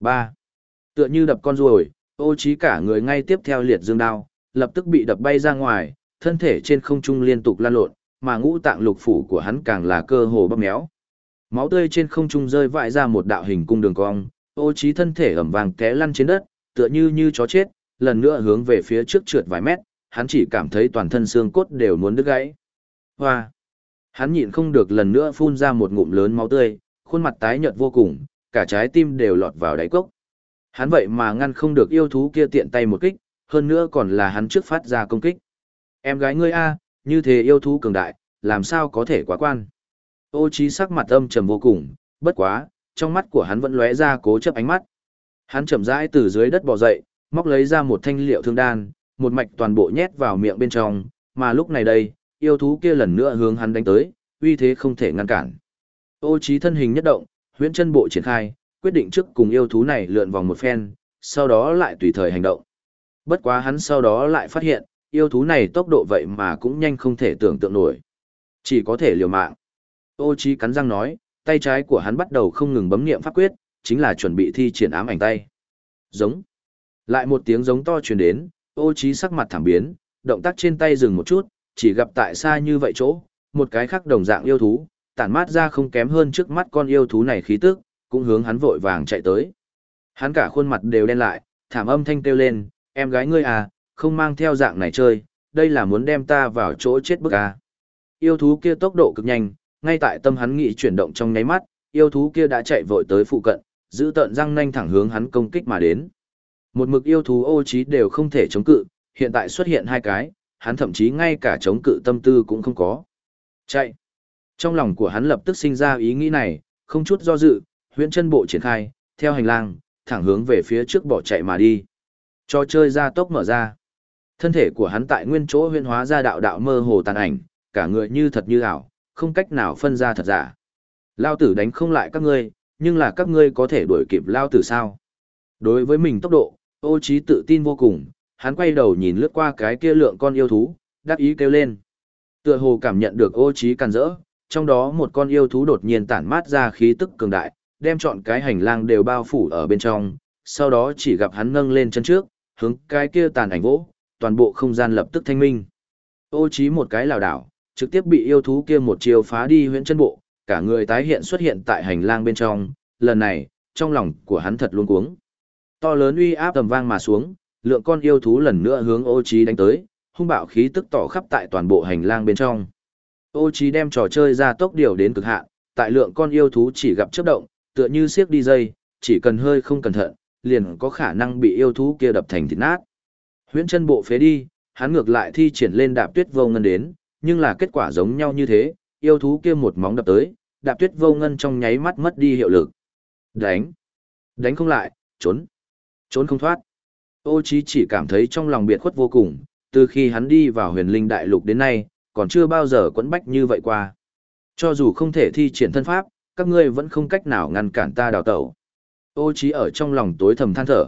ba Tựa như đập con ruồi, ô trí cả người ngay tiếp theo liệt dương đao, lập tức bị đập bay ra ngoài, thân thể trên không trung liên tục lan lộn, mà ngũ tạng lục phủ của hắn càng là cơ hồ bắp méo. Máu tươi trên không trung rơi vãi ra một đạo hình cung đường cong, ô trí thân thể ẩm vàng té lăn trên đất, tựa như như chó chết, lần nữa hướng về phía trước trượt vài mét, hắn chỉ cảm thấy toàn thân xương cốt đều muốn đứt gãy. Hoa! Hắn nhịn không được lần nữa phun ra một ngụm lớn máu tươi, khuôn mặt tái nhợt vô cùng, cả trái tim đều lọt vào đáy cốc. Hắn vậy mà ngăn không được yêu thú kia tiện tay một kích, hơn nữa còn là hắn trước phát ra công kích. Em gái ngươi a, như thế yêu thú cường đại, làm sao có thể quá quan. Ô trí sắc mặt âm trầm vô cùng, bất quá, trong mắt của hắn vẫn lóe ra cố chấp ánh mắt. Hắn chậm rãi từ dưới đất bò dậy, móc lấy ra một thanh liệu thương đan, một mạch toàn bộ nhét vào miệng bên trong, mà lúc này đây, yêu thú kia lần nữa hướng hắn đánh tới, uy thế không thể ngăn cản. Ô trí thân hình nhất động, huyễn chân bộ triển khai, quyết định trước cùng yêu thú này lượn vòng một phen, sau đó lại tùy thời hành động. Bất quá hắn sau đó lại phát hiện, yêu thú này tốc độ vậy mà cũng nhanh không thể tưởng tượng nổi. Chỉ có thể liều mạng. Ô Chí cắn răng nói, tay trái của hắn bắt đầu không ngừng bấm niệm pháp quyết, chính là chuẩn bị thi triển ám ảnh tay. Giống. Lại một tiếng giống to truyền đến, ô Chí sắc mặt thảm biến, động tác trên tay dừng một chút, chỉ gặp tại xa như vậy chỗ, một cái khác đồng dạng yêu thú, tản mát ra không kém hơn trước mắt con yêu thú này khí tức, cũng hướng hắn vội vàng chạy tới. Hắn cả khuôn mặt đều đen lại, thảm âm thanh kêu lên, em gái ngươi à, không mang theo dạng này chơi, đây là muốn đem ta vào chỗ chết bức à. Yêu thú kia tốc độ cực nhanh, ngay tại tâm hắn nghĩ chuyển động trong nháy mắt, yêu thú kia đã chạy vội tới phụ cận, giữ tận răng nanh thẳng hướng hắn công kích mà đến. Một mực yêu thú ô trí đều không thể chống cự, hiện tại xuất hiện hai cái, hắn thậm chí ngay cả chống cự tâm tư cũng không có. Chạy. Trong lòng của hắn lập tức sinh ra ý nghĩ này, không chút do dự, huyễn chân bộ triển khai, theo hành lang, thẳng hướng về phía trước bỏ chạy mà đi. Cho chơi ra tốc mở ra. Thân thể của hắn tại nguyên chỗ huyễn hóa ra đạo đạo mơ hồ tàn ảnh, cả người như thật như ảo, không cách nào phân ra thật giả. Lao tử đánh không lại các ngươi, nhưng là các ngươi có thể đuổi kịp Lao tử sao? Đối với mình tốc độ, ô trí tự tin vô cùng, hắn quay đầu nhìn lướt qua cái kia lượng con yêu thú, đắc ý kêu lên. Tựa hồ cảm nhận được ô trí càn rỡ, trong đó một con yêu thú đột nhiên tản mát ra khí tức cường đại, đem chọn cái hành lang đều bao phủ ở bên trong, sau đó chỉ gặp hắn nâng lên chân trước, hướng cái kia tàn ảnh vỗ, toàn bộ không gian lập tức thanh minh. Ô chí một cái lảo đảo, trực tiếp bị yêu thú kia một chiều phá đi huyễn chân bộ, cả người tái hiện xuất hiện tại hành lang bên trong, lần này, trong lòng của hắn thật luôn cuống. To lớn uy áp tầm vang mà xuống, lượng con yêu thú lần nữa hướng ô trí đánh tới, hung bạo khí tức tỏ khắp tại toàn bộ hành lang bên trong. Ô trí đem trò chơi ra tốc điều đến cực hạn, tại lượng con yêu thú chỉ gặp chớp động, tựa như siếc đi dây, chỉ cần hơi không cẩn thận, liền có khả năng bị yêu thú kia đập thành thịt nát. Huyễn chân bộ phế đi, hắn ngược lại thi triển lên đạp tuyết vô ngân đến, nhưng là kết quả giống nhau như thế, yêu thú kia một móng đập tới, đạp tuyết vô ngân trong nháy mắt mất đi hiệu lực. Đánh! Đánh không lại, trốn! Trốn không thoát! Ô chí chỉ cảm thấy trong lòng biệt khuất vô cùng, từ khi hắn đi vào huyền linh đại lục đến nay, còn chưa bao giờ quấn bách như vậy qua. Cho dù không thể thi triển thân pháp, các ngươi vẫn không cách nào ngăn cản ta đào tẩu. Ô trí ở trong lòng tối thầm than thở.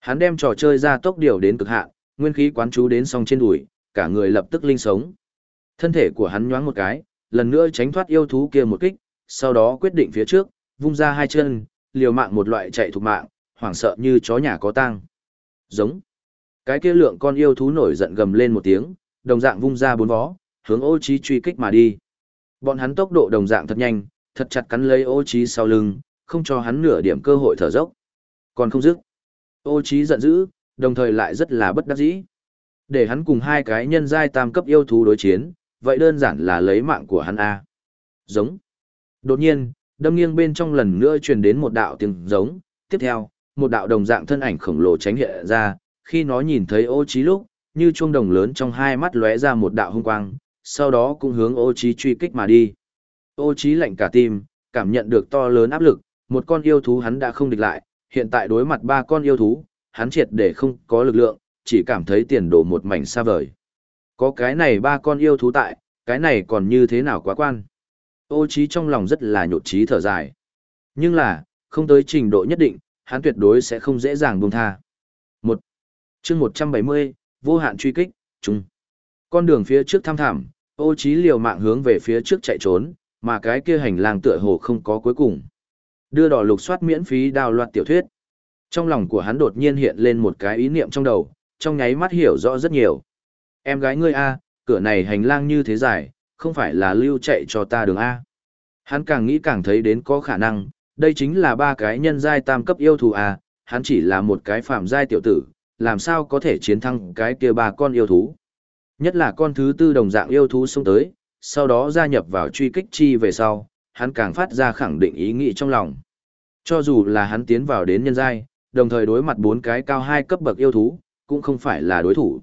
Hắn đem trò chơi ra tốc điều đến cực hạn, nguyên khí quán chú đến song trên đùi, cả người lập tức linh sống. Thân thể của hắn nhoáng một cái, lần nữa tránh thoát yêu thú kia một kích, sau đó quyết định phía trước, vung ra hai chân, liều mạng một loại chạy thục mạng, hoảng sợ như chó nhà có tang. Giống. Cái kia lượng con yêu thú nổi giận gầm lên một tiếng, đồng dạng vung ra bốn vó, hướng ô trí truy kích mà đi. Bọn hắn tốc độ đồng dạng thật nhanh, thật chặt cắn lấy ô trí sau lưng, không cho hắn nửa điểm cơ hội thở dốc. Còn không dứt. Ô trí giận dữ, đồng thời lại rất là bất đắc dĩ. Để hắn cùng hai cái nhân giai tam cấp yêu thú đối chiến, vậy đơn giản là lấy mạng của hắn A. Giống. Đột nhiên, đâm nghiêng bên trong lần nữa truyền đến một đạo tiếng giống, tiếp theo, một đạo đồng dạng thân ảnh khổng lồ tránh hiện ra, khi nó nhìn thấy ô trí lúc, như chuông đồng lớn trong hai mắt lóe ra một đạo hung quang, sau đó cũng hướng ô trí truy kích mà đi. Ô trí lạnh cả tim, cảm nhận được to lớn áp lực, một con yêu thú hắn đã không địch lại, hiện tại đối mặt ba con yêu thú, hắn triệt để không có lực lượng, chỉ cảm thấy tiền đổ một mảnh xa vời. Có cái này ba con yêu thú tại, cái này còn như thế nào quá quan. Ô trí trong lòng rất là nhột trí thở dài. Nhưng là, không tới trình độ nhất định, hắn tuyệt đối sẽ không dễ dàng buông tha. Một chương 170, vô hạn truy kích, chung. Con đường phía trước thăm thẳm, ô trí liều mạng hướng về phía trước chạy trốn, mà cái kia hành lang tựa hồ không có cuối cùng. Đưa đỏ lục soát miễn phí đào loạt tiểu thuyết. Trong lòng của hắn đột nhiên hiện lên một cái ý niệm trong đầu, trong nháy mắt hiểu rõ rất nhiều. Em gái ngươi A, cửa này hành lang như thế dài, không phải là lưu chạy cho ta đường A. Hắn càng nghĩ càng thấy đến có khả năng, đây chính là ba cái nhân giai tam cấp yêu thú A, hắn chỉ là một cái phạm giai tiểu tử, làm sao có thể chiến thắng cái kia ba con yêu thú. Nhất là con thứ tư đồng dạng yêu thú xông tới, sau đó gia nhập vào truy kích chi về sau, hắn càng phát ra khẳng định ý nghĩ trong lòng. Cho dù là hắn tiến vào đến nhân giai, đồng thời đối mặt bốn cái cao hai cấp bậc yêu thú, cũng không phải là đối thủ.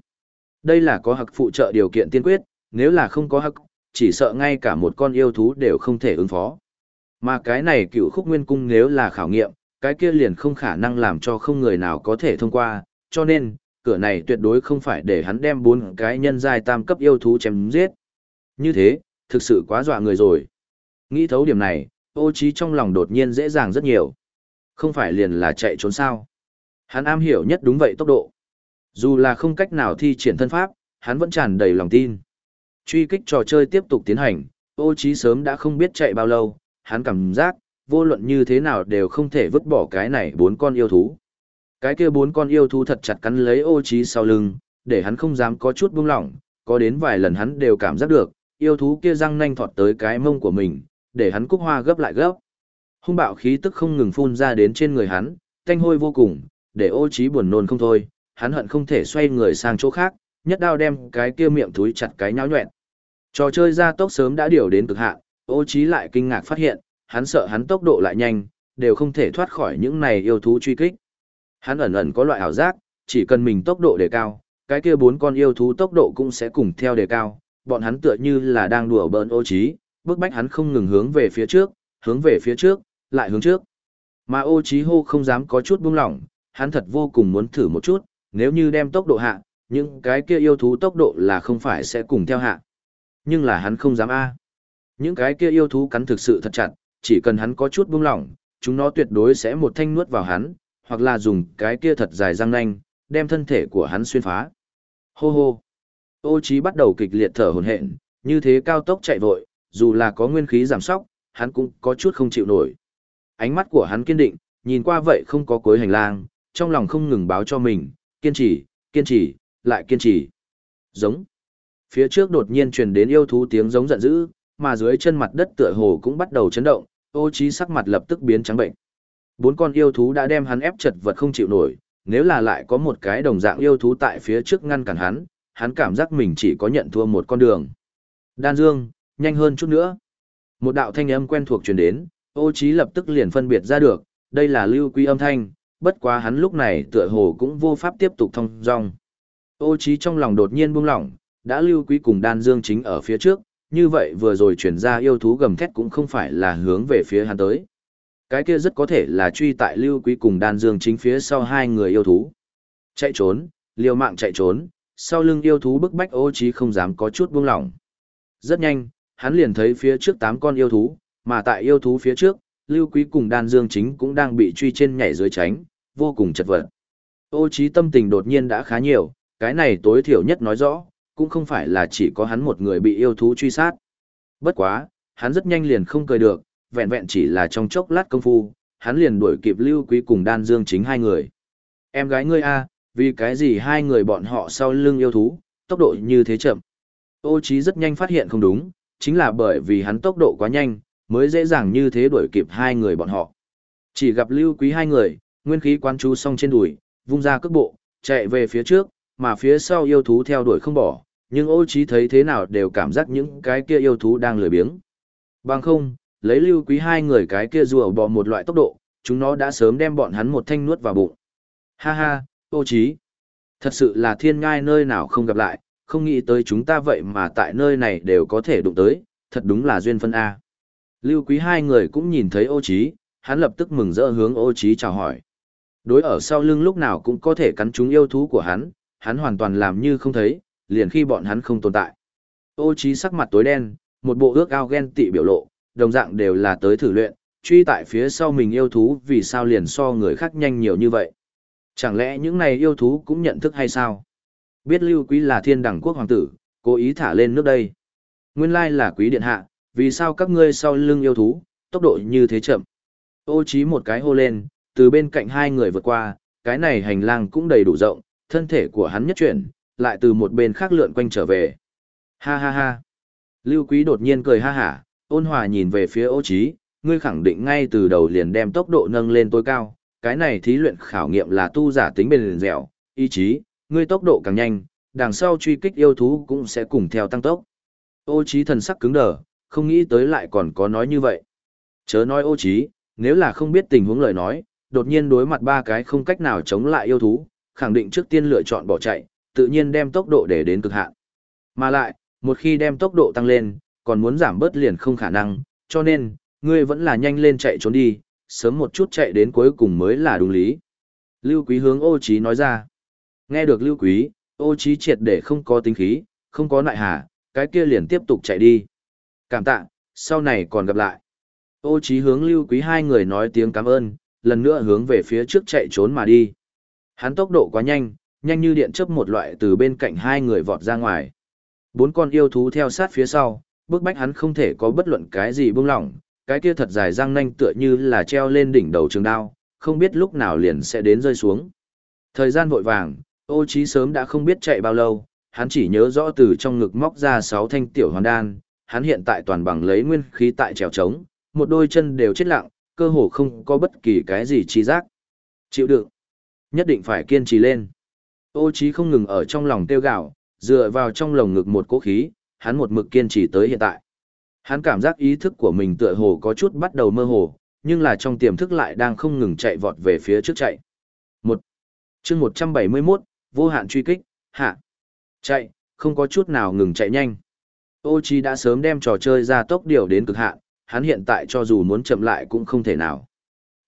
Đây là có hặc phụ trợ điều kiện tiên quyết, nếu là không có hặc, chỉ sợ ngay cả một con yêu thú đều không thể ứng phó. Mà cái này cựu khúc nguyên cung nếu là khảo nghiệm, cái kia liền không khả năng làm cho không người nào có thể thông qua, cho nên, cửa này tuyệt đối không phải để hắn đem bốn cái nhân giai tam cấp yêu thú chém giết. Như thế, thực sự quá dọa người rồi. Nghĩ thấu điểm này, ô trí trong lòng đột nhiên dễ dàng rất nhiều. Không phải liền là chạy trốn sao. Hắn am hiểu nhất đúng vậy tốc độ. Dù là không cách nào thi triển thân pháp, hắn vẫn tràn đầy lòng tin. Truy kích trò chơi tiếp tục tiến hành, ô trí sớm đã không biết chạy bao lâu, hắn cảm giác, vô luận như thế nào đều không thể vứt bỏ cái này bốn con yêu thú. Cái kia bốn con yêu thú thật chặt cắn lấy ô trí sau lưng, để hắn không dám có chút buông lỏng, có đến vài lần hắn đều cảm giác được, yêu thú kia răng nanh thọt tới cái mông của mình, để hắn cúc hoa gấp lại gấp. Hung bạo khí tức không ngừng phun ra đến trên người hắn, tanh hôi vô cùng, để ô trí buồn nôn không thôi, hắn hận không thể xoay người sang chỗ khác, nhất đao đem cái kia miệng thúi chặt cái nháo nhuẹn. Trò chơi ra tốc sớm đã điều đến cực hạn, ô trí lại kinh ngạc phát hiện, hắn sợ hắn tốc độ lại nhanh, đều không thể thoát khỏi những này yêu thú truy kích. Hắn ẩn ẩn có loại ảo giác, chỉ cần mình tốc độ đề cao, cái kia bốn con yêu thú tốc độ cũng sẽ cùng theo đề cao, bọn hắn tựa như là đang đùa bỡn ô trí, bước bách hắn không ngừng hướng về phía trước, hướng về phía trước, lại hướng trước. Mà ô trí hô không dám có chút buông lỏng, hắn thật vô cùng muốn thử một chút, nếu như đem tốc độ hạ, những cái kia yêu thú tốc độ là không phải sẽ cùng theo hạ. Nhưng là hắn không dám a. Những cái kia yêu thú cắn thực sự thật chặt, chỉ cần hắn có chút buông lỏng, chúng nó tuyệt đối sẽ một thanh nuốt vào hắn, hoặc là dùng cái kia thật dài răng nanh, đem thân thể của hắn xuyên phá. Hô hô. Ô Chí bắt đầu kịch liệt thở hổn hển, như thế cao tốc chạy vội, dù là có nguyên khí giảm sóc, hắn cũng có chút không chịu nổi. Ánh mắt của hắn kiên định, nhìn qua vậy không có cuối hành lang, trong lòng không ngừng báo cho mình, kiên trì, kiên trì, lại kiên trì. Giống. Phía trước đột nhiên truyền đến yêu thú tiếng giống giận dữ, mà dưới chân mặt đất tựa hồ cũng bắt đầu chấn động, ô trí sắc mặt lập tức biến trắng bệnh. Bốn con yêu thú đã đem hắn ép chật vật không chịu nổi, nếu là lại có một cái đồng dạng yêu thú tại phía trước ngăn cản hắn, hắn cảm giác mình chỉ có nhận thua một con đường. Đan Dương, nhanh hơn chút nữa. Một đạo thanh âm quen thuộc truyền đến, ô Chí lập tức liền phân biệt ra được, đây là lưu quý âm thanh, bất quá hắn lúc này tựa hồ cũng vô pháp tiếp tục thông dong. Ô Chí trong lòng đột nhiên buông lỏng, đã lưu quý cùng đan dương chính ở phía trước, như vậy vừa rồi truyền ra yêu thú gầm thét cũng không phải là hướng về phía hắn tới. Cái kia rất có thể là truy tại lưu quý cùng đan dương chính phía sau hai người yêu thú. Chạy trốn, liều mạng chạy trốn, sau lưng yêu thú bức bách ô trí không dám có chút buông lỏng. Rất nhanh, hắn liền thấy phía trước tám con yêu thú, mà tại yêu thú phía trước, lưu quý cùng đan dương chính cũng đang bị truy trên nhảy dưới tránh, vô cùng chật vật. Ô trí tâm tình đột nhiên đã khá nhiều, cái này tối thiểu nhất nói rõ, cũng không phải là chỉ có hắn một người bị yêu thú truy sát. Bất quá, hắn rất nhanh liền không cười được, vẹn vẹn chỉ là trong chốc lát công phu, hắn liền đuổi kịp Lưu Quý cùng Đan Dương chính hai người. Em gái ngươi a, vì cái gì hai người bọn họ sau lưng yêu thú, tốc độ như thế chậm. Ô Chí rất nhanh phát hiện không đúng, chính là bởi vì hắn tốc độ quá nhanh, mới dễ dàng như thế đuổi kịp hai người bọn họ. Chỉ gặp Lưu Quý hai người, nguyên khí quan chú song trên đùi, vung ra cước bộ, chạy về phía trước, mà phía sau yêu thú theo đuổi không bỏ, nhưng ô trí thấy thế nào đều cảm giác những cái kia yêu thú đang lười biếng. Bằng không, lấy lưu quý hai người cái kia rùa bò một loại tốc độ, chúng nó đã sớm đem bọn hắn một thanh nuốt vào bụng. Ha ha, ô trí. Thật sự là thiên ngai nơi nào không gặp lại, không nghĩ tới chúng ta vậy mà tại nơi này đều có thể đụng tới, thật đúng là duyên phân A. Lưu quý hai người cũng nhìn thấy ô trí, hắn lập tức mừng rỡ hướng ô trí chào hỏi. Đối ở sau lưng lúc nào cũng có thể cắn chúng yêu thú của hắn, hắn hoàn toàn làm như không thấy, liền khi bọn hắn không tồn tại. Ô trí sắc mặt tối đen, một bộ ước ao ghen tị biểu lộ, đồng dạng đều là tới thử luyện, truy tại phía sau mình yêu thú vì sao liền so người khác nhanh nhiều như vậy. Chẳng lẽ những này yêu thú cũng nhận thức hay sao? Biết lưu quý là thiên đẳng quốc hoàng tử, cố ý thả lên nước đây. Nguyên lai là quý điện hạ, vì sao các ngươi sau lưng yêu thú, tốc độ như thế chậm. Ô Chí một cái hô lên, từ bên cạnh hai người vượt qua, cái này hành lang cũng đầy đủ rộng, thân thể của hắn nhất chuyển, lại từ một bên khác lượn quanh trở về. Ha ha ha. Lưu Quý đột nhiên cười ha hả, ôn hòa nhìn về phía ô Chí, ngươi khẳng định ngay từ đầu liền đem tốc độ nâng lên tối cao, cái này thí luyện khảo nghiệm là tu giả tính bền dẻo, ý chí, ngươi tốc độ càng nhanh, đằng sau truy kích yêu thú cũng sẽ cùng theo tăng tốc. Ô Chí thần sắc cứng đờ, không nghĩ tới lại còn có nói như vậy. Chớ nói ô Chí, nếu là không biết tình huống lời nói, đột nhiên đối mặt ba cái không cách nào chống lại yêu thú, khẳng định trước tiên lựa chọn bỏ chạy, tự nhiên đem tốc độ để đến cực hạn. Mà lại, một khi đem tốc độ tăng lên, còn muốn giảm bớt liền không khả năng, cho nên, ngươi vẫn là nhanh lên chạy trốn đi, sớm một chút chạy đến cuối cùng mới là đúng lý. Lưu Quý hướng ô Chí nói ra. Nghe được Lưu Quý, ô Chí triệt để không có tính khí, không có nại hà, cái kia liền tiếp tục chạy đi. Cảm tạ, sau này còn gặp lại. Ô Chí hướng Lưu Quý hai người nói tiếng cảm ơn, lần nữa hướng về phía trước chạy trốn mà đi. Hắn tốc độ quá nhanh, nhanh như điện chớp một loại từ bên cạnh hai người vọt ra ngoài. Bốn con yêu thú theo sát phía sau, bước bách hắn không thể có bất luận cái gì buông lỏng, cái kia thật dài răng nanh tựa như là treo lên đỉnh đầu trường đao, không biết lúc nào liền sẽ đến rơi xuống. Thời gian vội vàng, ô trí sớm đã không biết chạy bao lâu, hắn chỉ nhớ rõ từ trong ngực móc ra sáu thanh tiểu hoàn đan, hắn hiện tại toàn bằng lấy nguyên khí tại trèo trống, một đôi chân đều chết lặng, cơ hồ không có bất kỳ cái gì chi giác. Chịu đựng, nhất định phải kiên trì lên. Ô trí không ngừng ở trong lòng tiêu gạo, dựa vào trong lồng ngực một cố khí, hắn một mực kiên trì tới hiện tại. Hắn cảm giác ý thức của mình tựa hồ có chút bắt đầu mơ hồ, nhưng là trong tiềm thức lại đang không ngừng chạy vọt về phía trước chạy. Một chương 171, vô hạn truy kích, hạ. Chạy, không có chút nào ngừng chạy nhanh. Ô Chi đã sớm đem trò chơi ra tốc điều đến cực hạn, hắn hiện tại cho dù muốn chậm lại cũng không thể nào.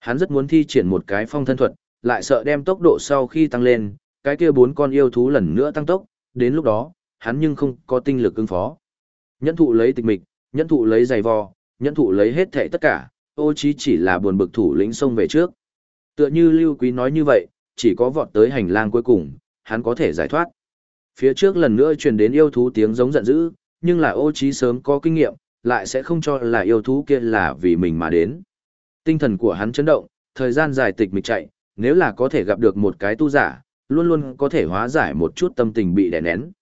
Hắn rất muốn thi triển một cái phong thân thuật, lại sợ đem tốc độ sau khi tăng lên, cái kia bốn con yêu thú lần nữa tăng tốc, đến lúc đó, hắn nhưng không có tinh lực ứng phó. Nhẫn thụ lấy tịch mịch, nhẫn thụ lấy giày vò, nhẫn thụ lấy hết thảy tất cả, ô chí chỉ là buồn bực thủ lĩnh xông về trước. Tựa như Lưu Quý nói như vậy, chỉ có vọt tới hành lang cuối cùng, hắn có thể giải thoát. Phía trước lần nữa truyền đến yêu thú tiếng giống giận dữ, nhưng là ô chí sớm có kinh nghiệm, lại sẽ không cho là yêu thú kia là vì mình mà đến. Tinh thần của hắn chấn động, thời gian dài tịch mịch chạy, nếu là có thể gặp được một cái tu giả, luôn luôn có thể hóa giải một chút tâm tình bị đè nén.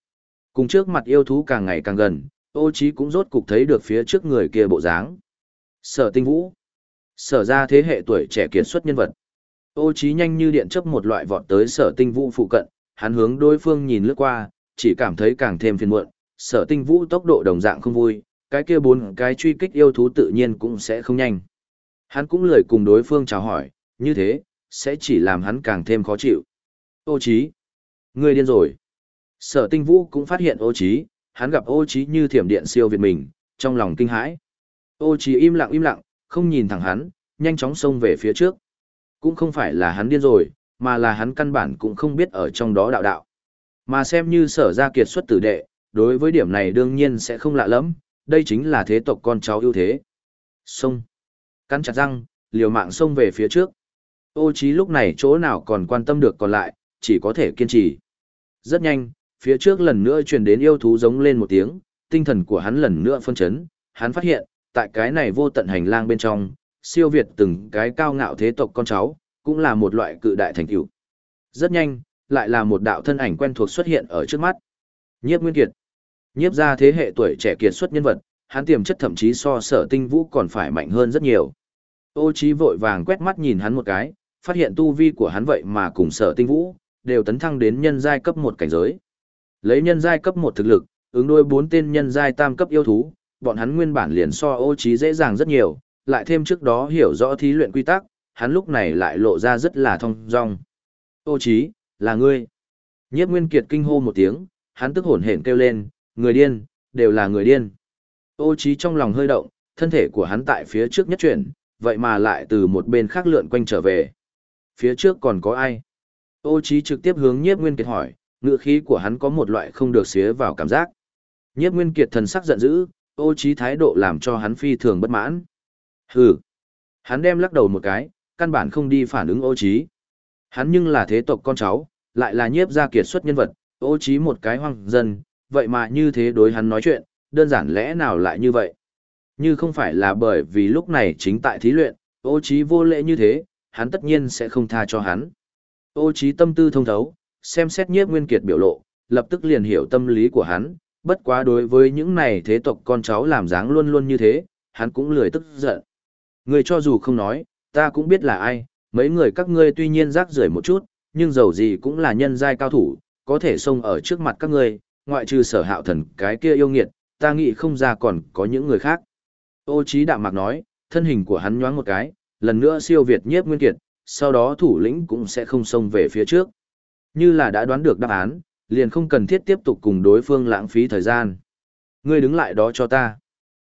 Cùng trước mặt yêu thú càng ngày càng gần, ô trí cũng rốt cục thấy được phía trước người kia bộ dáng. Sở tinh vũ. Sở ra thế hệ tuổi trẻ kiệt xuất nhân vật. Ô trí nhanh như điện chớp một loại vọt tới sở tinh vũ phụ cận, hắn hướng đối phương nhìn lướt qua, chỉ cảm thấy càng thêm phiền muộn. Sở tinh vũ tốc độ đồng dạng không vui, cái kia bốn cái truy kích yêu thú tự nhiên cũng sẽ không nhanh. Hắn cũng lười cùng đối phương chào hỏi, như thế, sẽ chỉ làm hắn càng thêm khó chịu. Ô trí. Người điên rồi. Sở tinh vũ cũng phát hiện ô trí, hắn gặp ô trí như thiểm điện siêu việt mình, trong lòng kinh hãi. Ô trí im lặng im lặng, không nhìn thẳng hắn, nhanh chóng xông về phía trước. Cũng không phải là hắn điên rồi, mà là hắn căn bản cũng không biết ở trong đó đạo đạo. Mà xem như sở gia kiệt xuất tử đệ, đối với điểm này đương nhiên sẽ không lạ lắm, đây chính là thế tộc con cháu ưu thế. Xông. Cắn chặt răng, liều mạng xông về phía trước. Ô trí lúc này chỗ nào còn quan tâm được còn lại, chỉ có thể kiên trì. Rất nhanh, phía trước lần nữa truyền đến yêu thú giống lên một tiếng, tinh thần của hắn lần nữa phân chấn, hắn phát hiện, tại cái này vô tận hành lang bên trong, siêu việt từng cái cao ngạo thế tộc con cháu, cũng là một loại cự đại thành tựu. Rất nhanh, lại là một đạo thân ảnh quen thuộc xuất hiện ở trước mắt. Nhiếp Nguyên Kiệt. Nhiếp gia thế hệ tuổi trẻ kiệt xuất nhân vật, hắn tiềm chất thậm chí so sở tinh vũ còn phải mạnh hơn rất nhiều. Ô Chí vội vàng quét mắt nhìn hắn một cái, phát hiện tu vi của hắn vậy mà cùng sở tinh vũ, đều tấn thăng đến nhân giai cấp một cảnh giới. Lấy nhân giai cấp một thực lực, ứng đôi bốn tên nhân giai tam cấp yêu thú, bọn hắn nguyên bản liền so ô trí dễ dàng rất nhiều, lại thêm trước đó hiểu rõ thí luyện quy tắc, hắn lúc này lại lộ ra rất là thông dong. Ô trí, là ngươi. Nhiếp Nguyên Kiệt kinh hô một tiếng, hắn tức hổn hển kêu lên, người điên, đều là người điên. Ô trí trong lòng hơi động, thân thể của hắn tại phía trước nhất chuyển, vậy mà lại từ một bên khác lượn quanh trở về. Phía trước còn có ai? Ô trí trực tiếp hướng Nhiếp Nguyên Kiệt hỏi, ngựa khí của hắn có một loại không được xía vào cảm giác. Nhiếp Nguyên Kiệt thần sắc giận dữ, ô trí thái độ làm cho hắn phi thường bất mãn. Hừ. Hắn đem lắc đầu một cái, căn bản không đi phản ứng ô trí. Hắn nhưng là thế tộc con cháu, lại là nhiếp gia kiệt xuất nhân vật, ô trí một cái hoang dân, vậy mà như thế đối hắn nói chuyện, đơn giản lẽ nào lại như vậy? Như không phải là bởi vì lúc này chính tại thí luyện, ô trí vô lễ như thế, hắn tất nhiên sẽ không tha cho hắn. Ô trí tâm tư thông thấu, xem xét nhiếp nguyên kiệt biểu lộ, lập tức liền hiểu tâm lý của hắn, bất quá đối với những này thế tộc con cháu làm dáng luôn luôn như thế, hắn cũng lười tức giận. Người cho dù không nói, ta cũng biết là ai, mấy người các ngươi tuy nhiên rác rưởi một chút, nhưng dầu gì cũng là nhân giai cao thủ, có thể xông ở trước mặt các ngươi, ngoại trừ sở hạo thần cái kia yêu nghiệt, ta nghĩ không ra còn có những người khác. Ô trí đạm mạc nói, thân hình của hắn nhoáng một cái, lần nữa siêu việt nhiếp nguyên kiệt, sau đó thủ lĩnh cũng sẽ không xông về phía trước. Như là đã đoán được đáp án, liền không cần thiết tiếp tục cùng đối phương lãng phí thời gian. Ngươi đứng lại đó cho ta.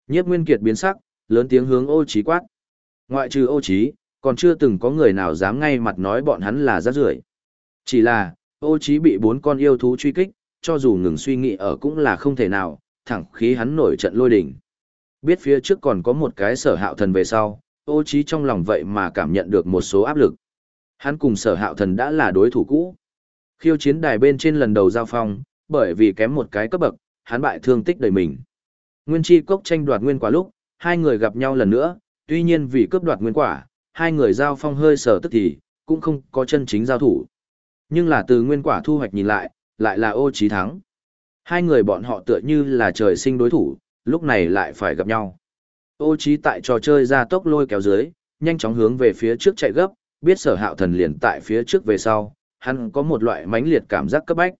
Nhiếp nguyên kiệt biến sắc, lớn tiếng hướng ô trí quát. Ngoại trừ ô trí, còn chưa từng có người nào dám ngay mặt nói bọn hắn là rác rưởi. Chỉ là, ô trí bị bốn con yêu thú truy kích, cho dù ngừng suy nghĩ ở cũng là không thể nào, thẳng khí hắn nổi trận lôi đỉnh. Biết phía trước còn có một cái sở hạo thần về sau, ô trí trong lòng vậy mà cảm nhận được một số áp lực. Hắn cùng sở hạo thần đã là đối thủ cũ. Khiêu chiến đài bên trên lần đầu giao phong, bởi vì kém một cái cấp bậc, hắn bại thương tích đầy mình. Nguyên chi cốc tranh đoạt nguyên quả lúc, hai người gặp nhau lần nữa, tuy nhiên vì cướp đoạt nguyên quả, hai người giao phong hơi sở tức thì, cũng không có chân chính giao thủ. Nhưng là từ nguyên quả thu hoạch nhìn lại, lại là ô trí thắng. Hai người bọn họ tựa như là trời sinh đối thủ, lúc này lại phải gặp nhau. Ô trí tại trò chơi ra tốc lôi kéo dưới, nhanh chóng hướng về phía trước chạy gấp, biết sở hạo thần liền tại phía trước về sau, hắn có một loại mãnh liệt cảm giác cấp bách.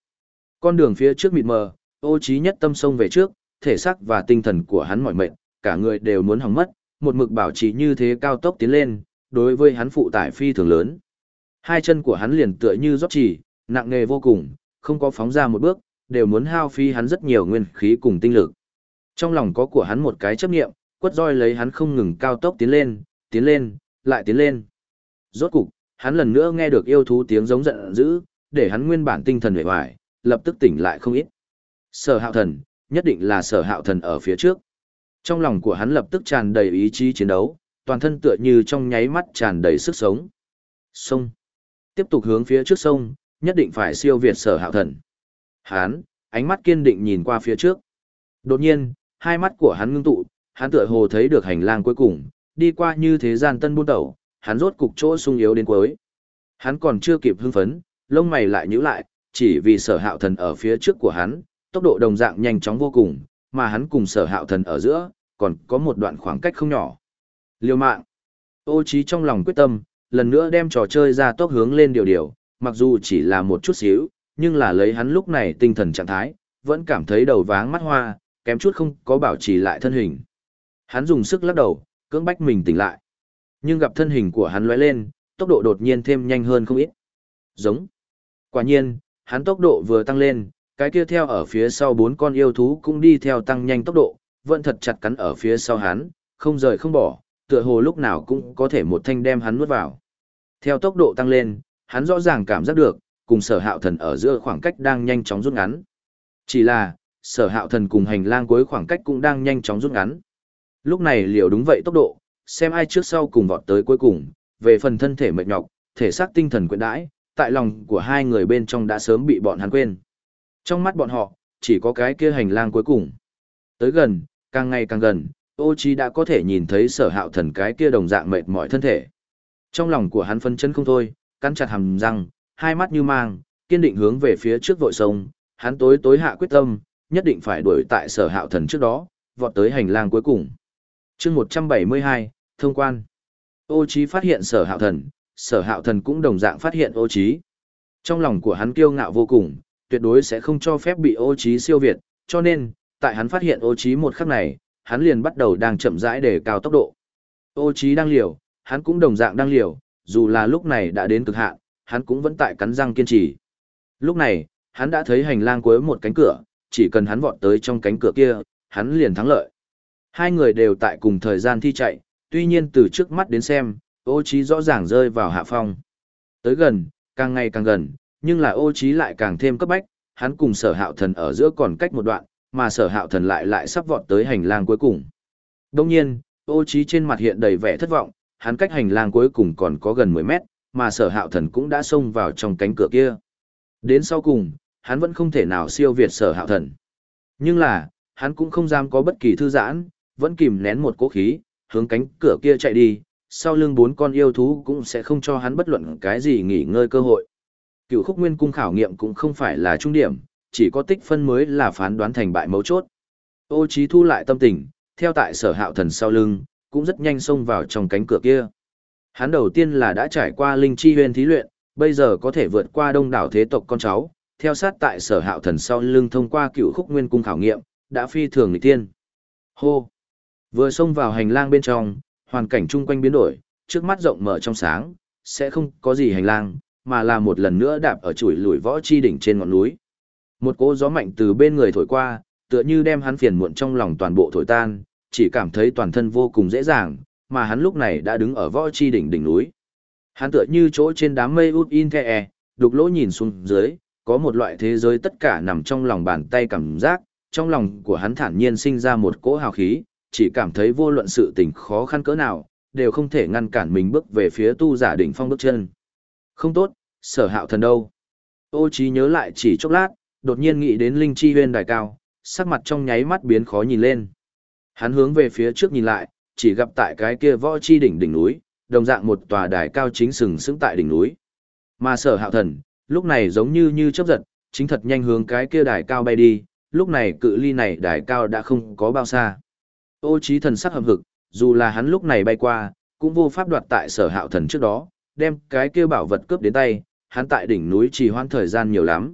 Con đường phía trước mịt mờ, ô trí nhất tâm sông về trước, thể xác và tinh thần của hắn mỏi mệt, cả người đều muốn hỏng mất, một mực bảo trì như thế cao tốc tiến lên, đối với hắn phụ tải phi thường lớn. Hai chân của hắn liền tựa như rót chỉ, nặng nề vô cùng, không có phóng ra một bước, đều muốn hao phi hắn rất nhiều nguyên khí cùng tinh lực. Trong lòng có của hắn một cái chấp niệm, quất roi lấy hắn không ngừng cao tốc tiến lên, tiến lên, lại tiến lên. Rốt cục, hắn lần nữa nghe được yêu thú tiếng giống giận dữ, để hắn nguyên bản tinh thần hề hoài, lập tức tỉnh lại không ít. Sở hạo thần, nhất định là sở hạo thần ở phía trước. Trong lòng của hắn lập tức tràn đầy ý chí chiến đấu, toàn thân tựa như trong nháy mắt tràn đầy sức sống. Sông. Tiếp tục hướng phía trước sông, nhất định phải siêu việt sở hạo thần. Hắn, ánh mắt kiên định nhìn qua phía trước. Đột nhiên, hai mắt của hắn ngưng tụ, hắn tựa hồ thấy được hành lang cuối cùng, đi qua như thế gian tân buôn tẩu, hắn rốt cục chỗ sung yếu đến cuối. Hắn còn chưa kịp hưng phấn, lông mày lại nhíu lại, chỉ vì sở hạo thần ở phía trước của hắn, tốc độ đồng dạng nhanh chóng vô cùng, mà hắn cùng sở hạo thần ở giữa, còn có một đoạn khoảng cách không nhỏ. Liêu mạng. Ô trí trong lòng quyết tâm, lần nữa đem trò chơi ra tốc hướng lên điều điều, mặc dù chỉ là một chút xíu, nhưng là lấy hắn lúc này tinh thần trạng thái, vẫn cảm thấy đầu váng mắt hoa, kém chút không có bảo trì lại thân hình. Hắn dùng sức lắc đầu, cưỡng bách mình tỉnh lại. Nhưng gặp thân hình của hắn lóe lên, tốc độ đột nhiên thêm nhanh hơn không ít. Giống. Quả nhiên, hắn tốc độ vừa tăng lên, cái kia theo ở phía sau bốn con yêu thú cũng đi theo tăng nhanh tốc độ, vẫn thật chặt cắn ở phía sau hắn, không rời không bỏ, tựa hồ lúc nào cũng có thể một thanh đem hắn nuốt vào. Theo tốc độ tăng lên, hắn rõ ràng cảm giác được, cùng sở hạo thần ở giữa khoảng cách đang nhanh chóng rút ngắn. Chỉ là, sở hạo thần cùng hành lang cuối khoảng cách cũng đang nhanh chóng rút ngắn. Lúc này liệu đúng vậy tốc độ, xem ai trước sau cùng vọt tới cuối cùng, về phần thân thể mệt nhọc, thể xác tinh thần quyện đãi, tại lòng của hai người bên trong đã sớm bị bọn hắn quên. Trong mắt bọn họ, chỉ có cái kia hành lang cuối cùng. Tới gần, càng ngày càng gần, ô chi đã có thể nhìn thấy sở hạo thần cái kia đồng dạng mệt mỏi thân thể. Trong lòng của hắn phân chân không thôi, cắn chặt hàm răng, hai mắt như mang, kiên định hướng về phía trước vội sông, hắn tối tối hạ quyết tâm, nhất định phải đuổi tại sở hạo thần trước đó, vọt tới hành lang cuối cùng. chương 172, thông quan. Ô Chí phát hiện sở hạo thần, sở hạo thần cũng đồng dạng phát hiện ô Chí. Trong lòng của hắn kiêu ngạo vô cùng, tuyệt đối sẽ không cho phép bị ô Chí siêu việt, cho nên, tại hắn phát hiện ô Chí một khắc này, hắn liền bắt đầu đang chậm rãi để cao tốc độ. Ô Chí đang liều, hắn cũng đồng dạng đang liều, dù là lúc này đã đến cực hạn, hắn cũng vẫn tại cắn răng kiên trì. Lúc này, hắn đã thấy hành lang cuối một cánh cửa, chỉ cần hắn vọt tới trong cánh cửa kia, hắn liền thắng lợi. Hai người đều tại cùng thời gian thi chạy, tuy nhiên từ trước mắt đến xem, ô trí rõ ràng rơi vào hạ phong. Tới gần, càng ngày càng gần, nhưng là ô trí lại càng thêm cấp bách, hắn cùng sở hạo thần ở giữa còn cách một đoạn, mà sở hạo thần lại lại sắp vọt tới hành lang cuối cùng. Đông nhiên, ô trí trên mặt hiện đầy vẻ thất vọng, hắn cách hành lang cuối cùng còn có gần 10 mét, mà sở hạo thần cũng đã xông vào trong cánh cửa kia. Đến sau cùng, hắn vẫn không thể nào siêu việt sở hạo thần. Nhưng là, hắn cũng không dám có bất kỳ thư giãn, vẫn kìm nén một cố khí, hướng cánh cửa kia chạy đi, sau lưng bốn con yêu thú cũng sẽ không cho hắn bất luận cái gì nghỉ ngơi cơ hội. Cựu khúc nguyên cung khảo nghiệm cũng không phải là trung điểm, chỉ có tích phân mới là phán đoán thành bại mấu chốt. Ô Chí thu lại tâm tình, theo tại sở hạo thần sau lưng, cũng rất nhanh xông vào trong cánh cửa kia. Hắn đầu tiên là đã trải qua linh chi huyền thí luyện, bây giờ có thể vượt qua đông đảo thế tộc con cháu, theo sát tại sở hạo thần sau lưng thông qua cựu khúc nguyên cung khảo nghiệm, đã phi thường lịch tiên. Hô! Vừa xông vào hành lang bên trong, hoàn cảnh chung quanh biến đổi, trước mắt rộng mở trong sáng, sẽ không có gì hành lang, mà là một lần nữa đạp ở chuỗi lùi võ chi đỉnh trên ngọn núi. Một cỗ gió mạnh từ bên người thổi qua, tựa như đem hắn phiền muộn trong lòng toàn bộ thổi tan, chỉ cảm thấy toàn thân vô cùng dễ dàng, mà hắn lúc này đã đứng ở võ chi đỉnh đỉnh núi. Hắn tựa như chỗ trên đám mây út in khe, e, đục lỗ nhìn xuống dưới, có một loại thế giới tất cả nằm trong lòng bàn tay cảm giác, trong lòng của hắn thản nhiên sinh ra một cỗ hào khí, chỉ cảm thấy vô luận sự tình khó khăn cỡ nào, đều không thể ngăn cản mình bước về phía tu giả đỉnh phong bước chân. Không tốt, sở hạo thần đâu? Ô trí nhớ lại chỉ chốc lát, đột nhiên nghĩ đến linh chi huyên đài cao, sắc mặt trong nháy mắt biến khó nhìn lên. Hắn hướng về phía trước nhìn lại, chỉ gặp tại cái kia võ chi đỉnh đỉnh núi, đồng dạng một tòa đài cao chính sừng sững tại đỉnh núi. Mà sở hạo thần, lúc này giống như như chớp giật, chính thật nhanh hướng cái kia đài cao bay đi, lúc này cự ly này đài cao đã không có bao xa. Ô trí thần sắc hầm hực, dù là hắn lúc này bay qua, cũng vô pháp đoạt tại sở hạo thần trước đó, đem cái kia bảo vật cướp đến tay, hắn tại đỉnh núi trì hoãn thời gian nhiều lắm.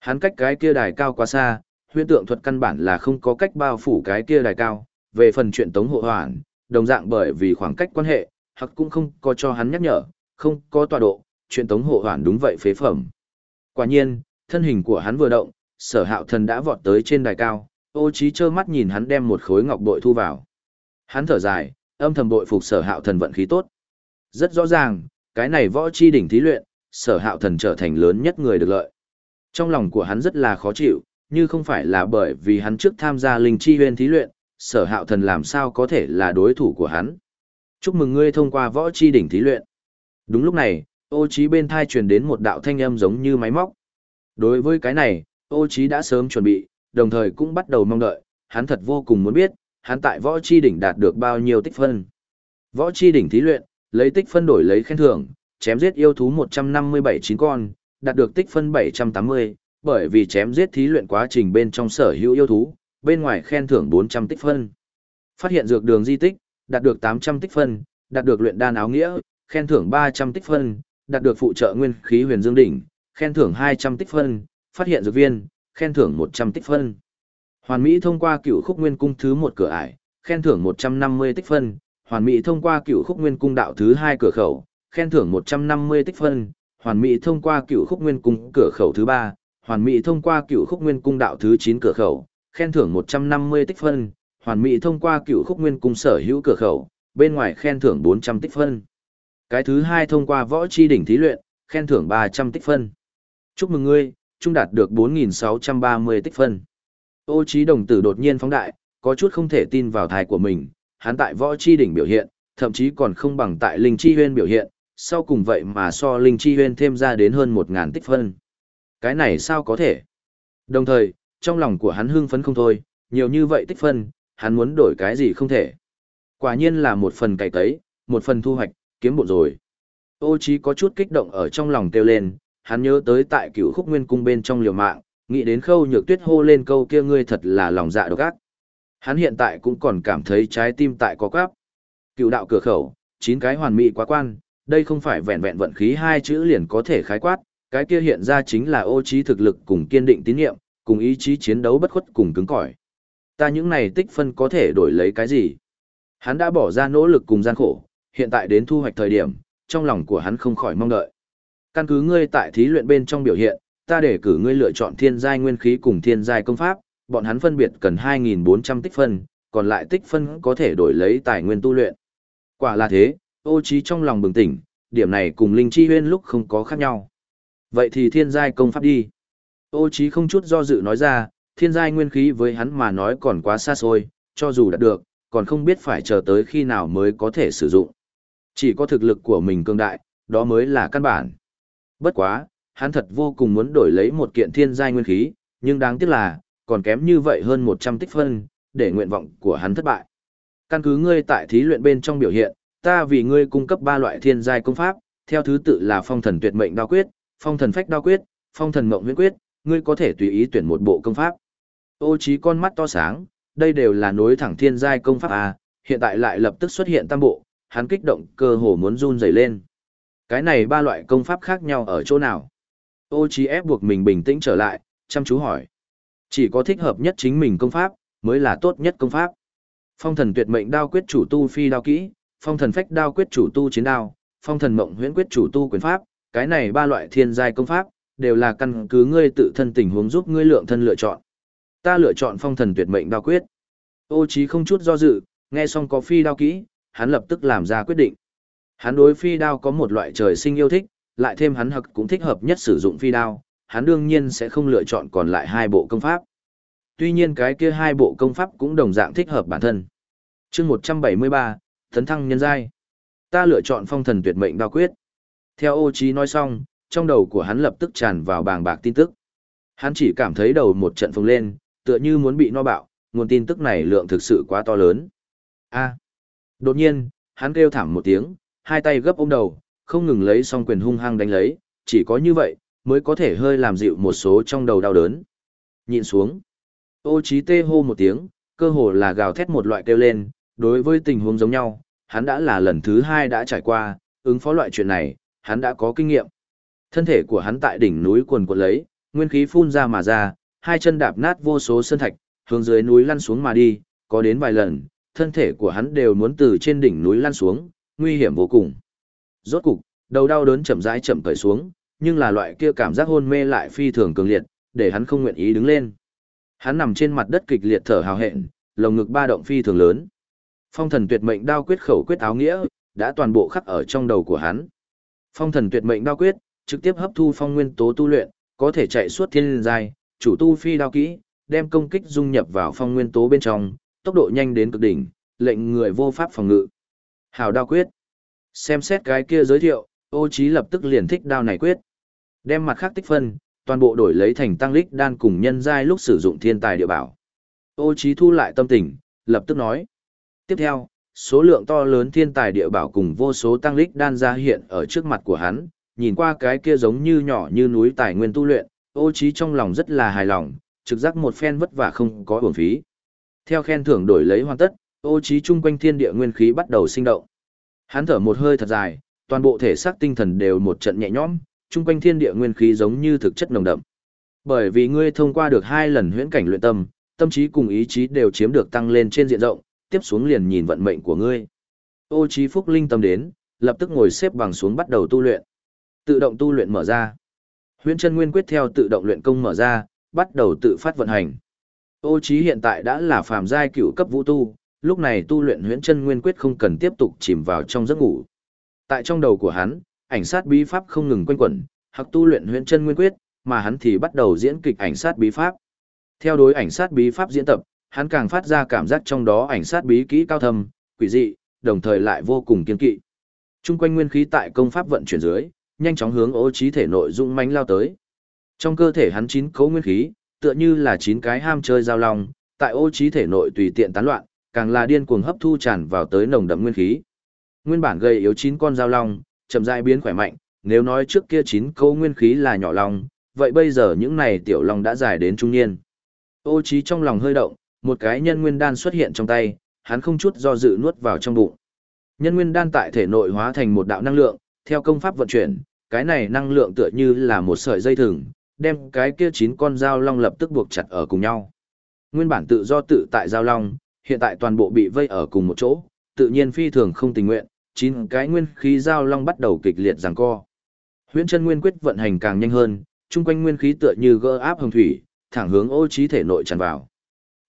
Hắn cách cái kia đài cao quá xa, huyễn tượng thuật căn bản là không có cách bao phủ cái kia đài cao, về phần chuyện tống hộ hoàn, đồng dạng bởi vì khoảng cách quan hệ, hoặc cũng không có cho hắn nhắc nhở, không có tọa độ, chuyện tống hộ hoàn đúng vậy phế phẩm. Quả nhiên, thân hình của hắn vừa động, sở hạo thần đã vọt tới trên đài cao, ô trí trơ mắt nhìn hắn đem một khối ngọc bội thu vào. Hắn thở dài, âm thầm bội phục sở hạo thần vận khí tốt. Rất rõ ràng, cái này võ chi đỉnh thí luyện, sở hạo thần trở thành lớn nhất người được lợi. Trong lòng của hắn rất là khó chịu, như không phải là bởi vì hắn trước tham gia linh chi huyên thí luyện, sở hạo thần làm sao có thể là đối thủ của hắn. Chúc mừng ngươi thông qua võ chi đỉnh thí luyện. Đúng lúc này, ô trí bên thai truyền đến một đạo thanh âm giống như máy móc. Đối với cái này, ô trí đã sớm chuẩn bị, đồng thời cũng bắt đầu mong đợi, hắn thật vô cùng muốn biết, hắn tại võ chi đỉnh đạt được bao nhiêu tích phân. Võ chi đỉnh thí luyện, lấy tích phân đổi lấy khen thưởng, chém giết yêu thú 157 chín con, đạt được tích phân 780, bởi vì chém giết thí luyện quá trình bên trong sở hữu yêu thú, bên ngoài khen thưởng 400 tích phân. Phát hiện dược đường di tích, đạt được 800 tích phân, đạt được luyện đan áo nghĩa, khen thưởng 300 tích phân, đạt được phụ trợ nguyên khí huyền dương đỉnh, khen thưởng 200 tích phân, phát hiện dược viên, khen thưởng 100 tích phân. Hoàn Mỹ thông qua cựu khúc nguyên cung thứ một cửa ải, khen thưởng 150 tích phân, Hoàn Mỹ thông qua cựu khúc nguyên cung đạo thứ hai cửa khẩu, khen thưởng 150 tích phân, Hoàn Mỹ thông qua cựu khúc nguyên cung cửa khẩu thứ ba, Hoàn Mỹ thông qua cựu khúc nguyên cung đạo thứ 9 cửa khẩu, khen thưởng 150 tích phân, Hoàn Mỹ thông qua cựu khúc nguyên cung sở hữu cửa khẩu, bên ngoài khen thưởng 400 tích phân. Cái thứ hai thông qua võ chi đỉnh thí luyện, khen thưởng 300 tích phân. Chúc mừng ngươi, trung đạt được 4.630 tích phân. Ô trí đồng tử đột nhiên phóng đại, có chút không thể tin vào thai của mình, hắn tại võ chi đỉnh biểu hiện, thậm chí còn không bằng tại linh chi huyên biểu hiện, sau cùng vậy mà so linh chi huyên thêm ra đến hơn 1.000 tích phân. Cái này sao có thể? Đồng thời, trong lòng của hắn hưng phấn không thôi, nhiều như vậy tích phân, hắn muốn đổi cái gì không thể. Quả nhiên là một phần cày cấy, một phần thu hoạch, kiếm bộ rồi. Ô trí có chút kích động ở trong lòng kêu lên, hắn nhớ tới tại cựu khúc nguyên cung bên trong liều mạng, nghĩ đến khâu nhược tuyết hô lên câu kia ngươi thật là lòng dạ độc ác. Hắn hiện tại cũng còn cảm thấy trái tim tại có cáp. Cựu đạo cửa khẩu, chín cái hoàn mỹ quá quan, đây không phải vẹn vẹn vận khí hai chữ liền có thể khái quát, cái kia hiện ra chính là ô trí thực lực cùng kiên định tín nhiệm, cùng ý chí chiến đấu bất khuất cùng cứng cỏi. Ta những này tích phân có thể đổi lấy cái gì? Hắn đã bỏ ra nỗ lực cùng gian khổ, hiện tại đến thu hoạch thời điểm, trong lòng của hắn không khỏi mong đợi. Căn cứ ngươi tại thí luyện bên trong biểu hiện, ta để cử ngươi lựa chọn thiên giai nguyên khí cùng thiên giai công pháp, bọn hắn phân biệt cần 2.400 tích phân, còn lại tích phân có thể đổi lấy tài nguyên tu luyện. Quả là thế, ô trí trong lòng bừng tỉnh, điểm này cùng linh chi huyên lúc không có khác nhau. Vậy thì thiên giai công pháp đi. Ô trí không chút do dự nói ra, thiên giai nguyên khí với hắn mà nói còn quá xa xôi, cho dù đạt được, còn không biết phải chờ tới khi nào mới có thể sử dụng. Chỉ có thực lực của mình cường đại, đó mới là căn bản. Bất quá, hắn thật vô cùng muốn đổi lấy một kiện thiên giai nguyên khí, nhưng đáng tiếc là, còn kém như vậy hơn 100 tích phân, để nguyện vọng của hắn thất bại. Căn cứ ngươi tại thí luyện bên trong biểu hiện, ta vì ngươi cung cấp ba loại thiên giai công pháp, theo thứ tự là phong thần tuyệt mệnh đao quyết, phong thần phách đao quyết, phong thần mộng huyễn quyết, ngươi có thể tùy ý tuyển một bộ công pháp. Ô trí con mắt to sáng, đây đều là nối thẳng thiên giai công pháp à, hiện tại lại lập tức xuất hiện tam bộ, hắn kích động cơ hồ muốn run rẩy lên. Cái này ba loại công pháp khác nhau ở chỗ nào? Ô chí ép buộc mình bình tĩnh trở lại, chăm chú hỏi. Chỉ có thích hợp nhất chính mình công pháp, mới là tốt nhất công pháp. Phong thần tuyệt mệnh đao quyết chủ tu phi đao kỹ, phong thần phách đao quyết chủ tu chiến đao, phong thần mộng huyễn quyết chủ tu quyền pháp, cái này ba loại thiên giai công pháp, đều là căn cứ ngươi tự thân tình huống giúp ngươi lượng thân lựa chọn. Ta lựa chọn phong thần tuyệt mệnh đao quyết. Ô chí không chút do dự, nghe xong có phi đao kỹ, hắn lập tức làm ra quyết định. Hắn đối phi đao có một loại trời sinh yêu thích, lại thêm hắn hực cũng thích hợp nhất sử dụng phi đao, hắn đương nhiên sẽ không lựa chọn còn lại hai bộ công pháp. Tuy nhiên cái kia hai bộ công pháp cũng đồng dạng thích hợp bản thân. Chương 173, Thấn thăng nhân giai. Ta lựa chọn phong thần tuyệt mệnh đao quyết. Theo ô trí nói xong, trong đầu của hắn lập tức tràn vào bàng bạc tin tức. Hắn chỉ cảm thấy đầu một trận phồng lên, tựa như muốn bị no bạo, nguồn tin tức này lượng thực sự quá to lớn. A. Đột nhiên, hắn kêu thảm một tiếng, hai tay gấp ôm đầu, không ngừng lấy song quyền hung hăng đánh lấy, chỉ có như vậy, mới có thể hơi làm dịu một số trong đầu đau đớn. Nhìn xuống. Ô trí tê hô một tiếng, cơ hồ là gào thét một loại kêu lên, đối với tình huống giống nhau, hắn đã là lần thứ hai đã trải qua, ứng phó loại chuyện này, hắn đã có kinh nghiệm. Thân thể của hắn tại đỉnh núi quần quật lấy, nguyên khí phun ra mà ra, hai chân đạp nát vô số sơn thạch, hướng dưới núi lăn xuống mà đi, có đến vài lần, thân thể của hắn đều muốn từ trên đỉnh núi lăn xuống, nguy hiểm vô cùng. Rốt cục, đầu đau đớn chậm rãi chậm cởi xuống, nhưng là loại kia cảm giác hôn mê lại phi thường cường liệt, để hắn không nguyện ý đứng lên. Hắn nằm trên mặt đất kịch liệt thở hào hẹn, lồng ngực ba động phi thường lớn. Phong thần tuyệt mệnh đao quyết khẩu quyết áo nghĩa, đã toàn bộ khắc ở trong đầu của hắn. Phong thần tuyệt mệnh đao quyết, trực tiếp hấp thu phong nguyên tố tu luyện, có thể chạy suốt thiên giai, chủ tu phi đao kỹ, đem công kích dung nhập vào phong nguyên tố bên trong, tốc độ nhanh đến cực đỉnh, lệnh người vô pháp phòng ngự. Hào đao quyết. Xem xét cái kia giới thiệu, ô trí lập tức liền thích đao này quyết. Đem mặt khác tích phân, toàn bộ đổi lấy thành tăng lích đan cùng nhân giai lúc sử dụng thiên tài địa bảo. Ô trí thu lại tâm tình, lập tức nói. Tiếp theo, số lượng to lớn thiên tài địa bảo cùng vô số tăng lích đan ra hiện ở trước mặt của hắn, nhìn qua cái kia giống như nhỏ như núi tài nguyên tu luyện, ô trí trong lòng rất là hài lòng, trực giác một phen vất vả không có uổng phí. Theo khen thưởng đổi lấy hoàn tất, ô trí chung quanh thiên địa nguyên khí bắt đầu sinh động. Hắn thở một hơi thật dài, toàn bộ thể xác tinh thần đều một trận nhẹ nhõm, chung quanh thiên địa nguyên khí giống như thực chất nồng đậm. Bởi vì ngươi thông qua được hai lần huyễn cảnh luyện tâm, tâm trí cùng ý chí đều chiếm được tăng lên trên diện rộng, tiếp xuống liền nhìn vận mệnh của ngươi. Ô trí phúc linh tâm đến, lập tức ngồi xếp bằng xuống bắt đầu tu luyện. Tự động tu luyện mở ra. Huyễn chân nguyên quyết theo tự động luyện công mở ra, bắt đầu tự phát vận hành. Ô trí hiện tại đã là phàm giai cửu cấp vũ tu, lúc này tu luyện huyễn chân nguyên quyết không cần tiếp tục chìm vào trong giấc ngủ. Tại trong đầu của hắn, ảnh sát bí pháp không ngừng quanh quẩn, hoặc tu luyện huyễn chân nguyên quyết, mà hắn thì bắt đầu diễn kịch ảnh sát bí pháp. Theo đối ảnh sát bí pháp diễn tập, hắn càng phát ra cảm giác trong đó ảnh sát bí kỹ cao thâm, quỷ dị, đồng thời lại vô cùng kiên kỵ. Trung quanh nguyên khí tại công pháp vận chuyển dưới, nhanh chóng hướng ô trí thể nội dung mãnh lao tới. Trong cơ thể hắn chín cấu nguyên khí, tựa như là chín cái ham chơi giao long, tại ô trí thể nội tùy tiện tán loạn, càng là điên cuồng hấp thu tràn vào tới nồng đậm nguyên khí. Nguyên bản gây yếu chín con giao long, chậm rãi biến khỏe mạnh, nếu nói trước kia chín câu nguyên khí là nhỏ long, vậy bây giờ những này tiểu long đã dài đến trung niên. Ô trí trong lòng hơi động, một cái nhân nguyên đan xuất hiện trong tay, hắn không chút do dự nuốt vào trong bụng. Nhân nguyên đan tại thể nội hóa thành một đạo năng lượng, theo công pháp vận chuyển, cái này năng lượng tựa như là một sợi dây thừng, đem cái kia chín con dao long lập tức buộc chặt ở cùng nhau. Nguyên bản tự do tự tại dao long, hiện tại toàn bộ bị vây ở cùng một chỗ, tự nhiên phi thường không tình nguyện, chín cái nguyên khí dao long bắt đầu kịch liệt giằng co. Huyễn chân nguyên quyết vận hành càng nhanh hơn, chung quanh nguyên khí tựa như gỡ áp hồng thủy, thẳng hướng ô trí thể nội tràn vào.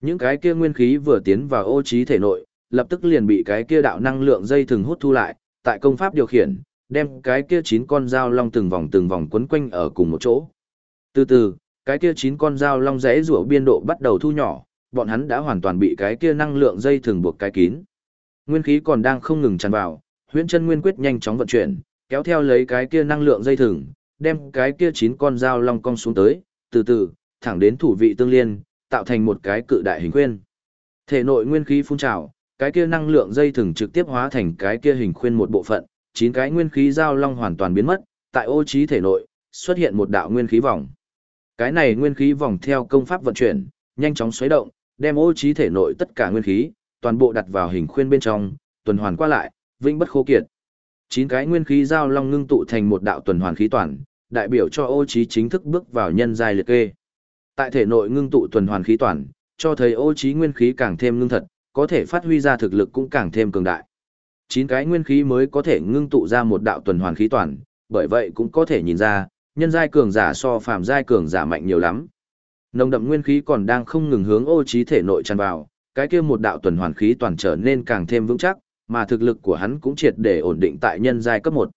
Những cái kia nguyên khí vừa tiến vào ô trí thể nội, lập tức liền bị cái kia đạo năng lượng dây thường hút thu lại, tại công pháp điều khiển, đem cái kia chín con dao long từng vòng từng vòng quấn quanh ở cùng một chỗ. Từ từ, cái kia chín con dao long rẽ rủa biên độ bắt đầu thu nhỏ, bọn hắn đã hoàn toàn bị cái kia năng lượng dây thường buộc cái kín. Nguyên khí còn đang không ngừng tràn vào, huyễn chân nguyên quyết nhanh chóng vận chuyển, kéo theo lấy cái kia năng lượng dây thừng, đem cái kia chín con dao long cong xuống tới, từ từ, thẳng đến thủ vị tương liên, tạo thành một cái cự đại hình khuyên Thể nội nguyên khí phun trào, cái kia năng lượng dây thừng trực tiếp hóa thành cái kia hình khuyên một bộ phận, chín cái nguyên khí dao long hoàn toàn biến mất, tại ô trí thể nội xuất hiện một đạo nguyên khí vòng. Cái này nguyên khí vòng theo công pháp vận chuyển, nhanh chóng xoáy động, đem ô trí thể nội tất cả nguyên khí, toàn bộ đặt vào hình khuyên bên trong, tuần hoàn qua lại, vĩnh bất khô kiệt. Chín cái nguyên khí giao long ngưng tụ thành một đạo tuần hoàn khí toàn, đại biểu cho ô trí chính thức bước vào nhân giai liệt kê. Tại thể nội ngưng tụ tuần hoàn khí toàn, cho thấy ô trí nguyên khí càng thêm ngưng thật, có thể phát huy ra thực lực cũng càng thêm cường đại. Chín cái nguyên khí mới có thể ngưng tụ ra một đạo tuần hoàn khí toàn, bởi vậy cũng có thể nhìn ra, nhân giai cường giả so phàm giai cường giả mạnh nhiều lắm. Nồng đậm nguyên khí còn đang không ngừng hướng ô trí thể nội tràn vào, cái kia một đạo tuần hoàn khí toàn trở nên càng thêm vững chắc, mà thực lực của hắn cũng triệt để ổn định tại nhân giai cấp 1.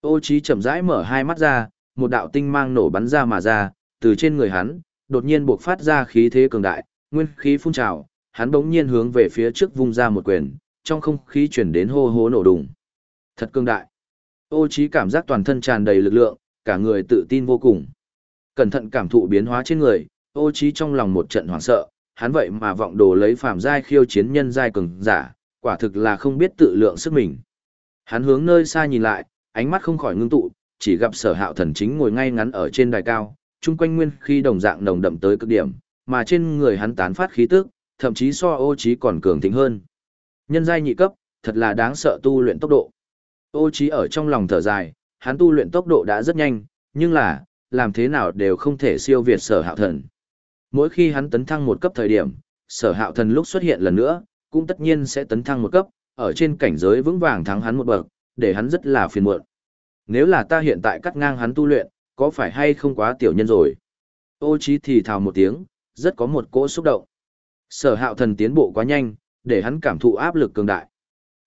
Ô trí chậm rãi mở hai mắt ra, một đạo tinh mang nổ bắn ra mà ra, từ trên người hắn, đột nhiên bộc phát ra khí thế cường đại, nguyên khí phun trào, hắn bỗng nhiên hướng về phía trước vung ra một quyền, trong không khí chuyển đến hô hô nổ đùng. Thật cường đại. Ô trí cảm giác toàn thân tràn đầy lực lượng, cả người tự tin vô cùng. Cẩn thận cảm thụ biến hóa trên người, ô trí trong lòng một trận hoảng sợ, hắn vậy mà vọng đồ lấy phàm giai khiêu chiến nhân giai cường giả, quả thực là không biết tự lượng sức mình. Hắn hướng nơi xa nhìn lại, ánh mắt không khỏi ngưng tụ, chỉ gặp sở hạo thần chính ngồi ngay ngắn ở trên đài cao, chung quanh nguyên khí đồng dạng nồng đậm tới cực điểm, mà trên người hắn tán phát khí tức, thậm chí so ô trí còn cường thịnh hơn. Nhân giai nhị cấp, thật là đáng sợ tu luyện tốc độ. Ô trí ở trong lòng thở dài, hắn tu luyện tốc độ đã rất nhanh, nhưng là, làm thế nào đều không thể siêu việt sở hạo thần. Mỗi khi hắn tấn thăng một cấp thời điểm, sở hạo thần lúc xuất hiện lần nữa, cũng tất nhiên sẽ tấn thăng một cấp, ở trên cảnh giới vững vàng thắng hắn một bậc, để hắn rất là phiền muộn. Nếu là ta hiện tại cắt ngang hắn tu luyện, có phải hay không quá tiểu nhân rồi? Ô trí thì thào một tiếng, rất có một cỗ xúc động. Sở hạo thần tiến bộ quá nhanh, để hắn cảm thụ áp lực cường đại.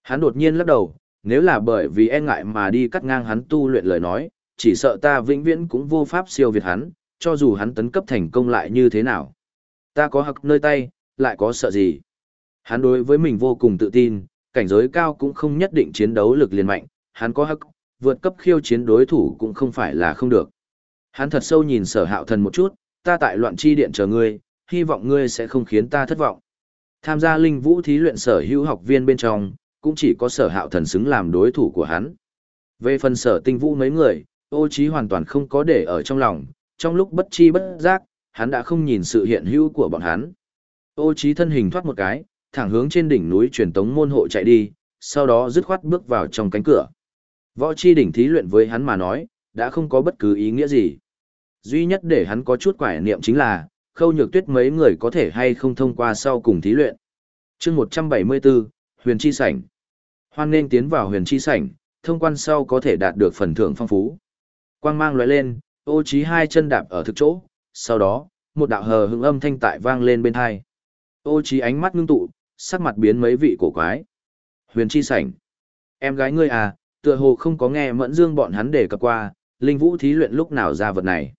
Hắn đột nhiên lắc đầu, nếu là bởi vì e ngại mà đi cắt ngang hắn tu luyện lời nói, chỉ sợ ta vĩnh viễn cũng vô pháp siêu việt hắn, cho dù hắn tấn cấp thành công lại như thế nào. Ta có hặc nơi tay, lại có sợ gì. Hắn đối với mình vô cùng tự tin, cảnh giới cao cũng không nhất định chiến đấu lực liền mạnh, hắn có hặc, vượt cấp khiêu chiến đối thủ cũng không phải là không được. Hắn thật sâu nhìn sở hạo thần một chút, ta tại loạn chi điện chờ ngươi, hy vọng ngươi sẽ không khiến ta thất vọng. Tham gia linh vũ thí luyện sở hữu học viên bên trong, cũng chỉ có sở hạo thần xứng làm đối thủ của hắn. Về phần sở tinh vũ mấy người, ô trí hoàn toàn không có để ở trong lòng, trong lúc bất chi bất giác, hắn đã không nhìn sự hiện hữu của bọn hắn. Ô trí thân hình thoát một cái, thẳng hướng trên đỉnh núi truyền tống môn hộ chạy đi, sau đó dứt khoát bước vào trong cánh cửa. Võ chi đỉnh thí luyện với hắn mà nói, đã không có bất cứ ý nghĩa gì. Duy nhất để hắn có chút quải niệm chính là, khâu nhược tuyết mấy người có thể hay không thông qua sau cùng thí luyện. chương 174, Huyền Chi Sảnh. Hoan nên tiến vào huyền chi sảnh, thông quan sau có thể đạt được phần thưởng phong phú. Quang mang lóe lên, ô trí hai chân đạp ở thực chỗ, sau đó, một đạo hờ hững âm thanh tại vang lên bên hai. Ô trí ánh mắt ngưng tụ, sắc mặt biến mấy vị cổ quái. Huyền chi sảnh. Em gái ngươi à, tựa hồ không có nghe mẫn dương bọn hắn để cập qua, linh vũ thí luyện lúc nào ra vật này.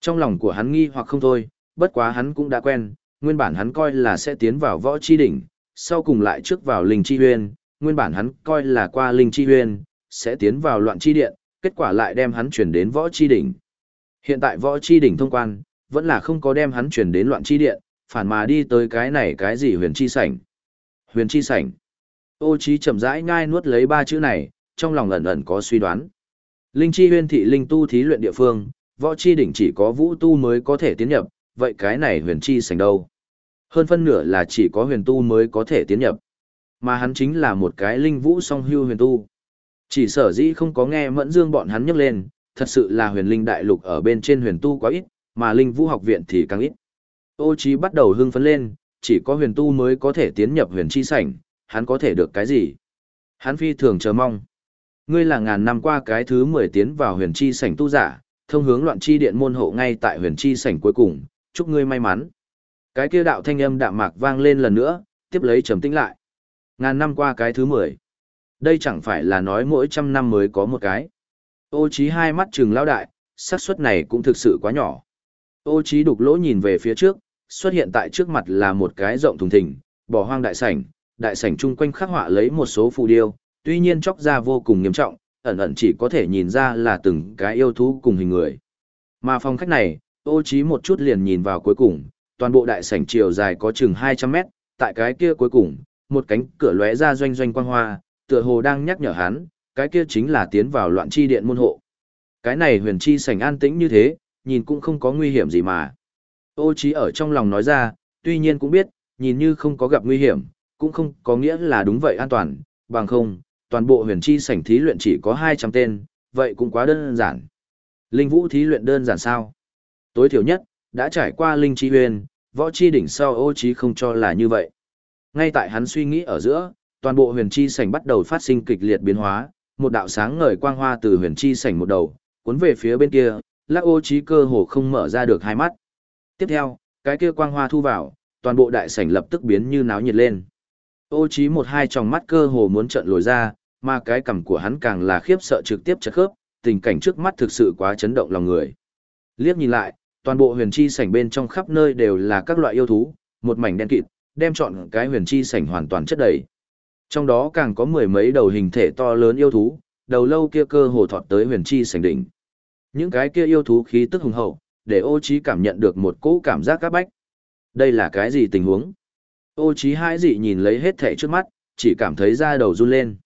Trong lòng của hắn nghi hoặc không thôi, bất quá hắn cũng đã quen, nguyên bản hắn coi là sẽ tiến vào võ chi đỉnh, sau cùng lại trước vào linh chi Huyền, nguyên bản hắn coi là qua linh chi Huyền sẽ tiến vào loạn chi điện, kết quả lại đem hắn chuyển đến võ chi đỉnh. Hiện tại võ chi đỉnh thông quan, vẫn là không có đem hắn chuyển đến loạn chi điện, phản mà đi tới cái này cái gì huyền chi sảnh. Huyền chi sảnh. Ô trí chậm rãi ngai nuốt lấy ba chữ này, trong lòng ẩn ẩn có suy đoán. Linh chi huyên thị linh tu thí luyện địa phương, võ chi đỉnh chỉ có vũ tu mới có thể tiến nhập, vậy cái này huyền chi sảnh đâu? Hơn phân nửa là chỉ có huyền tu mới có thể tiến nhập. Mà hắn chính là một cái linh vũ song hưu huyền tu. Chỉ sở dĩ không có nghe mẫn dương bọn hắn nhắc lên, thật sự là huyền linh đại lục ở bên trên huyền tu quá ít, mà linh vũ học viện thì càng ít. Ô Chí bắt đầu hưng phấn lên, chỉ có huyền tu mới có thể tiến nhập huyền chi sảnh, hắn có thể được cái gì? Hắn phi thường chờ mong. Ngươi là ngàn năm qua cái thứ 10 tiến vào huyền chi sảnh tu giả, thông hướng loạn chi điện môn hộ ngay tại huyền chi sảnh cuối cùng, chúc ngươi may mắn. Cái kia đạo thanh âm đạm mạc vang lên lần nữa, tiếp lấy trầm tĩnh lại. Ngàn năm qua cái thứ 10. Đây chẳng phải là nói mỗi trăm năm mới có một cái. Ô Chí hai mắt trừng lão đại, xác suất này cũng thực sự quá nhỏ. Ô Chí đục lỗ nhìn về phía trước, xuất hiện tại trước mặt là một cái rộng thùng thình, bỏ hoang đại sảnh, đại sảnh chung quanh khắc họa lấy một số phù điêu, tuy nhiên chóc ra vô cùng nghiêm trọng, ẩn ẩn chỉ có thể nhìn ra là từng cái yêu thú cùng hình người. Mà phòng khách này, ô Chí một chút liền nhìn vào cuối cùng, toàn bộ đại sảnh chiều dài có chừng 200 mét, tại cái kia cuối cùng, một cánh cửa lóe ra doanh doanh quang hoa, tựa hồ đang nhắc nhở hắn, cái kia chính là tiến vào loạn chi điện môn hộ. Cái này huyền chi sảnh an tĩnh như thế, nhìn cũng không có nguy hiểm gì mà. Ô trí ở trong lòng nói ra, tuy nhiên cũng biết, nhìn như không có gặp nguy hiểm, cũng không có nghĩa là đúng vậy an toàn, bằng không, toàn bộ huyền chi sảnh thí luyện chỉ có 200 tên, vậy cũng quá đơn giản. Linh vũ thí luyện đơn giản sao? Tối thiểu nhất, đã trải qua linh chi huyền, võ chi đỉnh sau ô trí không cho là như vậy. Ngay tại hắn suy nghĩ ở giữa, toàn bộ huyền chi sảnh bắt đầu phát sinh kịch liệt biến hóa, một đạo sáng ngời quang hoa từ huyền chi sảnh một đầu, cuốn về phía bên kia, lắc ô trí cơ hồ không mở ra được hai mắt. Tiếp theo, cái kia quang hoa thu vào, toàn bộ đại sảnh lập tức biến như náo nhiệt lên. Ô trí một hai tròng mắt cơ hồ muốn trợn lồi ra, mà cái cằm của hắn càng là khiếp sợ trực tiếp chật khớp, tình cảnh trước mắt thực sự quá chấn động lòng người. Liếc nhìn lại, toàn bộ huyền chi sảnh bên trong khắp nơi đều là các loại yêu thú, một mảnh đen kịt, đem chọn cái huyền chi sảnh hoàn toàn chất đầy. Trong đó càng có mười mấy đầu hình thể to lớn yêu thú, đầu lâu kia cơ hồ thọt tới huyền chi sảnh đỉnh. Những cái kia yêu thú khí tức hùng hậu, để ô trí cảm nhận được một cỗ cảm giác các bách. Đây là cái gì tình huống? Ô trí hai dị nhìn lấy hết thể trước mắt, chỉ cảm thấy da đầu run lên.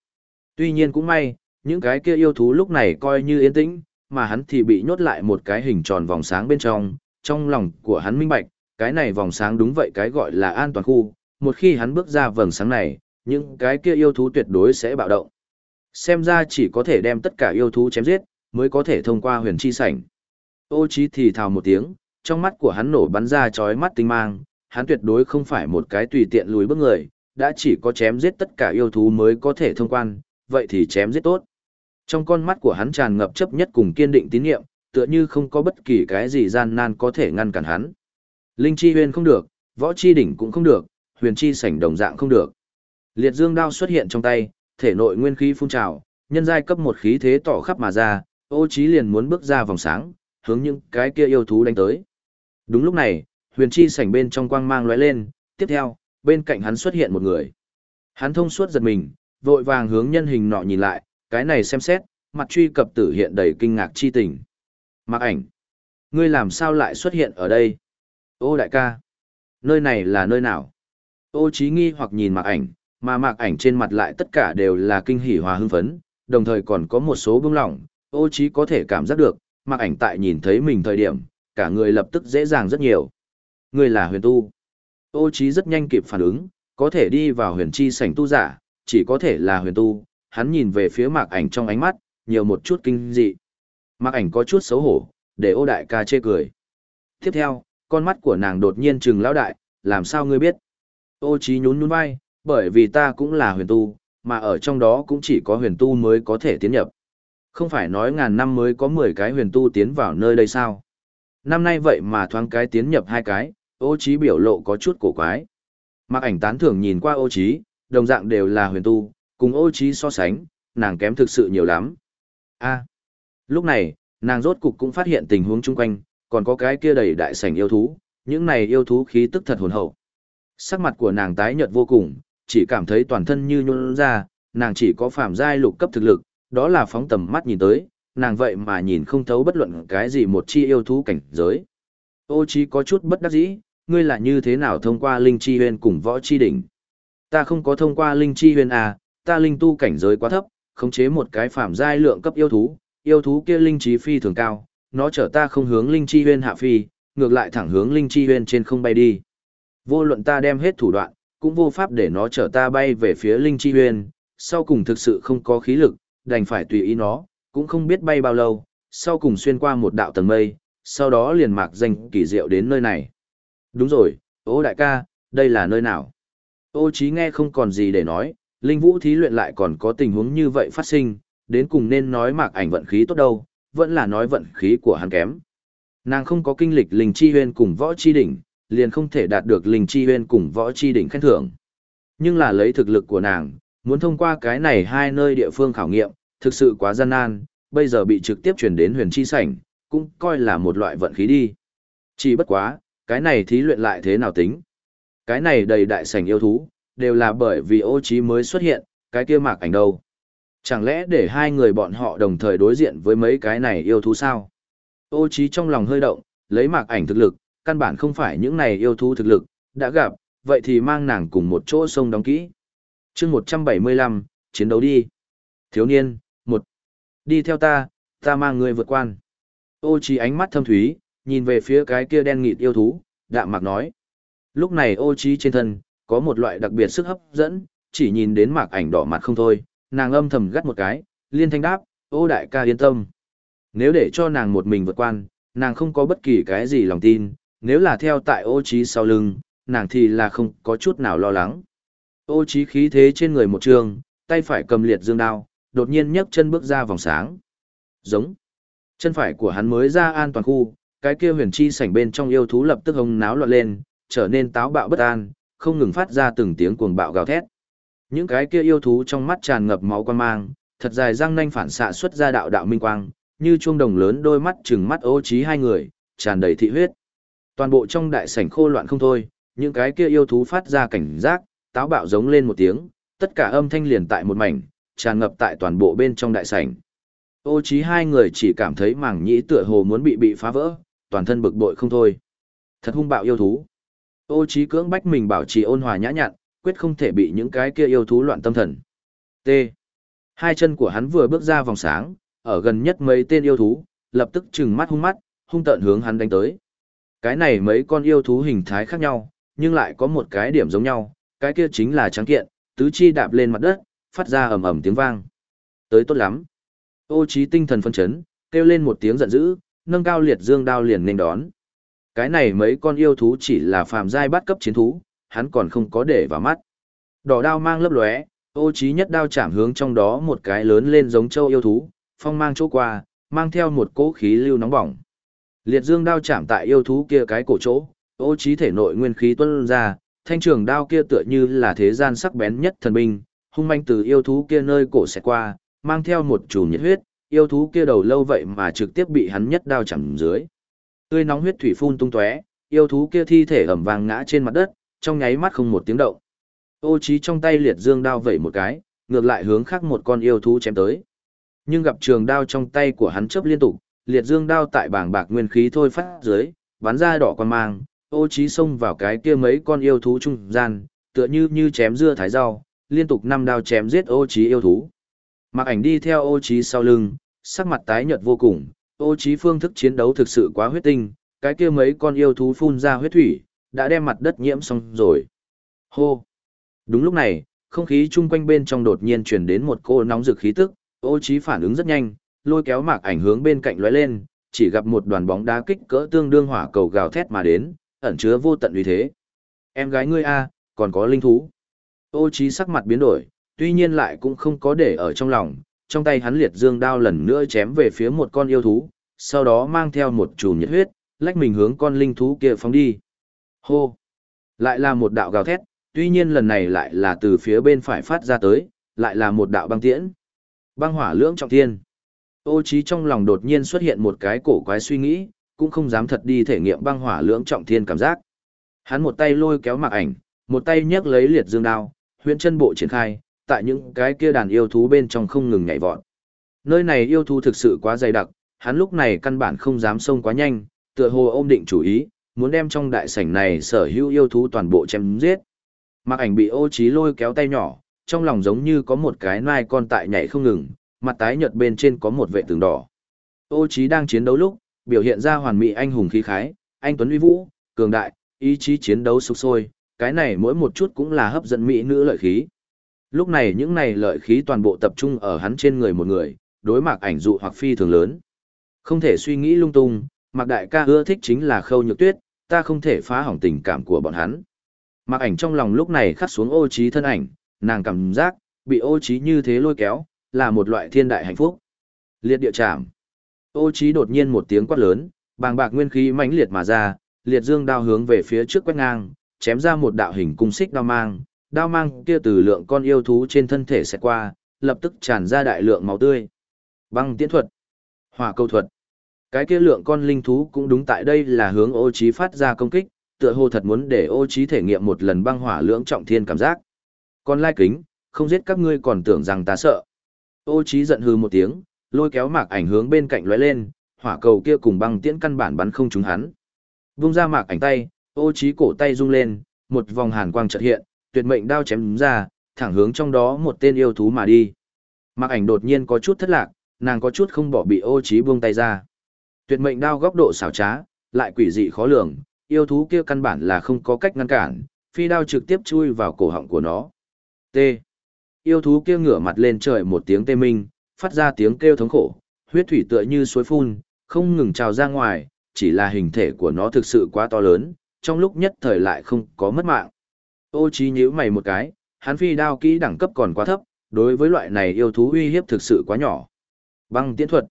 Tuy nhiên cũng may, những cái kia yêu thú lúc này coi như yên tĩnh, mà hắn thì bị nhốt lại một cái hình tròn vòng sáng bên trong, trong lòng của hắn minh bạch, cái này vòng sáng đúng vậy cái gọi là an toàn khu, một khi hắn bước ra vầng sáng này, những cái kia yêu thú tuyệt đối sẽ bạo động. Xem ra chỉ có thể đem tất cả yêu thú chém giết, mới có thể thông qua huyền chi sảnh. Ô chí thì thào một tiếng, trong mắt của hắn nổ bắn ra chói mắt tinh mang, hắn tuyệt đối không phải một cái tùy tiện lùi bước người, đã chỉ có chém giết tất cả yêu thú mới có thể thông quan, vậy thì chém giết tốt. Trong con mắt của hắn tràn ngập chấp nhất cùng kiên định tín nhiệm, tựa như không có bất kỳ cái gì gian nan có thể ngăn cản hắn. Linh chi huyền không được, võ chi đỉnh cũng không được, huyền chi sảnh đồng dạng không được. Liệt dương đao xuất hiện trong tay, thể nội nguyên khí phun trào, nhân giai cấp một khí thế tỏ khắp mà ra, ô trí liền muốn bước ra vòng sáng, hướng những cái kia yêu thú đánh tới. Đúng lúc này, huyền chi sảnh bên trong quang mang lóe lên, tiếp theo, bên cạnh hắn xuất hiện một người. Hắn thông suốt giật mình, vội vàng hướng nhân hình nọ nhìn lại, cái này xem xét, mặt truy cập tử hiện đầy kinh ngạc chi tình. Mặc ảnh, ngươi làm sao lại xuất hiện ở đây? Ô đại ca, nơi này là nơi nào? Ô trí nghi hoặc nhìn mặc ảnh, mà mạc ảnh trên mặt lại tất cả đều là kinh hỉ hòa hưng phấn, đồng thời còn có một số bưng lỏng, ô trí có thể cảm giác được, mạc ảnh tại nhìn thấy mình thời điểm, cả người lập tức dễ dàng rất nhiều. người là huyền tu. Ô trí rất nhanh kịp phản ứng, có thể đi vào huyền chi sảnh tu giả, chỉ có thể là huyền tu. Hắn nhìn về phía mạc ảnh trong ánh mắt, nhiều một chút kinh dị. Mạc ảnh có chút xấu hổ, để ô đại ca chê cười. Tiếp theo, con mắt của nàng đột nhiên trừng lão đại, làm sao ngươi biết? Ô trí nhún nhún vai, bởi vì ta cũng là huyền tu, mà ở trong đó cũng chỉ có huyền tu mới có thể tiến nhập. Không phải nói ngàn năm mới có 10 cái huyền tu tiến vào nơi đây sao? Năm nay vậy mà thoáng cái tiến nhập hai cái, ô trí biểu lộ có chút cổ quái. Mặc ảnh tán thưởng nhìn qua ô trí, đồng dạng đều là huyền tu, cùng ô trí so sánh, nàng kém thực sự nhiều lắm. A. lúc này, nàng rốt cục cũng phát hiện tình huống chung quanh, còn có cái kia đầy đại sảnh yêu thú, những này yêu thú khí tức thật hồn hậu. Sắc mặt của nàng tái nhợt vô cùng, chỉ cảm thấy toàn thân như nhuôn ra, nàng chỉ có phạm giai lục cấp thực lực, đó là phóng tầm mắt nhìn tới, nàng vậy mà nhìn không thấu bất luận cái gì một chi yêu thú cảnh giới. Ô chí có chút bất đắc dĩ, ngươi là như thế nào thông qua linh chi huyền cùng võ chi đỉnh? Ta không có thông qua linh chi huyền à, ta linh tu cảnh giới quá thấp, khống chế một cái phạm giai lượng cấp yêu thú, yêu thú kia linh trí phi thường cao, nó chở ta không hướng linh chi huyền hạ phi, ngược lại thẳng hướng linh chi huyền trên không bay đi. Vô luận ta đem hết thủ đoạn, cũng vô pháp để nó chở ta bay về phía linh chi huyền, sau cùng thực sự không có khí lực, đành phải tùy ý nó, cũng không biết bay bao lâu, sau cùng xuyên qua một đạo tầng mây, sau đó liền mạc danh kỳ diệu đến nơi này. Đúng rồi, ô đại ca, đây là nơi nào? Ô trí nghe không còn gì để nói, linh vũ thí luyện lại còn có tình huống như vậy phát sinh, đến cùng nên nói mạc ảnh vận khí tốt đâu, vẫn là nói vận khí của hắn kém. Nàng không có kinh lịch linh chi huyên cùng võ chi đỉnh, liền không thể đạt được linh chi huyên cùng võ chi đỉnh khen thưởng. Nhưng là lấy thực lực của nàng, muốn thông qua cái này hai nơi địa phương khảo nghiệm, thực sự quá gian nan, bây giờ bị trực tiếp chuyển đến huyền chi sảnh, cũng coi là một loại vận khí đi. Chỉ bất quá, cái này thí luyện lại thế nào tính? Cái này đầy đại sảnh yêu thú, đều là bởi vì ô trí mới xuất hiện, cái kia mạc ảnh đâu. Chẳng lẽ để hai người bọn họ đồng thời đối diện với mấy cái này yêu thú sao? Ô trí trong lòng hơi động, lấy mạc ảnh thực lực, căn bản không phải những này yêu thú thực lực, đã gặp, vậy thì mang nàng cùng một chỗ sông đóng kỹ. chương 175, chiến đấu đi. Thiếu niên, một. Đi theo ta, ta mang người vượt quan. Ô trí ánh mắt thâm thúy, nhìn về phía cái kia đen nghịt yêu thú, đạm mạc nói. Lúc này ô trí trên thân, có một loại đặc biệt sức hấp dẫn, chỉ nhìn đến mạc ảnh đỏ mặt không thôi, nàng âm thầm gắt một cái, liên thanh đáp, ô đại ca yên tâm. Nếu để cho nàng một mình vượt quan, nàng không có bất kỳ cái gì lòng tin, nếu là theo tại ô trí sau lưng, nàng thì là không có chút nào lo lắng. Ô trí khí thế trên người một trường, tay phải cầm liệt dương đao, đột nhiên nhấc chân bước ra vòng sáng. Giống. Chân phải của hắn mới ra an toàn khu, cái kia huyền chi sảnh bên trong yêu thú lập tức hồng náo loạn lên, trở nên táo bạo bất an, không ngừng phát ra từng tiếng cuồng bạo gào thét. Những cái kia yêu thú trong mắt tràn ngập máu quan mang, thật dài răng nanh phản xạ xuất ra đạo đạo minh quang, như chuông đồng lớn đôi mắt trừng mắt ô trí hai người, tràn đầy thị huyết. Toàn bộ trong đại sảnh khô loạn không thôi, những cái kia yêu thú phát ra cảnh giác, táo bạo giống lên một tiếng, tất cả âm thanh liền tại một mảnh, tràn ngập tại toàn bộ bên trong đại sảnh. Ô trí hai người chỉ cảm thấy mảng nhĩ tựa hồ muốn bị bị phá vỡ, toàn thân bực bội không thôi. Thật hung bạo yêu thú. Ô trí cưỡng bách mình bảo trì ôn hòa nhã nhặn, quyết không thể bị những cái kia yêu thú loạn tâm thần. T. Hai chân của hắn vừa bước ra vòng sáng, ở gần nhất mấy tên yêu thú, lập tức trừng mắt hung mắt, hung tợn hướng hắn đánh tới. Cái này mấy con yêu thú hình thái khác nhau, nhưng lại có một cái điểm giống nhau, cái kia chính là trắng kiện, tứ chi đạp lên mặt đất, phát ra ầm ầm tiếng vang. Tới tốt lắm. Ô trí tinh thần phân chấn, kêu lên một tiếng giận dữ, nâng cao liệt dương đao liền nên đón. Cái này mấy con yêu thú chỉ là phàm giai bắt cấp chiến thú, hắn còn không có để vào mắt. Đỏ đao mang lấp lóe, ô trí nhất đao chạm hướng trong đó một cái lớn lên giống châu yêu thú, phong mang chỗ qua, mang theo một cỗ khí lưu nóng bỏng. Liệt dương đao chạm tại yêu thú kia cái cổ chỗ, ô trí thể nội nguyên khí tuôn ra, thanh trường đao kia tựa như là thế gian sắc bén nhất thần binh, hung manh từ yêu thú kia nơi cổ sẽ qua, mang theo một chùm nhiệt huyết, yêu thú kia đầu lâu vậy mà trực tiếp bị hắn nhất đao chạm dưới. Tươi nóng huyết thủy phun tung tóe, yêu thú kia thi thể ẩm vàng ngã trên mặt đất, trong nháy mắt không một tiếng động. Ô trí trong tay liệt dương đao vẩy một cái, ngược lại hướng khác một con yêu thú chém tới. Nhưng gặp trường đao trong tay của hắn chớp liên tục, liệt dương đao tại bảng bạc nguyên khí thôi phát dưới, bắn ra đỏ quan mang, ô trí xông vào cái kia mấy con yêu thú trung gian, tựa như như chém dưa thái rau, liên tục năm đao chém giết ô trí yêu thú. Mặc ảnh đi theo ô trí sau lưng, sắc mặt tái nhợt vô cùng, ô trí phương thức chiến đấu thực sự quá huyết tinh, cái kia mấy con yêu thú phun ra huyết thủy, đã đem mặt đất nhiễm xong rồi. Hô! Đúng lúc này, không khí chung quanh bên trong đột nhiên truyền đến một cô nóng rực khí tức, ô trí phản ứng rất nhanh, lôi kéo mạc ảnh hướng bên cạnh lóe lên, chỉ gặp một đoàn bóng đá kích cỡ tương đương hỏa cầu gào thét mà đến, ẩn chứa vô tận uy thế. Em gái ngươi a, còn có linh thú. Ô Chí sắc mặt biến đổi, tuy nhiên lại cũng không có để ở trong lòng, trong tay hắn liệt dương đao lần nữa chém về phía một con yêu thú, sau đó mang theo một chùm nhiệt huyết, lách mình hướng con linh thú kia phóng đi. Hô! Lại là một đạo gào thét, tuy nhiên lần này lại là từ phía bên phải phát ra tới, lại là một đạo băng tiễn. Băng hỏa lưỡng trọng thiên. Ô trí trong lòng đột nhiên xuất hiện một cái cổ quái suy nghĩ, cũng không dám thật đi thể nghiệm băng hỏa lưỡng trọng thiên cảm giác. Hắn một tay lôi kéo mặc ảnh, một tay nhấc lấy liệt dương đao, huyễn chân bộ triển khai, tại những cái kia đàn yêu thú bên trong không ngừng nhảy vọt. Nơi này yêu thú thực sự quá dày đặc, hắn lúc này căn bản không dám xông quá nhanh, tựa hồ ôm định chủ ý, muốn đem trong đại sảnh này sở hữu yêu thú toàn bộ chém giết. Mặc ảnh bị ô trí lôi kéo tay nhỏ, trong lòng giống như có một cái nai con tại nhảy không ngừng, mặt tái nhợt bên trên có một vệ tường đỏ. Ô Chí đang chiến đấu lúc, biểu hiện ra hoàn mỹ anh hùng khí khái, anh tuấn uy vũ, cường đại, ý chí chiến đấu sục sôi, cái này mỗi một chút cũng là hấp dẫn mỹ nữ lợi khí. Lúc này những này lợi khí toàn bộ tập trung ở hắn trên người một người, đối mặt ảnh dụ hoặc phi thường lớn. Không thể suy nghĩ lung tung, Mạc Đại ca ưa thích chính là khâu nhược tuyết, ta không thể phá hỏng tình cảm của bọn hắn. Mạc ảnh trong lòng lúc này khắc xuống ô trí thân ảnh, nàng cảm giác, bị ô trí như thế lôi kéo, là một loại thiên đại hạnh phúc. Liệt địa chạm. Ô Chí đột nhiên một tiếng quát lớn, bàng bạc nguyên khí mãnh liệt mà ra, liệt dương đao hướng về phía trước quét ngang, chém ra một đạo hình cung xích đao mang, đao mang kia từ lượng con yêu thú trên thân thể sẽ qua, lập tức tràn ra đại lượng máu tươi. Băng tiễn thuật, hỏa câu thuật. Cái kia lượng con linh thú cũng đúng tại đây là hướng ô Chí phát ra công kích, tựa hồ thật muốn để ô Chí thể nghiệm một lần băng hỏa lưỡng trọng thiên cảm giác. Con lai kính, không giết các ngươi còn tưởng rằng ta sợ. Ô Chí giận hừ một tiếng, lôi kéo mạc ảnh hướng bên cạnh lóe lên, hỏa cầu kia cùng băng tiễn căn bản bắn không trúng hắn. Vung ra mạc ảnh tay, ô Chí cổ tay rung lên, một vòng hàn quang chợt hiện, tuyệt mệnh đao chém ra, thẳng hướng trong đó một tên yêu thú mà đi. Mặc ảnh đột nhiên có chút thất lạc, nàng có chút không bỏ bị ô Chí buông tay ra. Tuyệt mệnh đao góc độ xảo trá, lại quỷ dị khó lường, yêu thú kia căn bản là không có cách ngăn cản, phi đao trực tiếp chui vào cổ họng của nó. T. Yêu thú kia ngửa mặt lên trời một tiếng tê minh, phát ra tiếng kêu thống khổ, huyết thủy tựa như suối phun, không ngừng trào ra ngoài, chỉ là hình thể của nó thực sự quá to lớn, trong lúc nhất thời lại không có mất mạng. Ô trí nhíu mày một cái, hắn phi đao kỹ đẳng cấp còn quá thấp, đối với loại này yêu thú uy hiếp thực sự quá nhỏ. Băng tiễn thuật.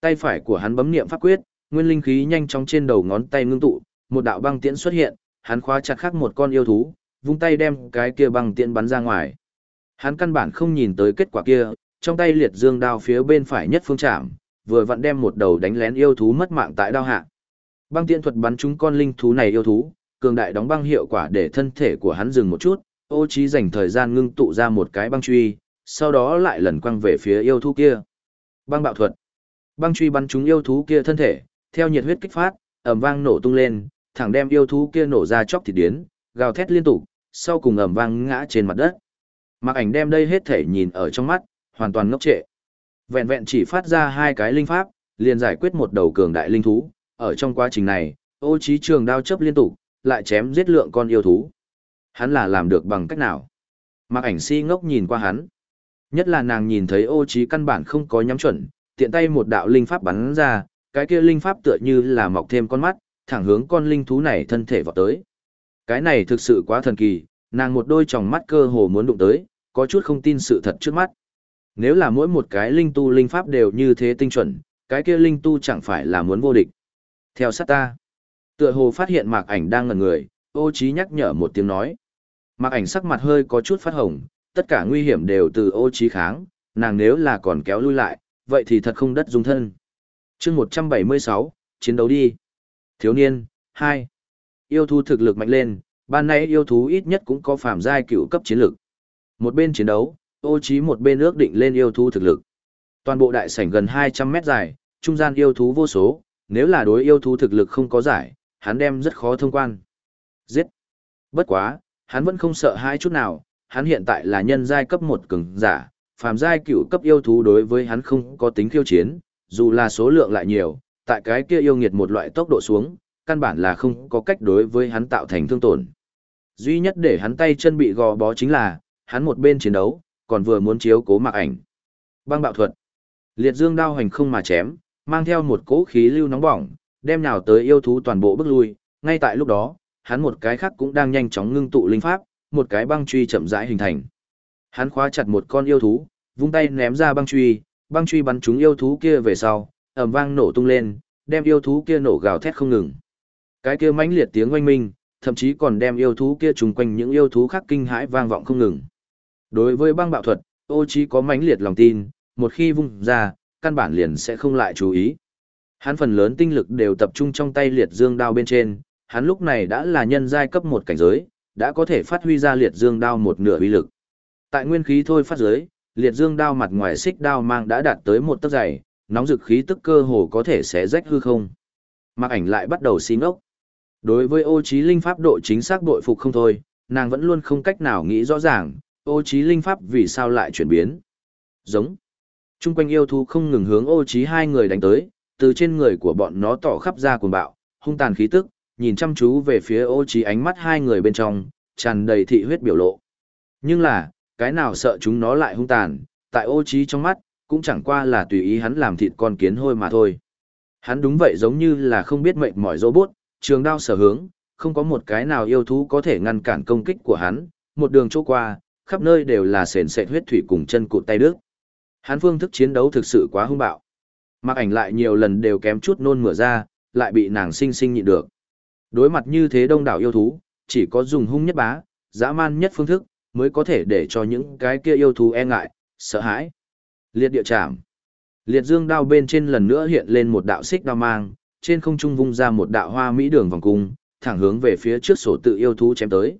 Tay phải của hắn bấm niệm pháp quyết, nguyên linh khí nhanh chóng trên đầu ngón tay ngưng tụ, một đạo băng tiễn xuất hiện, hắn khóa chặt khắc một con yêu thú, vung tay đem cái kia băng tiễn bắn ra ngoài. Hắn căn bản không nhìn tới kết quả kia, trong tay liệt dương đao phía bên phải nhất phương chạm, vừa vặn đem một đầu đánh lén yêu thú mất mạng tại đao hạ. Băng tiện thuật bắn chúng con linh thú này yêu thú, cường đại đóng băng hiệu quả để thân thể của hắn dừng một chút, ô trí dành thời gian ngưng tụ ra một cái băng truy, sau đó lại lần quăng về phía yêu thú kia. Băng bạo thuật. Băng truy bắn chúng yêu thú kia thân thể, theo nhiệt huyết kích phát, ầm vang nổ tung lên, thẳng đem yêu thú kia nổ ra chóc thịt điến, gào thét liên tục, sau cùng ầm vang ngã trên mặt đất. Mạc ảnh đem đây hết thể nhìn ở trong mắt, hoàn toàn ngốc trệ. Vẹn vẹn chỉ phát ra hai cái linh pháp, liền giải quyết một đầu cường đại linh thú, ở trong quá trình này, ô trí trường đao chấp liên tục, lại chém giết lượng con yêu thú. Hắn là làm được bằng cách nào? Mạc ảnh si ngốc nhìn qua hắn. Nhất là nàng nhìn thấy ô trí căn bản không có nhắm chuẩn, tiện tay một đạo linh pháp bắn ra, cái kia linh pháp tựa như là mọc thêm con mắt, thẳng hướng con linh thú này thân thể vọt tới. Cái này thực sự quá thần kỳ, nàng một đôi tròng mắt cơ hồ muốn đụng tới, có chút không tin sự thật trước mắt. Nếu là mỗi một cái linh tu linh pháp đều như thế tinh chuẩn, cái kia linh tu chẳng phải là muốn vô địch. Theo sát ta, tựa hồ phát hiện mạc ảnh đang ngẩn người, ô trí nhắc nhở một tiếng nói. Mạc ảnh sắc mặt hơi có chút phát hồng, tất cả nguy hiểm đều từ ô trí kháng, nàng nếu là còn kéo lui lại, vậy thì thật không đất dung thân. chương 176, chiến đấu đi. Thiếu niên, 2. Yêu thú thực lực mạnh lên, ban nay yêu thú ít nhất cũng có phàm giai cựu cấp chiến lực. Một bên chiến đấu, ô trí một bên ước định lên yêu thú thực lực. Toàn bộ đại sảnh gần 200 mét dài, trung gian yêu thú vô số, nếu là đối yêu thú thực lực không có giải, hắn đem rất khó thông quan. Giết! Bất quá, hắn vẫn không sợ hai chút nào, hắn hiện tại là nhân giai cấp một cường giả, phàm giai cựu cấp yêu thú đối với hắn không có tính khiêu chiến, dù là số lượng lại nhiều, tại cái kia yêu nghiệt một loại tốc độ xuống, căn bản là không có cách đối với hắn tạo thành thương tổn. Duy nhất để hắn tay chân bị gò bó chính là, hắn một bên chiến đấu, còn vừa muốn chiếu cố mặc ảnh. Băng bạo thuật. Liệt dương đao hành không mà chém, mang theo một cỗ khí lưu nóng bỏng, đem nhào tới yêu thú toàn bộ bước lui, ngay tại lúc đó, hắn một cái khác cũng đang nhanh chóng ngưng tụ linh pháp, một cái băng truy chậm rãi hình thành. Hắn khóa chặt một con yêu thú, vung tay ném ra băng truy, băng truy bắn trúng yêu thú kia về sau, ầm vang nổ tung lên, đem yêu thú kia nổ gào thét không ngừng. Cái kia mãnh liệt tiếng oanh minh, thậm chí còn đem yêu thú kia trùng quanh những yêu thú khác kinh hãi vang vọng không ngừng. Đối với băng bạo thuật, ô chí có mãnh liệt lòng tin, một khi vung ra, căn bản liền sẽ không lại chú ý. Hắn phần lớn tinh lực đều tập trung trong tay liệt dương đao bên trên, hắn lúc này đã là nhân giai cấp một cảnh giới, đã có thể phát huy ra liệt dương đao một nửa uy lực. Tại nguyên khí thôi phát giới, liệt dương đao mặt ngoài xích đao mang đã đạt tới một tấc dày, nóng dực khí tức cơ hồ có thể sẽ rách hư không. Mạc ảnh lại bắt đầu xin ốc. Đối với ô trí linh pháp độ chính xác bội phục không thôi, nàng vẫn luôn không cách nào nghĩ rõ ràng, ô trí linh pháp vì sao lại chuyển biến. Giống. Trung quanh yêu thú không ngừng hướng ô trí hai người đánh tới, từ trên người của bọn nó tỏ khắp ra cuồng bạo, hung tàn khí tức, nhìn chăm chú về phía ô trí ánh mắt hai người bên trong, tràn đầy thị huyết biểu lộ. Nhưng là, cái nào sợ chúng nó lại hung tàn, tại ô trí trong mắt, cũng chẳng qua là tùy ý hắn làm thịt con kiến hôi mà thôi. Hắn đúng vậy giống như là không biết mệnh mỏi robot, trường đao sở hướng, không có một cái nào yêu thú có thể ngăn cản công kích của hắn, một đường chỗ qua, khắp nơi đều là sền sệt huyết thủy cùng chân cụt tay đứt. Hắn phương thức chiến đấu thực sự quá hung bạo. Mặc ảnh lại nhiều lần đều kém chút nôn mửa ra, lại bị nàng sinh sinh nhịn được. Đối mặt như thế đông đảo yêu thú, chỉ có dùng hung nhất bá, dã man nhất phương thức, mới có thể để cho những cái kia yêu thú e ngại, sợ hãi. Liệt địa chạm. Liệt dương đao bên trên lần nữa hiện lên một đạo xích đao mang, trên không trung vung ra một đạo hoa mỹ đường vòng cung, thẳng hướng về phía trước sổ tự yêu thú chém tới.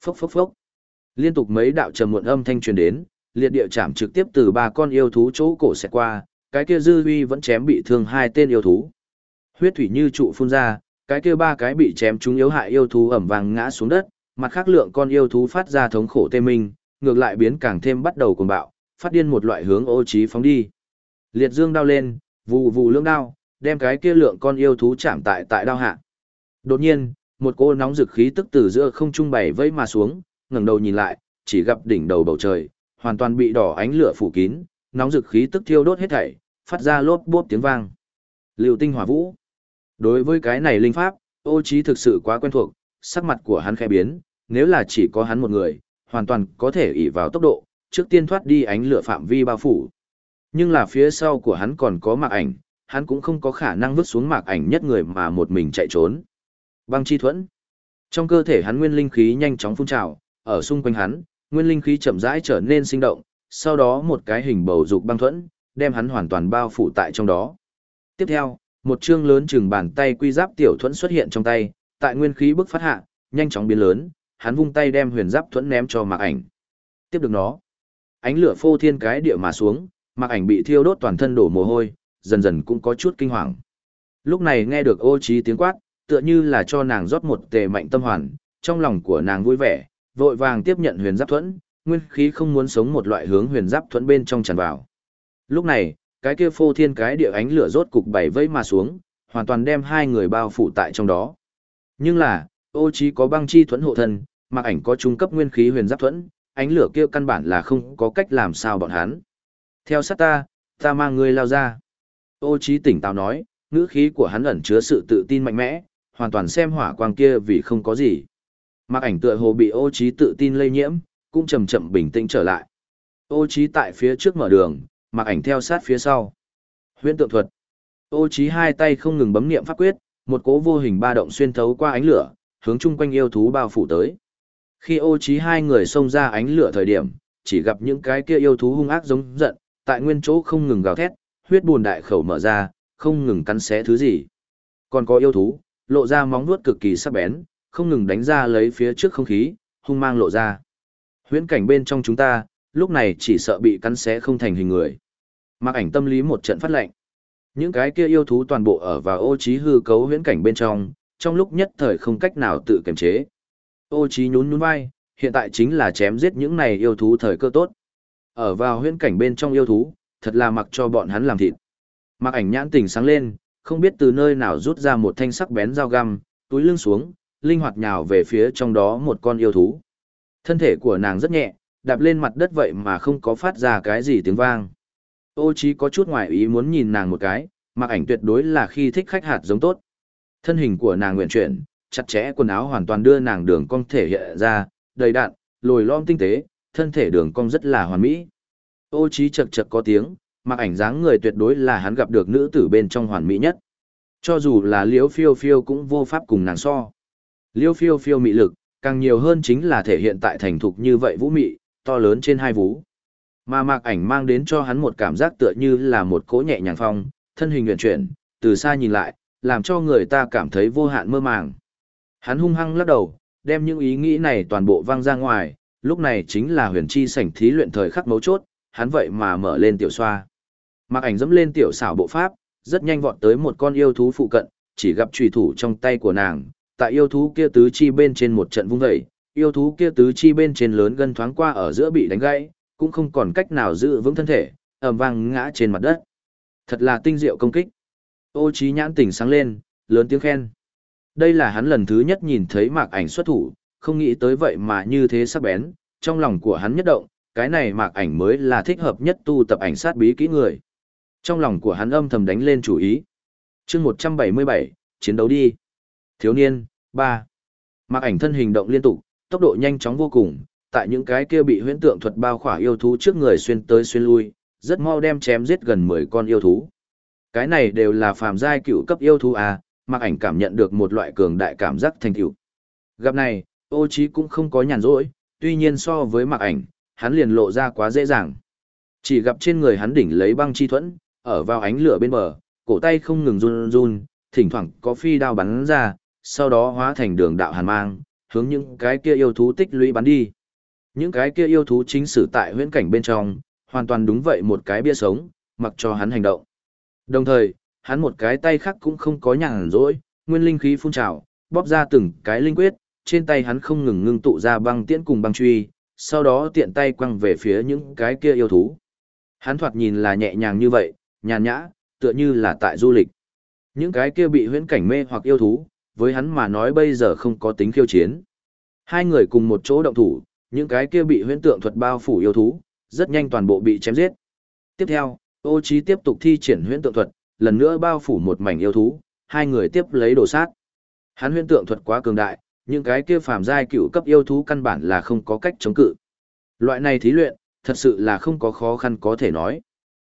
Phốc phốc phốc. Liên tục mấy đạo trầm muộn âm thanh truyền đến, liệt địa chạm trực tiếp từ ba con yêu thú chỗ cổ sẽ qua, cái kia dư huy vẫn chém bị thương hai tên yêu thú. Huyết thủy như trụ phun ra, cái kia ba cái bị chém chúng yếu hại yêu thú ẩm vàng ngã xuống đất, mặt khác lượng con yêu thú phát ra thống khổ tê minh, ngược lại biến càng thêm bắt đầu cuồng bạo, phát điên một loại hướng ô trí phóng đi. Liệt dương đao lên, vù vù lưỡng đao, đem cái kia lượng con yêu thú chạm tại tại đao hạ. Đột nhiên, một cô nóng dực khí tức từ giữa không trung bảy vây mà xuống, ngẩng đầu nhìn lại, chỉ gặp đỉnh đầu bầu trời, hoàn toàn bị đỏ ánh lửa phủ kín, nóng dực khí tức thiêu đốt hết thảy, phát ra lốp bốp tiếng vang. Lưu tinh hỏa vũ. Đối với cái này linh pháp, ô trí thực sự quá quen thuộc, sắc mặt của hắn khẽ biến, nếu là chỉ có hắn một người, hoàn toàn có thể ỷ vào tốc độ, trước tiên thoát đi ánh lửa phạm vi bao phủ. Nhưng là phía sau của hắn còn có mạc ảnh, hắn cũng không có khả năng vứt xuống mạc ảnh nhất người mà một mình chạy trốn. Băng chi thuẫn. Trong cơ thể hắn nguyên linh khí nhanh chóng phun trào, ở xung quanh hắn, nguyên linh khí chậm rãi trở nên sinh động, sau đó một cái hình bầu dục băng thuẫn, đem hắn hoàn toàn bao phủ tại trong đó. Tiếp theo, một chương lớn chừng bàn tay quy giáp tiểu thuẫn xuất hiện trong tay, tại nguyên khí bức phát hạ, nhanh chóng biến lớn, hắn vung tay đem huyền giáp thuẫn ném cho Mạc Ảnh. Tiếp được nó, ánh lửa phô thiên cái địa mà xuống, Mạc Ảnh bị thiêu đốt toàn thân đổ mồ hôi, dần dần cũng có chút kinh hoàng. Lúc này nghe được Ô Chí tiếng quát, tựa như là cho nàng rót một tề mạnh tâm hoàn, trong lòng của nàng vui vẻ, vội vàng tiếp nhận huyền giáp thuẫn, nguyên khí không muốn sống một loại hướng huyền giáp thuẫn bên trong tràn vào. Lúc này, cái kia phô thiên cái địa ánh lửa rốt cục bảy vây mà xuống, hoàn toàn đem hai người bao phủ tại trong đó. Nhưng là, ô trí có băng chi thuẫn hộ thân, mặc ảnh có trung cấp nguyên khí huyền giáp thuẫn, ánh lửa kia căn bản là không có cách làm sao bọn hắn. Theo sát ta, ta mang ngươi lao ra. Ô trí tỉnh táo nói, ngữ khí của hắn ẩn chứa sự tự tin mạnh mẽ, hoàn toàn xem hỏa quang kia vì không có gì. Mặc ảnh tựa hồ bị ô trí tự tin lây nhiễm, cũng chậm chậm bình tĩnh trở lại. Ô trí tại phía trước mở đường, mặc ảnh theo sát phía sau. Huyễn tượng thuật. Ô trí hai tay không ngừng bấm niệm pháp quyết, một cỗ vô hình ba động xuyên thấu qua ánh lửa, hướng chung quanh yêu thú bao phủ tới. Khi ô trí hai người xông ra ánh lửa thời điểm, chỉ gặp những cái kia yêu thú hung ác giống giận, tại nguyên chỗ không ngừng gào thét, huyết buồn đại khẩu mở ra, không ngừng cắn xé thứ gì. Còn có yêu thú, lộ ra móng vuốt cực kỳ sắc bén, không ngừng đánh ra lấy phía trước không khí, hung mang lộ ra. Huyễn cảnh bên trong chúng ta, lúc này chỉ sợ bị cắn xé không thành hình người. Mặc ảnh tâm lý một trận phát lệnh. Những cái kia yêu thú toàn bộ ở vào ô trí hư cấu huyễn cảnh bên trong, trong lúc nhất thời không cách nào tự kiềm chế. Ô trí nhún nhún vai, hiện tại chính là chém giết những này yêu thú thời cơ tốt. Ở vào huyễn cảnh bên trong yêu thú, thật là mặc cho bọn hắn làm thịt. Mặc ảnh nhãn tỉnh sáng lên, không biết từ nơi nào rút ra một thanh sắc bén dao găm, túi lưng xuống, linh hoạt nhào về phía trong đó một con yêu thú. Thân thể của nàng rất nhẹ, đạp lên mặt đất vậy mà không có phát ra cái gì tiếng vang. Ô chí có chút ngoài ý muốn nhìn nàng một cái, mặc ảnh tuyệt đối là khi thích khách hạt giống tốt. Thân hình của nàng nguyện chuyển, chặt chẽ quần áo hoàn toàn đưa nàng đường cong thể hiện ra, đầy đặn, lồi lõm tinh tế, thân thể đường cong rất là hoàn mỹ. Ô chí chật chật có tiếng, mặc ảnh dáng người tuyệt đối là hắn gặp được nữ tử bên trong hoàn mỹ nhất. Cho dù là liễu phiêu phiêu cũng vô pháp cùng nàng so. Liêu phiêu phiêu mị lực, càng nhiều hơn chính là thể hiện tại thành thục như vậy vũ mị, to lớn trên hai vú. Mà mạc ảnh mang đến cho hắn một cảm giác tựa như là một cỗ nhẹ nhàng phong, thân hình nguyện chuyển, từ xa nhìn lại, làm cho người ta cảm thấy vô hạn mơ màng. Hắn hung hăng lắc đầu, đem những ý nghĩ này toàn bộ văng ra ngoài, lúc này chính là huyền chi sảnh thí luyện thời khắc mấu chốt, hắn vậy mà mở lên tiểu xoa. Mạc ảnh dẫm lên tiểu xảo bộ pháp, rất nhanh vọt tới một con yêu thú phụ cận, chỉ gặp trùy thủ trong tay của nàng, tại yêu thú kia tứ chi bên trên một trận vung dậy, yêu thú kia tứ chi bên trên lớn gân thoáng qua ở giữa bị đánh gãy, cũng không còn cách nào giữ vững thân thể, ầm vang ngã trên mặt đất. Thật là tinh diệu công kích. Ô trí nhãn tỉnh sáng lên, lớn tiếng khen. Đây là hắn lần thứ nhất nhìn thấy mạc ảnh xuất thủ, không nghĩ tới vậy mà như thế sắc bén, trong lòng của hắn nhất động, cái này mạc ảnh mới là thích hợp nhất tu tập ảnh sát bí kỹ người. Trong lòng của hắn âm thầm đánh lên chủ ý. chương 177, chiến đấu đi. Thiếu niên, 3. Mạc ảnh thân hình động liên tục, tốc độ nhanh chóng vô cùng, tại những cái kia bị huyễn tượng thuật bao khỏa yêu thú trước người xuyên tới xuyên lui, rất mau đem chém giết gần 10 con yêu thú. Cái này đều là phàm giai cựu cấp yêu thú à, Mạc Ảnh cảm nhận được một loại cường đại cảm giác thành tựu. Gặp này, Ô Chí cũng không có nhàn rỗi, tuy nhiên so với Mạc Ảnh, hắn liền lộ ra quá dễ dàng. Chỉ gặp trên người hắn đỉnh lấy băng chi thuẫn, ở vào ánh lửa bên bờ, cổ tay không ngừng run run, thỉnh thoảng có phi đao bắn ra, sau đó hóa thành đường đạo hàn mang, hướng những cái kia yêu thú tích lũy bắn đi. Những cái kia yêu thú chính sử tại huyễn cảnh bên trong, hoàn toàn đúng vậy một cái bia sống, mặc cho hắn hành động. Đồng thời, hắn một cái tay khác cũng không có nhàn rỗi, nguyên linh khí phun trào, bóp ra từng cái linh quyết, trên tay hắn không ngừng ngưng tụ ra băng tiễn cùng băng truy, sau đó tiện tay quăng về phía những cái kia yêu thú. Hắn thoạt nhìn là nhẹ nhàng như vậy, nhàn nhã, tựa như là tại du lịch. Những cái kia bị huyễn cảnh mê hoặc yêu thú, với hắn mà nói bây giờ không có tính khiêu chiến. Hai người cùng một chỗ động thủ, những cái kia bị huyễn tượng thuật bao phủ yêu thú, rất nhanh toàn bộ bị chém giết. Tiếp theo, ô Chí tiếp tục thi triển huyễn tượng thuật, lần nữa bao phủ một mảnh yêu thú, hai người tiếp lấy đồ sát. Hắn huyễn tượng thuật quá cường đại, những cái kia phàm giai cựu cấp yêu thú căn bản là không có cách chống cự. Loại này thí luyện, thật sự là không có khó khăn có thể nói.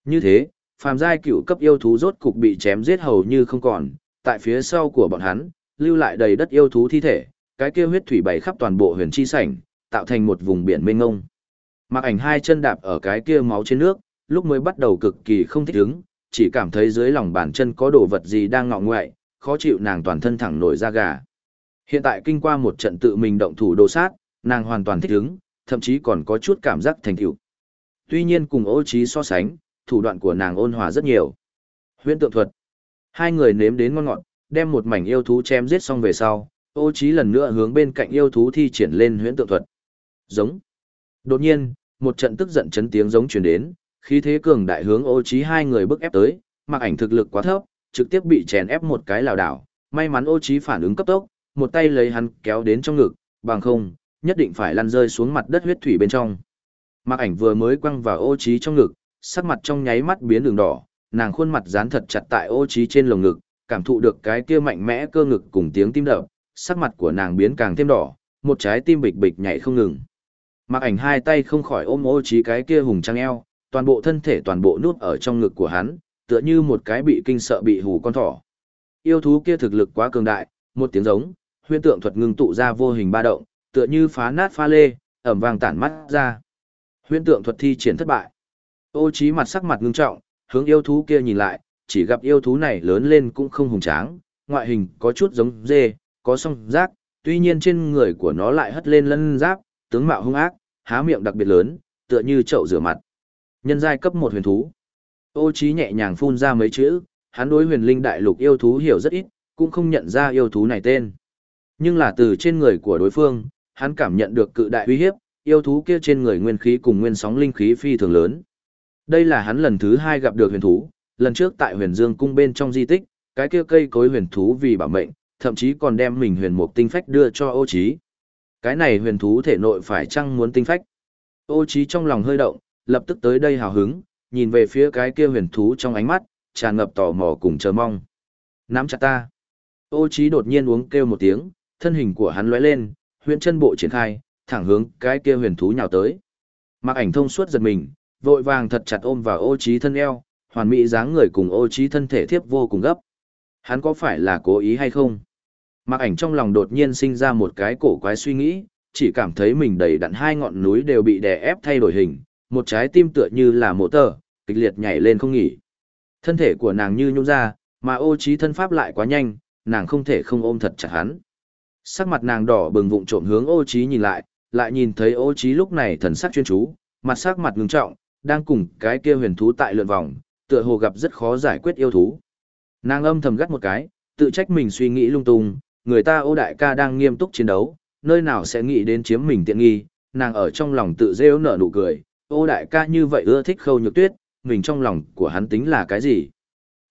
Như thế, phàm giai cựu cấp yêu thú rốt cục bị chém giết hầu như không còn, tại phía sau của bọn hắn, lưu lại đầy đất yêu thú thi thể, cái kia huyết thủy bày khắp toàn bộ huyền chi sảnh, tạo thành một vùng biển mênh mông. Mặc ảnh hai chân đạp ở cái kia máu trên nước, lúc mới bắt đầu cực kỳ không thích ứng, chỉ cảm thấy dưới lòng bàn chân có đồ vật gì đang ngọ ngoại, khó chịu nàng toàn thân thẳng nổi da gà. Hiện tại kinh qua một trận tự mình động thủ đồ sát, nàng hoàn toàn thích ứng, thậm chí còn có chút cảm giác thành tựu. Tuy nhiên cùng ô trí so sánh, thủ đoạn của nàng ôn hòa rất nhiều. Huyễn tượng thuật. Hai người nếm đến ngon ngọt, đem một mảnh yêu thú chém giết xong về sau, ô trí lần nữa hướng bên cạnh yêu thú thi triển lên huyễn tượng thuật. Giống. Đột nhiên, một trận tức giận chấn tiếng giống truyền đến, khí thế cường đại hướng ô trí hai người bức ép tới, mặc ảnh thực lực quá thấp, trực tiếp bị chèn ép một cái lảo đảo. May mắn ô trí phản ứng cấp tốc, một tay lấy hắn kéo đến trong ngực, bằng không, nhất định phải lăn rơi xuống mặt đất huyết thủy bên trong. Mặc ảnh vừa mới quăng vào ô trí trong ngực, sắc mặt trong nháy mắt biến đường đỏ, nàng khuôn mặt dán thật chặt tại ô trí trên lồng ngực, cảm thụ được cái kia mạnh mẽ cơ ngực cùng tiếng tim đập, sắc mặt của nàng biến càng thêm đỏ, một trái tim bịch bịch nhảy không ngừng. Mặc ảnh hai tay không khỏi ôm ô trí cái kia hùng trăng eo, toàn bộ thân thể toàn bộ nuốt ở trong ngực của hắn, tựa như một cái bị kinh sợ bị hù con thỏ. Yêu thú kia thực lực quá cường đại, một tiếng giống, huyễn tượng thuật ngưng tụ ra vô hình ba động, tựa như phá nát pha lê, ẩm vàng tản mắt ra. Huyễn tượng thuật thi triển thất bại. Ô trí mặt sắc mặt ngưng trọng, hướng yêu thú kia nhìn lại, chỉ gặp yêu thú này lớn lên cũng không hùng tráng, ngoại hình có chút giống dê, có song giác, tuy nhiên trên người của nó lại hất lên lân giáp, tướng mạo hung ác, há miệng đặc biệt lớn, tựa như chậu rửa mặt. Nhân giai cấp một huyền thú. Ô Chí nhẹ nhàng phun ra mấy chữ, hắn đối huyền linh đại lục yêu thú hiểu rất ít, cũng không nhận ra yêu thú này tên. Nhưng là từ trên người của đối phương, hắn cảm nhận được cự đại uy hiếp, yêu thú kia trên người nguyên khí cùng nguyên sóng linh khí phi thường lớn. Đây là hắn lần thứ hai gặp được huyền thú, lần trước tại huyền dương cung bên trong di tích, cái kia cây cối huyền thú vì bảo mệnh, thậm chí còn đem mình huyền mục tinh phách đưa cho ô trí. Cái này huyền thú thể nội phải chăng muốn tinh phách? Ô trí trong lòng hơi động, lập tức tới đây hào hứng, nhìn về phía cái kia huyền thú trong ánh mắt, tràn ngập tò mò cùng chờ mong. Nắm chặt ta. Ô trí đột nhiên uống kêu một tiếng, thân hình của hắn lóe lên, huyền chân bộ triển khai, thẳng hướng cái kia huyền thú nhào tới. Mặc ảnh thông suốt giật mình, vội vàng thật chặt ôm vào ô trí thân eo, hoàn mỹ dáng người cùng ô trí thân thể thiếp vô cùng gấp. Hắn có phải là cố ý hay không? Mặc ảnh trong lòng đột nhiên sinh ra một cái cổ quái suy nghĩ, chỉ cảm thấy mình đầy đặn hai ngọn núi đều bị đè ép thay đổi hình, một trái tim tựa như là mộ tờ, kịch liệt nhảy lên không nghỉ. Thân thể của nàng như nhung ra, mà ô trí thân pháp lại quá nhanh, nàng không thể không ôm thật chặt hắn. Sắc mặt nàng đỏ bừng vụng trộm hướng ô trí nhìn lại, lại nhìn thấy ô trí lúc này thần sắc chuyên chú, mặt sắc mặt ngưng trọng, đang cùng cái kia huyền thú tại lượn vòng, tựa hồ gặp rất khó giải quyết yêu thú. Nàng âm thầm gắt một cái, tự trách mình suy nghĩ lung tung, người ta ô đại ca đang nghiêm túc chiến đấu, nơi nào sẽ nghĩ đến chiếm mình tiện nghi, nàng ở trong lòng tự rêu nở nụ cười, ô đại ca như vậy ưa thích khâu nhược tuyết, mình trong lòng của hắn tính là cái gì.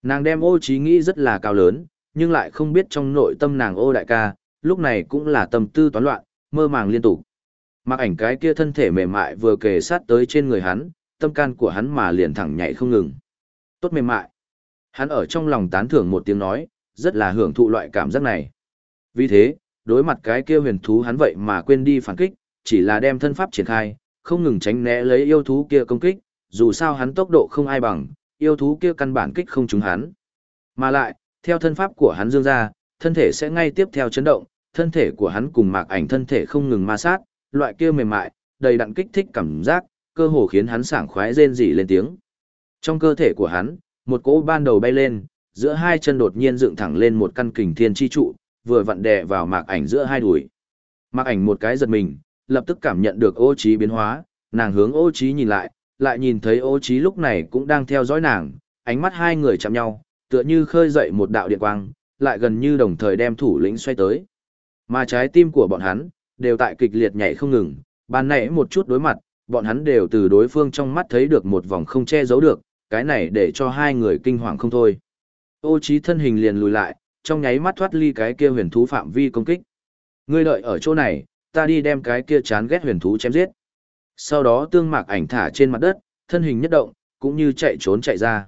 Nàng đem ô trí nghĩ rất là cao lớn, nhưng lại không biết trong nội tâm nàng ô đại ca, lúc này cũng là tâm tư toán loạn, mơ màng liên tục. Mặc ảnh cái kia thân thể mềm mại vừa kề sát tới trên người hắn, tâm can của hắn mà liền thẳng nhảy không ngừng. Tốt mềm mại. Hắn ở trong lòng tán thưởng một tiếng nói, rất là hưởng thụ loại cảm giác này. Vì thế, đối mặt cái kia huyền thú hắn vậy mà quên đi phản kích, chỉ là đem thân pháp triển khai, không ngừng tránh né lấy yêu thú kia công kích, dù sao hắn tốc độ không ai bằng, yêu thú kia căn bản kích không trúng hắn. Mà lại, theo thân pháp của hắn dương ra, thân thể sẽ ngay tiếp theo chấn động, thân thể của hắn cùng mạc ảnh thân thể không ngừng ma sát, loại kia mềm mại, đầy đặn kích thích cảm giác, cơ hồ khiến hắn sảng khoái rên rỉ lên tiếng. Trong cơ thể của hắn, một cỗ ban đầu bay lên, giữa hai chân đột nhiên dựng thẳng lên một căn kình thiên chi trụ, vừa vặn đè vào mạc ảnh giữa hai đùi. Mạc ảnh một cái giật mình, lập tức cảm nhận được ô trí biến hóa, nàng hướng ô trí nhìn lại, lại nhìn thấy ô trí lúc này cũng đang theo dõi nàng, ánh mắt hai người chạm nhau, tựa như khơi dậy một đạo điện quang, lại gần như đồng thời đem thủ lĩnh xoay tới. Mà trái tim của bọn hắn, đều tại kịch liệt nhảy không ngừng, Ban nãy một chút đối mặt, bọn hắn đều từ đối phương trong mắt thấy được một vòng không che giấu được, cái này để cho hai người kinh hoàng không thôi. Ô trí thân hình liền lùi lại, trong nháy mắt thoát ly cái kia huyền thú phạm vi công kích. Ngươi đợi ở chỗ này, ta đi đem cái kia chán ghét huyền thú chém giết. Sau đó tương mạc ảnh thả trên mặt đất, thân hình nhất động, cũng như chạy trốn chạy ra.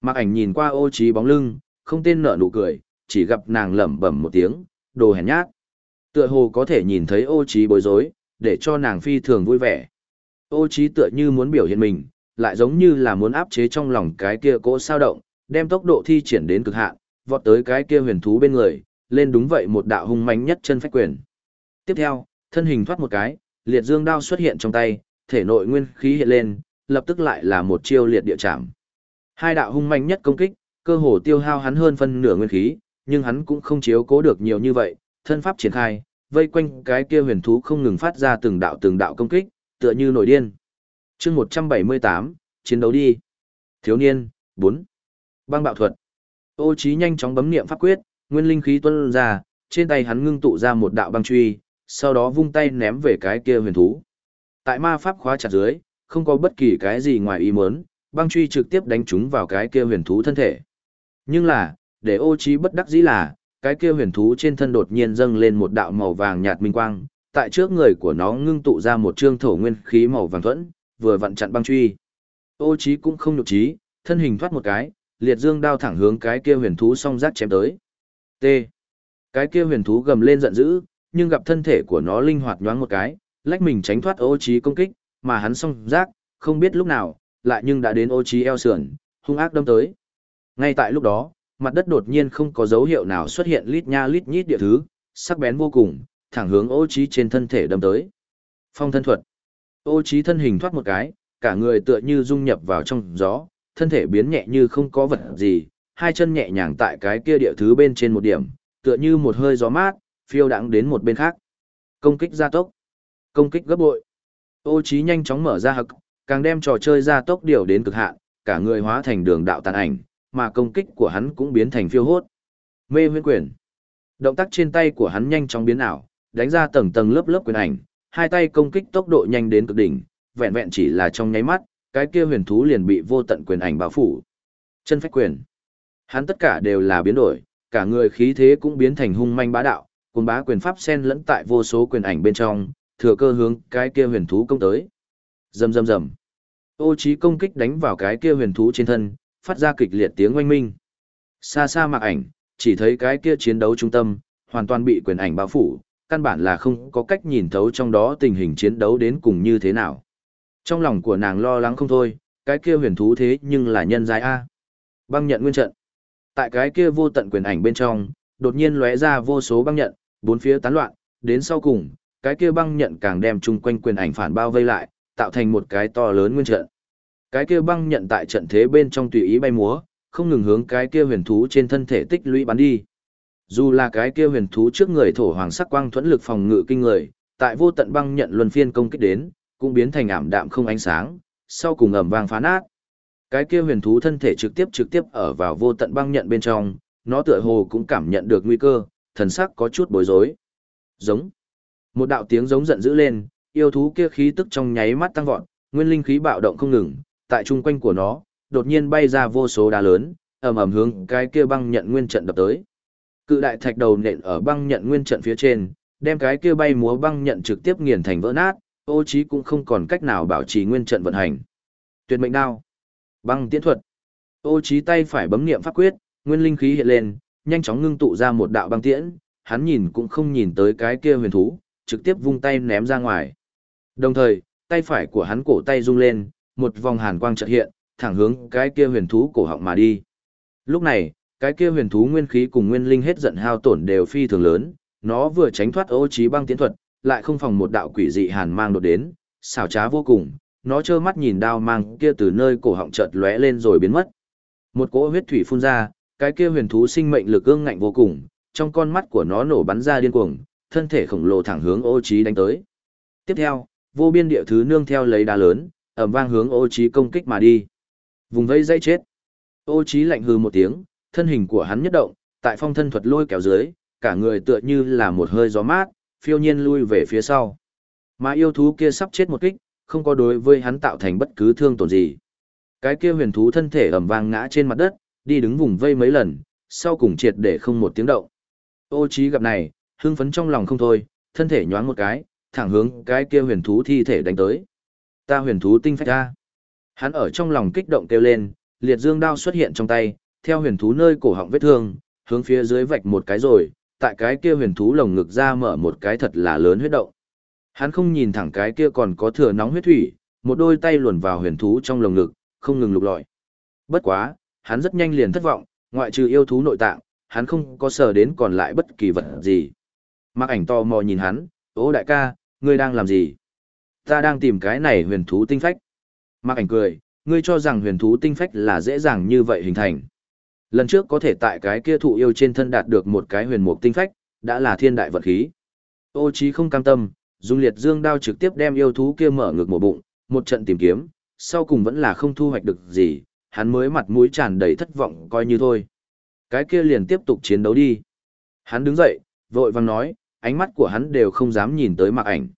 Mạc ảnh nhìn qua ô trí bóng lưng, không tên nở nụ cười, chỉ gặp nàng lẩm bẩm một tiếng, đồ hèn nhát. Tựa hồ có thể nhìn thấy ô trí bối rối, để cho nàng phi thường vui vẻ. Ô trí tựa như muốn biểu hiện mình, lại giống như là muốn áp chế trong lòng cái kia cỗ sao động, đem tốc độ thi triển đến cực hạn, vọt tới cái kia huyền thú bên người, lên đúng vậy một đạo hung mãnh nhất chân phách quyền. Tiếp theo, thân hình thoát một cái, liệt dương đao xuất hiện trong tay, thể nội nguyên khí hiện lên, lập tức lại là một chiêu liệt địa chạm. Hai đạo hung mãnh nhất công kích, cơ hồ tiêu hao hắn hơn phân nửa nguyên khí, nhưng hắn cũng không chiếu cố được nhiều như vậy, thân pháp triển khai, vây quanh cái kia huyền thú không ngừng phát ra từng đạo từng đạo công kích, tựa như nổi điên. Chương 178, chiến đấu đi. Thiếu niên, bốn Băng bạo thuật. Ô trí nhanh chóng bấm niệm pháp quyết, nguyên linh khí tuôn ra, trên tay hắn ngưng tụ ra một đạo băng truy, sau đó vung tay ném về cái kia huyền thú. Tại ma pháp khóa chặt dưới, không có bất kỳ cái gì ngoài ý muốn, băng truy trực tiếp đánh trúng vào cái kia huyền thú thân thể. Nhưng là, để ô trí bất đắc dĩ là, cái kia huyền thú trên thân đột nhiên dâng lên một đạo màu vàng nhạt minh quang, tại trước người của nó ngưng tụ ra một trương thổ nguyên khí màu vàng thuẫn, vừa vặn chặn băng truy. Ô Chí cũng không nhục trí, thân hình thoát một cái, liệt dương đao thẳng hướng cái kia huyền thú song giác chém tới. T. Cái kia huyền thú gầm lên giận dữ, nhưng gặp thân thể của nó linh hoạt nhoáng một cái, lách mình tránh thoát ô Chí công kích, mà hắn song giác, không biết lúc nào, lại nhưng đã đến ô Chí eo sườn, hung ác đâm tới. Ngay tại lúc đó, mặt đất đột nhiên không có dấu hiệu nào xuất hiện lít nha lít nhít địa thứ, sắc bén vô cùng, thẳng hướng ô Chí trên thân thể đâm tới. Phong thân thuật. Ô trí thân hình thoát một cái, cả người tựa như dung nhập vào trong gió, thân thể biến nhẹ như không có vật gì, hai chân nhẹ nhàng tại cái kia địa thứ bên trên một điểm, tựa như một hơi gió mát, phiêu đãng đến một bên khác. Công kích gia tốc. Công kích gấp bội. Ô trí nhanh chóng mở ra hực, càng đem trò chơi gia tốc điều đến cực hạn, cả người hóa thành đường đạo tàn ảnh, mà công kích của hắn cũng biến thành phiêu hốt. Mê huyễn quyền. Động tác trên tay của hắn nhanh chóng biến ảo, đánh ra tầng tầng lớp lớp quyền ảnh, hai tay công kích tốc độ nhanh đến cực đỉnh, vẹn vẹn chỉ là trong nháy mắt, cái kia huyền thú liền bị vô tận quyền ảnh bao phủ. Chân phách quyền. Hắn tất cả đều là biến đổi, cả người khí thế cũng biến thành hung manh bá đạo, cùng bá quyền pháp xen lẫn tại vô số quyền ảnh bên trong, thừa cơ hướng cái kia huyền thú công tới. Rầm rầm rầm. Ô trí công kích đánh vào cái kia huyền thú trên thân, phát ra kịch liệt tiếng oanh minh. Xa xa mạc ảnh, chỉ thấy cái kia chiến đấu trung tâm, hoàn toàn bị quyền ảnh bao phủ, căn bản là không có cách nhìn thấu trong đó tình hình chiến đấu đến cùng như thế nào. Trong lòng của nàng lo lắng không thôi, cái kia huyền thú thế nhưng là nhân giai A. Băng nhận nguyên trận. Tại cái kia vô tận quyền ảnh bên trong, đột nhiên lóe ra vô số băng nhận, bốn phía tán loạn, đến sau cùng, cái kia băng nhận càng đem chung quanh quyền ảnh phản bao vây lại, tạo thành một cái to lớn nguyên trận. Cái kia băng nhận tại trận thế bên trong tùy ý bay múa, không ngừng hướng cái kia huyền thú trên thân thể tích lũy bắn đi. Dù là cái kia huyền thú trước người thổ hoàng sắc quang thuẫn lực phòng ngự kinh người, tại vô tận băng nhận luân phiên công kích đến, cũng biến thành ảm đạm không ánh sáng, sau cùng ầm vang phá nát. Cái kia huyền thú thân thể trực tiếp trực tiếp ở vào vô tận băng nhận bên trong, nó tựa hồ cũng cảm nhận được nguy cơ, thần sắc có chút bối rối. Giống. Một đạo tiếng giống giận dữ lên, yêu thú kia khí tức trong nháy mắt tăng vọt, nguyên linh khí bạo động không ngừng, tại trung quanh của nó, đột nhiên bay ra vô số đá lớn, ầm ầm hướng cái kia băng nhận nguyên trận đập tới. Cự đại thạch đầu nện ở băng nhận nguyên trận phía trên, đem cái kia bay múa băng nhận trực tiếp nghiền thành vỡ nát, Ô Chí cũng không còn cách nào bảo trì nguyên trận vận hành. Tuyệt mệnh đao, băng tiễn thuật. Ô Chí tay phải bấm niệm pháp quyết, nguyên linh khí hiện lên, nhanh chóng ngưng tụ ra một đạo băng tiễn, hắn nhìn cũng không nhìn tới cái kia huyền thú, trực tiếp vung tay ném ra ngoài. Đồng thời, tay phải của hắn cổ tay rung lên, một vòng hàn quang chợt hiện, thẳng hướng cái kia huyền thú cổ họng mà đi. Lúc này, cái kia huyền thú nguyên khí cùng nguyên linh hết giận hao tổn đều phi thường lớn, nó vừa tránh thoát ô trí băng tiến thuật, lại không phòng một đạo quỷ dị hàn mang đột đến, xảo trá vô cùng, nó trơ mắt nhìn đao mang kia từ nơi cổ họng chợt lóe lên rồi biến mất. Một cỗ huyết thủy phun ra, cái kia huyền thú sinh mệnh lực ương ngạnh vô cùng, trong con mắt của nó nổ bắn ra điên cuồng, thân thể khổng lồ thẳng hướng ô trí đánh tới. Tiếp theo, vô biên địa thứ nương theo lấy đá lớn, ầm vang hướng ô trí công kích mà đi. Vùng vây dây chết. Ô trí lạnh hừ một tiếng, thân hình của hắn nhất động, tại phong thân thuật lôi kéo dưới, cả người tựa như là một hơi gió mát, phiêu nhiên lui về phía sau. Mà yêu thú kia sắp chết một kích, không có đối với hắn tạo thành bất cứ thương tổn gì. Cái kia huyền thú thân thể ầm vang ngã trên mặt đất, đi đứng vùng vây mấy lần, sau cùng triệt để không một tiếng động. Ô trí gặp này, hưng phấn trong lòng không thôi, thân thể nhoáng một cái, thẳng hướng cái kia huyền thú thi thể đánh tới. Ta huyền thú tinh phách ra. Hắn ở trong lòng kích động kêu lên, liệt dương đao xuất hiện trong tay, theo huyền thú nơi cổ họng vết thương, hướng phía dưới vạch một cái rồi, tại cái kia huyền thú lồng ngực ra mở một cái thật là lớn huyết động. Hắn không nhìn thẳng cái kia còn có thừa nóng huyết thủy, một đôi tay luồn vào huyền thú trong lồng ngực, không ngừng lục lọi. Bất quá, hắn rất nhanh liền thất vọng, ngoại trừ yêu thú nội tạng, hắn không có sờ đến còn lại bất kỳ vật gì. Mạc ảnh to mò nhìn hắn, ô đại ca, ngươi đang làm gì? Ta đang tìm cái này huyền thú tinh phách. Mạc ảnh cười, ngươi cho rằng huyền thú tinh phách là dễ dàng như vậy hình thành. Lần trước có thể tại cái kia thụ yêu trên thân đạt được một cái huyền mục tinh phách, đã là thiên đại vật khí. Ô chí không cam tâm, dùng liệt dương đao trực tiếp đem yêu thú kia mở ngược một bụng, một trận tìm kiếm, sau cùng vẫn là không thu hoạch được gì, hắn mới mặt mũi tràn đầy thất vọng coi như thôi. Cái kia liền tiếp tục chiến đấu đi. Hắn đứng dậy, vội vàng nói, ánh mắt của hắn đều không dám nhìn tới mạc ảnh.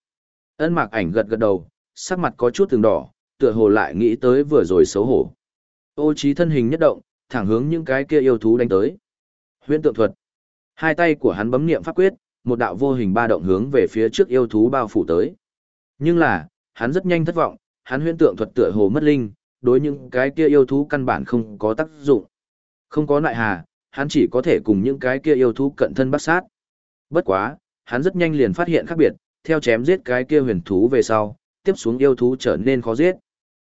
Ân mạc ảnh gật gật đầu, sắc mặt có chút từng đỏ, tựa hồ lại nghĩ tới vừa rồi xấu hổ. Ô trí thân hình nhất động, thẳng hướng những cái kia yêu thú đánh tới. Huyễn tượng thuật. Hai tay của hắn bấm niệm pháp quyết, một đạo vô hình ba động hướng về phía trước yêu thú bao phủ tới. Nhưng là, hắn rất nhanh thất vọng, hắn huyễn tượng thuật tựa hồ mất linh, đối những cái kia yêu thú căn bản không có tác dụng. Không có nại hà, hắn chỉ có thể cùng những cái kia yêu thú cận thân bắt sát. Bất quá, hắn rất nhanh liền phát hiện khác biệt, theo chém giết cái kia huyền thú về sau, tiếp xuống yêu thú trở nên khó giết.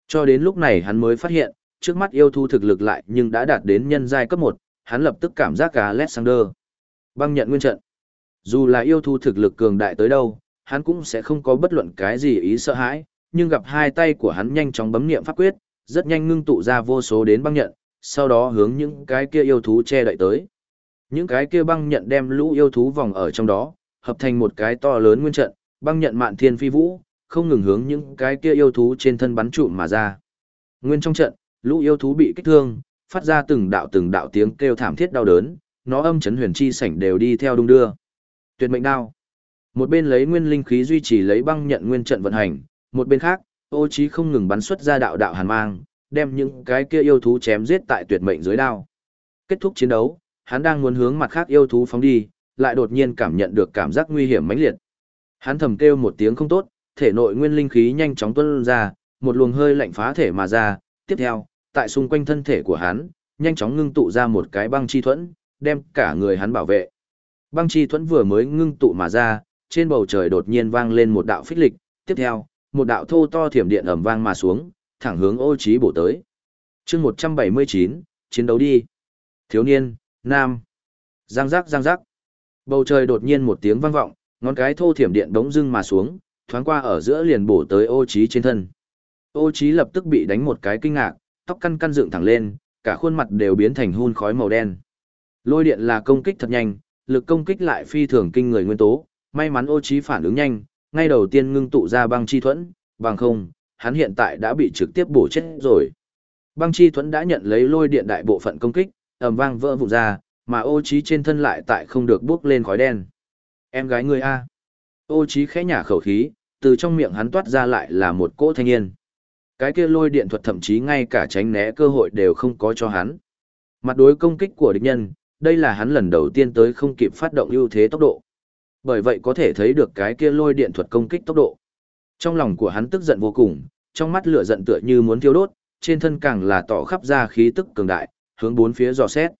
Cho đến lúc này hắn mới phát hiện, trước mắt yêu thu thực lực lại nhưng đã đạt đến nhân giai cấp 1, hắn lập tức cảm giác cả Alexander. Băng nhận nguyên trận. Dù là yêu thu thực lực cường đại tới đâu, hắn cũng sẽ không có bất luận cái gì ý sợ hãi, nhưng gặp hai tay của hắn nhanh chóng bấm niệm pháp quyết, rất nhanh ngưng tụ ra vô số đến băng nhận, sau đó hướng những cái kia yêu thú che đậy tới. Những cái kia băng nhận đem lũ yêu thú vòng ở trong đó, hợp thành một cái to lớn nguyên trận, băng nhận mạn thiên phi vũ, không ngừng hướng những cái kia yêu thú trên thân bắn trụm mà ra. Nguyên trong trận, lũ yêu thú bị kích thương, phát ra từng đạo từng đạo tiếng kêu thảm thiết đau đớn, nó âm chấn huyền chi sảnh đều đi theo đung đưa. Tuyệt mệnh đao. Một bên lấy nguyên linh khí duy trì lấy băng nhận nguyên trận vận hành, một bên khác, Ô Chí không ngừng bắn xuất ra đạo đạo hàn mang, đem những cái kia yêu thú chém giết tại tuyệt mệnh dưới đao. Kết thúc chiến đấu, hắn đang muốn hướng mặt khác yêu thú phóng đi, lại đột nhiên cảm nhận được cảm giác nguy hiểm mãnh liệt. Hắn thầm kêu một tiếng không tốt, thể nội nguyên linh khí nhanh chóng tuôn ra, một luồng hơi lạnh phá thể mà ra, tiếp theo, tại xung quanh thân thể của hắn, nhanh chóng ngưng tụ ra một cái băng chi thuẫn, đem cả người hắn bảo vệ. Băng chi thuẫn vừa mới ngưng tụ mà ra, trên bầu trời đột nhiên vang lên một đạo phích lịch, tiếp theo, một đạo thô to thiểm điện ầm vang mà xuống, thẳng hướng ô trí bổ tới. chương 179, chiến đấu đi. Thiếu niên, nam. Giang giác giang giác. Bầu trời đột nhiên một tiếng vang vọng, ngón cái thô thiểm điện đống dưng mà xuống, thoáng qua ở giữa liền bổ tới ô trí trên thân. Ô trí lập tức bị đánh một cái kinh ngạc, tóc căn căn dựng thẳng lên, cả khuôn mặt đều biến thành hun khói màu đen. Lôi điện là công kích thật nhanh, lực công kích lại phi thường kinh người nguyên tố, may mắn ô Chí phản ứng nhanh, ngay đầu tiên ngưng tụ ra băng chi thuẫn, bằng không, hắn hiện tại đã bị trực tiếp bổ chết rồi. Băng chi thuẫn đã nhận lấy lôi điện đại bộ phận công kích, ầm vang vỡ vụn ra, mà ô Chí trên thân lại tại không được bước lên khói đen. Em gái ngươi a. Ô Chí khẽ nhả khẩu khí, từ trong miệng hắn toát ra lại là một cỗ thanh niên. Cái kia lôi điện thuật thậm chí ngay cả tránh né cơ hội đều không có cho hắn. Mặt đối công kích của địch nhân, đây là hắn lần đầu tiên tới không kịp phát động ưu thế tốc độ. Bởi vậy có thể thấy được cái kia lôi điện thuật công kích tốc độ. Trong lòng của hắn tức giận vô cùng, trong mắt lửa giận tựa như muốn thiêu đốt, trên thân càng là tỏ khắp ra khí tức cường đại, hướng bốn phía dò xét.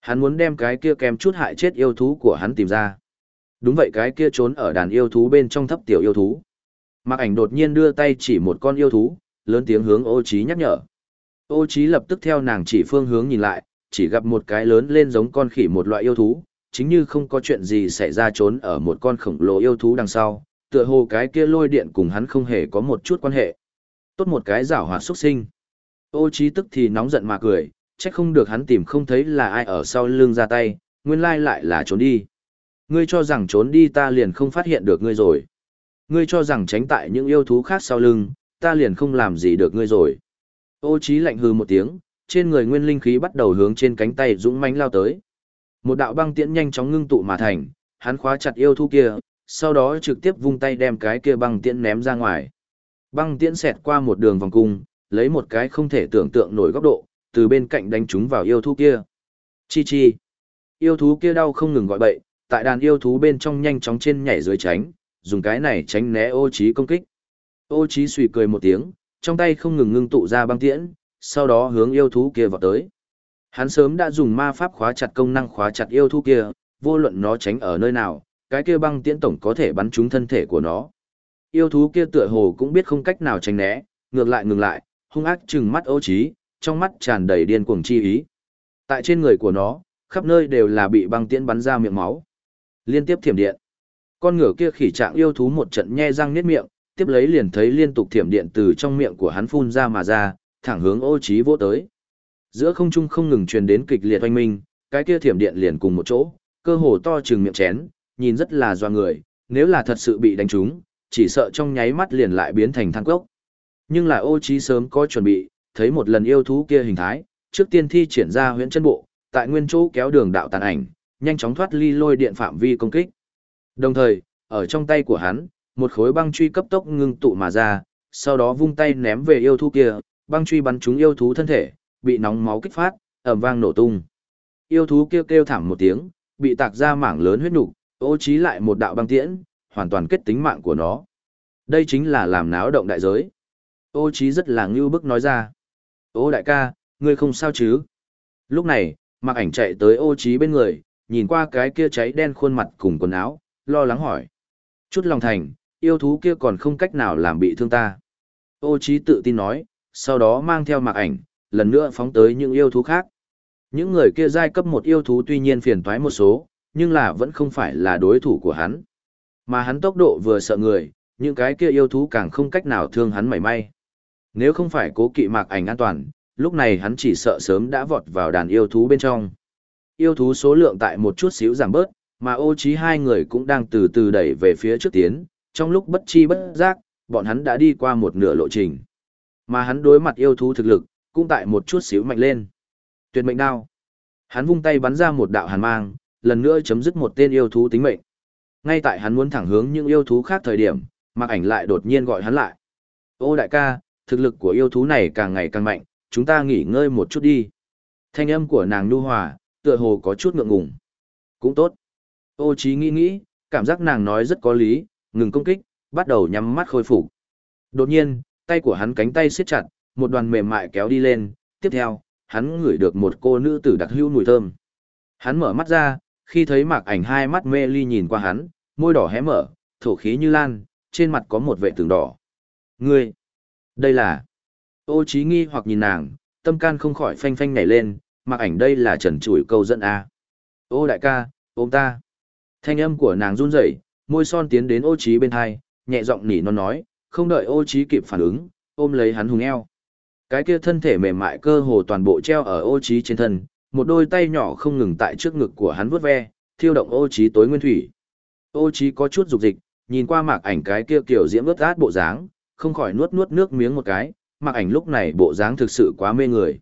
Hắn muốn đem cái kia kèm chút hại chết yêu thú của hắn tìm ra. Đúng vậy cái kia trốn ở đàn yêu thú bên trong thấp tiểu yêu thú. Mạc ảnh đột nhiên đưa tay chỉ một con yêu thú, lớn tiếng hướng ô trí nhắc nhở. Ô trí lập tức theo nàng chỉ phương hướng nhìn lại, chỉ gặp một cái lớn lên giống con khỉ một loại yêu thú, chính như không có chuyện gì xảy ra trốn ở một con khổng lồ yêu thú đằng sau, tựa hồ cái kia lôi điện cùng hắn không hề có một chút quan hệ. Tốt một cái giảo hoạt xuất sinh. Ô trí tức thì nóng giận mà cười, chắc không được hắn tìm không thấy là ai ở sau lưng ra tay, nguyên lai lại là trốn đi. Ngươi cho rằng trốn đi ta liền không phát hiện được ngươi rồi. Ngươi cho rằng tránh tại những yêu thú khác sau lưng, ta liền không làm gì được ngươi rồi. Ô trí lạnh hừ một tiếng, trên người nguyên linh khí bắt đầu hướng trên cánh tay dũng mãnh lao tới. Một đạo băng tiễn nhanh chóng ngưng tụ mà thành, hắn khóa chặt yêu thú kia, sau đó trực tiếp vung tay đem cái kia băng tiễn ném ra ngoài. Băng tiễn xẹt qua một đường vòng cung, lấy một cái không thể tưởng tượng nổi góc độ, từ bên cạnh đánh trúng vào yêu thú kia. Chi chi. Yêu thú kia đau không ngừng gọi bậy, tại đàn yêu thú bên trong nhanh chóng trên nhảy dưới tránh, dùng cái này tránh né ô trí công kích. Ô Chí suy cười một tiếng, trong tay không ngừng ngưng tụ ra băng tiễn, sau đó hướng yêu thú kia vào tới. Hắn sớm đã dùng ma pháp khóa chặt công năng khóa chặt yêu thú kia, vô luận nó tránh ở nơi nào, cái kia băng tiễn tổng có thể bắn trúng thân thể của nó. Yêu thú kia tựa hồ cũng biết không cách nào tránh né, ngược lại ngừng lại, hung ác trừng mắt ô Chí, trong mắt tràn đầy điên cuồng chi ý. Tại trên người của nó, khắp nơi đều là bị băng tiễn bắn ra miệng máu. Liên tiếp thiểm điện. Con ngựa kia khỉ trạng yêu thú một trận nhe răng niết miệng, tiếp lấy liền thấy liên tục thiểm điện từ trong miệng của hắn phun ra mà ra, thẳng hướng ô trí vô tới. Giữa không trung không ngừng truyền đến kịch liệt oanh minh, cái kia thiểm điện liền cùng một chỗ, cơ hồ to chừng miệng chén, nhìn rất là doa người, nếu là thật sự bị đánh trúng, chỉ sợ trong nháy mắt liền lại biến thành than cốc. Nhưng là ô trí sớm có chuẩn bị, thấy một lần yêu thú kia hình thái, trước tiên thi triển ra huyễn chân bộ, tại nguyên chỗ kéo đường đạo tàn ảnh, nhanh chóng thoát ly lôi điện phạm vi công kích. Đồng thời, ở trong tay của hắn, một khối băng truy cấp tốc ngưng tụ mà ra, sau đó vung tay ném về yêu thú kia, băng truy bắn trúng yêu thú thân thể, bị nóng máu kích phát, ầm vang nổ tung. Yêu thú kia kêu, kêu thảm một tiếng, bị tạc ra mảng lớn huyết nục, ô trí lại một đạo băng tiễn, hoàn toàn kết tính mạng của nó. Đây chính là làm náo động đại giới. Ô trí rất là ngưu bức nói ra. Ô đại ca, ngươi không sao chứ? Lúc này, mặc ảnh chạy tới ô trí bên người, nhìn qua cái kia cháy đen khuôn mặt cùng quần áo, lo lắng hỏi. Chút lòng thành, yêu thú kia còn không cách nào làm bị thương ta. Ô Chí tự tin nói, sau đó mang theo mạc ảnh, lần nữa phóng tới những yêu thú khác. Những người kia giai cấp một yêu thú tuy nhiên phiền toái một số, nhưng là vẫn không phải là đối thủ của hắn. Mà hắn tốc độ vừa sợ người, những cái kia yêu thú càng không cách nào thương hắn mảy may. Nếu không phải cố kỵ mạc ảnh an toàn, lúc này hắn chỉ sợ sớm đã vọt vào đàn yêu thú bên trong. Yêu thú số lượng tại một chút xíu giảm bớt, mà ô trí hai người cũng đang từ từ đẩy về phía trước tiến, trong lúc bất chi bất giác, bọn hắn đã đi qua một nửa lộ trình. Mà hắn đối mặt yêu thú thực lực, cũng tại một chút xíu mạnh lên. Tuyệt mệnh đao. Hắn vung tay bắn ra một đạo hàn mang, lần nữa chấm dứt một tên yêu thú tính mệnh. Ngay tại hắn muốn thẳng hướng những yêu thú khác thời điểm, Mạc Ảnh lại đột nhiên gọi hắn lại. "Ô đại ca, thực lực của yêu thú này càng ngày càng mạnh, chúng ta nghỉ ngơi một chút đi." Thanh âm của nàng nhu hòa, tựa hồ có chút ngượng ngùng. "Cũng tốt." Ô Chí nghĩ nghĩ, cảm giác nàng nói rất có lý, ngừng công kích, bắt đầu nhắm mắt khôi phục. Đột nhiên, tay của hắn cánh tay siết chặt, một đoàn mềm mại kéo đi lên, tiếp theo, hắn ngửi được một cô nữ tử đặc hữu mùi thơm. Hắn mở mắt ra, khi thấy mạc ảnh hai mắt mê ly nhìn qua hắn, môi đỏ hé mở, thổ khí như lan, trên mặt có một vệ tường đỏ. Ngươi, đây là... Ô Chí nghi hoặc nhìn nàng, tâm can không khỏi phanh phanh nhảy lên, mạc ảnh đây là trần chủi câu dẫn a. Ô đại ca, ôm ta. Thanh âm của nàng run rẩy, môi son tiến đến ô trí bên hai, nhẹ giọng nỉ non nói, không đợi ô trí kịp phản ứng, ôm lấy hắn hùng eo. Cái kia thân thể mềm mại cơ hồ toàn bộ treo ở ô trí trên thân, một đôi tay nhỏ không ngừng tại trước ngực của hắn vuốt ve, thiêu động ô trí tối nguyên thủy. Ô trí có chút dục dịch, nhìn qua mạc ảnh cái kia kiểu diễm ướt át bộ dáng, không khỏi nuốt nuốt nước miếng một cái, mạc ảnh lúc này bộ dáng thực sự quá mê người.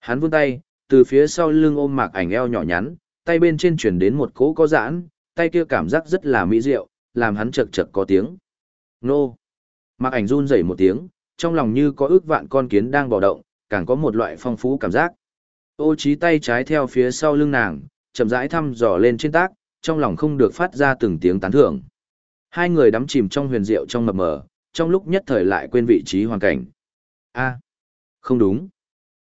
Hắn vươn tay, từ phía sau lưng ôm mạc ảnh eo nhỏ nhắn, tay bên trên chuyển đến một cỗ có giãn, tay kia cảm giác rất là mỹ diệu, làm hắn chật chật có tiếng. Nô! Mạc ảnh run rẩy một tiếng, trong lòng như có ước vạn con kiến đang bò động, càng có một loại phong phú cảm giác. Ô trí tay trái theo phía sau lưng nàng, chậm rãi thăm dò lên trên tác, trong lòng không được phát ra từng tiếng tán thưởng. Hai người đắm chìm trong huyền diệu trong mập mờ, trong lúc nhất thời lại quên vị trí hoàn cảnh. A, không đúng.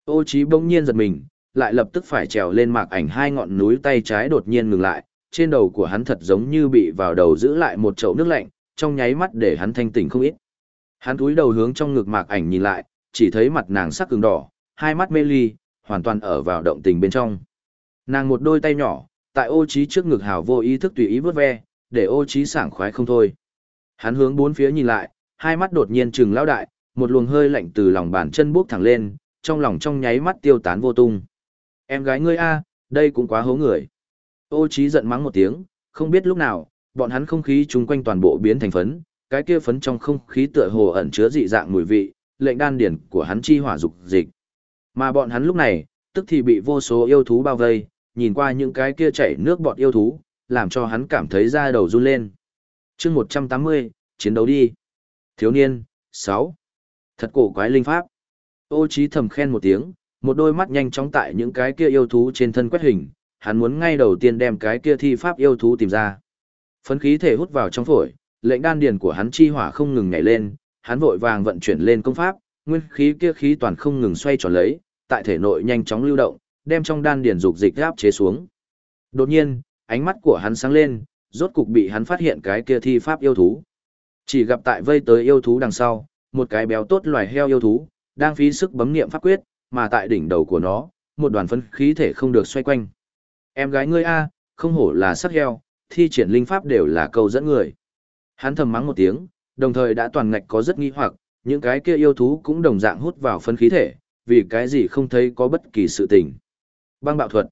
Ô trí bỗng nhiên giật mình, lại lập tức phải trèo lên mạc ảnh hai ngọn núi tay trái đột nhiên ngừng lại, trên đầu của hắn thật giống như bị vào đầu giữ lại một chậu nước lạnh, trong nháy mắt để hắn thanh tỉnh không ít. Hắn cúi đầu hướng trong ngực mạc ảnh nhìn lại, chỉ thấy mặt nàng sắc cứng đỏ, hai mắt mê ly, hoàn toàn ở vào động tình bên trong. Nàng một đôi tay nhỏ, tại ô trí trước ngực hào vô ý thức tùy ý vớt ve, để ô trí sảng khoái không thôi. Hắn hướng bốn phía nhìn lại, hai mắt đột nhiên trừng lão đại, một luồng hơi lạnh từ lòng bàn chân bước thẳng lên, trong lòng trong nháy mắt tiêu tán vô tung. Em gái ngươi a, đây cũng quá hố người. Ô Chí giận mắng một tiếng, không biết lúc nào, bọn hắn không khí chung quanh toàn bộ biến thành phấn, cái kia phấn trong không khí tựa hồ ẩn chứa dị dạng mùi vị, lệnh đan điển của hắn chi hỏa dục dịch. Mà bọn hắn lúc này, tức thì bị vô số yêu thú bao vây, nhìn qua những cái kia chảy nước bọt yêu thú, làm cho hắn cảm thấy da đầu run lên. chương 180, chiến đấu đi. Thiếu niên, 6. Thật cổ quái linh pháp. Ô Chí thầm khen một tiếng, một đôi mắt nhanh chóng tại những cái kia yêu thú trên thân quét hình, hắn muốn ngay đầu tiên đem cái kia thi pháp yêu thú tìm ra. Phấn khí thể hút vào trong phổi, lệnh đan điền của hắn chi hỏa không ngừng nhảy lên, hắn vội vàng vận chuyển lên công pháp, nguyên khí kia khí toàn không ngừng xoay tròn lấy, tại thể nội nhanh chóng lưu động, đem trong đan điền dục dịch áp chế xuống. Đột nhiên, ánh mắt của hắn sáng lên, rốt cục bị hắn phát hiện cái kia thi pháp yêu thú. Chỉ gặp tại vây tới yêu thú đằng sau, một cái béo tốt loài heo yêu thú, đang phí sức bấm niệm pháp quyết, mà tại đỉnh đầu của nó, một đoàn phân khí thể không được xoay quanh. Em gái ngươi a, không hổ là sắc heo, thi triển linh pháp đều là câu dẫn người. Hắn thầm mắng một tiếng, đồng thời đã toàn ngạch có rất nghi hoặc, những cái kia yêu thú cũng đồng dạng hút vào phân khí thể, vì cái gì không thấy có bất kỳ sự tình. Băng bạo thuật.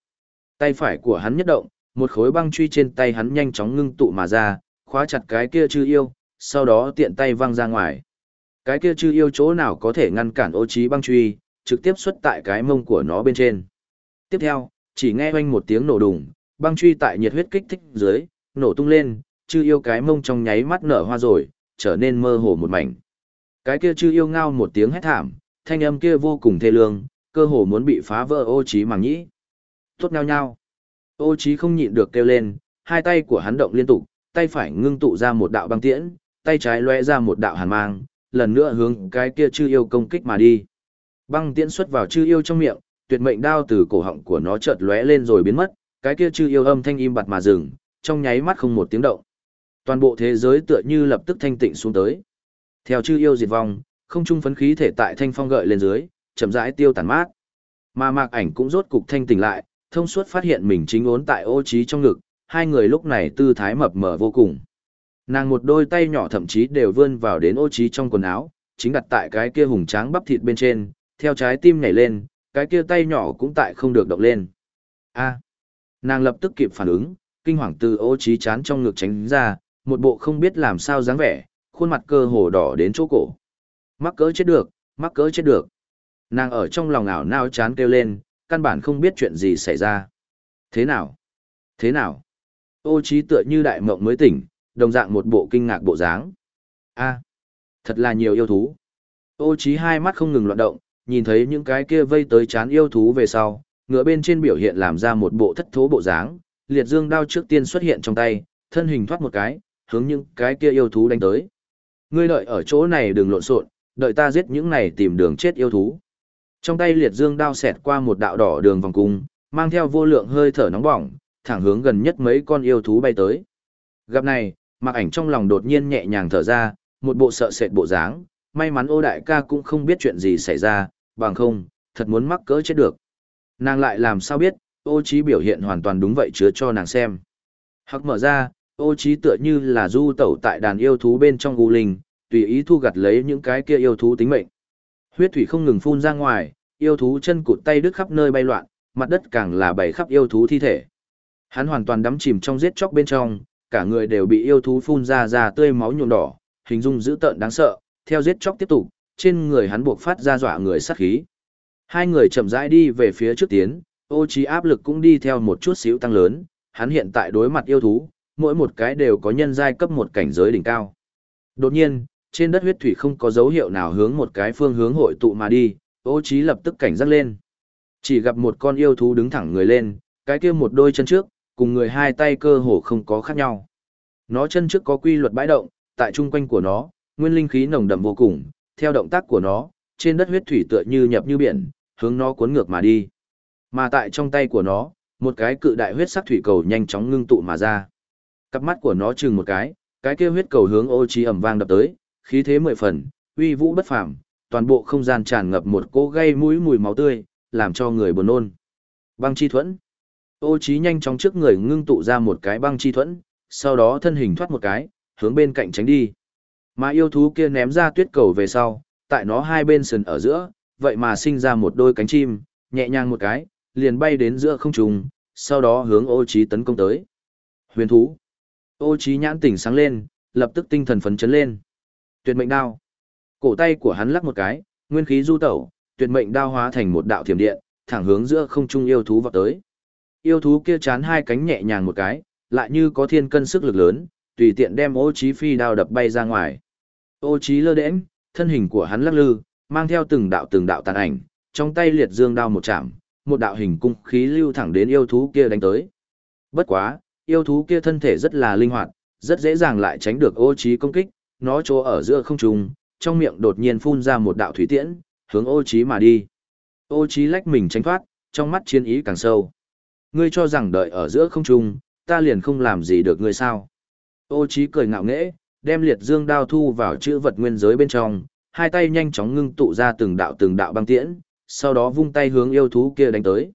Tay phải của hắn nhất động, một khối băng truy trên tay hắn nhanh chóng ngưng tụ mà ra, khóa chặt cái kia chư yêu, sau đó tiện tay văng ra ngoài. Cái kia chư yêu chỗ nào có thể ngăn cản ô trí băng truy, trực tiếp xuất tại cái mông của nó bên trên. Tiếp theo, chỉ nghe oanh một tiếng nổ đùng, băng truy tại nhiệt huyết kích thích dưới, nổ tung lên, chư yêu cái mông trong nháy mắt nở hoa rồi, trở nên mơ hồ một mảnh. Cái kia chư yêu ngao một tiếng hét thảm, thanh âm kia vô cùng thê lương, cơ hồ muốn bị phá vỡ ô trí màng nhĩ. Tốt nhau nhau. Ô trí không nhịn được kêu lên, hai tay của hắn động liên tục, tay phải ngưng tụ ra một đạo băng tiễn, tay trái lóe ra một đạo hàn mang, lần nữa hướng cái kia chư yêu công kích mà đi. Băng tiễn xuất vào chư yêu trong miệng, tuyệt mệnh đao từ cổ họng của nó chợt lóe lên rồi biến mất, cái kia chư yêu âm thanh im bặt mà dừng, trong nháy mắt không một tiếng động. Toàn bộ thế giới tựa như lập tức thanh tịnh xuống tới. Theo chư yêu diệt vong, không trung phấn khí thể tại thanh phong gợi lên dưới, chậm rãi tiêu tàn mát. Mà mạc ảnh cũng rốt cục thanh tỉnh lại, thông suốt phát hiện mình chính ốn tại ô trí trong ngực, hai người lúc này tư thái mập mờ vô cùng. Nàng một đôi tay nhỏ thậm chí đều vươn vào đến ô trí trong quần áo, chính đặt tại cái kia hùng tráng bắp thịt bên trên, theo trái tim nhảy lên, cái kia tay nhỏ cũng tại không được động lên. A. nàng lập tức kịp phản ứng, kinh hoàng từ ô trí chán trong ngực tránh ra, một bộ không biết làm sao dáng vẻ, khuôn mặt cơ hồ đỏ đến chỗ cổ. Mắc cỡ chết được, mắc cỡ chết được. Nàng ở trong lòng ảo nao chán kêu lên, căn bản không biết chuyện gì xảy ra. Thế nào? Thế nào? Ô trí tựa như đại mộng mới tỉnh, đồng dạng một bộ kinh ngạc bộ dáng. A, thật là nhiều yêu thú. Ô trí hai mắt không ngừng loạn động, nhìn thấy những cái kia vây tới chán yêu thú về sau, ngựa bên trên biểu hiện làm ra một bộ thất thố bộ dáng, liệt dương đao trước tiên xuất hiện trong tay, thân hình thoát một cái, hướng những cái kia yêu thú đánh tới. Ngươi đợi ở chỗ này đừng lộn xộn, đợi ta giết những này tìm đường chết yêu thú. Trong tay liệt dương đao xẹt qua một đạo đỏ đường vòng cung, mang theo vô lượng hơi thở nóng bỏng, thẳng hướng gần nhất mấy con yêu thú bay tới. Gặp này, mặc ảnh trong lòng đột nhiên nhẹ nhàng thở ra, một bộ sợ sệt bộ dáng, may mắn ô đại ca cũng không biết chuyện gì xảy ra, bằng không, thật muốn mắc cỡ chết được. Nàng lại làm sao biết, ô trí biểu hiện hoàn toàn đúng vậy chứa cho nàng xem. Hắc mở ra, ô trí tựa như là du tẩu tại đàn yêu thú bên trong u linh, tùy ý thu gặt lấy những cái kia yêu thú tính mệnh. Huyết thủy không ngừng phun ra ngoài, yêu thú chân cụt tay đứt khắp nơi bay loạn, mặt đất càng là bày khắp yêu thú thi thể. Hắn hoàn toàn đắm chìm trong giết chóc bên trong, cả người đều bị yêu thú phun ra ra tươi máu nhuộm đỏ, hình dung dữ tợn đáng sợ, theo giết chóc tiếp tục, trên người hắn buộc phát ra dọa người sát khí. Hai người chậm rãi đi về phía trước tiến, ô trí áp lực cũng đi theo một chút xíu tăng lớn, hắn hiện tại đối mặt yêu thú, mỗi một cái đều có nhân giai cấp một cảnh giới đỉnh cao. Đột nhiên, trên đất huyết thủy không có dấu hiệu nào hướng một cái phương hướng hội tụ mà đi, ô trí lập tức cảnh giác lên. Chỉ gặp một con yêu thú đứng thẳng người lên, cái kia một đôi chân trước, cùng người hai tay cơ hồ không có khác nhau. Nó chân trước có quy luật bãi động, tại trung quanh của nó, nguyên linh khí nồng đậm vô cùng, theo động tác của nó, trên đất huyết thủy tựa như nhập như biển, hướng nó cuốn ngược mà đi. Mà tại trong tay của nó, một cái cự đại huyết sắc thủy cầu nhanh chóng ngưng tụ mà ra. Cặp mắt của nó chừng một cái, cái kia huyết cầu hướng ô trí ầm vang đập tới, khí thế mười phần, uy vũ bất phàm, toàn bộ không gian tràn ngập một cỗ gây mũi mùi máu tươi, làm cho người buồn nôn. Băng chi thuẫn. Ô trí nhanh chóng trước người ngưng tụ ra một cái băng chi thuẫn, sau đó thân hình thoát một cái, hướng bên cạnh tránh đi. Mà yêu thú kia ném ra tuyết cầu về sau, tại nó hai bên sườn ở giữa, vậy mà sinh ra một đôi cánh chim, nhẹ nhàng một cái, liền bay đến giữa không trung, sau đó hướng ô trí tấn công tới. Huyền thú. Ô trí nhãn tỉnh sáng lên, lập tức tinh thần phấn chấn lên. Tuyệt mệnh đao. Cổ tay của hắn lắc một cái, nguyên khí du tẩu, tuyệt mệnh đao hóa thành một đạo thiểm điện, thẳng hướng giữa không trung yêu thú vọt tới. Yêu thú kia chán hai cánh nhẹ nhàng một cái, lại như có thiên cân sức lực lớn, tùy tiện đem ô trí phi đao đập bay ra ngoài. Ô trí lơ đễnh, thân hình của hắn lắc lư, mang theo từng đạo từng đạo tàn ảnh, trong tay liệt dương đao một chạm, một đạo hình cung khí lưu thẳng đến yêu thú kia đánh tới. Bất quá, yêu thú kia thân thể rất là linh hoạt, rất dễ dàng lại tránh được ô trí công kích, nó chỗ ở giữa không trung, trong miệng đột nhiên phun ra một đạo thủy tiễn, hướng ô trí mà đi. Ô trí lách mình tránh thoát, trong mắt chiến ý càng sâu. Ngươi cho rằng đợi ở giữa không trung, ta liền không làm gì được ngươi sao? Ô Chí cười ngạo nghễ, đem liệt dương đao thu vào chữ vật nguyên giới bên trong, hai tay nhanh chóng ngưng tụ ra từng đạo từng đạo băng tiễn, sau đó vung tay hướng yêu thú kia đánh tới.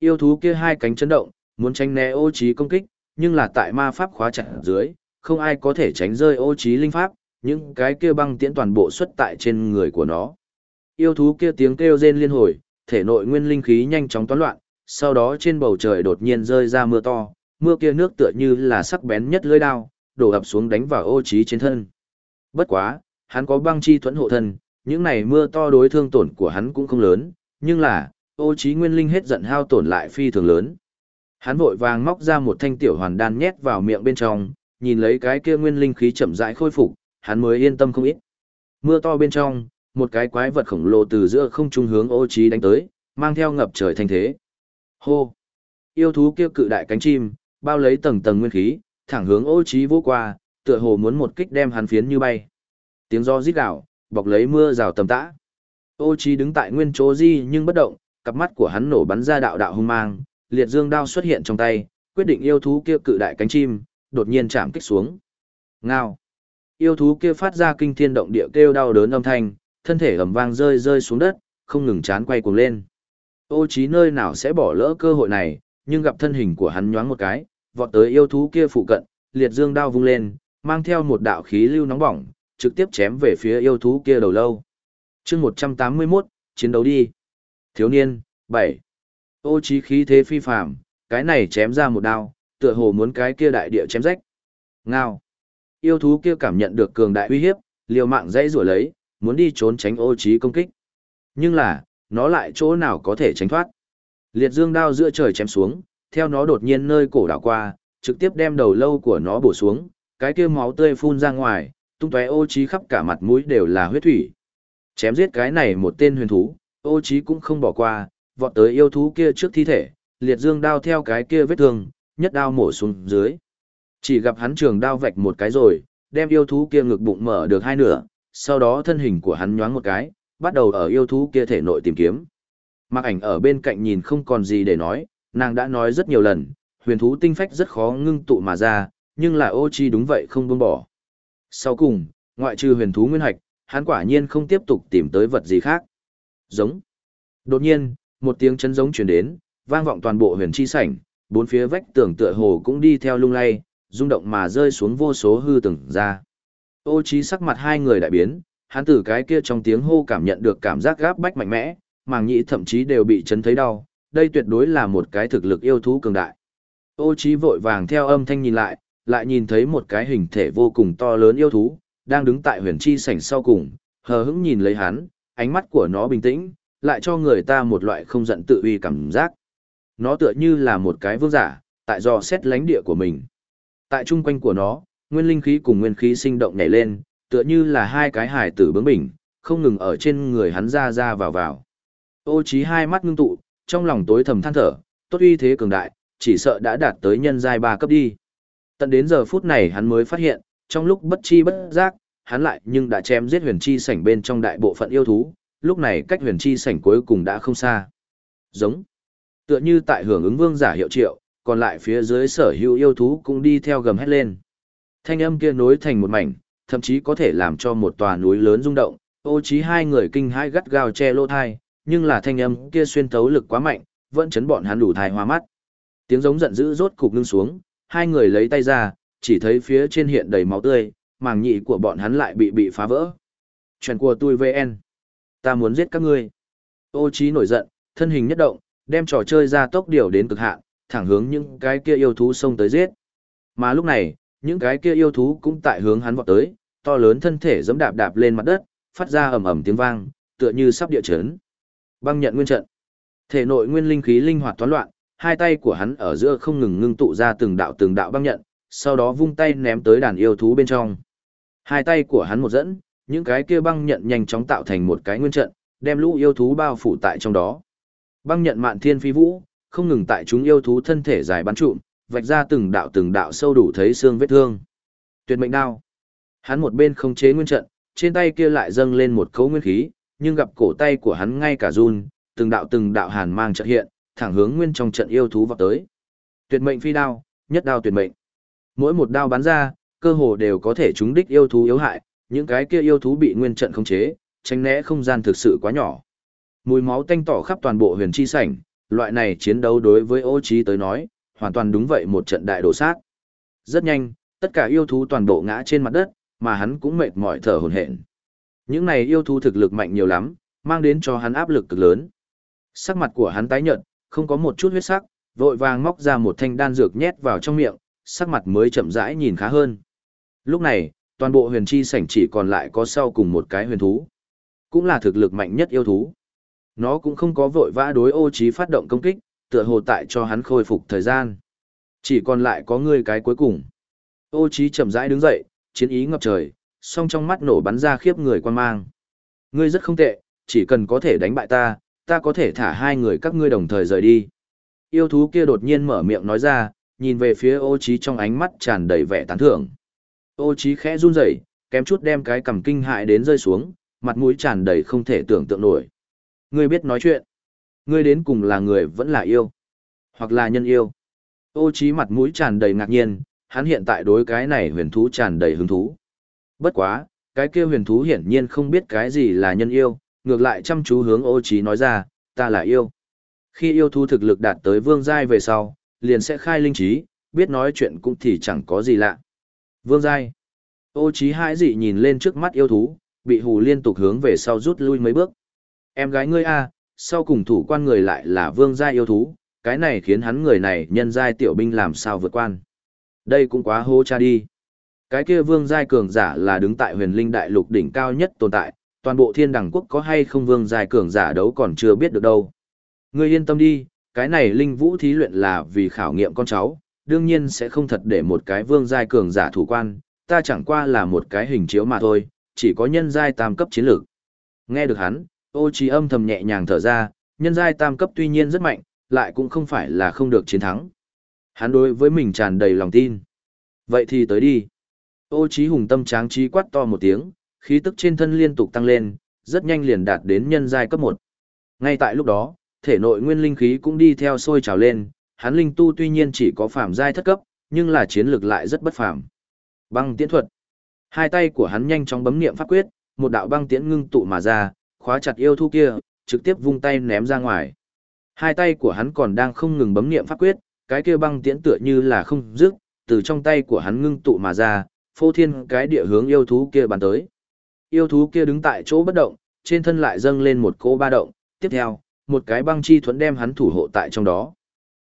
Yêu thú kia hai cánh chấn động, muốn tránh né ô Chí công kích, nhưng là tại ma pháp khóa chặt dưới, không ai có thể tránh rơi ô Chí linh pháp, những cái kia băng tiễn toàn bộ xuất tại trên người của nó. Yêu thú kia tiếng kêu rên liên hồi, thể nội nguyên linh khí nhanh chóng toán loạn, sau đó trên bầu trời đột nhiên rơi ra mưa to, mưa kia nước tựa như là sắc bén nhất lưỡi đao, đổ ập xuống đánh vào ô trí trên thân. Bất quá, hắn có băng chi thuẫn hộ thân, những này mưa to đối thương tổn của hắn cũng không lớn, nhưng là, ô trí nguyên linh hết giận hao tổn lại phi thường lớn. Hắn vội vàng móc ra một thanh tiểu hoàn đan nhét vào miệng bên trong, nhìn lấy cái kia nguyên linh khí chậm rãi khôi phục, hắn mới yên tâm không ít. Mưa to bên trong, một cái quái vật khổng lồ từ giữa không trung hướng ô trí đánh tới, mang theo ngập trời thanh thế. Hô! Yêu thú kia cự đại cánh chim, bao lấy tầng tầng nguyên khí, thẳng hướng ô trí vô qua, tựa hồ muốn một kích đem hắn phiến như bay. Tiếng gió rít gào, bọc lấy mưa rào tầm tã. Ô trí đứng tại nguyên chỗ di nhưng bất động, cặp mắt của hắn nổ bắn ra đạo đạo hung mang, liệt dương đao xuất hiện trong tay, quyết định yêu thú kia cự đại cánh chim, đột nhiên chạm kích xuống. Ngao. Yêu thú kia phát ra kinh thiên động địa kêu đau đớn âm thanh, thân thể ầm vang rơi rơi xuống đất, không ngừng chán quay cuồng lên. Ô trí nơi nào sẽ bỏ lỡ cơ hội này, nhưng gặp thân hình của hắn nhoáng một cái, vọt tới yêu thú kia phụ cận, liệt dương đao vung lên, mang theo một đạo khí lưu nóng bỏng, trực tiếp chém về phía yêu thú kia đầu lâu. Chương 181, chiến đấu đi. Thiếu niên, 7. Ô trí khí thế phi phàm, cái này chém ra một đao, tựa hồ muốn cái kia đại địa chém rách. Ngao. Yêu thú kia cảm nhận được cường đại uy hiếp, liều mạng dãy rủa lấy, muốn đi trốn tránh ô trí công kích. Nhưng là, nó lại chỗ nào có thể tránh thoát. Liệt dương đao giữa trời chém xuống, theo nó đột nhiên nơi cổ đảo qua, trực tiếp đem đầu lâu của nó bổ xuống, cái kia máu tươi phun ra ngoài, tung tóe ô trí khắp cả mặt mũi đều là huyết thủy. Chém giết cái này một tên huyền thú, ô trí cũng không bỏ qua, vọt tới yêu thú kia trước thi thể, liệt dương đao theo cái kia vết thương, nhất đao mổ xuống dưới. Chỉ gặp hắn trường đao vạch một cái rồi, đem yêu thú kia ngực bụng mở được hai nửa, sau đó thân hình của hắn nhoáng một cái, bắt đầu ở yêu thú kia thể nội tìm kiếm. Mặc ảnh ở bên cạnh nhìn không còn gì để nói, nàng đã nói rất nhiều lần, huyền thú tinh phách rất khó ngưng tụ mà ra, nhưng là ô chi đúng vậy không buông bỏ. Sau cùng, ngoại trừ huyền thú nguyên hạch, hắn quả nhiên không tiếp tục tìm tới vật gì khác. Giống. Đột nhiên, một tiếng chấn giống truyền đến, vang vọng toàn bộ huyền chi sảnh, bốn phía vách tường tựa hồ cũng đi theo lung lay, rung động mà rơi xuống vô số hư tường ra. Ô Chi sắc mặt hai người đại biến, hắn từ cái kia trong tiếng hô cảm nhận được cảm giác gáp bách mạnh mẽ, màng nhĩ thậm chí đều bị chấn thấy đau, đây tuyệt đối là một cái thực lực yêu thú cường đại. Ô trí vội vàng theo âm thanh nhìn lại, lại nhìn thấy một cái hình thể vô cùng to lớn yêu thú, đang đứng tại huyền chi sảnh sau cùng, hờ hững nhìn lấy hắn, ánh mắt của nó bình tĩnh, lại cho người ta một loại không giận tự uy cảm giác. Nó tựa như là một cái vương giả, tại do xét lánh địa của mình. Tại trung quanh của nó, nguyên linh khí cùng nguyên khí sinh động nhảy lên, tựa như là hai cái hải tử bướng bỉnh, không ngừng ở trên người hắn ra ra vào vào. Ô trí hai mắt ngưng tụ, trong lòng tối thầm than thở, tốt uy thế cường đại, chỉ sợ đã đạt tới nhân giai ba cấp đi. Tận đến giờ phút này hắn mới phát hiện, trong lúc bất chi bất giác, hắn lại nhưng đã chém giết huyền chi sảnh bên trong đại bộ phận yêu thú, lúc này cách huyền chi sảnh cuối cùng đã không xa. Giống. Tựa như tại hưởng ứng vương giả hiệu triệu, còn lại phía dưới sở hữu yêu thú cũng đi theo gầm hét lên. Thanh âm kia nối thành một mảnh, thậm chí có thể làm cho một tòa núi lớn rung động, ô trí hai người kinh hãi gắt gao che lỗ thai, nhưng là thanh âm kia xuyên thấu lực quá mạnh, vẫn chấn bọn hắn đủ thai hoa mắt. Tiếng giống giận dữ rốt cục ngưng xuống, hai người lấy tay ra, chỉ thấy phía trên hiện đầy máu tươi, màng nhị của bọn hắn lại bị bị phá vỡ. Chuyện của tôi VN. Ta muốn giết các ngươi. Ô trí nổi giận, thân hình nhất động, đem trò chơi ra tốc điều đến cực hạn, thẳng hướng những cái kia yêu thú xông tới giết. Mà lúc này, những cái kia yêu thú cũng tại hướng hắn vọt tới, to lớn thân thể giẫm đạp đạp lên mặt đất, phát ra ầm ầm tiếng vang, tựa như sắp địa chấn. Băng nhận nguyên trận. Thể nội nguyên linh khí linh hoạt toán loạn, hai tay của hắn ở giữa không ngừng ngưng tụ ra từng đạo từng đạo băng nhận, sau đó vung tay ném tới đàn yêu thú bên trong. Hai tay của hắn một dẫn, những cái kia băng nhận nhanh chóng tạo thành một cái nguyên trận, đem lũ yêu thú bao phủ tại trong đó. Băng nhận mạn thiên phi vũ, không ngừng tại chúng yêu thú thân thể dài bắn trụm, vạch ra từng đạo từng đạo sâu đủ thấy xương vết thương. Tuyệt mệnh đao. Hắn một bên không chế nguyên trận, trên tay kia lại dâng lên một cấu nguyên khí, nhưng gặp cổ tay của hắn ngay cả run, từng đạo từng đạo hàn mang chợt hiện, thẳng hướng nguyên trong trận yêu thú vọt tới. Tuyệt mệnh phi đao, nhất đao tuyệt mệnh. Mỗi một đao bắn ra, cơ hồ đều có thể trúng đích yêu thú yếu hại, những cái kia yêu thú bị nguyên trận khống chế, tránh né không gian thực sự quá nhỏ. Mùi máu tanh tỏ khắp toàn bộ huyền chi sảnh, loại này chiến đấu đối với ô Chí tới nói, hoàn toàn đúng vậy một trận đại đổ sát. Rất nhanh, tất cả yêu thú toàn bộ ngã trên mặt đất, mà hắn cũng mệt mỏi thở hổn hển. Những này yêu thú thực lực mạnh nhiều lắm, mang đến cho hắn áp lực cực lớn. Sắc mặt của hắn tái nhợt, không có một chút huyết sắc, vội vàng móc ra một thanh đan dược nhét vào trong miệng, sắc mặt mới chậm rãi nhìn khá hơn. Lúc này, toàn bộ huyền chi sảnh chỉ còn lại có sau cùng một cái huyền thú. Cũng là thực lực mạnh nhất yêu thú. Nó cũng không có vội vã đối ô trí phát động công kích, tựa hồ tại cho hắn khôi phục thời gian. Chỉ còn lại có người cái cuối cùng. Ô trí chậm rãi đứng dậy, chiến ý ngập trời, song trong mắt nổ bắn ra khiếp người quan mang. Ngươi rất không tệ, chỉ cần có thể đánh bại ta, ta có thể thả hai người các ngươi đồng thời rời đi. Yêu thú kia đột nhiên mở miệng nói ra, nhìn về phía ô trí trong ánh mắt tràn đầy vẻ tán thưởng. Ô trí khẽ run rẩy, kém chút đem cái cầm kinh hại đến rơi xuống, mặt mũi tràn đầy không thể tưởng tượng nổi. Ngươi biết nói chuyện. Ngươi đến cùng là người vẫn là yêu. Hoặc là nhân yêu. Ô trí mặt mũi tràn đầy ngạc nhiên, hắn hiện tại đối cái này huyền thú tràn đầy hứng thú. Bất quá, cái kia huyền thú hiển nhiên không biết cái gì là nhân yêu, ngược lại chăm chú hướng ô trí nói ra, ta là yêu. Khi yêu thú thực lực đạt tới vương giai về sau, liền sẽ khai linh trí, biết nói chuyện cũng thì chẳng có gì lạ. Vương giai. Ô trí hãi dị nhìn lên trước mắt yêu thú, bị hù liên tục hướng về sau rút lui mấy bước. Em gái ngươi a, sau cùng thủ quan người lại là vương giai yêu thú, cái này khiến hắn người này nhân giai tiểu binh làm sao vượt quan. Đây cũng quá hô cha đi. Cái kia vương giai cường giả là đứng tại huyền linh đại lục đỉnh cao nhất tồn tại, toàn bộ thiên đẳng quốc có hay không vương giai cường giả đấu còn chưa biết được đâu. Ngươi yên tâm đi, cái này linh vũ thí luyện là vì khảo nghiệm con cháu, đương nhiên sẽ không thật để một cái vương giai cường giả thủ quan, ta chẳng qua là một cái hình chiếu mà thôi, chỉ có nhân giai tam cấp chiến lược. Nghe được hắn, ô trí âm thầm nhẹ nhàng thở ra, nhân giai tam cấp tuy nhiên rất mạnh, lại cũng không phải là không được chiến thắng. Hắn đối với mình tràn đầy lòng tin. Vậy thì tới đi. Ô Chí hùng tâm tráng trí quát to một tiếng, khí tức trên thân liên tục tăng lên, rất nhanh liền đạt đến nhân giai cấp 1. Ngay tại lúc đó, thể nội nguyên linh khí cũng đi theo sôi trào lên, hắn linh tu tuy nhiên chỉ có phàm giai thất cấp, nhưng là chiến lược lại rất bất phàm. Băng tiễn thuật. Hai tay của hắn nhanh chóng bấm niệm pháp quyết, một đạo băng tiễn ngưng tụ mà ra, khóa chặt yêu thú kia, trực tiếp vung tay ném ra ngoài. Hai tay của hắn còn đang không ngừng bấm niệm pháp quyết, cái kia băng tiễn tựa như là không dứt, từ trong tay của hắn ngưng tụ mà ra, phô thiên cái địa hướng yêu thú kia bắn tới. Yêu thú kia đứng tại chỗ bất động, trên thân lại dâng lên một cỗ ba động, tiếp theo, một cái băng chi thuẫn đem hắn thủ hộ tại trong đó.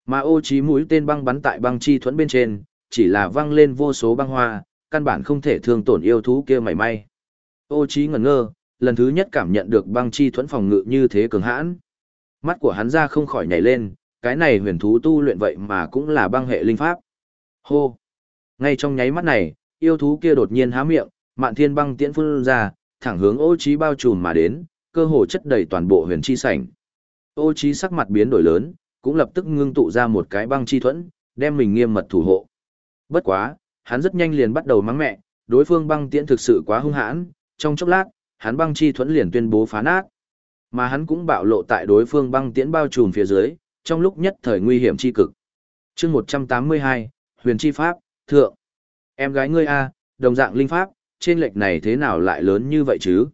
Mà ô chí mũi tên băng bắn tại băng chi thuẫn bên trên, chỉ là văng lên vô số băng hoa, căn bản không thể thương tổn yêu thú kia mảy may. Ô Chí ngẩn ngơ, lần thứ nhất cảm nhận được băng chi thuẫn phòng ngự như thế cường hãn. Mắt của hắn ra không khỏi nhảy lên, cái này huyền thú tu luyện vậy mà cũng là băng hệ linh pháp. Hô! Ngay trong nháy mắt này, yêu thú kia đột nhiên há miệng, mạn thiên băng tiễn phun ra, thẳng hướng ô trí bao trùm mà đến, cơ hồ chất đầy toàn bộ huyền chi sảnh. Ô trí sắc mặt biến đổi lớn, cũng lập tức ngưng tụ ra một cái băng chi thuẫn, đem mình nghiêm mật thủ hộ. Bất quá, hắn rất nhanh liền bắt đầu mắng mẹ, đối phương băng tiễn thực sự quá hung hãn, trong chốc lát, hắn băng chi thuẫn liền tuyên bố phá nát. Mà hắn cũng bạo lộ tại đối phương băng tiễn bao trùm phía dưới, trong lúc nhất thời nguy hiểm chi cực. Chương 182, Huyền chi pháp, thượng. Em gái ngươi a, đồng dạng linh pháp, trên lệch này thế nào lại lớn như vậy chứ?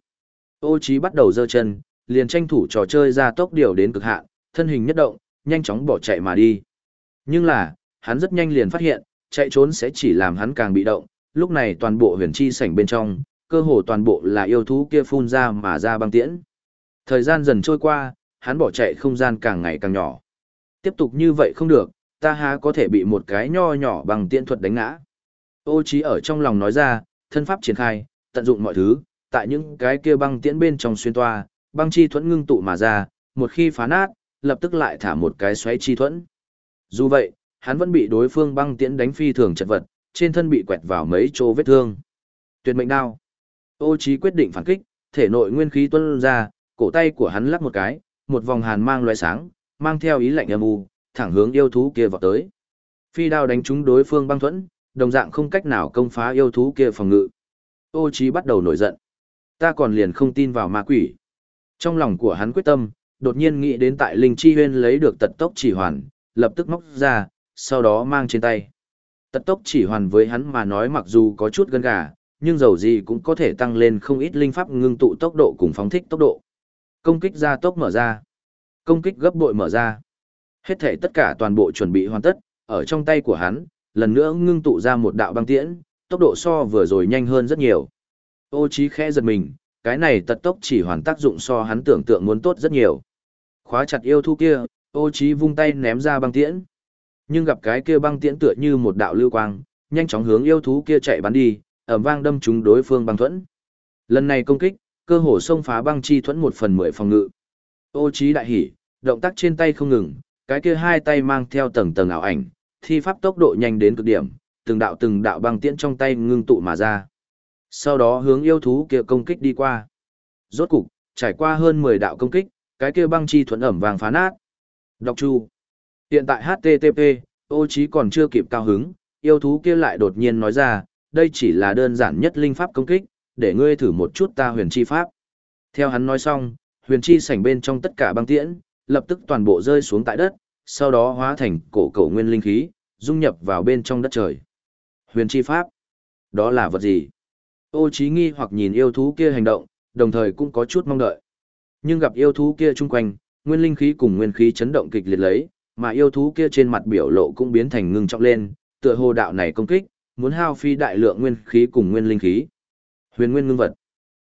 Ô Chí bắt đầu giơ chân, liền tranh thủ trò chơi ra tốc điều đến cực hạn, thân hình nhất động, nhanh chóng bỏ chạy mà đi. Nhưng là, hắn rất nhanh liền phát hiện, chạy trốn sẽ chỉ làm hắn càng bị động, lúc này toàn bộ huyền chi sảnh bên trong, cơ hồ toàn bộ là yêu thú kia phun ra mà ra băng tiễn. Thời gian dần trôi qua, hắn bỏ chạy không gian càng ngày càng nhỏ. Tiếp tục như vậy không được, ta há có thể bị một cái nho nhỏ bằng tiễn thuật đánh ngã. Ô trí ở trong lòng nói ra, thân pháp triển khai, tận dụng mọi thứ, tại những cái kia băng tiễn bên trong xuyên toa, băng chi thuẫn ngưng tụ mà ra, một khi phá nát, lập tức lại thả một cái xoáy chi thuẫn. Dù vậy, hắn vẫn bị đối phương băng tiễn đánh phi thường chật vật, trên thân bị quẹt vào mấy chỗ vết thương. Tuyệt mệnh đao. Ô Chí quyết định phản kích, thể nội nguyên khí tuôn ra, cổ tay của hắn lắc một cái, một vòng hàn mang lóe sáng, mang theo ý lạnh âm u, thẳng hướng yêu thú kia vọt tới. Phi đao đánh trúng đối phương băng thuẫn, đồng dạng không cách nào công phá yêu thú kia phòng ngự. Ô Chí bắt đầu nổi giận. Ta còn liền không tin vào ma quỷ. Trong lòng của hắn quyết tâm, đột nhiên nghĩ đến tại Linh Chi Huyên lấy được tật tốc chỉ hoàn, lập tức móc ra, sau đó mang trên tay. Tật tốc chỉ hoàn với hắn mà nói mặc dù có chút gân gà, nhưng dầu gì cũng có thể tăng lên không ít linh pháp ngưng tụ tốc độ cùng phóng thích tốc độ. Công kích ra tốc mở ra. Công kích gấp bội mở ra. Hết thể tất cả toàn bộ chuẩn bị hoàn tất, ở trong tay của hắn, lần nữa ngưng tụ ra một đạo băng tiễn, tốc độ so vừa rồi nhanh hơn rất nhiều. Ô trí khẽ giật mình, cái này tật tốc chỉ hoàn tác dụng so hắn tưởng tượng muốn tốt rất nhiều. Khóa chặt yêu thú kia, ô trí vung tay ném ra băng tiễn. Nhưng gặp cái kia băng tiễn tựa như một đạo lưu quang, nhanh chóng hướng yêu thú kia chạy bắn đi, ầm vang đâm trúng đối phương băng thuẫn. Lần này công kích, cơ hồ xông phá băng chi thuẫn một phần mười phòng ngự. Ô trí đại hỉ, động tác trên tay không ngừng, cái kia hai tay mang theo tầng tầng ảo ảnh, thi pháp tốc độ nhanh đến cực điểm, từng đạo từng đạo băng tiễn trong tay ngưng tụ mà ra. Sau đó hướng yêu thú kia công kích đi qua. Rốt cục, trải qua hơn 10 đạo công kích, cái kia băng chi thuần ẩm vàng phá nát. Đọc chu. Hiện tại HTTP, ô Chí còn chưa kịp cao hứng, yêu thú kia lại đột nhiên nói ra, đây chỉ là đơn giản nhất linh pháp công kích, để ngươi thử một chút ta huyền chi pháp. Theo hắn nói xong, huyền chi sảnh bên trong tất cả băng tiễn, lập tức toàn bộ rơi xuống tại đất, sau đó hóa thành cổ cổ nguyên linh khí, dung nhập vào bên trong đất trời. Huyền chi pháp, đó là vật gì? Ô Chí nghi hoặc nhìn yêu thú kia hành động, đồng thời cũng có chút mong đợi. Nhưng gặp yêu thú kia chung quanh, nguyên linh khí cùng nguyên khí chấn động kịch liệt lấy, mà yêu thú kia trên mặt biểu lộ cũng biến thành ngưng trọng lên, tựa hồ đạo này công kích, muốn hao phi đại lượng nguyên khí cùng nguyên linh khí. Huyền nguyên ngưng vật.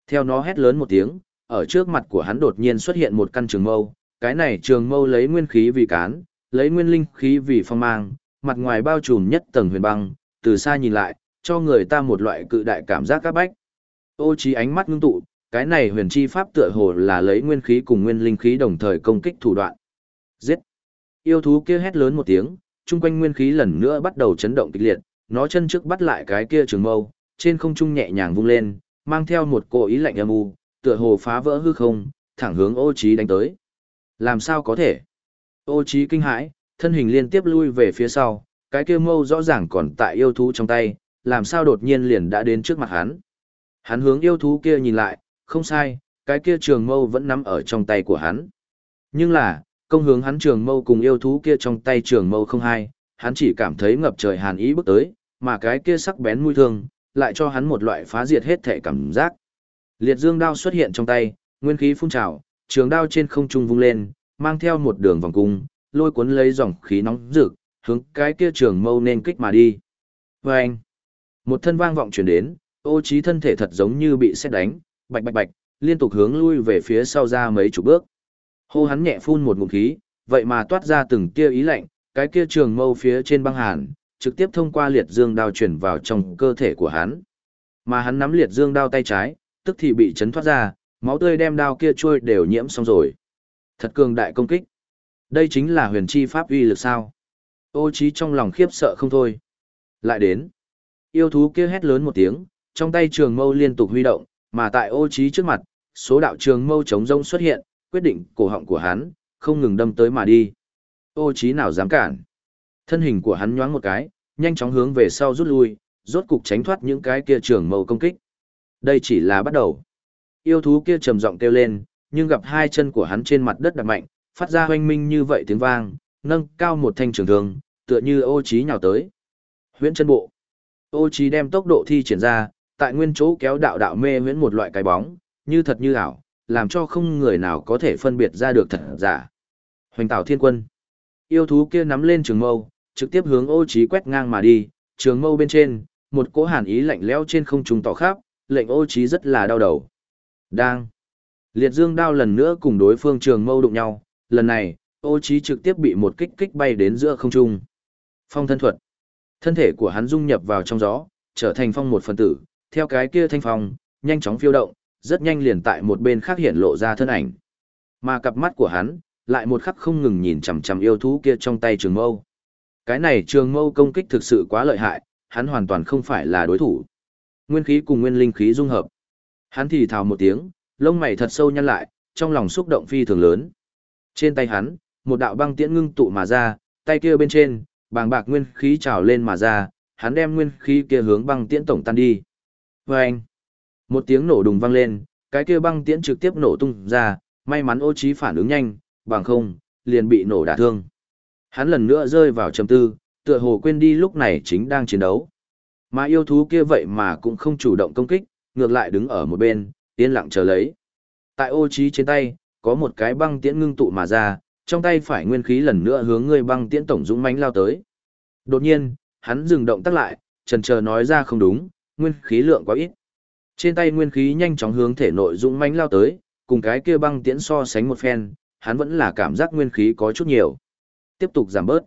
Theo nó hét lớn một tiếng, ở trước mặt của hắn đột nhiên xuất hiện một căn trường mâu, cái này trường mâu lấy nguyên khí vì cán, lấy nguyên linh khí vì phong mang, mặt ngoài bao trùm nhất tầng huyền băng, từ xa nhìn lại, cho người ta một loại cự đại cảm giác các bách. Ô trí ánh mắt ngưng tụ, cái này huyền chi pháp tựa hồ là lấy nguyên khí cùng nguyên linh khí đồng thời công kích thủ đoạn. Giết! Yêu thú kia hét lớn một tiếng, chung quanh nguyên khí lần nữa bắt đầu chấn động kịch liệt, nó chân trước bắt lại cái kia trường mâu, trên không trung nhẹ nhàng vung lên, mang theo một cỗ ý lạnh âm u, tựa hồ phá vỡ hư không, thẳng hướng ô trí đánh tới. Làm sao có thể? Ô trí kinh hãi, thân hình liên tiếp lui về phía sau, cái kia mâu rõ ràng còn tại yêu thú trong tay, làm sao đột nhiên liền đã đến trước mặt hắn. Hắn hướng yêu thú kia nhìn lại, không sai, cái kia trường mâu vẫn nắm ở trong tay của hắn. Nhưng là, công hướng hắn trường mâu cùng yêu thú kia trong tay trường mâu không hai, hắn chỉ cảm thấy ngập trời hàn ý bước tới, mà cái kia sắc bén mũi thương, lại cho hắn một loại phá diệt hết thể cảm giác. Liệt dương đao xuất hiện trong tay, nguyên khí phun trào, trường đao trên không trung vung lên, mang theo một đường vòng cung, lôi cuốn lấy dòng khí nóng rực, hướng cái kia trường mâu nên kích mà đi. Và anh, một thân vang vọng truyền đến, ô trí thân thể thật giống như bị xét đánh, bạch bạch bạch, liên tục hướng lui về phía sau ra mấy chục bước. Hô hắn nhẹ phun một ngụm khí, vậy mà toát ra từng tia ý lạnh, cái kia trường mâu phía trên băng hàn, trực tiếp thông qua liệt dương đao chuyển vào trong cơ thể của hắn. Mà hắn nắm liệt dương đao tay trái, tức thì bị chấn thoát ra, máu tươi đem đao kia trôi đều nhiễm xong rồi. Thật cường đại công kích. Đây chính là huyền chi pháp uy lực sao. Ô trí trong lòng khiếp sợ không thôi. Lại đến. Yêu thú kia hét lớn một tiếng, trong tay trường mâu liên tục huy động, mà tại ô trí trước mặt, số đạo trường mâu chống rông xuất hiện, quyết định cổ họng của hắn, không ngừng đâm tới mà đi. Ô trí nào dám cản. Thân hình của hắn nhoáng một cái, nhanh chóng hướng về sau rút lui, rốt cục tránh thoát những cái kia trường mâu công kích. Đây chỉ là bắt đầu. Yêu thú kia trầm giọng kêu lên, nhưng gặp hai chân của hắn trên mặt đất đặt mạnh, phát ra hoanh minh như vậy tiếng vang, nâng cao một thanh trường thương, tựa như ô trí nhào tới. Huyễn chân bộ. Ô trí đem tốc độ thi triển ra, tại nguyên chỗ kéo đạo đạo mê huyễn một loại cái bóng, như thật như ảo, làm cho không người nào có thể phân biệt ra được thật giả. Hoành tạo thiên quân. Yêu thú kia nắm lên trường mâu, trực tiếp hướng ô trí quét ngang mà đi, trường mâu bên trên, một cỗ hàn ý lạnh lẽo trên không trung tỏ khắp, lệnh ô trí rất là đau đầu. Đang. Liệt dương đao lần nữa cùng đối phương trường mâu đụng nhau, lần này, ô trí trực tiếp bị một kích kích bay đến giữa không trung. Phong thân thuật. Thân thể của hắn dung nhập vào trong gió, trở thành phong một phần tử, theo cái kia thanh phong, nhanh chóng phiêu động, rất nhanh liền tại một bên khác hiện lộ ra thân ảnh. Mà cặp mắt của hắn, lại một khắc không ngừng nhìn chằm chằm yêu thú kia trong tay trường mâu. Cái này trường mâu công kích thực sự quá lợi hại, hắn hoàn toàn không phải là đối thủ. Nguyên khí cùng nguyên linh khí dung hợp. Hắn thì thào một tiếng, lông mày thật sâu nhăn lại, trong lòng xúc động phi thường lớn. Trên tay hắn, một đạo băng tiễn ngưng tụ mà ra, tay kia bên trên, bàng bạc nguyên khí trào lên mà ra, hắn đem nguyên khí kia hướng băng tiễn tổng tan đi. Vâng! một tiếng nổ đùng vang lên, cái kia băng tiễn trực tiếp nổ tung ra, may mắn ô trí phản ứng nhanh, bằng không, liền bị nổ đả thương. Hắn lần nữa rơi vào trầm tư, tựa hồ quên đi lúc này chính đang chiến đấu. Mà yêu thú kia vậy mà cũng không chủ động công kích, ngược lại đứng ở một bên, yên lặng chờ lấy. Tại ô trí trên tay, có một cái băng tiễn ngưng tụ mà ra, trong tay phải nguyên khí lần nữa hướng người băng tiễn tổng dũng mãnh lao tới. Đột nhiên, hắn dừng động tác lại, trần chờ nói ra không đúng, nguyên khí lượng quá ít. Trên tay nguyên khí nhanh chóng hướng thể nội dũng mãnh lao tới, cùng cái kia băng tiễn so sánh một phen, hắn vẫn là cảm giác nguyên khí có chút nhiều. Tiếp tục giảm bớt.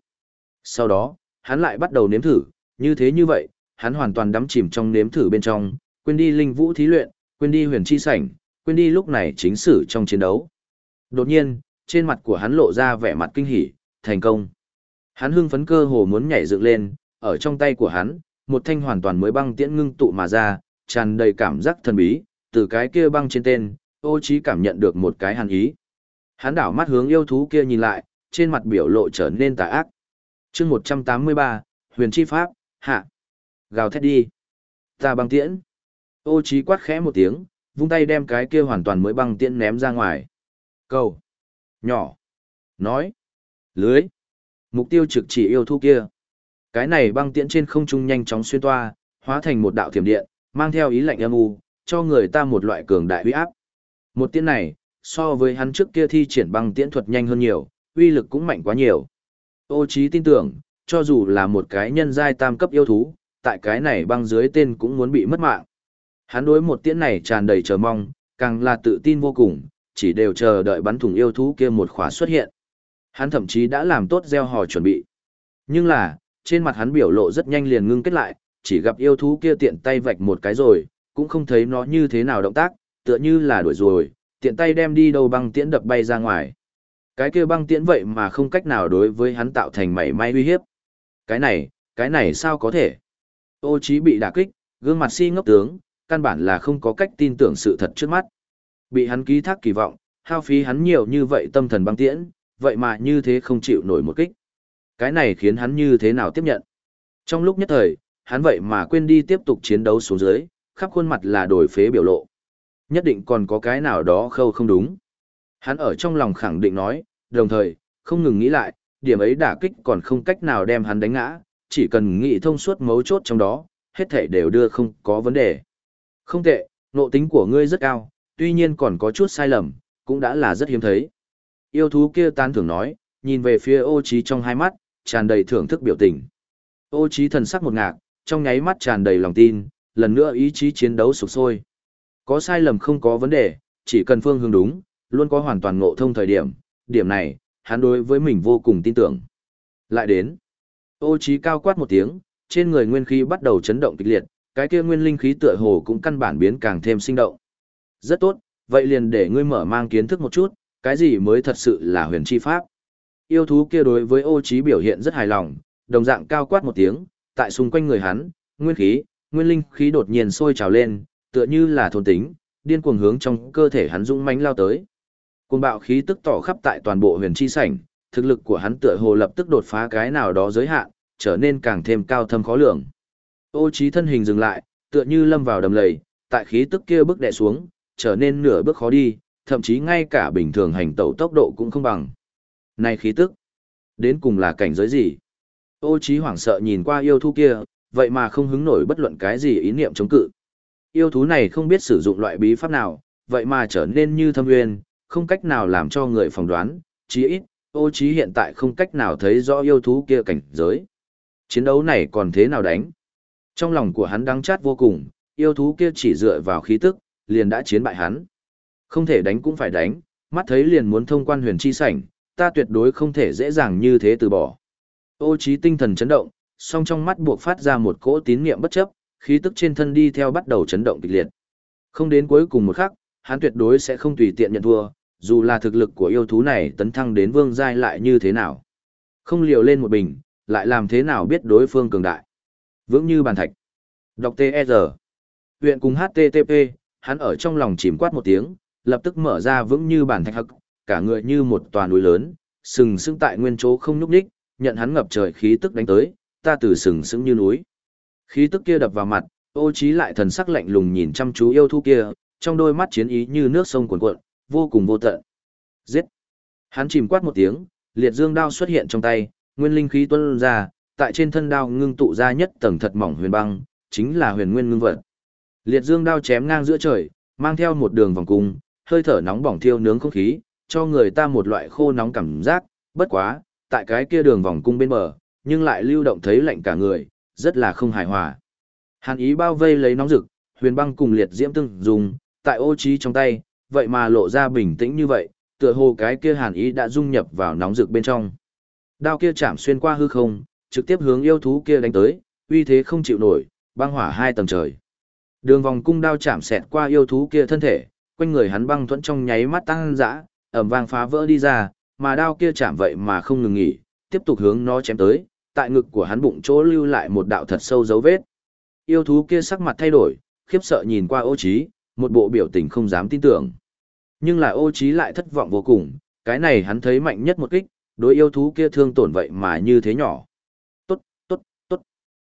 Sau đó, hắn lại bắt đầu nếm thử, như thế như vậy, hắn hoàn toàn đắm chìm trong nếm thử bên trong, quên đi linh vũ thí luyện, quên đi huyền chi sảnh, quên đi lúc này chính sử trong chiến đấu. Đột nhiên, trên mặt của hắn lộ ra vẻ mặt kinh hỉ, thành công. Hắn hưng phấn cơ hồ muốn nhảy dựng lên, ở trong tay của hắn, một thanh hoàn toàn mới băng tiễn ngưng tụ mà ra, tràn đầy cảm giác thần bí, từ cái kia băng trên tên, ô trí cảm nhận được một cái hàn ý. Hắn đảo mắt hướng yêu thú kia nhìn lại, trên mặt biểu lộ trở nên tà ác. Chương 183, Huyền Chi Pháp, hạ. Gào thét đi. Ta băng tiễn. Ô trí quát khẽ một tiếng, vung tay đem cái kia hoàn toàn mới băng tiễn ném ra ngoài. Cầu. Nhỏ. Nói. Lưới. Mục tiêu trực chỉ yêu thú kia. Cái này băng tiễn trên không trung nhanh chóng xuyên toa, hóa thành một đạo thiểm điện, mang theo ý lệnh âm u, cho người ta một loại cường đại uy áp. Một tiễn này, so với hắn trước kia thi triển băng tiễn thuật nhanh hơn nhiều, uy lực cũng mạnh quá nhiều. Ô trí tin tưởng, cho dù là một cái nhân giai tam cấp yêu thú, tại cái này băng dưới tên cũng muốn bị mất mạng. Hắn đối một tiễn này tràn đầy chờ mong, càng là tự tin vô cùng, chỉ đều chờ đợi bắn thủng yêu thú kia một khóa xuất hiện. Hắn thậm chí đã làm tốt gieo hò chuẩn bị. Nhưng là, trên mặt hắn biểu lộ rất nhanh liền ngưng kết lại, chỉ gặp yêu thú kia tiện tay vạch một cái rồi, cũng không thấy nó như thế nào động tác, tựa như là đuổi rồi, tiện tay đem đi đầu băng tiễn đập bay ra ngoài. Cái kia băng tiễn vậy mà không cách nào đối với hắn tạo thành mảy may uy hiếp. Cái này, cái này sao có thể? Ô Chí bị đả kích, gương mặt si ngốc tướng, căn bản là không có cách tin tưởng sự thật trước mắt. Bị hắn ký thác kỳ vọng, hao phí hắn nhiều như vậy tâm thần băng tiễn, vậy mà như thế không chịu nổi một kích. Cái này khiến hắn như thế nào tiếp nhận? Trong lúc nhất thời, hắn vậy mà quên đi tiếp tục chiến đấu xuống dưới, khắp khuôn mặt là đổi phế biểu lộ. Nhất định còn có cái nào đó khâu không đúng. Hắn ở trong lòng khẳng định nói, đồng thời, không ngừng nghĩ lại, điểm ấy đả kích còn không cách nào đem hắn đánh ngã, chỉ cần nghĩ thông suốt mấu chốt trong đó, hết thể đều đưa không có vấn đề. Không tệ, nộ tính của ngươi rất cao, tuy nhiên còn có chút sai lầm, cũng đã là rất hiếm thấy. Yêu thú kia tán thưởng nói, nhìn về phía ô trí trong hai mắt, tràn đầy thưởng thức biểu tình. Ô trí thần sắc một ngạc, trong nháy mắt tràn đầy lòng tin, lần nữa ý chí chiến đấu sục sôi. Có sai lầm không có vấn đề, chỉ cần phương hướng đúng, luôn có hoàn toàn ngộ thông thời điểm, điểm này, hắn đối với mình vô cùng tin tưởng. Lại đến, ô trí cao quát một tiếng, trên người nguyên khí bắt đầu chấn động kịch liệt, cái kia nguyên linh khí tựa hồ cũng căn bản biến càng thêm sinh động. Rất tốt, vậy liền để ngươi mở mang kiến thức một chút, cái gì mới thật sự là huyền chi pháp. Yêu thú kia đối với ô trí biểu hiện rất hài lòng, đồng dạng cao quát một tiếng, tại xung quanh người hắn, nguyên khí, nguyên linh khí đột nhiên sôi trào lên, tựa như là thôn tính, điên cuồng hướng trong cơ thể hắn dũng mãnh lao tới. Cuồng bạo khí tức tỏ khắp tại toàn bộ huyền chi sảnh, thực lực của hắn tựa hồ lập tức đột phá cái nào đó giới hạn, trở nên càng thêm cao thâm khó lường. Ô trí thân hình dừng lại, tựa như lâm vào đầm lầy, tại khí tức kia bức đè xuống, trở nên nửa bước khó đi, thậm chí ngay cả bình thường hành tẩu tốc độ cũng không bằng. Này khí tức, đến cùng là cảnh giới gì? Ô trí hoảng sợ nhìn qua yêu thú kia, vậy mà không hứng nổi bất luận cái gì ý niệm chống cự. Yêu thú này không biết sử dụng loại bí pháp nào, vậy mà trở nên như thâm nguyên, không cách nào làm cho người phỏng đoán, chí ít, ô trí hiện tại không cách nào thấy rõ yêu thú kia cảnh giới. Chiến đấu này còn thế nào đánh? Trong lòng của hắn đắng chát vô cùng, yêu thú kia chỉ dựa vào khí tức, liền đã chiến bại hắn. Không thể đánh cũng phải đánh, mắt thấy liền muốn thông quan huyền chi sảnh, ta tuyệt đối không thể dễ dàng như thế từ bỏ. Ô trí tinh thần chấn động, song trong mắt buộc phát ra một cỗ tín niệm bất chấp, khí tức trên thân đi theo bắt đầu chấn động kịch liệt. Không đến cuối cùng một khắc, hắn tuyệt đối sẽ không tùy tiện nhận thua, dù là thực lực của yêu thú này tấn thăng đến vương giai lại như thế nào. Không liều lên một bình, lại làm thế nào biết đối phương cường đại. Vững như bàn thạch. Đọc T.E.R. Huyện cùng HTTP, hắn ở trong lòng chìm quát một tiếng, lập tức mở ra vững như bàn thạch hậc, cả người như một tòa núi lớn, sừng sững tại nguyên chỗ không nhúc nhích, nhận hắn ngập trời khí tức đánh tới, ta từ sừng sững như núi. Khí tức kia đập vào mặt, Ô Chí lại thần sắc lạnh lùng nhìn chăm chú yêu thú kia, trong đôi mắt chiến ý như nước sông cuồn cuộn, vô cùng vô tận. Giết! Hắn chìm quát một tiếng, liệt dương đao xuất hiện trong tay, nguyên linh khí tuôn ra, tại trên thân đao ngưng tụ ra nhất tầng thật mỏng huyền băng, chính là huyền nguyên ngưng vật. Liệt dương đao chém ngang giữa trời, mang theo một đường vòng cung, hơi thở nóng bỏng thiêu nướng không khí, cho người ta một loại khô nóng cảm giác, bất quá, tại cái kia đường vòng cung bên bờ, nhưng lại lưu động thấy lạnh cả người, rất là không hài hòa. Hàn ý bao vây lấy nóng rực, huyền băng cùng liệt diễm tương dùng, tại ô trí trong tay, vậy mà lộ ra bình tĩnh như vậy, tựa hồ cái kia hàn ý đã dung nhập vào nóng rực bên trong. Đao kia chạm xuyên qua hư không, trực tiếp hướng yêu thú kia đánh tới, uy thế không chịu nổi, băng hỏa hai tầng trời. Đường vòng cung đao chạm xẹt qua yêu thú kia thân thể, quanh người hắn băng thuẫn trong nháy mắt tăng dã, ầm vang phá vỡ đi ra, mà đao kia chạm vậy mà không ngừng nghỉ, tiếp tục hướng nó chém tới, tại ngực của hắn bụng chỗ lưu lại một đạo thật sâu dấu vết. Yêu thú kia sắc mặt thay đổi, khiếp sợ nhìn qua ô trí, một bộ biểu tình không dám tin tưởng. Nhưng là ô trí lại thất vọng vô cùng, cái này hắn thấy mạnh nhất một kích, đối yêu thú kia thương tổn vậy mà như thế nhỏ. Tốt, tốt, tốt.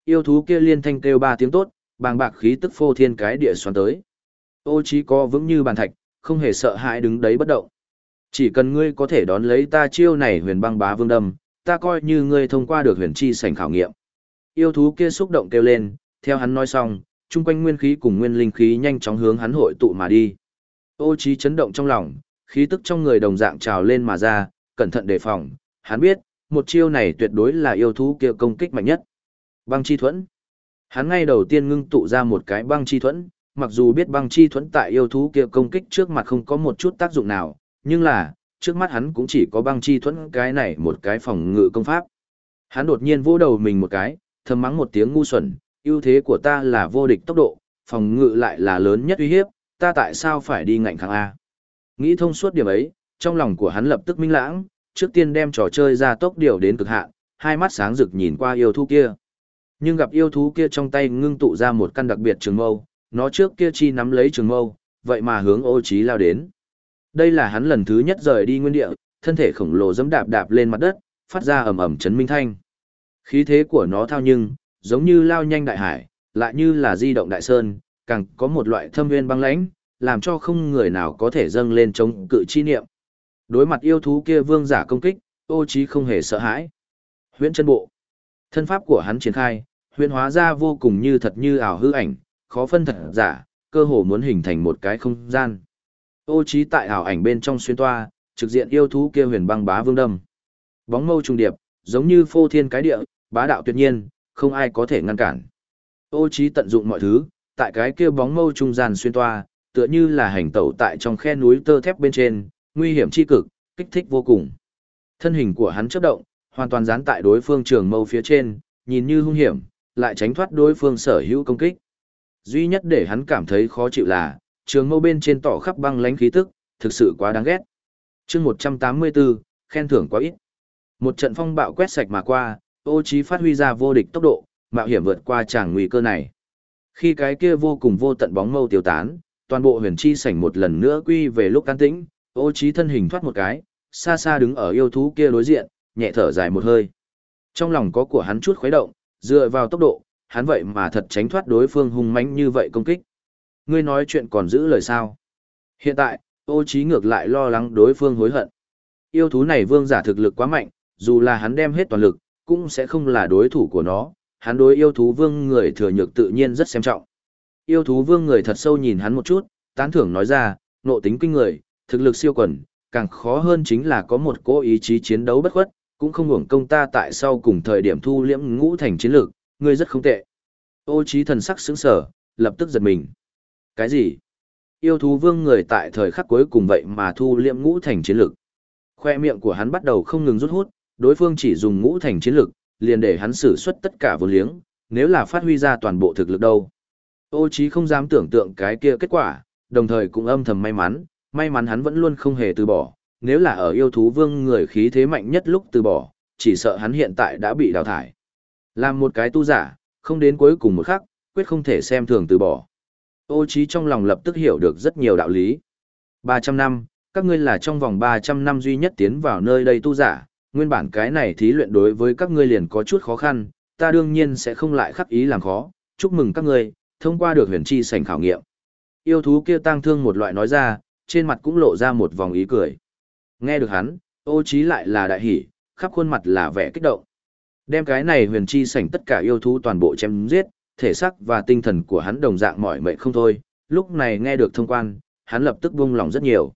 Yêu thú kia liên thanh kêu ba tiếng tốt, bàng bạc khí tức phô thiên cái địa xoắn tới. Ô chí co vững như bàn thạch, không hề sợ hãi đứng đấy bất động. Chỉ cần ngươi có thể đón lấy ta chiêu này huyền băng bá vương đâm, ta coi như ngươi thông qua được huyền chi sảnh khảo nghiệm. Yêu thú kia xúc động kêu lên, theo hắn nói xong, chung quanh nguyên khí cùng nguyên linh khí nhanh chóng hướng hắn hội tụ mà đi. Ô chí chấn động trong lòng, khí tức trong người đồng dạng trào lên mà ra, cẩn thận đề phòng, hắn biết, một chiêu này tuyệt đối là yêu thú kia công kích mạnh nhất. Băng chi thuẫn. Hắn ngay đầu tiên ngưng tụ ra một cái băng chi thuẫn, mặc dù biết băng chi thuẫn tại yêu thú kia công kích trước mặt không có một chút tác dụng nào, nhưng là, trước mắt hắn cũng chỉ có băng chi thuẫn cái này một cái phòng ngự công pháp. Hắn đột nhiên vỗ đầu mình một cái, thầm mắng một tiếng ngu xuẩn, ưu thế của ta là vô địch tốc độ, phòng ngự lại là lớn nhất uy hiếp, ta tại sao phải đi ngạnh kháng A. Nghĩ thông suốt điểm ấy, trong lòng của hắn lập tức minh lãng, trước tiên đem trò chơi ra tốc điều đến cực hạn, hai mắt sáng rực nhìn qua yêu thú kia. Nhưng gặp yêu thú kia trong tay ngưng tụ ra một căn đặc biệt trường mâu, nó trước kia chi nắm lấy trường mâu, vậy mà hướng ô trí lao đến. Đây là hắn lần thứ nhất rời đi nguyên địa, thân thể khổng lồ dẫm đạp đạp lên mặt đất, phát ra ầm ầm chấn minh thanh. Khí thế của nó thao nhưng, giống như lao nhanh đại hải, lại như là di động đại sơn, càng có một loại thâm nguyên băng lãnh, làm cho không người nào có thể dâng lên chống cự chi niệm. Đối mặt yêu thú kia vương giả công kích, ô trí không hề sợ hãi. Huyễn chân bộ. Thân pháp của hắn triển khai, huyễn hóa ra vô cùng như thật như ảo hư ảnh, khó phân thật giả, cơ hồ muốn hình thành một cái không gian. Ô trí tại ảo ảnh bên trong xuyên toa, trực diện yêu thú kia huyền băng bá vương đâm. Bóng mâu trùng điệp, giống như phô thiên cái địa, bá đạo tuyệt nhiên, không ai có thể ngăn cản. Ô trí tận dụng mọi thứ, tại cái kia bóng mâu trung gian xuyên toa, tựa như là hành tẩu tại trong khe núi tơ thép bên trên, nguy hiểm chi cực, kích thích vô cùng. Thân hình của hắn chớp động, hoàn toàn dán tại đối phương trường mâu phía trên, nhìn như hung hiểm, lại tránh thoát đối phương sở hữu công kích. Duy nhất để hắn cảm thấy khó chịu là, trường mâu bên trên tỏ khắp băng lánh khí tức, thực sự quá đáng ghét. chương 184, khen thưởng quá ít. Một trận phong bạo quét sạch mà qua, ô trí phát huy ra vô địch tốc độ, mạo hiểm vượt qua tràng nguy cơ này. Khi cái kia vô cùng vô tận bóng mâu tiêu tán, toàn bộ huyền chi sảnh một lần nữa quy về lúc can tĩnh, ô trí thân hình thoát một cái, xa xa đứng ở yêu thú kia đối diện, nhẹ thở dài một hơi. Trong lòng có của hắn chút khuấy động, dựa vào tốc độ, hắn vậy mà thật tránh thoát đối phương hung mãnh như vậy công kích. Ngươi nói chuyện còn giữ lời sao? Hiện tại, ô trí ngược lại lo lắng đối phương hối hận. Yêu thú này vương giả thực lực quá mạnh, dù là hắn đem hết toàn lực, cũng sẽ không là đối thủ của nó. Hắn đối yêu thú vương người thừa nhược tự nhiên rất xem trọng. Yêu thú vương người thật sâu nhìn hắn một chút, tán thưởng nói ra, nộ tính kinh người, thực lực siêu quần, càng khó hơn chính là có một cố ý chí chiến đấu bất khuất, cũng không hưởng công ta tại sau cùng thời điểm thu liễm ngũ thành chiến lược, ngươi rất không tệ. Ô trí thần sắc sững sờ, lập tức giật mình. Cái gì? Yêu thú vương người tại thời khắc cuối cùng vậy mà thu liễm ngũ thành chiến lược. Khoe miệng của hắn bắt đầu không ngừng rút hút, đối phương chỉ dùng ngũ thành chiến lược, liền để hắn sử xuất tất cả vô liếng, nếu là phát huy ra toàn bộ thực lực đâu. Ô trí không dám tưởng tượng cái kia kết quả, đồng thời cũng âm thầm may mắn, may mắn hắn vẫn luôn không hề từ bỏ, nếu là ở yêu thú vương người khí thế mạnh nhất lúc từ bỏ, chỉ sợ hắn hiện tại đã bị đào thải. Làm một cái tu giả, không đến cuối cùng một khắc, quyết không thể xem thường từ bỏ. Ô trí trong lòng lập tức hiểu được rất nhiều đạo lý. 300 năm, các ngươi là trong vòng 300 năm duy nhất tiến vào nơi đây tu giả, nguyên bản cái này thí luyện đối với các ngươi liền có chút khó khăn, ta đương nhiên sẽ không lại khắc ý làm khó, chúc mừng các ngươi, thông qua được huyền chi sảnh khảo nghiệm. Yêu thú kia tang thương một loại nói ra, trên mặt cũng lộ ra một vòng ý cười. Nghe được hắn, ô trí lại là đại hỉ, khắp khuôn mặt là vẻ kích động. Đem cái này huyền chi sảnh tất cả yêu thú toàn bộ chém giết, thể xác và tinh thần của hắn đồng dạng mỏi mệt không thôi, lúc này nghe được thông quan, hắn lập tức buông lòng rất nhiều.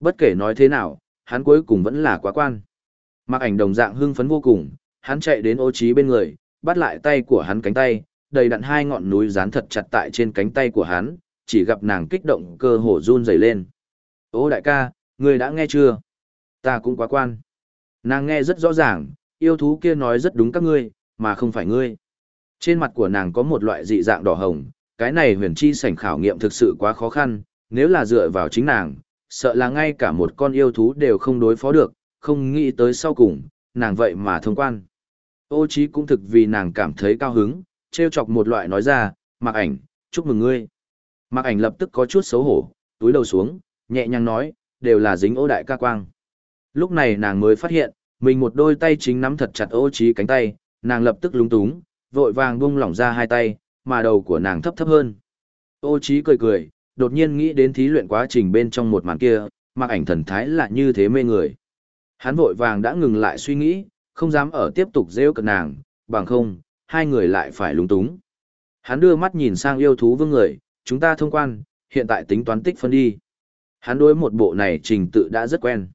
Bất kể nói thế nào, hắn cuối cùng vẫn là quá quan. Mặc ảnh đồng dạng hưng phấn vô cùng, hắn chạy đến ô trí bên người, bắt lại tay của hắn cánh tay, đầy đặn hai ngọn núi dán thật chặt tại trên cánh tay của hắn, chỉ gặp nàng kích động cơ hồ run rẩy lên. Ô đại ca, ngươi đã nghe chưa? Ta cũng quá quan. Nàng nghe rất rõ ràng, yêu thú kia nói rất đúng các ngươi, mà không phải ngươi. Trên mặt của nàng có một loại dị dạng đỏ hồng, cái này huyền chi sảnh khảo nghiệm thực sự quá khó khăn, nếu là dựa vào chính nàng, sợ là ngay cả một con yêu thú đều không đối phó được, không nghĩ tới sau cùng, nàng vậy mà thông quan. Ô chí cũng thực vì nàng cảm thấy cao hứng, treo chọc một loại nói ra, mặc ảnh, chúc mừng ngươi. Mặc ảnh lập tức có chút xấu hổ, túi đầu xuống, nhẹ nhàng nói, đều là dính ô đại ca quang. Lúc này nàng mới phát hiện, mình một đôi tay chính nắm thật chặt ô trí cánh tay, nàng lập tức lúng túng, vội vàng buông lỏng ra hai tay, mà đầu của nàng thấp thấp hơn. Ô trí cười cười, đột nhiên nghĩ đến thí luyện quá trình bên trong một màn kia, mặc ảnh thần thái là như thế mê người. Hắn vội vàng đã ngừng lại suy nghĩ, không dám ở tiếp tục rêu cận nàng, bằng không, hai người lại phải lúng túng. Hắn đưa mắt nhìn sang yêu thú vương người, chúng ta thông quan, hiện tại tính toán tích phân đi. Hắn đối một bộ này trình tự đã rất quen.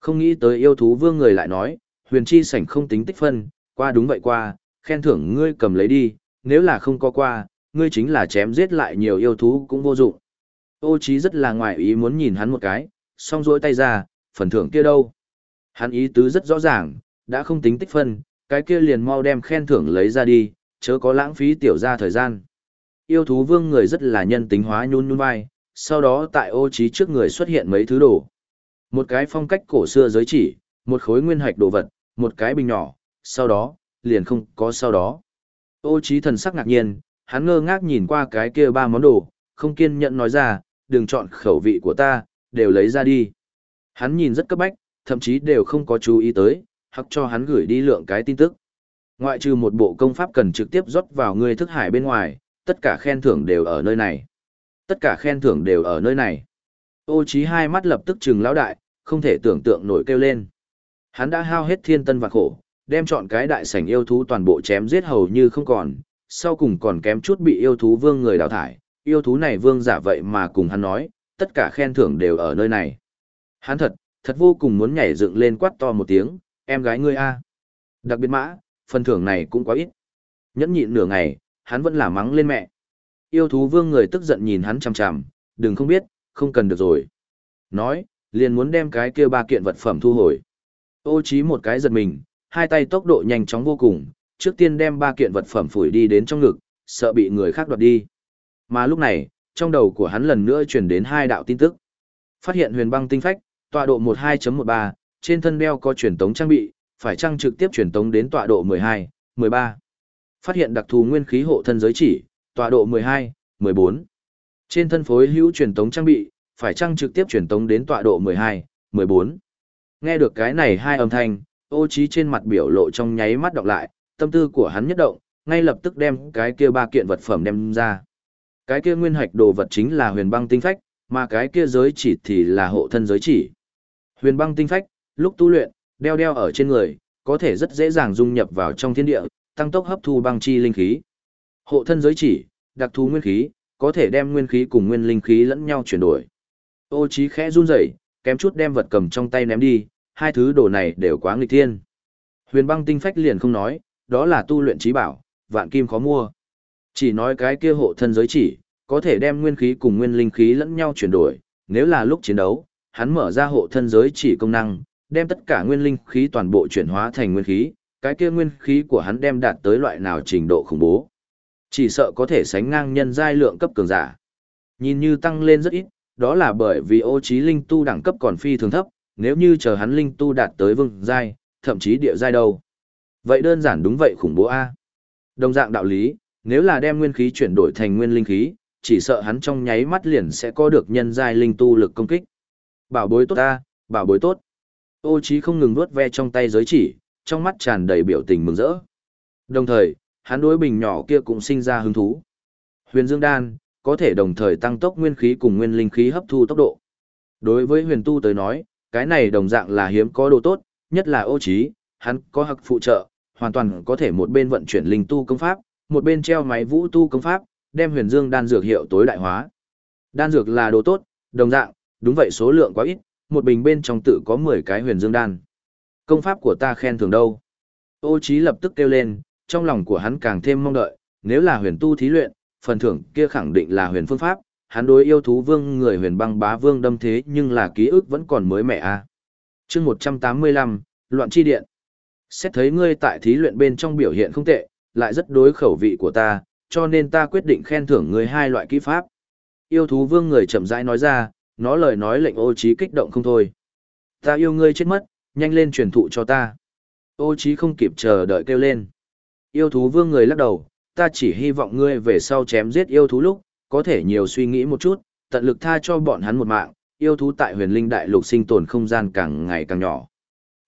Không nghĩ tới yêu thú vương người lại nói, huyền chi sảnh không tính tích phân, qua đúng vậy qua, khen thưởng ngươi cầm lấy đi, nếu là không có qua, ngươi chính là chém giết lại nhiều yêu thú cũng vô dụng. Ô trí rất là ngoài ý muốn nhìn hắn một cái, song rỗi tay ra, phần thưởng kia đâu. Hắn ý tứ rất rõ ràng, đã không tính tích phân, cái kia liền mau đem khen thưởng lấy ra đi, chớ có lãng phí tiểu ra thời gian. Yêu thú vương người rất là nhân tính hóa nhún nhún vai, sau đó tại ô trí trước người xuất hiện mấy thứ đồ. Một cái phong cách cổ xưa giới chỉ, một khối nguyên hạch đồ vật, một cái bình nhỏ, sau đó, liền không có sau đó. Ô trí thần sắc ngạc nhiên, hắn ngơ ngác nhìn qua cái kia ba món đồ, không kiên nhẫn nói ra, đừng chọn khẩu vị của ta, đều lấy ra đi. Hắn nhìn rất cấp bách, thậm chí đều không có chú ý tới, hoặc cho hắn gửi đi lượng cái tin tức. Ngoại trừ một bộ công pháp cần trực tiếp rót vào người thức hải bên ngoài, tất cả khen thưởng đều ở nơi này. Tất cả khen thưởng đều ở nơi này. Ô trí hai mắt lập tức trừng lão đại, không thể tưởng tượng nổi kêu lên. Hắn đã hao hết thiên tân và khổ, đem chọn cái đại sảnh yêu thú toàn bộ chém giết hầu như không còn, sau cùng còn kém chút bị yêu thú vương người đào thải, yêu thú này vương giả vậy mà cùng hắn nói, tất cả khen thưởng đều ở nơi này. Hắn thật, thật vô cùng muốn nhảy dựng lên quát to một tiếng, em gái ngươi a. Đặc biệt mã, phần thưởng này cũng quá ít. Nhẫn nhịn nửa ngày, hắn vẫn là mắng lên mẹ. Yêu thú vương người tức giận nhìn hắn chằm chằm, đừng không biết, không cần được rồi. Nói, liền muốn đem cái kia ba kiện vật phẩm thu hồi. Ô trí một cái giật mình, hai tay tốc độ nhanh chóng vô cùng, trước tiên đem ba kiện vật phẩm phủi đi đến trong ngực, sợ bị người khác đoạt đi. Mà lúc này, trong đầu của hắn lần nữa truyền đến hai đạo tin tức. Phát hiện huyền băng tinh phách, tọa độ 12.13, trên thân đeo có truyền tống trang bị, phải chăng trực tiếp truyền tống đến tọa độ 12, 13. Phát hiện đặc thù nguyên khí hộ thân giới chỉ, tọa độ 12, 14. Trên thân phối hữu truyền tống trang bị, phải chăng trực tiếp truyền tống đến tọa độ 12, 14. Nghe được cái này hai âm thanh, ô trí trên mặt biểu lộ trong nháy mắt đọc lại, tâm tư của hắn nhất động, ngay lập tức đem cái kia ba kiện vật phẩm đem ra. Cái kia nguyên hạch đồ vật chính là huyền băng tinh phách, mà cái kia giới chỉ thì là hộ thân giới chỉ. Huyền băng tinh phách, lúc tu luyện, đeo đeo ở trên người, có thể rất dễ dàng dung nhập vào trong thiên địa, tăng tốc hấp thu băng chi linh khí. Hộ thân giới chỉ, đặc thù nguyên khí, có thể đem nguyên khí cùng nguyên linh khí lẫn nhau chuyển đổi. Ô trí khẽ run rẩy, kém chút đem vật cầm trong tay ném đi, hai thứ đồ này đều quá nghịch thiên. Huyền băng tinh phách liền không nói, đó là tu luyện trí bảo, vạn kim khó mua. Chỉ nói cái kia hộ thân giới chỉ, có thể đem nguyên khí cùng nguyên linh khí lẫn nhau chuyển đổi, nếu là lúc chiến đấu, hắn mở ra hộ thân giới chỉ công năng, đem tất cả nguyên linh khí toàn bộ chuyển hóa thành nguyên khí, cái kia nguyên khí của hắn đem đạt tới loại nào trình độ khủng bố. Chỉ sợ có thể sánh ngang nhân giai lượng cấp cường giả. Nhìn như tăng lên rất ít, đó là bởi vì ô trí linh tu đẳng cấp còn phi thường thấp, nếu như chờ hắn linh tu đạt tới vương giai, thậm chí địa giai đâu. Vậy đơn giản đúng vậy khủng bố A. Đồng dạng đạo lý, nếu là đem nguyên khí chuyển đổi thành nguyên linh khí, chỉ sợ hắn trong nháy mắt liền sẽ có được nhân giai linh tu lực công kích. Bảo bối tốt ta, bảo bối tốt. Ô Chí không ngừng vuốt ve trong tay giới chỉ, trong mắt tràn đầy biểu tình mừng rỡ. Đồng thời, hắn đối bình nhỏ kia cũng sinh ra hứng thú. Huyền Dương Đan, có thể đồng thời tăng tốc nguyên khí cùng nguyên linh khí hấp thu tốc độ. Đối với huyền tu tới nói, cái này đồng dạng là hiếm có đồ tốt, nhất là ô Chí, hắn có hắc phụ trợ, hoàn toàn có thể một bên vận chuyển linh tu công pháp, một bên treo máy vũ tu công pháp, đem huyền dương đan dược hiệu tối đại hóa. Đan dược là đồ tốt, đồng dạng, đúng vậy số lượng quá ít, một bình bên trong tự có 10 cái huyền dương đan. Công pháp của ta khen thường đâu. Ô Chí lập tức kêu lên, trong lòng của hắn càng thêm mong đợi, nếu là huyền tu thí luyện, phần thưởng kia khẳng định là huyền phương pháp, hắn đối yêu thú vương người huyền băng bá vương đâm thế nhưng là ký ức vẫn còn mới mẻ a. À. Chương 185, Loạn chi điện. Xét thấy ngươi tại thí luyện bên trong biểu hiện không tệ, lại rất đối khẩu vị của ta, cho nên ta quyết định khen thưởng ngươi hai loại kỹ pháp. Yêu thú vương người chậm rãi nói ra, nó lời nói lệnh ô trí kích động không thôi. Ta yêu ngươi chết mất, nhanh lên truyền thụ cho ta. Ô trí không kịp chờ đợi kêu lên. Yêu thú vương người lắc đầu, ta chỉ hy vọng ngươi về sau chém giết yêu thú lúc, có thể nhiều suy nghĩ một chút, tận lực tha cho bọn hắn một mạng, yêu thú tại huyền linh đại lục sinh tồn không gian càng ngày càng nhỏ.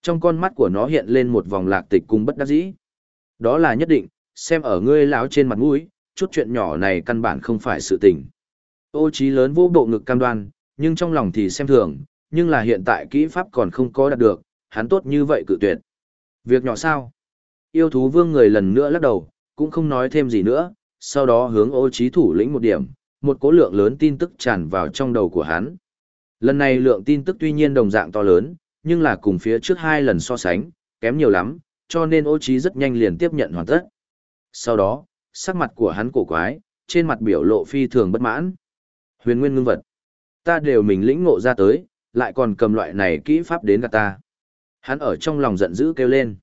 Trong con mắt của nó hiện lên một vòng lạc tịch cùng bất đắc dĩ. Đó là nhất định, xem ở ngươi lão trên mặt mũi, chút chuyện nhỏ này căn bản không phải sự tình. Ô trí lớn vô bộ ngực cam đoan, nhưng trong lòng thì xem thường, nhưng là hiện tại kỹ pháp còn không có đạt được, hắn tốt như vậy cự tuyệt. Việc nhỏ sao? Yêu thú vương người lần nữa lắc đầu, cũng không nói thêm gì nữa, sau đó hướng ô trí thủ lĩnh một điểm, một cố lượng lớn tin tức tràn vào trong đầu của hắn. Lần này lượng tin tức tuy nhiên đồng dạng to lớn, nhưng là cùng phía trước hai lần so sánh, kém nhiều lắm, cho nên ô trí rất nhanh liền tiếp nhận hoàn tất. Sau đó, sắc mặt của hắn cổ quái, trên mặt biểu lộ phi thường bất mãn. Huyền nguyên ngưng vật. Ta đều mình lĩnh ngộ ra tới, lại còn cầm loại này kỹ pháp đến gạt ta. Hắn ở trong lòng giận dữ kêu lên.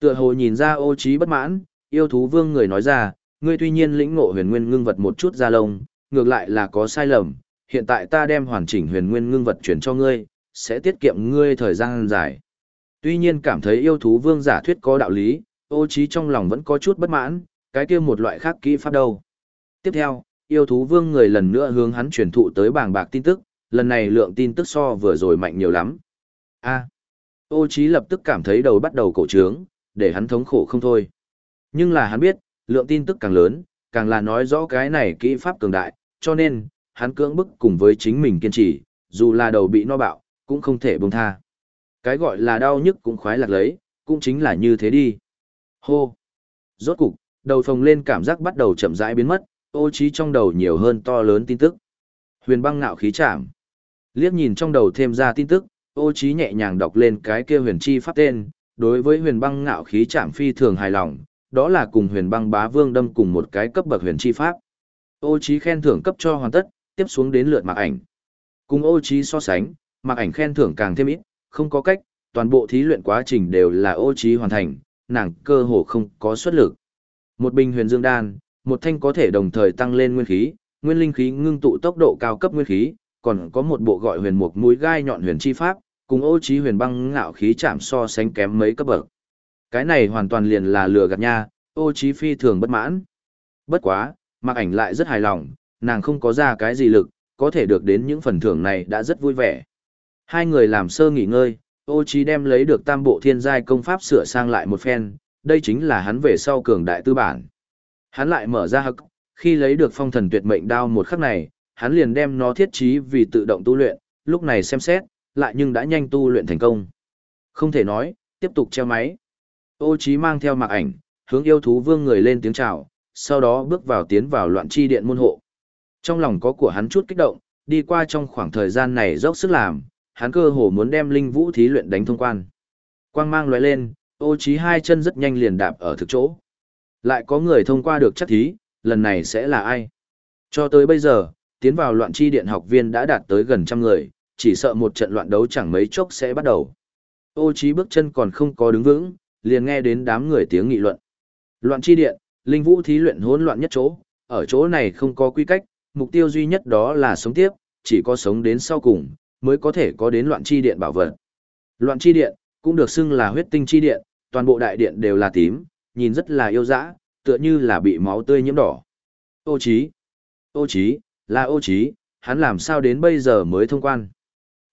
Tựa hồ nhìn ra ô trí bất mãn, yêu thú vương người nói ra, ngươi tuy nhiên lĩnh ngộ huyền nguyên ngưng vật một chút ra lông, ngược lại là có sai lầm, hiện tại ta đem hoàn chỉnh huyền nguyên ngưng vật chuyển cho ngươi, sẽ tiết kiệm ngươi thời gian dài. Tuy nhiên cảm thấy yêu thú vương giả thuyết có đạo lý, ô trí trong lòng vẫn có chút bất mãn, cái kia một loại khác kỹ pháp đâu. Tiếp theo, yêu thú vương người lần nữa hướng hắn truyền thụ tới bảng bạc tin tức, lần này lượng tin tức so vừa rồi mạnh nhiều lắm. A. ô trí lập tức cảm thấy đầu bắt đầu cổ trướng, để hắn thống khổ không thôi. Nhưng là hắn biết, lượng tin tức càng lớn, càng là nói rõ cái này kỹ pháp cường đại, cho nên, hắn cưỡng bức cùng với chính mình kiên trì, dù là đầu bị no bạo, cũng không thể buông tha. Cái gọi là đau nhức cũng khoái lạc lấy, cũng chính là như thế đi. Hô! Rốt cục, đầu phồng lên cảm giác bắt đầu chậm rãi biến mất, ô trí trong đầu nhiều hơn to lớn tin tức. Huyền băng ngạo khí chạm. Liếc nhìn trong đầu thêm ra tin tức, ô trí nhẹ nhàng đọc lên cái kia huyền chi pháp tên, đối với huyền băng ngạo khí chạm phi thường hài lòng, đó là cùng huyền băng bá vương đâm cùng một cái cấp bậc huyền chi pháp. Ô trí khen thưởng cấp cho hoàn tất, tiếp xuống đến lượt mặc ảnh. Cùng ô trí so sánh, mặc ảnh khen thưởng càng thêm ít, không có cách, toàn bộ thí luyện quá trình đều là ô trí hoàn thành, nàng cơ hồ không có xuất lực. Một bình huyền dương đan, một thanh có thể đồng thời tăng lên nguyên khí, nguyên linh khí ngưng tụ tốc độ cao cấp nguyên khí, còn có một bộ gọi huyền mục mũi gai nhọn huyền chi pháp, cùng ô trí huyền băng ngạo khí chạm so sánh kém mấy cấp bậc. Cái này hoàn toàn liền là lừa gạt nha, ô trí phi thường bất mãn. Bất quá, mặc ảnh lại rất hài lòng, nàng không có ra cái gì lực, có thể được đến những phần thưởng này đã rất vui vẻ. Hai người làm sơ nghỉ ngơi, ô trí đem lấy được tam bộ thiên giai công pháp sửa sang lại một phen, đây chính là hắn về sau cường đại tư bản. Hắn lại mở ra hực, khi lấy được phong thần tuyệt mệnh đao một khắc này, hắn liền đem nó thiết trí vì tự động tu luyện, lúc này xem xét, lại nhưng đã nhanh tu luyện thành công. Không thể nói, tiếp tục treo máy. Ô Chí mang theo mặc ảnh, hướng yêu thú vương người lên tiếng chào, sau đó bước vào tiến vào loạn chi điện môn hộ. Trong lòng có của hắn chút kích động, đi qua trong khoảng thời gian này dốc sức làm, hắn cơ hồ muốn đem linh vũ thí luyện đánh thông quan. Quang mang lóe lên, ô Chí hai chân rất nhanh liền đạp ở thực chỗ. Lại có người thông qua được chắc thí, lần này sẽ là ai? Cho tới bây giờ, tiến vào loạn chi điện học viên đã đạt tới gần trăm người, chỉ sợ một trận loạn đấu chẳng mấy chốc sẽ bắt đầu. Ô Chí bước chân còn không có đứng vững, liền nghe đến đám người tiếng nghị luận. Loạn chi điện, linh vũ thí luyện hỗn loạn nhất chỗ, ở chỗ này không có quy cách, mục tiêu duy nhất đó là sống tiếp, chỉ có sống đến sau cùng, mới có thể có đến loạn chi điện bảo vật. Loạn chi điện, cũng được xưng là huyết tinh chi điện, toàn bộ đại điện đều là tím, nhìn rất là yêu dã, tựa như là bị máu tươi nhiễm đỏ. Ô Chí, ô Chí, là ô Chí, hắn làm sao đến bây giờ mới thông quan.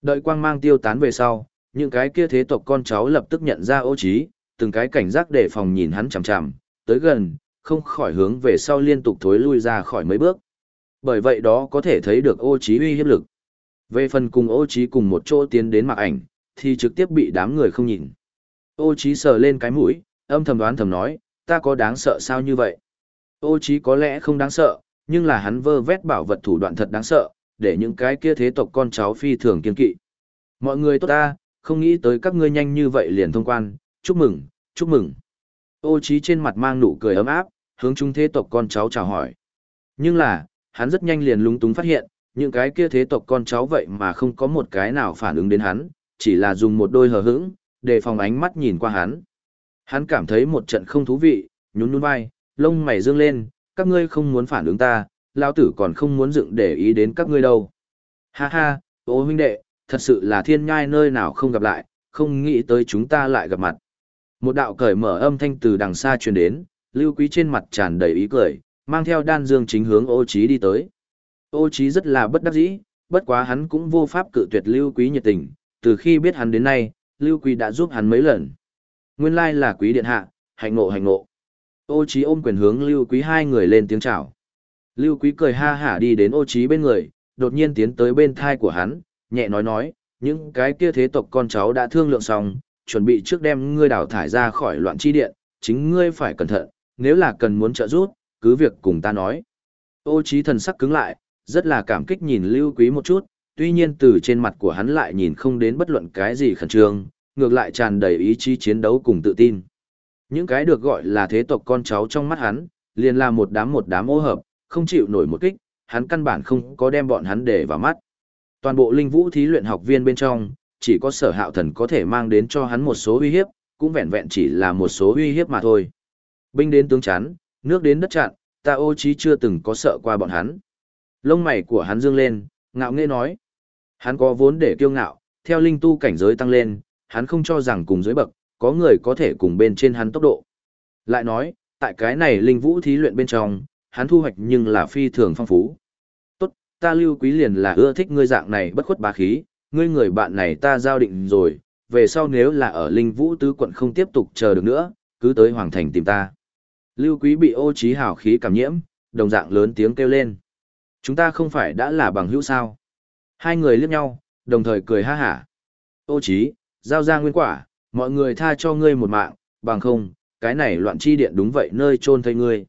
Đợi quang mang tiêu tán về sau, những cái kia thế tộc con cháu lập tức nhận ra ô trí, từng cái cảnh giác để phòng nhìn hắn chằm chằm, tới gần, không khỏi hướng về sau liên tục thối lui ra khỏi mấy bước. Bởi vậy đó có thể thấy được ô trí uy hiếp lực. Về phần cùng ô trí cùng một chỗ tiến đến mặc ảnh, thì trực tiếp bị đám người không nhìn. Ô trí sờ lên cái mũi, âm thầm đoán thầm nói, ta có đáng sợ sao như vậy? Ô trí có lẽ không đáng sợ, nhưng là hắn vơ vét bảo vật thủ đoạn thật đáng sợ, để những cái kia thế tộc con cháu phi thường kiên kỵ. Mọi người tốt ta, không nghĩ tới các ngươi nhanh như vậy liền thông quan, chúc mừng, chúc mừng. Ô trí trên mặt mang nụ cười ấm áp, hướng chúng thế tộc con cháu chào hỏi. Nhưng là, hắn rất nhanh liền lúng túng phát hiện, những cái kia thế tộc con cháu vậy mà không có một cái nào phản ứng đến hắn, chỉ là dùng một đôi hờ hững, để phòng ánh mắt nhìn qua hắn. Hắn cảm thấy một trận không thú vị, nhún nhún vai, lông mày dương lên, các ngươi không muốn phản ứng ta, lao tử còn không muốn dựng để ý đến các ngươi đâu. Ha ha, ô huynh đệ, thật sự là thiên nhai nơi nào không gặp lại, không nghĩ tới chúng ta lại gặp mặt. Một đạo cởi mở âm thanh từ đằng xa truyền đến, lưu quý trên mặt tràn đầy ý cười, mang theo đan dương chính hướng ô trí đi tới. Ô trí rất là bất đắc dĩ, bất quá hắn cũng vô pháp cự tuyệt lưu quý nhiệt tình, từ khi biết hắn đến nay, lưu quý đã giúp hắn mấy lần. Nguyên lai là quý điện hạ, hạnh ngộ hạnh ngộ. Ô trí ôm quyền hướng lưu quý hai người lên tiếng chào. Lưu quý cười ha hả đi đến ô trí bên người, đột nhiên tiến tới bên thai của hắn, nhẹ nói nói, những cái kia thế tộc con cháu đã thương lượng xong, chuẩn bị trước đem ngươi đào thải ra khỏi loạn chi điện, chính ngươi phải cẩn thận, nếu là cần muốn trợ giúp, cứ việc cùng ta nói. Ô trí thần sắc cứng lại, rất là cảm kích nhìn Lưu Quý một chút, tuy nhiên từ trên mặt của hắn lại nhìn không đến bất luận cái gì khẩn trương, ngược lại tràn đầy ý chí chiến đấu cùng tự tin. Những cái được gọi là thế tộc con cháu trong mắt hắn, liền là một đám một đám ô hợp, không chịu nổi một kích, hắn căn bản không có đem bọn hắn để vào mắt. Toàn bộ linh vũ thí luyện học viên bên trong, chỉ có sở hạo thần có thể mang đến cho hắn một số uy hiếp, cũng vẹn vẹn chỉ là một số uy hiếp mà thôi. Binh đến tướng chán, nước đến đất chặn, ta ô trí chưa từng có sợ qua bọn hắn. Lông mày của hắn dương lên, ngạo nghễ nói. Hắn có vốn để kiêu ngạo, theo linh tu cảnh giới tăng lên, hắn không cho rằng cùng dưới bậc, có người có thể cùng bên trên hắn tốc độ. Lại nói, tại cái này linh vũ thí luyện bên trong, hắn thu hoạch nhưng là phi thường phong phú. Tốt, ta lưu quý liền là ưa thích ngươi dạng này bất khuất bá khí, ngươi người bạn này ta giao định rồi, về sau nếu là ở linh vũ tứ quận không tiếp tục chờ được nữa, cứ tới hoàng thành tìm ta. Lưu quý bị ô trí hào khí cảm nhiễm, đồng dạng lớn tiếng kêu lên. Chúng ta không phải đã là bằng hữu sao? Hai người liếc nhau, đồng thời cười ha hả. Ô trí, giao ra nguyên quả, mọi người tha cho ngươi một mạng, bằng không, cái này loạn chi điện đúng vậy nơi trôn thây ngươi.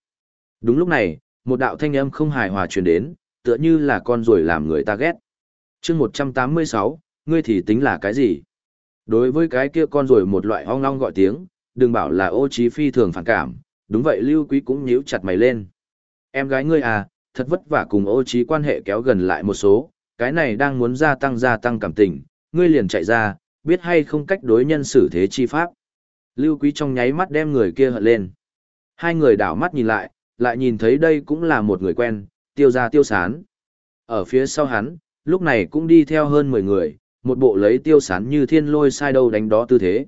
Đúng lúc này, một đạo thanh âm không hài hòa truyền đến, tựa như là con ruồi làm người ta ghét. chương 186, ngươi thì tính là cái gì? Đối với cái kia con ruồi một loại ong long gọi tiếng, đừng bảo là ô trí phi thường phản cảm, đúng vậy lưu quý cũng nhíu chặt mày lên. Em gái ngươi à, thật vất vả cùng ô trí quan hệ kéo gần lại một số, cái này đang muốn gia tăng gia tăng cảm tình, ngươi liền chạy ra, biết hay không cách đối nhân xử thế chi pháp. Lưu Quý trong nháy mắt đem người kia hận lên. Hai người đảo mắt nhìn lại, lại nhìn thấy đây cũng là một người quen, tiêu gia tiêu sán. Ở phía sau hắn, lúc này cũng đi theo hơn 10 người, một bộ lấy tiêu sán như thiên lôi sai đâu đánh đó tư thế.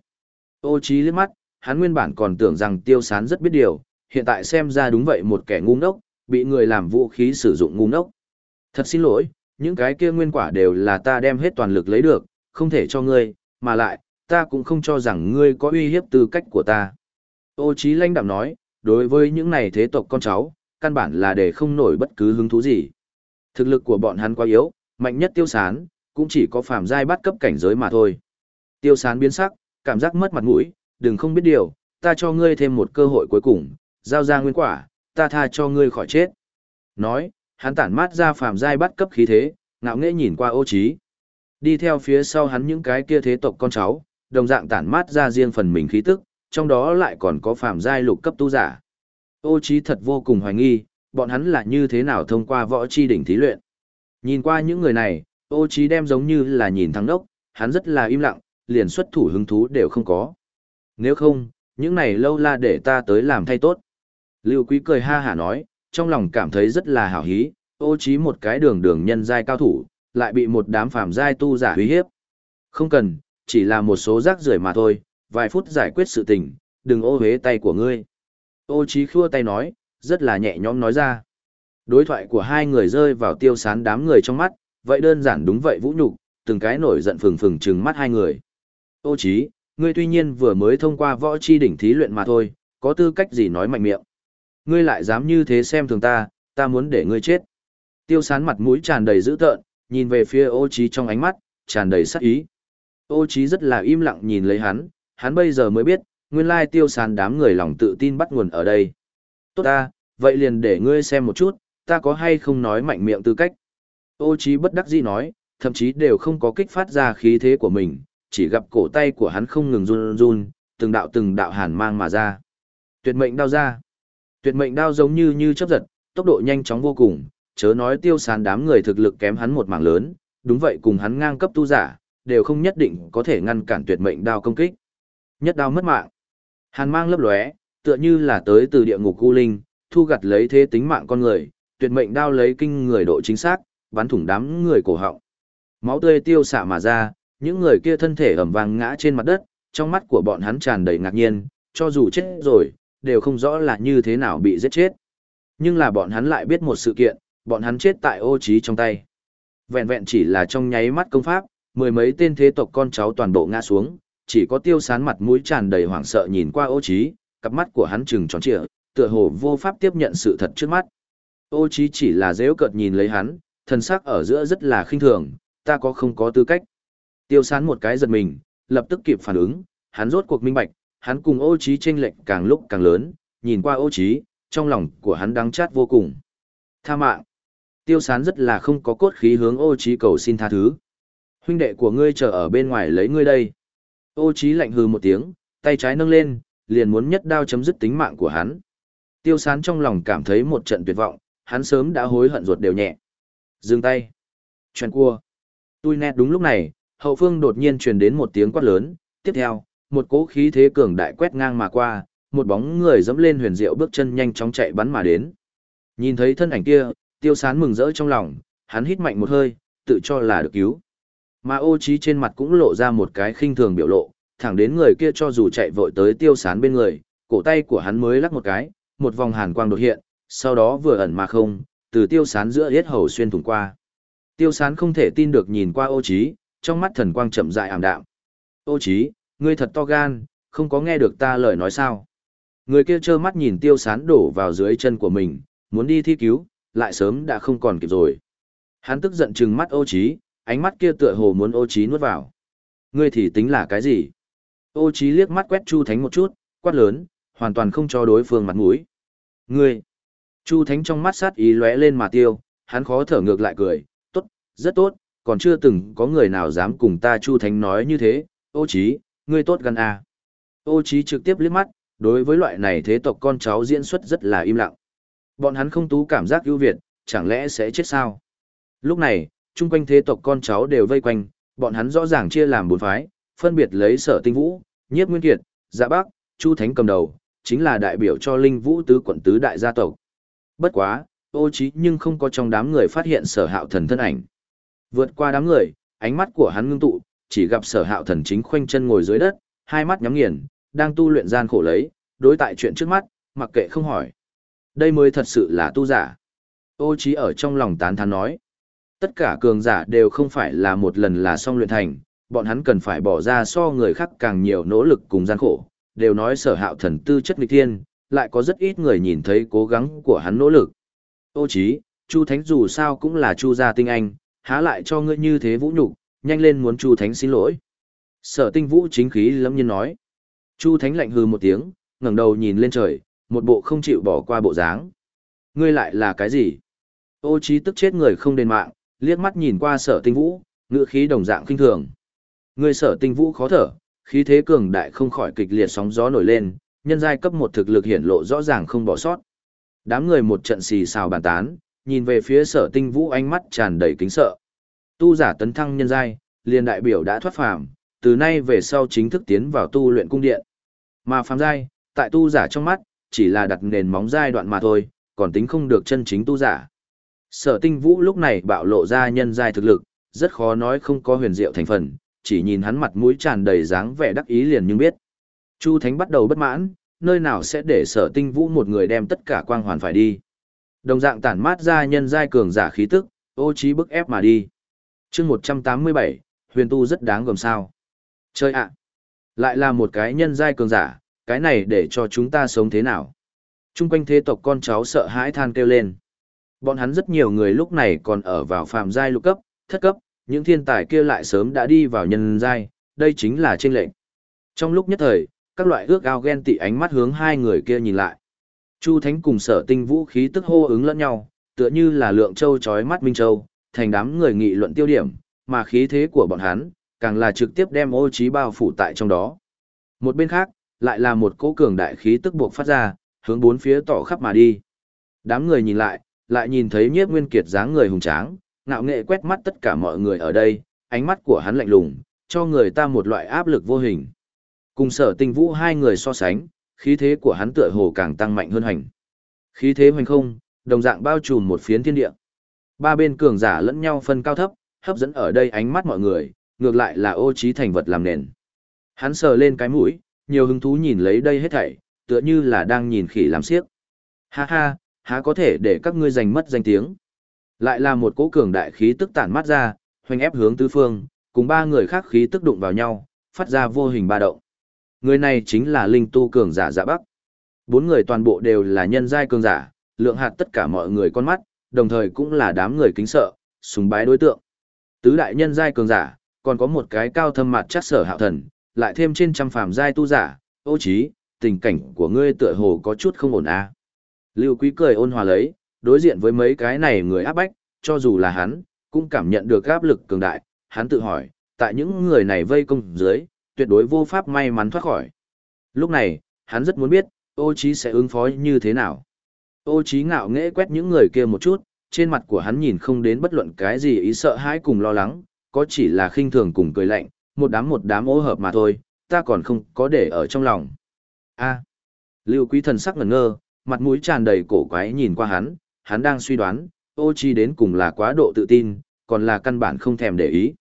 Ô trí liếc mắt, hắn nguyên bản còn tưởng rằng tiêu sán rất biết điều, hiện tại xem ra đúng vậy một kẻ ngu ngốc, bị người làm vũ khí sử dụng ngu ngốc. Thật xin lỗi, những cái kia nguyên quả đều là ta đem hết toàn lực lấy được, không thể cho ngươi, mà lại, ta cũng không cho rằng ngươi có uy hiếp tư cách của ta. Ô trí lãnh đạm nói, đối với những này thế tộc con cháu, căn bản là để không nổi bất cứ hứng thú gì. Thực lực của bọn hắn quá yếu, mạnh nhất tiêu sán, cũng chỉ có phàm giai bắt cấp cảnh giới mà thôi. Tiêu sán biến sắc, cảm giác mất mặt mũi, đừng không biết điều, ta cho ngươi thêm một cơ hội cuối cùng, giao ra nguyên quả, ta tha cho ngươi khỏi chết. Nói, hắn tản mát ra phàm giai bắt cấp khí thế, ngạo nghễ nhìn qua ô trí. Đi theo phía sau hắn những cái kia thế tộc con cháu, đồng dạng tản mát ra riêng phần mình khí tức, trong đó lại còn có phàm giai lục cấp tu giả. Ô trí thật vô cùng hoài nghi, bọn hắn là như thế nào thông qua võ chi đỉnh thí luyện. Nhìn qua những người này, ô trí đem giống như là nhìn thằng đốc, hắn rất là im lặng, liền xuất thủ hứng thú đều không có. Nếu không, những này lâu la để ta tới làm thay tốt. Lưu Quý cười ha hả nói, trong lòng cảm thấy rất là hào hí, ô trí một cái đường đường nhân giai cao thủ, lại bị một đám phàm giai tu giả uy hiếp. Không cần, chỉ là một số rác rưởi mà thôi, vài phút giải quyết sự tình, đừng ô hế tay của ngươi. Ô Chí khua tay nói, rất là nhẹ nhõm nói ra. Đối thoại của hai người rơi vào tiêu sán đám người trong mắt, vậy đơn giản đúng vậy vũ nhục, từng cái nổi giận phừng phừng trừng mắt hai người. Ô Chí, ngươi tuy nhiên vừa mới thông qua võ chi đỉnh thí luyện mà thôi, có tư cách gì nói mạnh miệng. Ngươi lại dám như thế xem thường ta, ta muốn để ngươi chết. Tiêu sán mặt mũi tràn đầy dữ tợn, nhìn về phía ô Chí trong ánh mắt, tràn đầy sát ý. Ô Chí rất là im lặng nhìn lấy hắn, hắn bây giờ mới biết, nguyên lai tiêu sán đám người lòng tự tin bắt nguồn ở đây. Tốt ta, vậy liền để ngươi xem một chút, ta có hay không nói mạnh miệng tư cách. Ô trí bất đắc dĩ nói, thậm chí đều không có kích phát ra khí thế của mình, chỉ gặp cổ tay của hắn không ngừng run run, từng đạo từng đạo hàn mang mà ra. Tuyệt mệnh đao ra. Tuyệt mệnh đao giống như như chớp giật, tốc độ nhanh chóng vô cùng, chớ nói tiêu sán đám người thực lực kém hắn một mảng lớn, đúng vậy cùng hắn ngang cấp tu giả, đều không nhất định có thể ngăn cản tuyệt mệnh đao công kích. Nhất đao mất mạng. Hàn mang lấp lóe, tựa như là tới từ địa ngục cu linh, thu gặt lấy thế tính mạng con người, tuyệt mệnh đao lấy kinh người độ chính xác, bắn thủng đám người cổ họng. Máu tươi tiêu xạ mà ra, những người kia thân thể ẩm vàng ngã trên mặt đất, trong mắt của bọn hắn tràn đầy ngạc nhiên, cho dù chết rồi, đều không rõ là như thế nào bị giết chết. Nhưng là bọn hắn lại biết một sự kiện, bọn hắn chết tại ô trí trong tay. Vẹn vẹn chỉ là trong nháy mắt công pháp, mười mấy tên thế tộc con cháu toàn bộ ngã xuống, chỉ có tiêu sán mặt mũi tràn đầy hoảng sợ nhìn qua ô trí, cặp mắt của hắn trừng tròn trịa, tựa hồ vô pháp tiếp nhận sự thật trước mắt. Ô trí chỉ là dễ cợt nhìn lấy hắn, thần sắc ở giữa rất là khinh thường, ta có không có tư cách. Tiêu sán một cái giật mình, lập tức kịp phản ứng, hắn rốt cuộc minh bạch, hắn cùng ô trí tranh lệch càng lúc càng lớn, nhìn qua ô trí, trong lòng của hắn đắng chát vô cùng. Tha mạng. Tiêu sán rất là không có cốt khí hướng ô trí cầu xin tha thứ. Huynh đệ của ngươi chờ ở bên ngoài lấy ngươi đây. Ô trí lạnh hừ một tiếng, tay trái nâng lên, liền muốn nhất đao chấm dứt tính mạng của hắn. Tiêu sán trong lòng cảm thấy một trận tuyệt vọng, hắn sớm đã hối hận ruột đều nhẹ. Dừng tay. Chuyện cua. Tui nét đúng lúc này, hậu phương đột nhiên truyền đến một tiếng quát lớn, tiếp theo, một cỗ khí thế cường đại quét ngang mà qua, một bóng người dẫm lên huyền diệu bước chân nhanh chóng chạy bắn mà đến. Nhìn thấy thân ảnh kia, tiêu sán mừng rỡ trong lòng, hắn hít mạnh một hơi, tự cho là được cứu. Mà ô trí trên mặt cũng lộ ra một cái khinh thường biểu lộ, thẳng đến người kia cho dù chạy vội tới tiêu sán bên người, cổ tay của hắn mới lắc một cái, một vòng hàn quang đột hiện, sau đó vừa ẩn mà không, từ tiêu sán giữa hết hầu xuyên thủng qua. Tiêu sán không thể tin được nhìn qua ô trí, trong mắt thần quang chậm rãi ảm đạm. Ô trí, ngươi thật to gan, không có nghe được ta lời nói sao. Người kia trơ mắt nhìn tiêu sán đổ vào dưới chân của mình, muốn đi thi cứu, lại sớm đã không còn kịp rồi. Hắn tức giận trừng mắt ô trí, ánh mắt kia tựa hồ muốn ô trí nuốt vào. Ngươi thì tính là cái gì? Ô trí liếc mắt quét Chu Thánh một chút, quát lớn, hoàn toàn không cho đối phương mặt mũi. Ngươi! Chu Thánh trong mắt sát ý lóe lên mà tiêu, hắn khó thở ngược lại cười, tốt, rất tốt, còn chưa từng có người nào dám cùng ta Chu Thánh nói như thế, ô trí, ngươi tốt gan à. Ô trí trực tiếp liếc mắt, đối với loại này thế tộc con cháu diễn xuất rất là im lặng. Bọn hắn không tú cảm giác ưu việt, chẳng lẽ sẽ chết sao? Lúc này, chung quanh thế tộc con cháu đều vây quanh, bọn hắn rõ ràng chia làm bốn phái, phân biệt lấy sở tinh vũ, nhiếp nguyên kiệt, dạ bác, chu thánh cầm đầu, chính là đại biểu cho linh vũ tứ quận tứ đại gia tộc. Bất quá, ô trí nhưng không có trong đám người phát hiện sở hạo thần thân ảnh. Vượt qua đám người, ánh mắt của hắn ngưng tụ, chỉ gặp sở hạo thần chính khoanh chân ngồi dưới đất, hai mắt nhắm nghiền, đang tu luyện gian khổ lấy, đối tại chuyện trước mắt, mặc kệ không hỏi. Đây mới thật sự là tu giả. Ô trí ở trong lòng tán thán nói. Tất cả cường giả đều không phải là một lần là xong luyện thành, bọn hắn cần phải bỏ ra so người khác càng nhiều nỗ lực cùng gian khổ, đều nói sở hạo thần tư chất nghịch thiên, lại có rất ít người nhìn thấy cố gắng của hắn nỗ lực. Ô chí, Chu Thánh dù sao cũng là Chu gia tinh anh, há lại cho ngươi như thế vũ nhục, nhanh lên muốn Chu Thánh xin lỗi. Sở tinh vũ chính khí lâm nhiên nói. Chu Thánh lạnh hừ một tiếng, ngẩng đầu nhìn lên trời, một bộ không chịu bỏ qua bộ dáng. Ngươi lại là cái gì? Ô chí tức chết người không đền mạng, liếc mắt nhìn qua sở tinh vũ, ngựa khí đồng dạng kinh thường. người sở tinh vũ khó thở, khí thế cường đại không khỏi kịch liệt sóng gió nổi lên, nhân giai cấp một thực lực hiển lộ rõ ràng không bỏ sót. Đám người một trận xì xào bàn tán, nhìn về phía sở tinh vũ ánh mắt tràn đầy kính sợ. Tu giả tấn thăng nhân giai, liền đại biểu đã thoát phàm, từ nay về sau chính thức tiến vào tu luyện cung điện. Mà phàm giai, tại tu giả trong mắt, chỉ là đặt nền móng giai đoạn mà thôi, còn tính không được chân chính tu giả. Sở tinh vũ lúc này bạo lộ ra nhân giai thực lực, rất khó nói không có huyền diệu thành phần, chỉ nhìn hắn mặt mũi tràn đầy dáng vẻ đắc ý liền nhưng biết. Chu Thánh bắt đầu bất mãn, nơi nào sẽ để sở tinh vũ một người đem tất cả quang hoàn phải đi. Đồng dạng tản mát ra nhân giai cường giả khí tức, ô trí bức ép mà đi. chương 187, huyền tu rất đáng gồm sao. Chơi ạ! lại là một cái nhân giai cường giả, cái này để cho chúng ta sống thế nào? Trung quanh thế tộc con cháu sợ hãi than kêu lên. Bọn hắn rất nhiều người lúc này còn ở vào phàm giai lục cấp, thất cấp, những thiên tài kia lại sớm đã đi vào nhân giai, đây chính là trên lệnh. Trong lúc nhất thời, các loại ước ao ghen tị ánh mắt hướng hai người kia nhìn lại. Chu Thánh cùng sở tinh vũ khí tức hô ứng lẫn nhau, tựa như là lượng châu chói mắt Minh Châu, thành đám người nghị luận tiêu điểm, mà khí thế của bọn hắn, càng là trực tiếp đem ô trí bao phủ tại trong đó. Một bên khác, lại là một cỗ cường đại khí tức buộc phát ra, hướng bốn phía tỏ khắp mà đi. Đám người nhìn lại, lại nhìn thấy nhiếp nguyên kiệt dáng người hùng tráng, ngạo nghệ quét mắt tất cả mọi người ở đây, ánh mắt của hắn lạnh lùng, cho người ta một loại áp lực vô hình. Cùng sở tình vũ hai người so sánh, khí thế của hắn tựa hồ càng tăng mạnh hơn hành. Khí thế hoành không, đồng dạng bao trùm một phiến thiên địa. Ba bên cường giả lẫn nhau phân cao thấp, hấp dẫn ở đây ánh mắt mọi người, ngược lại là ô trí thành vật làm nền. Hắn sờ lên cái mũi, nhiều hứng thú nhìn lấy đây hết thảy, tựa như là đang nhìn khỉ làm xiếc. Ha ha, há có thể để các ngươi giành mất danh tiếng. Lại là một cỗ cường đại khí tức tản mát ra, hoành ép hướng tứ phương, cùng ba người khác khí tức đụng vào nhau, phát ra vô hình ba động. Người này chính là linh tu cường giả dạ bắc. Bốn người toàn bộ đều là nhân giai cường giả, lượng hạt tất cả mọi người con mắt, đồng thời cũng là đám người kính sợ, sùng bái đối tượng. Tứ đại nhân giai cường giả, còn có một cái cao thâm mặt chắc sở hạo thần, lại thêm trên trăm phàm giai tu giả, ô trí, tình cảnh của ngươi tựa hồ có chút không ổn à. Lưu Quý cười ôn hòa lấy, đối diện với mấy cái này người áp bách, cho dù là hắn, cũng cảm nhận được áp lực cường đại, hắn tự hỏi, tại những người này vây công dưới, tuyệt đối vô pháp may mắn thoát khỏi. Lúc này, hắn rất muốn biết, ô Chí sẽ ứng phó như thế nào. Ô Chí ngạo nghễ quét những người kia một chút, trên mặt của hắn nhìn không đến bất luận cái gì ý sợ hãi cùng lo lắng, có chỉ là khinh thường cùng cười lạnh, một đám một đám ô hợp mà thôi, ta còn không có để ở trong lòng. A. Lưu Quý thần sắc ngẩn ngơ, mặt mũi tràn đầy cổ quái nhìn qua hắn, hắn đang suy đoán, ô chi đến cùng là quá độ tự tin, còn là căn bản không thèm để ý.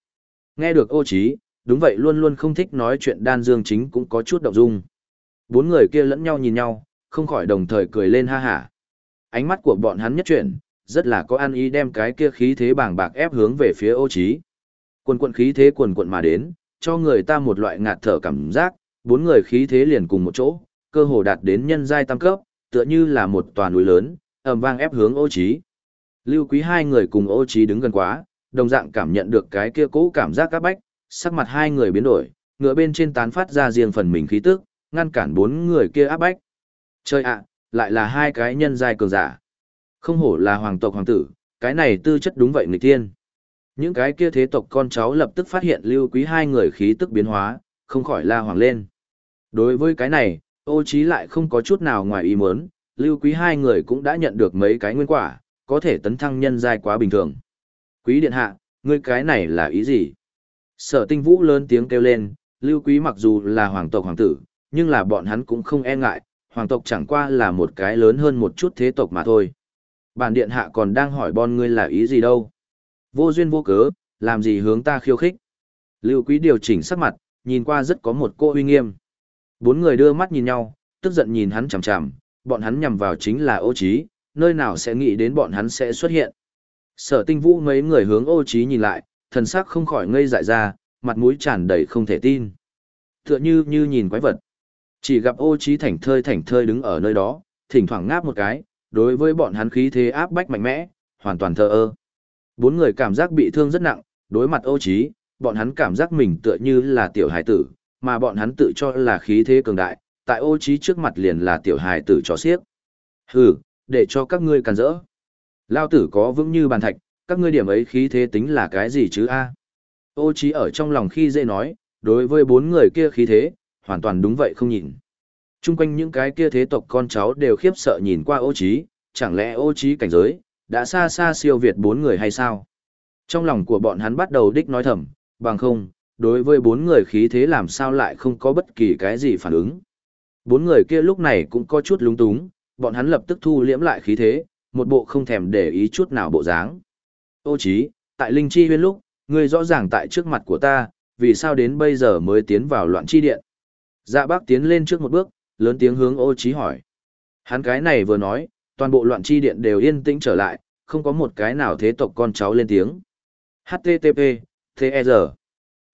Nghe được ô chí, đúng vậy luôn luôn không thích nói chuyện đan dương chính cũng có chút động dung. Bốn người kia lẫn nhau nhìn nhau, không khỏi đồng thời cười lên ha hả. Ánh mắt của bọn hắn nhất chuyển, rất là có ăn ý đem cái kia khí thế bàng bạc ép hướng về phía ô trí. Quần quận khí thế quần quận mà đến, cho người ta một loại ngạt thở cảm giác, bốn người khí thế liền cùng một chỗ, cơ hồ đạt đến nhân giai tam cấp, tựa như là một tòa núi lớn, ầm vang ép hướng ô trí. Lưu quý hai người cùng ô trí đứng gần quá, đồng dạng cảm nhận được cái kia cũ cảm giác các bách, sắc mặt hai người biến đổi, ngựa bên trên tán phát ra riêng phần mình khí tức, ngăn cản bốn người kia áp bách. Chơi ạ, lại là hai cái nhân giai cường giả. Không hổ là hoàng tộc hoàng tử, cái này tư chất đúng vậy người tiên. Những cái kia thế tộc con cháu lập tức phát hiện lưu quý hai người khí tức biến hóa, không khỏi la hoàng lên. Đối với cái này, ô trí lại không có chút nào ngoài ý muốn, lưu quý hai người cũng đã nhận được mấy cái nguyên quả, có thể tấn thăng nhân giai quá bình thường. Quý điện hạ, ngươi cái này là ý gì? Sở tinh vũ lớn tiếng kêu lên, lưu quý mặc dù là hoàng tộc hoàng tử, nhưng là bọn hắn cũng không e ngại, hoàng tộc chẳng qua là một cái lớn hơn một chút thế tộc mà thôi. Bản điện hạ còn đang hỏi bon ngươi là ý gì đâu? Vô duyên vô cớ, làm gì hướng ta khiêu khích? Lưu quý điều chỉnh sắc mặt, nhìn qua rất có một cô uy nghiêm. Bốn người đưa mắt nhìn nhau, tức giận nhìn hắn chằm chằm, bọn hắn nhằm vào chính là ô trí, nơi nào sẽ nghĩ đến bọn hắn sẽ xuất hiện. Sở tinh vũ mấy người hướng ô trí nhìn lại, thần sắc không khỏi ngây dại ra, mặt mũi tràn đầy không thể tin. Tựa như như nhìn quái vật. Chỉ gặp ô trí thảnh thơi thảnh thơi đứng ở nơi đó, thỉnh thoảng ngáp một cái, đối với bọn hắn khí thế áp bách mạnh mẽ, hoàn toàn thờ ơ. Bốn người cảm giác bị thương rất nặng, đối mặt ô trí, bọn hắn cảm giác mình tựa như là tiểu hải tử, mà bọn hắn tự cho là khí thế cường đại, tại ô trí trước mặt liền là tiểu hài tử cho xiếc. Hừ, để cho các ngươi càn rỡ. Lao tử có vững như bàn thạch, các ngươi điểm ấy khí thế tính là cái gì chứ a? Ô trí ở trong lòng khi dễ nói, đối với bốn người kia khí thế, hoàn toàn đúng vậy không nhìn. Trung quanh những cái kia thế tộc con cháu đều khiếp sợ nhìn qua ô trí, chẳng lẽ ô trí cảnh giới, đã xa xa siêu việt bốn người hay sao? Trong lòng của bọn hắn bắt đầu đích nói thầm, bằng không, đối với bốn người khí thế làm sao lại không có bất kỳ cái gì phản ứng. Bốn người kia lúc này cũng có chút lung túng, bọn hắn lập tức thu liễm lại khí thế, một bộ không thèm để ý chút nào bộ dáng. Ô chí, tại Linh Chi huyên lúc, ngươi rõ ràng tại trước mặt của ta, vì sao đến bây giờ mới tiến vào loạn chi điện. Dạ bác tiến lên trước một bước, Lớn tiếng hướng ô trí hỏi. Hắn cái này vừa nói, toàn bộ loạn chi điện đều yên tĩnh trở lại, không có một cái nào thế tộc con cháu lên tiếng. HTTP, TR.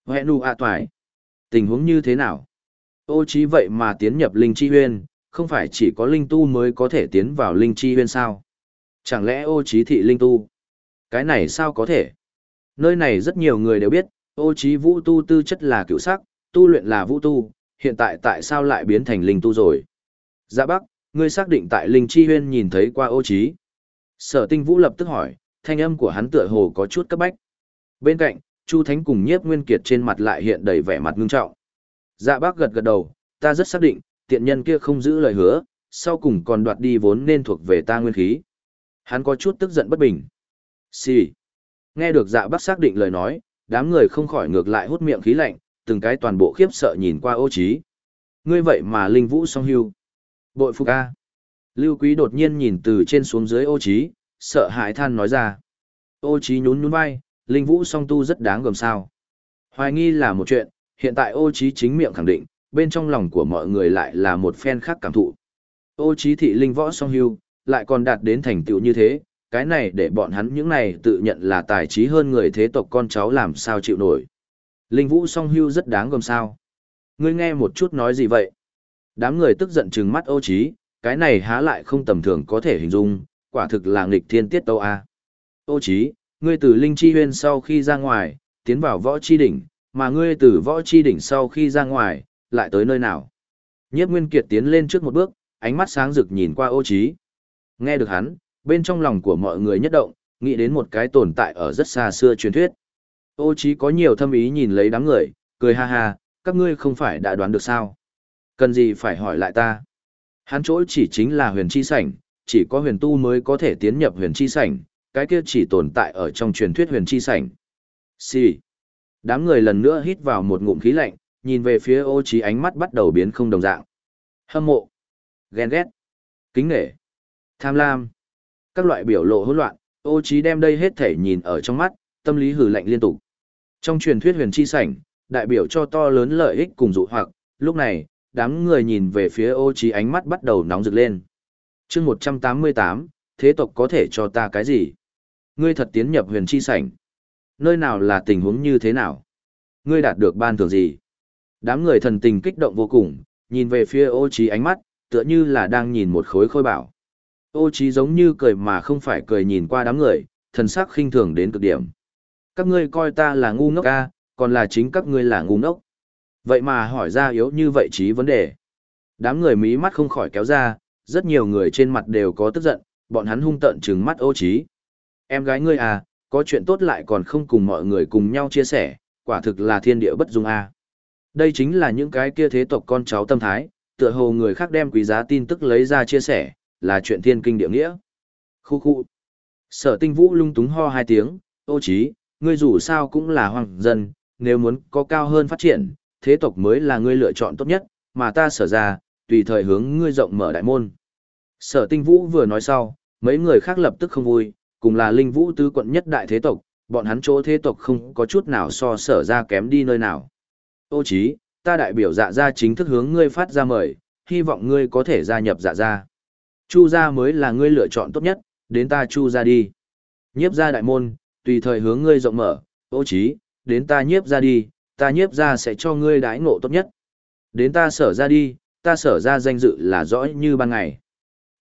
Hẹn ạ toài. Tình huống như thế nào? Ô trí vậy mà tiến nhập linh chi huyên, không phải chỉ có linh tu mới có thể tiến vào linh chi huyên sao? Chẳng lẽ ô trí thị linh tu? Cái này sao có thể? Nơi này rất nhiều người đều biết, ô trí vũ tu tư chất là cựu sắc, tu luyện là vũ tu, hiện tại tại sao lại biến thành linh tu rồi? Dạ bác, ngươi xác định tại linh chi huyên nhìn thấy qua ô trí. Sở tinh vũ lập tức hỏi, thanh âm của hắn tựa hồ có chút cấp bách. Bên cạnh, Chu Thánh cùng nhiếp nguyên kiệt trên mặt lại hiện đầy vẻ mặt ngưng trọng. Dạ bác gật gật đầu, ta rất xác định, tiện nhân kia không giữ lời hứa, sau cùng còn đoạt đi vốn nên thuộc về ta nguyên khí. Hắn có chút tức giận bất bình. Xì. Nghe được dạ bác xác định lời nói, đám người không khỏi ngược lại hút miệng khí lạnh, từng cái toàn bộ khiếp sợ nhìn qua ô trí. Ngươi vậy mà linh vũ song hưu. Bội phục a. Lưu Quý đột nhiên nhìn từ trên xuống dưới ô trí, sợ hãi than nói ra. Ô trí nhún nhún vai, linh vũ song tu rất đáng gờm sao. Hoài nghi là một chuyện, hiện tại ô trí chính miệng khẳng định, bên trong lòng của mọi người lại là một phen khác cảm thụ. Ô trí thị linh võ song hưu, lại còn đạt đến thành tựu như thế, cái này để bọn hắn những này tự nhận là tài trí hơn người thế tộc con cháu làm sao chịu nổi. Linh vũ song hưu rất đáng gờm sao. Ngươi nghe một chút nói gì vậy? Đám người tức giận trừng mắt ô trí, cái này há lại không tầm thường có thể hình dung, quả thực là nghịch thiên tiết tâu a. Ô trí, ngươi từ linh chi huyên sau khi ra ngoài, tiến vào võ chi đỉnh, mà ngươi từ võ chi đỉnh sau khi ra ngoài, lại tới nơi nào? Nhiếp Nguyên Kiệt tiến lên trước một bước, ánh mắt sáng rực nhìn qua ô trí. Nghe được hắn, bên trong lòng của mọi người nhất động, nghĩ đến một cái tồn tại ở rất xa xưa truyền thuyết. Ô trí có nhiều thâm ý nhìn lấy đám người, cười ha ha, các ngươi không phải đã đoán được sao? Cần gì phải hỏi lại ta? Hắn chỗ chỉ chính là huyền chi sảnh, chỉ có huyền tu mới có thể tiến nhập huyền chi sảnh, cái kia chỉ tồn tại ở trong truyền thuyết huyền chi sảnh. Xì. Đám người lần nữa hít vào một ngụm khí lạnh, nhìn về phía ô trí ánh mắt bắt đầu biến không đồng dạng. Hâm mộ, ghen ghét, kính nể, tham lam. Các loại biểu lộ hỗn loạn, ô trí đem đây hết thể nhìn ở trong mắt, tâm lý hừ lạnh liên tục. Trong truyền thuyết huyền chi sảnh, đại biểu cho to lớn lợi ích cùng dụ hoặc, lúc này, đám người nhìn về phía ô trí ánh mắt bắt đầu nóng rực lên. Chương 188, thế tộc có thể cho ta cái gì? Ngươi thật tiến nhập huyền chi sảnh. Nơi nào là tình huống như thế nào? Ngươi đạt được ban thưởng gì? Đám người thần tình kích động vô cùng, nhìn về phía ô trí ánh mắt, tựa như là đang nhìn một khối khôi bảo. Ô trí giống như cười mà không phải cười nhìn qua đám người, thần sắc khinh thường đến cực điểm. Các ngươi coi ta là ngu ngốc a, còn là chính các ngươi là ngu ngốc. Vậy mà hỏi ra yếu như vậy trí vấn đề. Đám người mí mắt không khỏi kéo ra, rất nhiều người trên mặt đều có tức giận, bọn hắn hung tợn trừng mắt ô trí. Em gái ngươi à, có chuyện tốt lại còn không cùng mọi người cùng nhau chia sẻ, quả thực là thiên địa bất dung à. Đây chính là những cái kia thế tộc con cháu tâm thái, tựa hồ người khác đem quý giá tin tức lấy ra chia sẻ, là chuyện thiên kinh địa nghĩa. Khu khu. Sở tinh vũ lung túng ho hai tiếng, ô trí, ngươi dù sao cũng là hoàng dân, nếu muốn có cao hơn phát triển, thế tộc mới là ngươi lựa chọn tốt nhất, mà ta sở ra, tùy thời hướng ngươi rộng mở đại môn. Sở tinh vũ vừa nói sau, mấy người khác lập tức không vui, cùng là linh vũ tứ quận nhất đại thế tộc, bọn hắn chỗ thế tộc không có chút nào so sở ra kém đi nơi nào. Ô chí, ta đại biểu dạ gia chính thức hướng ngươi phát ra mời, hy vọng ngươi có thể gia nhập dạ gia. Chu gia mới là ngươi lựa chọn tốt nhất, đến ta chu gia đi. Nhiếp gia đại môn, tùy thời hướng ngươi rộng mở, ô chí, đến ta nhiếp gia đi, ta nhiếp gia sẽ cho ngươi đãi ngộ tốt nhất. Đến ta sở gia đi, ta sở ra danh dự là rõ như ban ngày.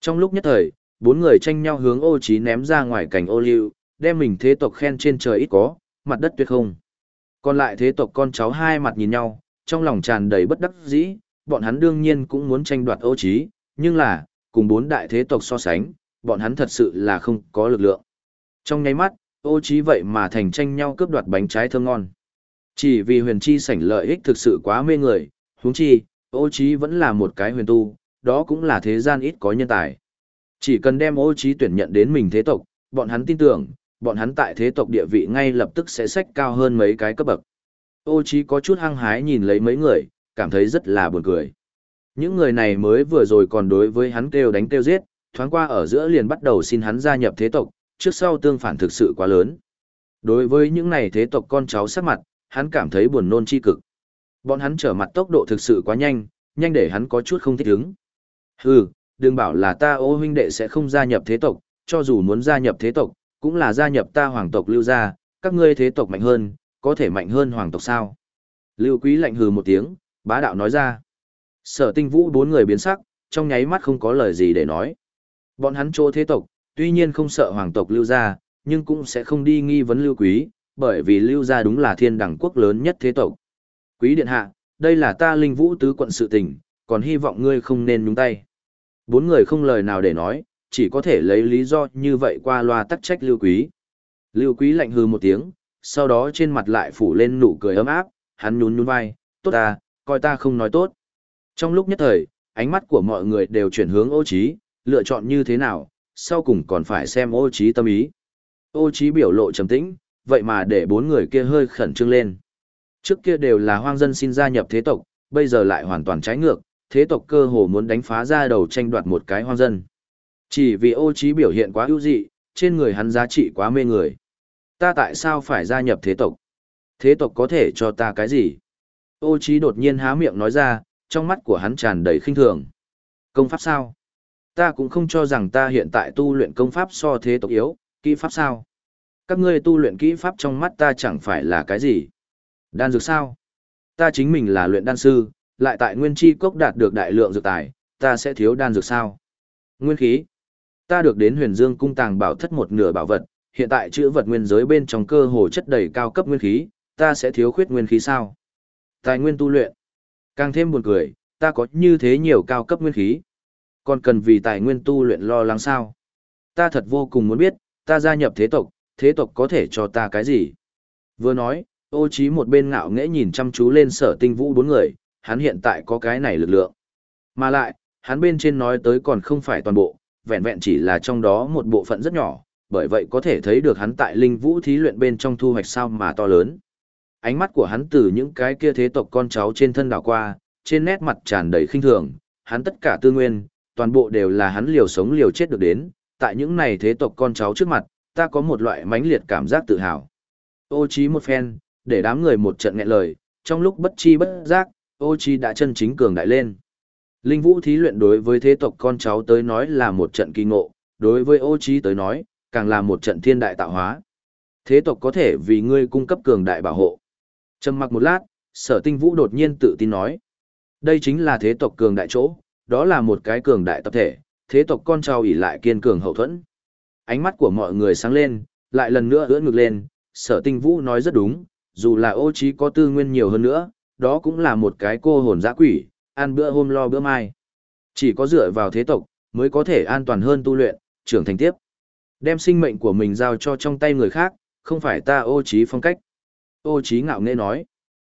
Trong lúc nhất thời, bốn người tranh nhau hướng ô trí ném ra ngoài cảnh ô liu, đem mình thế tộc khen trên trời ít có, mặt đất tuyệt không. Còn lại thế tộc con cháu hai mặt nhìn nhau, trong lòng tràn đầy bất đắc dĩ, bọn hắn đương nhiên cũng muốn tranh đoạt ô trí, nhưng là, cùng bốn đại thế tộc so sánh, bọn hắn thật sự là không có lực lượng. Trong nháy mắt, ô trí vậy mà thành tranh nhau cướp đoạt bánh trái thơm ngon. Chỉ vì huyền chi sảnh lợi ích thực sự quá mê người, huống chi, ô trí vẫn là một cái huyền tu, đó cũng là thế gian ít có nhân tài. Chỉ cần đem ô trí tuyển nhận đến mình thế tộc, bọn hắn tin tưởng, bọn hắn tại thế tộc địa vị ngay lập tức sẽ sách cao hơn mấy cái cấp bậc. Ô trí có chút hăng hái nhìn lấy mấy người, cảm thấy rất là buồn cười. Những người này mới vừa rồi còn đối với hắn kêu đánh kêu giết, thoáng qua ở giữa liền bắt đầu xin hắn gia nhập thế tộc, trước sau tương phản thực sự quá lớn. Đối với những này thế tộc con cháu sắc mặt, hắn cảm thấy buồn nôn chi cực. Bọn hắn trở mặt tốc độ thực sự quá nhanh, nhanh để hắn có chút không thích ứng. Hừ, đừng bảo là ta ô huynh đệ sẽ không gia nhập thế tộc, cho dù muốn gia nhập thế tộc, cũng là gia nhập ta hoàng tộc lưu gia, các ngươi thế tộc mạnh hơn, có thể mạnh hơn hoàng tộc sao? Lưu Quý lạnh hừ một tiếng, bá đạo nói ra. Sở tinh vũ bốn người biến sắc, trong nháy mắt không có lời gì để nói. Bọn hắn chỗ thế tộc, tuy nhiên không sợ hoàng tộc lưu gia, nhưng cũng sẽ không đi nghi vấn lưu quý, bởi vì lưu gia đúng là thiên đẳng quốc lớn nhất thế tộc. Quý điện hạ, đây là ta linh vũ tứ quận sự tình, còn hy vọng ngươi không nên nhúng tay. Bốn người không lời nào để nói, chỉ có thể lấy lý do như vậy qua loa tắc trách lưu quý. Lưu quý lạnh hư một tiếng, sau đó trên mặt lại phủ lên nụ cười ấm áp, hắn nhún nhún vai, tốt ta, coi ta không nói tốt. Trong lúc nhất thời, ánh mắt của mọi người đều chuyển hướng ô trí, lựa chọn như thế nào, sau cùng còn phải xem ô trí tâm ý. Ô trí biểu lộ trầm tĩnh, vậy mà để bốn người kia hơi khẩn trương lên. Trước kia đều là hoang dân xin gia nhập thế tộc, bây giờ lại hoàn toàn trái ngược, thế tộc cơ hồ muốn đánh phá ra đầu tranh đoạt một cái hoang dân. Chỉ vì ô trí biểu hiện quá ưu dị, trên người hắn giá trị quá mê người. Ta tại sao phải gia nhập thế tộc? Thế tộc có thể cho ta cái gì? Ô trí đột nhiên há miệng nói ra, trong mắt của hắn tràn đầy khinh thường. Công pháp sao? Ta cũng không cho rằng ta hiện tại tu luyện công pháp so thế tộc yếu, kỹ pháp sao? Các ngươi tu luyện kỹ pháp trong mắt ta chẳng phải là cái gì? Đan dược sao? Ta chính mình là luyện đan sư, lại tại nguyên chi cốc đạt được đại lượng dược tài, ta sẽ thiếu đan dược sao? Nguyên khí. Ta được đến huyền dương cung tàng bảo thất một nửa bảo vật, hiện tại chữ vật nguyên giới bên trong cơ hồ chất đầy cao cấp nguyên khí, ta sẽ thiếu khuyết nguyên khí sao? Tài nguyên tu luyện. Càng thêm buồn cười, ta có như thế nhiều cao cấp nguyên khí. Còn cần vì tài nguyên tu luyện lo lắng sao? Ta thật vô cùng muốn biết, ta gia nhập thế tộc, thế tộc có thể cho ta cái gì? Vừa nói, ô trí một bên ngạo nghễ nhìn chăm chú lên sở tinh vũ bốn người, hắn hiện tại có cái này lực lượng. Mà lại, hắn bên trên nói tới còn không phải toàn bộ, vẹn vẹn chỉ là trong đó một bộ phận rất nhỏ, bởi vậy có thể thấy được hắn tại linh vũ thí luyện bên trong thu hoạch sao mà to lớn. Ánh mắt của hắn từ những cái kia thế tộc con cháu trên thân đảo qua, trên nét mặt tràn đầy khinh thường, hắn tất cả tư nguyên, toàn bộ đều là hắn liều sống liều chết được đến, tại những này thế tộc con cháu trước mặt, ta có một loại mãnh liệt cảm giác tự hào. Ô trí một phen, để đám người một trận nghẹn lời, trong lúc bất chi bất giác, ô Chi đã chân chính cường đại lên. Linh vũ thí luyện đối với thế tộc con cháu tới nói là một trận kỳ ngộ, đối với ô Chi tới nói, càng là một trận thiên đại tạo hóa. Thế tộc có thể vì ngươi cung cấp cường đại bảo hộ. Trầm mặc một lát, sở tinh vũ đột nhiên tự tin nói. Đây chính là thế tộc cường đại chỗ, đó là một cái cường đại tập thể, thế tộc con cháu ỉ lại kiên cường hậu thuẫn. Ánh mắt của mọi người sáng lên, lại lần nữa ưỡn ngược lên, sở tinh vũ nói rất đúng, dù là ô trí có tư nguyên nhiều hơn nữa, đó cũng là một cái cô hồn dã quỷ, ăn bữa hôm lo bữa mai. Chỉ có dựa vào thế tộc, mới có thể an toàn hơn tu luyện, trưởng thành tiếp. Đem sinh mệnh của mình giao cho trong tay người khác, không phải ta ô trí phong cách. Ô trí ngạo nghễ nói.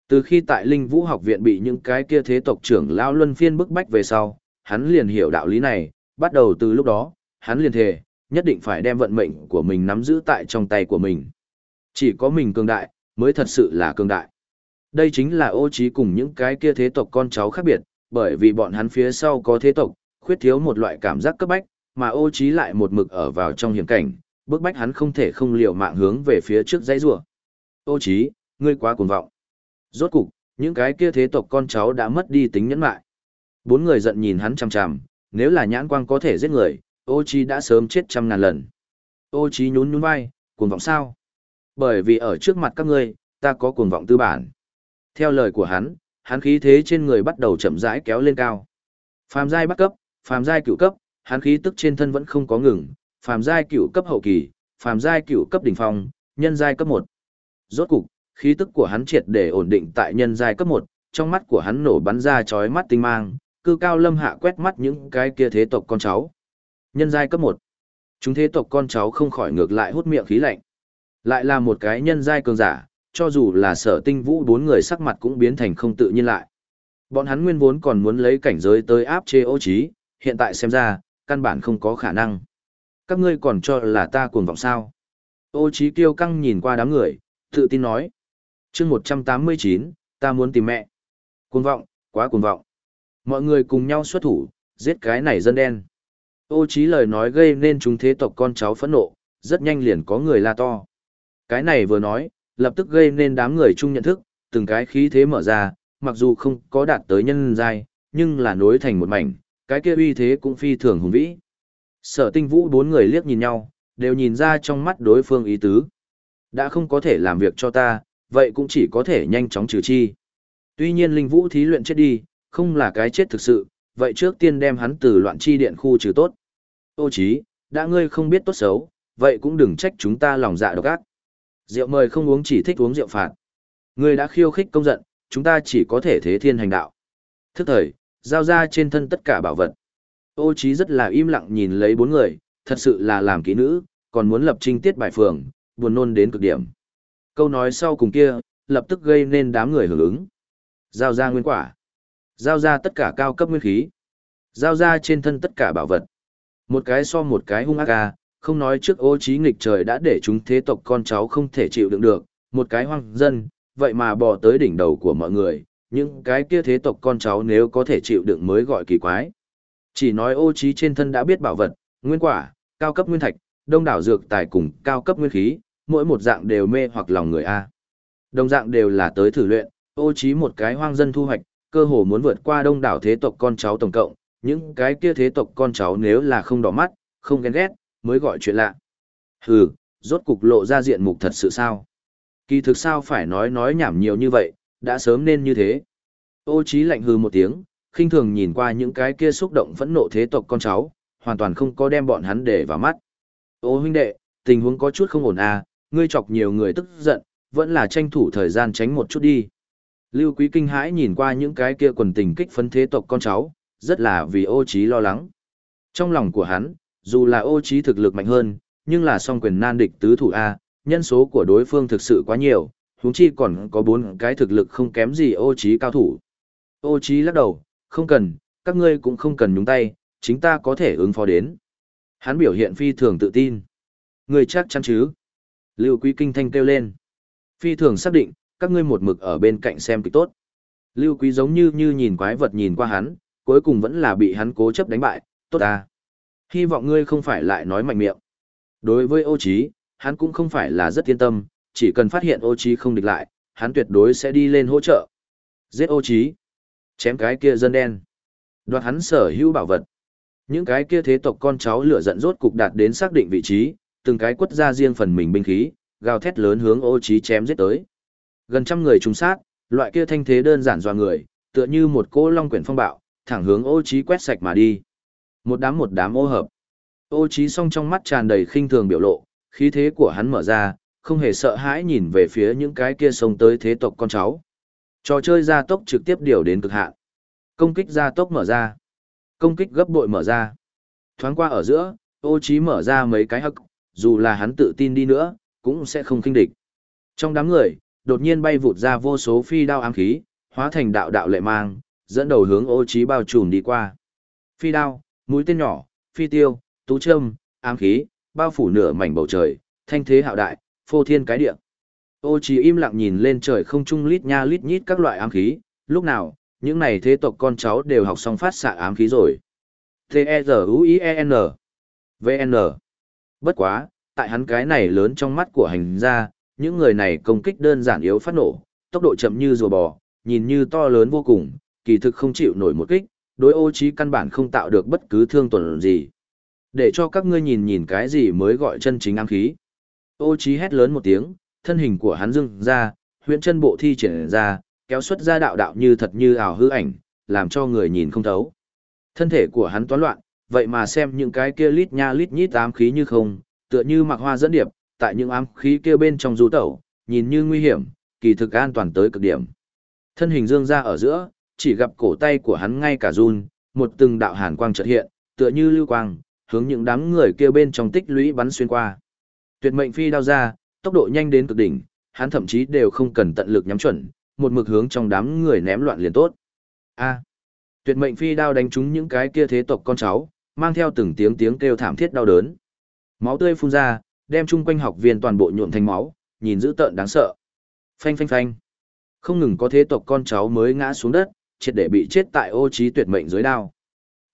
Từ khi tại Linh Vũ học viện bị những cái kia thế tộc trưởng lão luân phiên bức bách về sau, hắn liền hiểu đạo lý này, bắt đầu từ lúc đó, hắn liền thề, nhất định phải đem vận mệnh của mình nắm giữ tại trong tay của mình. Chỉ có mình cường đại, mới thật sự là cường đại. Đây chính là ô trí cùng những cái kia thế tộc con cháu khác biệt, bởi vì bọn hắn phía sau có thế tộc, khuyết thiếu một loại cảm giác cấp bách, mà ô trí lại một mực ở vào trong hiểm cảnh, bước bách hắn không thể không liều mạng hướng về phía trước dãy rùa. Ô trí, ngươi quá cuồng vọng. Rốt cục, những cái kia thế tộc con cháu đã mất đi tính nhẫn nại. Bốn người giận nhìn hắn chằm chằm, nếu là nhãn quang có thể giết người, ô trí đã sớm chết trăm ngàn lần. Ô trí nhún nhún vai, cuồng vọng sao? Bởi vì ở trước mặt các ngươi, ta có cuồng vọng tư bản. Theo lời của hắn, hắn khí thế trên người bắt đầu chậm rãi kéo lên cao. Phàm giai bắt cấp, phàm giai cửu cấp, hắn khí tức trên thân vẫn không có ngừng, phàm giai cửu cấp hậu kỳ, phàm giai cửu cấp đỉnh phong, nhân giai cấp 1. Rốt cục, khí tức của hắn triệt để ổn định tại nhân giai cấp 1, trong mắt của hắn nổ bắn ra chói mắt tinh mang, cư cao lâm hạ quét mắt những cái kia thế tộc con cháu. Nhân giai cấp 1. Chúng thế tộc con cháu không khỏi ngược lại hút miệng khí lạnh. Lại là một cái nhân giai cường giả, cho dù là sở tinh vũ bốn người sắc mặt cũng biến thành không tự nhiên lại. Bọn hắn nguyên vốn còn muốn lấy cảnh giới tới áp chế ô trí, hiện tại xem ra, căn bản không có khả năng. Các ngươi còn cho là ta cuồng vọng sao? Ô trí kiêu căng nhìn qua đám người, tự tin nói. Chương 189, ta muốn tìm mẹ. Cuồng vọng, quá cuồng vọng. Mọi người cùng nhau xuất thủ, giết cái này dân đen. Ô trí lời nói gây nên chúng thế tộc con cháu phẫn nộ, rất nhanh liền có người la to. Cái này vừa nói, lập tức gây nên đám người chung nhận thức, từng cái khí thế mở ra, mặc dù không có đạt tới nhân giai, nhưng là nối thành một mảnh, cái kia uy thế cũng phi thường hùng vĩ. Sở tinh vũ bốn người liếc nhìn nhau, đều nhìn ra trong mắt đối phương ý tứ. Đã không có thể làm việc cho ta, vậy cũng chỉ có thể nhanh chóng trừ chi. Tuy nhiên linh vũ thí luyện chết đi, không là cái chết thực sự, vậy trước tiên đem hắn từ loạn chi điện khu trừ tốt. Ô chí, đã ngươi không biết tốt xấu, vậy cũng đừng trách chúng ta lòng dạ độc ác. Rượu mời không uống chỉ thích uống rượu phạt. Ngươi đã khiêu khích công giận, chúng ta chỉ có thể thế thiên hành đạo. Thức thời, giao ra trên thân tất cả bảo vật. Ô Chí rất là im lặng nhìn lấy bốn người, thật sự là làm kỹ nữ, còn muốn lập trinh tiết bài phường, buồn nôn đến cực điểm. Câu nói sau cùng kia, lập tức gây nên đám người hưởng ứng. Giao ra nguyên quả. Giao ra tất cả cao cấp nguyên khí. Giao ra trên thân tất cả bảo vật. Một cái so một cái hung ác ca, không nói trước ô trí nghịch trời đã để chúng thế tộc con cháu không thể chịu đựng được, một cái hoang dân, vậy mà bò tới đỉnh đầu của mọi người, những cái kia thế tộc con cháu nếu có thể chịu đựng mới gọi kỳ quái. Chỉ nói ô trí trên thân đã biết bảo vật, nguyên quả, cao cấp nguyên thạch, đông đảo dược tài cùng cao cấp nguyên khí, mỗi một dạng đều mê hoặc lòng người A. Đồng dạng đều là tới thử luyện, ô trí một cái hoang dân thu hoạch, cơ hồ muốn vượt qua đông đảo thế tộc con cháu tổng cộng, những cái kia thế tộc con cháu nếu là không đỏ mắt, không ghen ghét, mới gọi chuyện lạ. Hừ, rốt cục lộ ra diện mục thật sự sao? Kỳ thực sao phải nói nói nhảm nhiều như vậy, đã sớm nên như thế. Ô trí lạnh hừ một tiếng, khinh thường nhìn qua những cái kia xúc động phẫn nộ thế tộc con cháu, hoàn toàn không có đem bọn hắn để vào mắt. Ô huynh đệ, tình huống có chút không ổn à, ngươi chọc nhiều người tức giận, vẫn là tranh thủ thời gian tránh một chút đi. Lưu Quý kinh hãi nhìn qua những cái kia quần tình kích phấn thế tộc con cháu, rất là vì ô trí lo lắng. Trong lòng của hắn, dù là ô trí thực lực mạnh hơn, nhưng là song quyền nan địch tứ thủ A, nhân số của đối phương thực sự quá nhiều, huống chi còn có bốn cái thực lực không kém gì ô trí cao thủ. Ô trí lắc đầu, không cần, các ngươi cũng không cần nhúng tay, chính ta có thể ứng phó đến. Hắn biểu hiện phi thường tự tin. người chắc chắn chứ? Lưu Quý Kinh Thanh kêu lên. Phi thường xác định, các ngươi một mực ở bên cạnh xem kịch tốt. Lưu Quý giống như như nhìn quái vật nhìn qua hắn, cuối cùng vẫn là bị hắn cố chấp đánh bại, tốt à. Hy vọng ngươi không phải lại nói mạnh miệng. Đối với ô trí, hắn cũng không phải là rất yên tâm, chỉ cần phát hiện ô trí không địch lại, hắn tuyệt đối sẽ đi lên hỗ trợ. Giết ô trí. Chém cái kia dân đen. Đoạt hắn sở hữu bảo vật. Những cái kia thế tộc con cháu lửa giận rốt cục đạt đến xác định vị trí, từng cái quất ra riêng phần mình binh khí, gào thét lớn hướng ô trí chém giết tới. Gần trăm người trùng sát, loại kia thanh thế đơn giản doa người, tựa như một cỗ long quyển phong bạo, thẳng hướng ô trí quét sạch mà đi. Một đám một đám ô hợp. Ô trí song trong mắt tràn đầy khinh thường biểu lộ, khí thế của hắn mở ra, không hề sợ hãi nhìn về phía những cái kia sông tới thế tộc con cháu. Trò chơi gia tốc trực tiếp điều đến cực hạn. Công kích gia tốc mở ra. Công kích gấp bội mở ra. Thoáng qua ở giữa, ô trí mở ra mấy cái hắc, dù là hắn tự tin đi nữa, cũng sẽ không kinh địch. Trong đám người, đột nhiên bay vụt ra vô số phi đao ám khí, hóa thành đạo đạo lệ mang, dẫn đầu hướng ô trí bao trùm đi qua. Phi đao, mũi tên nhỏ, phi tiêu, tú châm, ám khí, bao phủ nửa mảnh bầu trời, thanh thế hạo đại, phô thiên cái địa. Ô chỉ im lặng nhìn lên trời không trung lít nha lít nhít các loại ám khí, lúc nào, những này thế tộc con cháu đều học xong phát xạ ám khí rồi. T-E-Z-U-I-E-N V-N Bất quá, tại hắn cái này lớn trong mắt của hành gia, những người này công kích đơn giản yếu phát nổ, tốc độ chậm như rùa bò, nhìn như to lớn vô cùng, kỳ thực không chịu nổi một kích, đối ô trí căn bản không tạo được bất cứ thương tổn gì. Để cho các ngươi nhìn nhìn cái gì mới gọi chân chính ám khí. Ô trí hét lớn một tiếng, thân hình của hắn dưng ra, huyện chân bộ thi triển ra, kéo xuất ra đạo đạo như thật như ảo hư ảnh, làm cho người nhìn không thấu. Thân thể của hắn toán loạn, vậy mà xem những cái kia lít nha lít nhít ám khí như không, tựa như mặc hoa dẫn điệp, tại những ám khí kia bên trong du tẩu, nhìn như nguy hiểm, kỳ thực an toàn tới cực điểm. Thân hình dương ra ở giữa, chỉ gặp cổ tay của hắn ngay cả run, một từng đạo hàn quang chợt hiện, tựa như lưu quang, hướng những đám người kia bên trong tích lũy bắn xuyên qua. Tuyệt mệnh phi đao ra, tốc độ nhanh đến cực đỉnh, hắn thậm chí đều không cần tận lực nhắm chuẩn, một mực hướng trong đám người ném loạn liền tốt. A. tuyệt mệnh phi đao đánh trúng những cái kia thế tộc con cháu, mang theo từng tiếng tiếng kêu thảm thiết đau đớn. Máu tươi phun ra, đem chung quanh học viên toàn bộ nhuộm thành máu, nhìn dữ tợn đáng sợ. Phanh phanh phanh. Không ngừng có thế tộc con cháu mới ngã xuống đất, triệt để bị chết tại ô trí tuyệt mệnh dưới đao.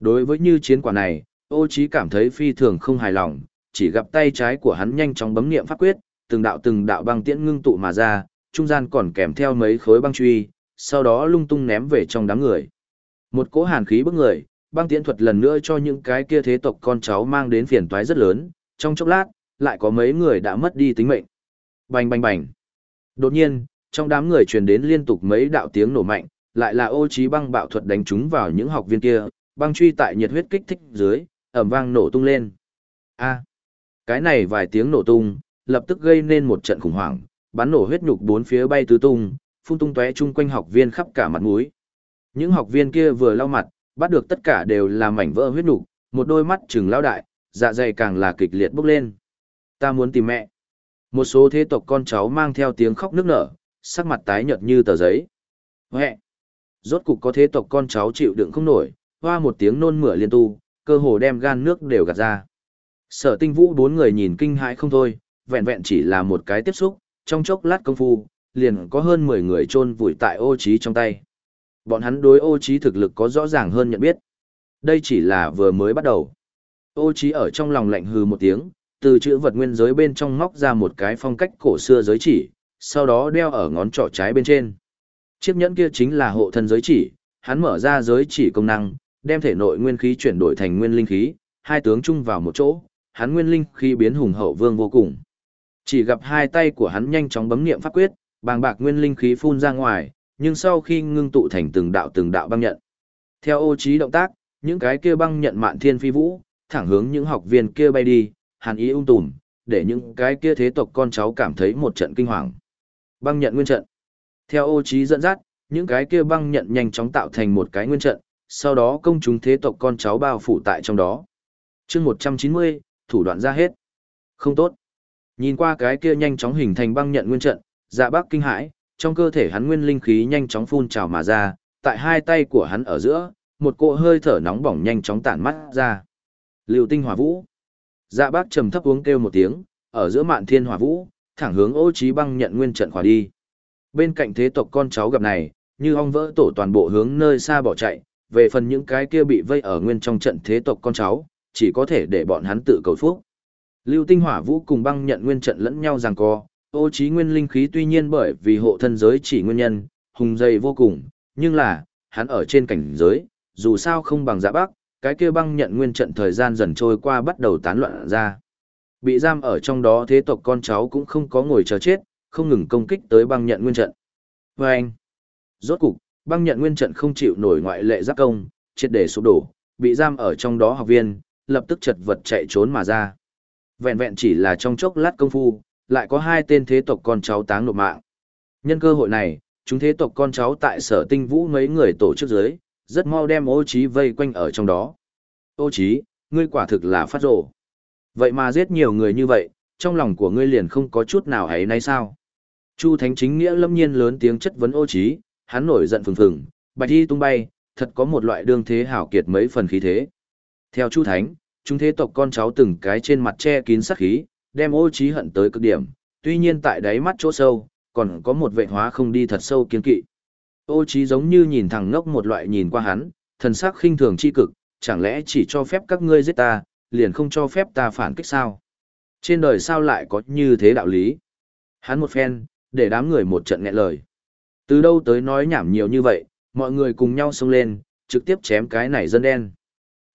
Đối với như chiến quả này, ô trí cảm thấy phi thường không hài lòng, chỉ gặp tay trái của hắn nhanh chóng bấm niệm pháp quyết, từng đạo từng đạo băng tiễn ngưng tụ mà ra, trung gian còn kèm theo mấy khối băng truy, sau đó lung tung ném về trong đám người. Một cỗ hàn khí bức người, băng tiễn thuật lần nữa cho những cái kia thế tộc con cháu mang đến phiền toái rất lớn, trong chốc lát, lại có mấy người đã mất đi tính mệnh. Bành bành bành. Đột nhiên, trong đám người truyền đến liên tục mấy đạo tiếng nổ mạnh, lại là ô trí băng bạo thuật đánh trúng vào những học viên kia, băng truy tại nhiệt huyết kích thích dưới, ầm vang nổ tung lên. A. cái này vài tiếng nổ tung, lập tức gây nên một trận khủng hoảng, bắn nổ huyết nhục bốn phía bay tứ tung, phun tung tóe chung quanh học viên khắp cả mặt mũi. Những học viên kia vừa lau mặt, bắt được tất cả đều là mảnh vỡ huyết nhục, một đôi mắt trừng lao đại, dạ dày càng là kịch liệt bốc lên. Ta muốn tìm mẹ. Một số thế tộc con cháu mang theo tiếng khóc nức nở, sắc mặt tái nhợt như tờ giấy. Huệ! Rốt cục có thế tộc con cháu chịu đựng không nổi, hoa một tiếng nôn mửa liên tu, cơ hồ đem gan nước đều gạt ra. Sở tinh vũ bốn người nhìn kinh hãi không thôi, vẹn vẹn chỉ là một cái tiếp xúc, trong chốc lát công phu, liền có hơn 10 người chôn vùi tại ô trí trong tay. Bọn hắn đối ô trí thực lực có rõ ràng hơn nhận biết. Đây chỉ là vừa mới bắt đầu. Ô trí ở trong lòng lạnh hừ một tiếng, từ chữ vật nguyên giới bên trong móc ra một cái phong cách cổ xưa giới chỉ, sau đó đeo ở ngón trỏ trái bên trên. Chiếc nhẫn kia chính là hộ thân giới chỉ, hắn mở ra giới chỉ công năng, đem thể nội nguyên khí chuyển đổi thành nguyên linh khí, hai tướng chung vào một chỗ, hắn nguyên linh khí biến hùng hậu vương vô cùng. Chỉ gặp hai tay của hắn nhanh chóng bấm niệm pháp quyết, bàng bạc nguyên linh khí phun ra ngoài, nhưng sau khi ngưng tụ thành từng đạo từng đạo băng nhận. Theo ô trí động tác, những cái kia băng nhận mạn thiên phi vũ, thẳng hướng những học viên kia bay đi, hàn ý ung tùm, để những cái kia thế tộc con cháu cảm thấy một trận kinh hoàng. Băng nhận nguyên trận. Theo ô trí dẫn dắt, những cái kia băng nhận nhanh chóng tạo thành một cái nguyên trận, sau đó công chúng thế tộc con cháu bao phủ tại trong đó. Chương 190, thủ đoạn ra hết. Không tốt. Nhìn qua cái kia nhanh chóng hình thành băng nhận nguyên trận, dạ bác kinh hãi, trong cơ thể hắn nguyên linh khí nhanh chóng phun trào mà ra, tại hai tay của hắn ở giữa, một cỗ hơi thở nóng bỏng nhanh chóng tản mắt ra. Lưu tinh hỏa vũ. Dạ bác trầm thấp uống kêu một tiếng, ở giữa mạn thiên hỏa vũ, thẳng hướng ô trí băng nhận nguyên trận khỏa đi. Bên cạnh thế tộc con cháu gặp này, như ong vỡ tổ toàn bộ hướng nơi xa bỏ chạy, về phần những cái kia bị vây ở nguyên trong trận thế tộc con cháu, chỉ có thể để bọn hắn tự cầu phúc. Lưu tinh hỏa vũ cùng băng nhận nguyên trận lẫn nhau giằng co, ô trí nguyên linh khí tuy nhiên bởi vì hộ thân giới chỉ nguyên nhân, hùng dày vô cùng, nhưng là, hắn ở trên cảnh giới, dù sao không bằng dạ bắc, cái kia băng nhận nguyên trận thời gian dần trôi qua bắt đầu tán loạn ra. Bị giam ở trong đó thế tộc con cháu cũng không có ngồi chờ chết, không ngừng công kích tới băng nhận nguyên trận. Và anh, rốt cục, băng nhận nguyên trận không chịu nổi ngoại lệ giáp công, triệt để sụp đổ, bị giam ở trong đó học viên, lập tức chật vật chạy trốn mà ra. Vẹn vẹn chỉ là trong chốc lát công phu, lại có hai tên thế tộc con cháu táng nộp mạng. Nhân cơ hội này, chúng thế tộc con cháu tại sở tinh vũ mấy người tổ chức dưới, rất mau đem ô trí vây quanh ở trong đó. Ô trí, ngươi quả thực là phát rồ. Vậy mà giết nhiều người như vậy, trong lòng của ngươi liền không có chút nào ấy nay sao? Chu Thánh chính nghĩa lâm nhiên lớn tiếng chất vấn ô trí, hắn nổi giận phừng phừng, bạch y tung bay, thật có một loại đương thế hảo kiệt mấy phần khí thế. Theo Chu Thánh, chúng thế tộc con cháu từng cái trên mặt che kín sát khí, đem ô trí hận tới cực điểm, tuy nhiên tại đáy mắt chỗ sâu, còn có một vệ hóa không đi thật sâu kiên kỵ. Ô trí giống như nhìn thẳng ngốc một loại nhìn qua hắn, thần sắc khinh thường chi cực, chẳng lẽ chỉ cho phép các ngươi giết ta, liền không cho phép ta phản kích sao? Trên đời sao lại có như thế đạo lý? Hắn một phen, để đám người một trận nghẹn lời. Từ đâu tới nói nhảm nhiều như vậy, mọi người cùng nhau xông lên, trực tiếp chém cái này dân đen.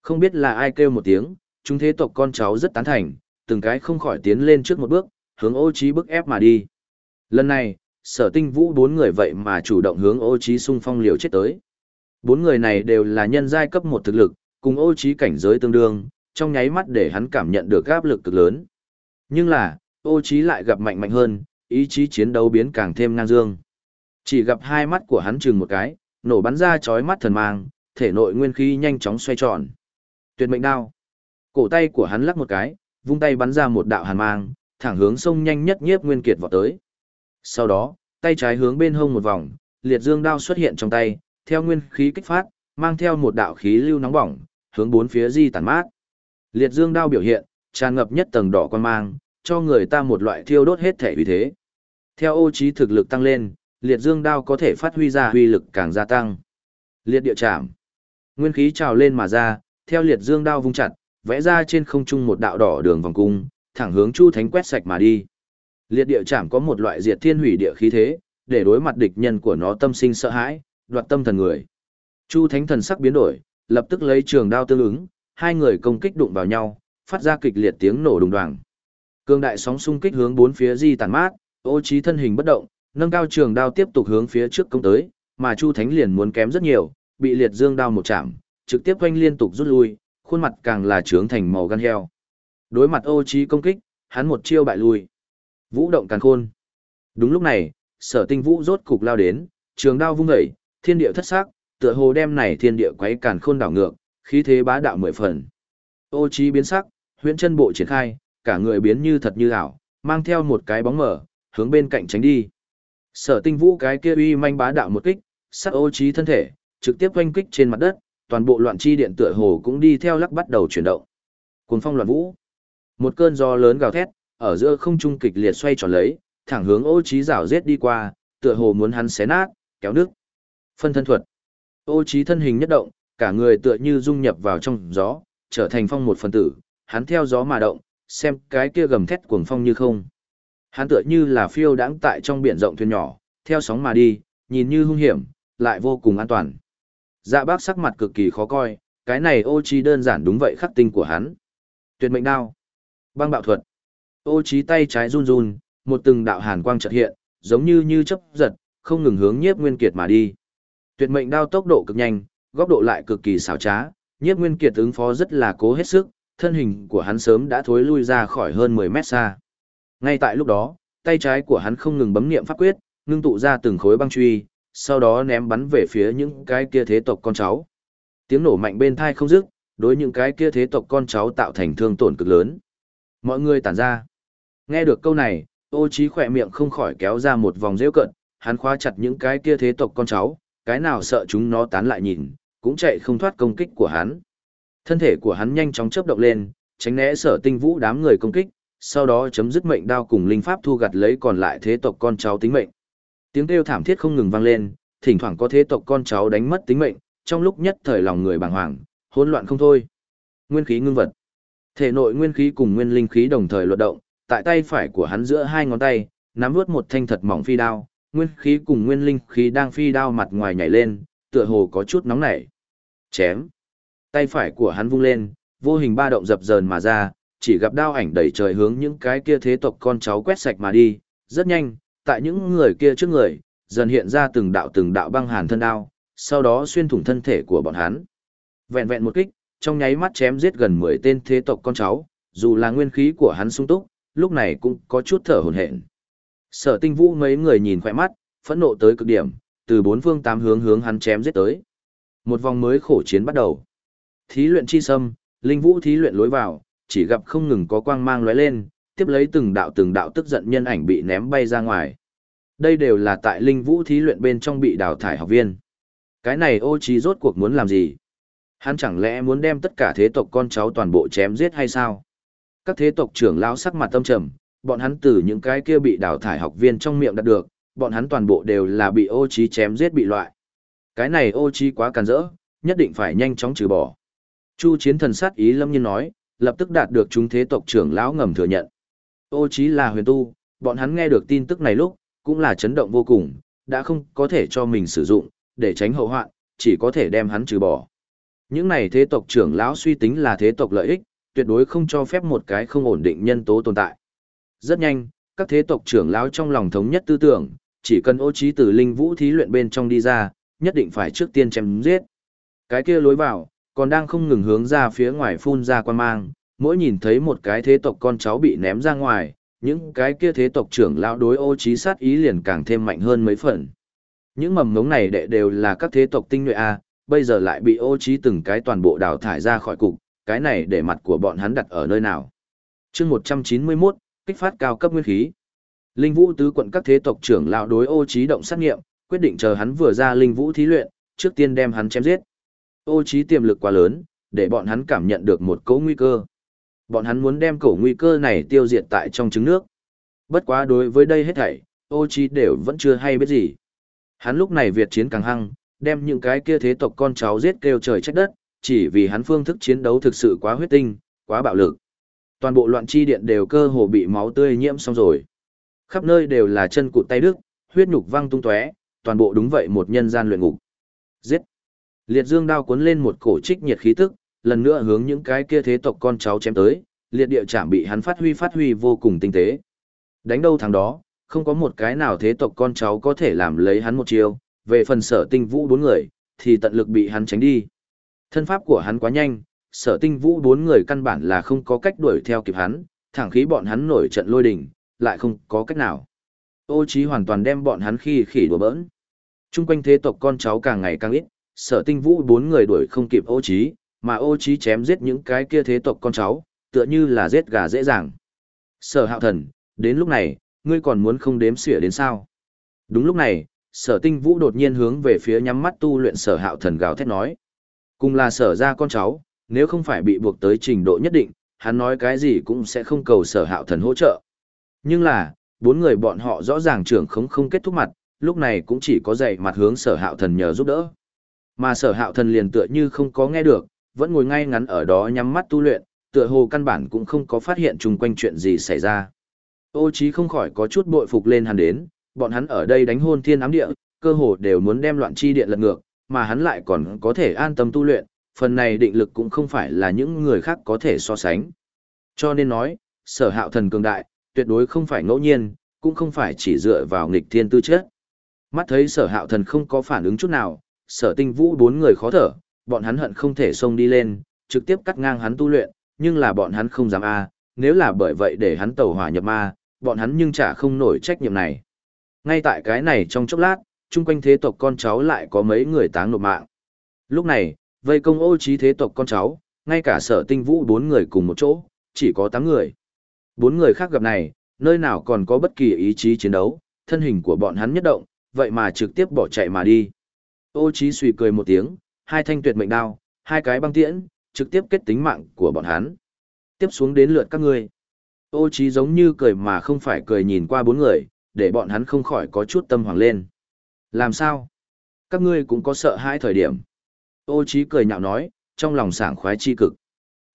Không biết là ai kêu một tiếng, chúng thế tộc con cháu rất tán thành, từng cái không khỏi tiến lên trước một bước, hướng ô trí bức ép mà đi. Lần này, sở tinh vũ bốn người vậy mà chủ động hướng ô trí xung phong liều chết tới. Bốn người này đều là nhân giai cấp một thực lực, cùng ô trí cảnh giới tương đương, trong nháy mắt để hắn cảm nhận được áp lực cực lớn. Nhưng là, ô trí lại gặp mạnh mạnh hơn, ý chí chiến đấu biến càng thêm ngang dương. Chỉ gặp hai mắt của hắn chừng một cái, nổ bắn ra chói mắt thần mang, thể nội nguyên khí nhanh chóng xoay tròn. Tuyệt mệnh đao. Cổ tay của hắn lắc một cái, vung tay bắn ra một đạo hàn mang, thẳng hướng sông nhanh nhất nhiếp nguyên kiệt vọt tới. Sau đó, tay trái hướng bên hông một vòng, liệt dương đao xuất hiện trong tay, theo nguyên khí kích phát, mang theo một đạo khí lưu nóng bỏng, hướng bốn phía di tản mát. Liệt dương đao biểu hiện, tràn ngập nhất tầng đỏ quan mang, cho người ta một loại thiêu đốt hết thể uy thế. Theo ô trí thực lực tăng lên, liệt dương đao có thể phát huy ra uy lực càng gia tăng. Liệt địa chạm. Nguyên khí trào lên mà ra, theo liệt dương đao vung chặt, vẽ ra trên không trung một đạo đỏ đường vòng cung, thẳng hướng Chu Thánh quét sạch mà đi. Liệt địa chạm có một loại diệt thiên hủy địa khí thế, để đối mặt địch nhân của nó tâm sinh sợ hãi, đoạt tâm thần người. Chu Thánh thần sắc biến đổi, lập tức lấy trường đao tương ứng, hai người công kích đụng vào nhau, phát ra kịch liệt tiếng nổ đùng đoàng. Cương đại sóng xung kích hướng bốn phía di tàn mát, Ô Chí thân hình bất động, nâng cao trường đao tiếp tục hướng phía trước công tới, mà Chu Thánh liền muốn kém rất nhiều, bị liệt dương đao một chạm, trực tiếp quanh liên tục rút lui, khuôn mặt càng là trướng thành màu gan heo. Đối mặt Ô Chí công kích, hắn một chiêu bại lui. Vũ động càng khôn. Đúng lúc này, Sở Tinh Vũ rốt cục lao đến, trường đao vung dậy, thiên địa thất sắc, tựa hồ đem này thiên địa quấy càn khôn đảo ngược, khí thế bá đạo mười phần. Ô Chí biến sắc, huyễn chân bộ triển khai, cả người biến như thật như ảo, mang theo một cái bóng mở, hướng bên cạnh tránh đi. Sở tinh vũ cái kia uy manh bá đạo một kích, sát ô trí thân thể, trực tiếp quanh kích trên mặt đất, toàn bộ loạn chi điện tựa hồ cũng đi theo lắc bắt đầu chuyển động. Cuồng phong loạn vũ. Một cơn gió lớn gào thét, ở giữa không trung kịch liệt xoay tròn lấy, thẳng hướng ô trí rảo giết đi qua, tựa hồ muốn hắn xé nát, kéo nước. Phân thân thuật. Ô trí thân hình nhất động, cả người tựa như dung nhập vào trong gió, trở thành phong một phần tử, hắn theo gió mà động, xem cái kia gầm thét cuồng phong như không. Hắn tựa như là phiêu đãng tại trong biển rộng thuyền nhỏ, theo sóng mà đi, nhìn như hung hiểm, lại vô cùng an toàn. Dạ bác sắc mặt cực kỳ khó coi, cái này ô chi đơn giản đúng vậy khắc tinh của hắn. Tuyệt mệnh đao. Băng bạo thuật. Ô trí tay trái run run, một từng đạo hàn quang chợt hiện, giống như như chớp giật, không ngừng hướng nhiếp nguyên kiệt mà đi. Tuyệt mệnh đao tốc độ cực nhanh, góc độ lại cực kỳ xảo trá, nhiếp nguyên kiệt ứng phó rất là cố hết sức, thân hình của hắn sớm đã thối lui ra khỏi hơn 10 mét xa. Ngay tại lúc đó, tay trái của hắn không ngừng bấm niệm pháp quyết, ngưng tụ ra từng khối băng truy, sau đó ném bắn về phía những cái kia thế tộc con cháu. Tiếng nổ mạnh bên thai không dứt, đối những cái kia thế tộc con cháu tạo thành thương tổn cực lớn. Mọi người tản ra. Nghe được câu này, ô trí khỏe miệng không khỏi kéo ra một vòng rêu cận, hắn khóa chặt những cái kia thế tộc con cháu, cái nào sợ chúng nó tán lại nhìn, cũng chạy không thoát công kích của hắn. Thân thể của hắn nhanh chóng chớp động lên, tránh né sở tinh vũ đám người công kích, sau đó chấm dứt mệnh đao cùng linh pháp thu gặt lấy còn lại thế tộc con cháu tính mệnh. Tiếng kêu thảm thiết không ngừng vang lên, thỉnh thoảng có thế tộc con cháu đánh mất tính mệnh, trong lúc nhất thời lòng người bàng hoàng, hỗn loạn không thôi. Nguyên khí ngưng vật. Thể nội nguyên khí cùng nguyên linh khí đồng thời luật động, tại tay phải của hắn giữa hai ngón tay, nắm nuốt một thanh thật mỏng phi đao, nguyên khí cùng nguyên linh khí đang phi đao mặt ngoài nhảy lên, tựa hồ có chút nóng nảy. Chém. Tay phải của hắn vung lên, vô hình ba động dập dờn mà ra, chỉ gặp đao ảnh đẩy trời hướng những cái kia thế tộc con cháu quét sạch mà đi, rất nhanh, tại những người kia trước người, dần hiện ra từng đạo từng đạo băng hàn thân đao, sau đó xuyên thủng thân thể của bọn hắn. Vẹn vẹn một kích, trong nháy mắt chém giết gần 10 tên thế tộc con cháu, dù là nguyên khí của hắn sung túc, lúc này cũng có chút thở hổn hển. Sở Tinh Vũ mấy người nhìn khỏe mắt, phẫn nộ tới cực điểm, từ bốn phương tám hướng hướng hắn chém giết tới. Một vòng mới khổ chiến bắt đầu. Thí luyện chi sâm, linh vũ thí luyện lối vào, chỉ gặp không ngừng có quang mang lóe lên, tiếp lấy từng đạo từng đạo tức giận nhân ảnh bị ném bay ra ngoài. Đây đều là tại linh vũ thí luyện bên trong bị đào thải học viên. Cái này ô trí rốt cuộc muốn làm gì? Hắn chẳng lẽ muốn đem tất cả thế tộc con cháu toàn bộ chém giết hay sao? Các thế tộc trưởng lão sắc mặt tâm trầm, bọn hắn từ những cái kia bị đào thải học viên trong miệng đạt được, bọn hắn toàn bộ đều là bị ô trí chém giết bị loại. Cái này ô trí quá càn rỡ, nhất định phải nhanh chóng trừ bỏ. Chu chiến thần sát ý lâm nhiên nói, lập tức đạt được chúng thế tộc trưởng lão ngầm thừa nhận. Ô chí là huyền tu, bọn hắn nghe được tin tức này lúc, cũng là chấn động vô cùng, đã không có thể cho mình sử dụng, để tránh hậu hoạn, chỉ có thể đem hắn trừ bỏ. Những này thế tộc trưởng lão suy tính là thế tộc lợi ích, tuyệt đối không cho phép một cái không ổn định nhân tố tồn tại. Rất nhanh, các thế tộc trưởng lão trong lòng thống nhất tư tưởng, chỉ cần ô trí từ linh vũ thí luyện bên trong đi ra, nhất định phải trước tiên chém giết. Cái kia lối vào, còn đang không ngừng hướng ra phía ngoài phun ra quan mang, mỗi nhìn thấy một cái thế tộc con cháu bị ném ra ngoài, những cái kia thế tộc trưởng lão đối ô trí sát ý liền càng thêm mạnh hơn mấy phần. Những mầm ngống này đệ đều là các thế tộc tinh nhuệ A, bây giờ lại bị ô trí từng cái toàn bộ đào thải ra khỏi cục, cái này để mặt của bọn hắn đặt ở nơi nào. Chương 191, kích phát cao cấp nguyên khí. Linh Vũ tứ quận các thế tộc trưởng lão đối ô trí động sát nghiệm, quyết định chờ hắn vừa ra Linh Vũ thí luyện, trước tiên đem hắn chém giết. Ô trí tiềm lực quá lớn, để bọn hắn cảm nhận được một cấu nguy cơ. Bọn hắn muốn đem cổ nguy cơ này tiêu diệt tại trong trứng nước. Bất quá đối với đây hết thảy, ô trí đều vẫn chưa hay biết gì. Hắn lúc này Việt chiến càng hăng, đem những cái kia thế tộc con cháu giết kêu trời trách đất, chỉ vì hắn phương thức chiến đấu thực sự quá huyết tinh, quá bạo lực. Toàn bộ loạn chi điện đều cơ hồ bị máu tươi nhiễm xong rồi. Khắp nơi đều là chân cụt tay đứt, huyết nhục văng tung tóe, toàn bộ đúng vậy một nhân gian luyện ngục. Giết! Liệt dương đao cuốn lên một cổ trích nhiệt khí tức, lần nữa hướng những cái kia thế tộc con cháu chém tới, liệt địa chạm bị hắn phát huy phát huy vô cùng tinh tế. Đánh đâu thằng đó, không có một cái nào thế tộc con cháu có thể làm lấy hắn một chiêu, về phần sở tinh vũ bốn người, thì tận lực bị hắn tránh đi. Thân pháp của hắn quá nhanh, sở tinh vũ bốn người căn bản là không có cách đuổi theo kịp hắn, thẳng khí bọn hắn nổi trận lôi đình, lại không có cách nào. Ô trí hoàn toàn đem bọn hắn khi khỉ đùa bỡn. Trung quanh thế tộc con cháu càng ngày càng ít, sở tinh vũ bốn người đuổi không kịp ô trí, mà ô trí chém giết những cái kia thế tộc con cháu, tựa như là giết gà dễ dàng. Sở hạo thần, đến lúc này, ngươi còn muốn không đếm xỉa đến sao? Đúng lúc này, sở tinh vũ đột nhiên hướng về phía nhắm mắt tu luyện sở hạo thần gào thét nói. Cùng là sở ra con cháu, nếu không phải bị buộc tới trình độ nhất định, hắn nói cái gì cũng sẽ không cầu sở hạo thần hỗ trợ. Nhưng là, bốn người bọn họ rõ ràng trưởng không không kết thúc mặt, lúc này cũng chỉ có dạy mặt hướng sở hạo thần nhờ giúp đỡ. Mà sở hạo thần liền tựa như không có nghe được, vẫn ngồi ngay ngắn ở đó nhắm mắt tu luyện, tựa hồ căn bản cũng không có phát hiện chung quanh chuyện gì xảy ra. Ô trí không khỏi có chút bội phục lên hắn đến, bọn hắn ở đây đánh hôn thiên ám địa, cơ hồ đều muốn đem loạn chi điện lật ngược, mà hắn lại còn có thể an tâm tu luyện, phần này định lực cũng không phải là những người khác có thể so sánh. Cho nên nói, sở hạo thần cường đại, tuyệt đối không phải ngẫu nhiên, cũng không phải chỉ dựa vào nghịch thiên tư chất. Mắt thấy sở hạo thần không có phản ứng chút nào, sở tinh vũ bốn người khó thở, bọn hắn hận không thể xông đi lên, trực tiếp cắt ngang hắn tu luyện, nhưng là bọn hắn không dám a nếu là bởi vậy để hắn tẩu hỏa nhập ma, bọn hắn nhưng chả không nổi trách nhiệm này. Ngay tại cái này trong chốc lát, chung quanh thế tộc con cháu lại có mấy người táng nộp mạng. Lúc này, vây công ô trí thế tộc con cháu, ngay cả sở tinh vũ bốn người cùng một chỗ, chỉ có tám người. Bốn người khác gặp này, nơi nào còn có bất kỳ ý chí chiến đấu, thân hình của bọn hắn nhất động, vậy mà trực tiếp bỏ chạy mà đi. Ô Chí suy cười một tiếng, hai thanh tuyệt mệnh đao, hai cái băng tiễn, trực tiếp kết tính mạng của bọn hắn. Tiếp xuống đến lượt các ngươi. Ô Chí giống như cười mà không phải cười nhìn qua bốn người, để bọn hắn không khỏi có chút tâm hoàng lên. Làm sao? Các ngươi cũng có sợ hãi thời điểm. Ô Chí cười nhạo nói, trong lòng sảng khoái chi cực.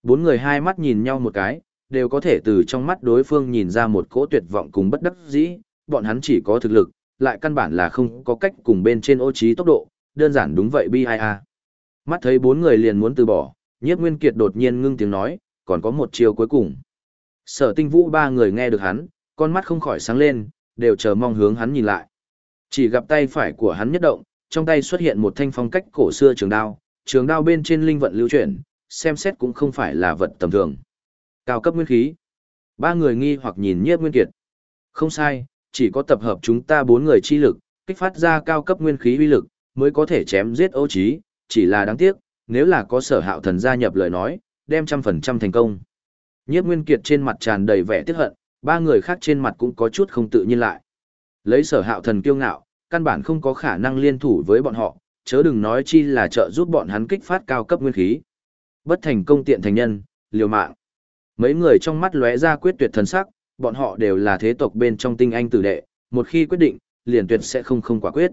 Bốn người hai mắt nhìn nhau một cái, đều có thể từ trong mắt đối phương nhìn ra một cỗ tuyệt vọng cùng bất đắc dĩ, bọn hắn chỉ có thực lực, lại căn bản là không có cách cùng bên trên ô trí tốc độ, đơn giản đúng vậy bi ai a. Mắt thấy bốn người liền muốn từ bỏ, nhiếp nguyên kiệt đột nhiên ngưng tiếng nói, còn có một chiều cuối cùng. Sở tinh vũ ba người nghe được hắn, con mắt không khỏi sáng lên, đều chờ mong hướng hắn nhìn lại. Chỉ gặp tay phải của hắn nhất động, trong tay xuất hiện một thanh phong cách cổ xưa trường đao, trường đao bên trên linh vận lưu chuyển, xem xét cũng không phải là vật tầm thường. Cao cấp nguyên khí. Ba người nghi hoặc nhìn nhiếp nguyên kiệt. Không sai, chỉ có tập hợp chúng ta bốn người chi lực, kích phát ra cao cấp nguyên khí uy lực, mới có thể chém giết Âu Chí, chỉ là đáng tiếc, nếu là có sở hạo thần gia nhập lời nói, đem trăm phần trăm thành công. Nhiếp Nguyên Kiệt trên mặt tràn đầy vẻ tiếc hận, ba người khác trên mặt cũng có chút không tự nhiên lại. Lấy sở hạo thần kiêu ngạo, căn bản không có khả năng liên thủ với bọn họ, chớ đừng nói chi là trợ giúp bọn hắn kích phát cao cấp nguyên khí. Bất thành công tiện thành nhân, liều mạng. Mấy người trong mắt lóe ra quyết tuyệt thần sắc, bọn họ đều là thế tộc bên trong tinh anh tử đệ, một khi quyết định, liền tuyệt sẽ không không quả quyết.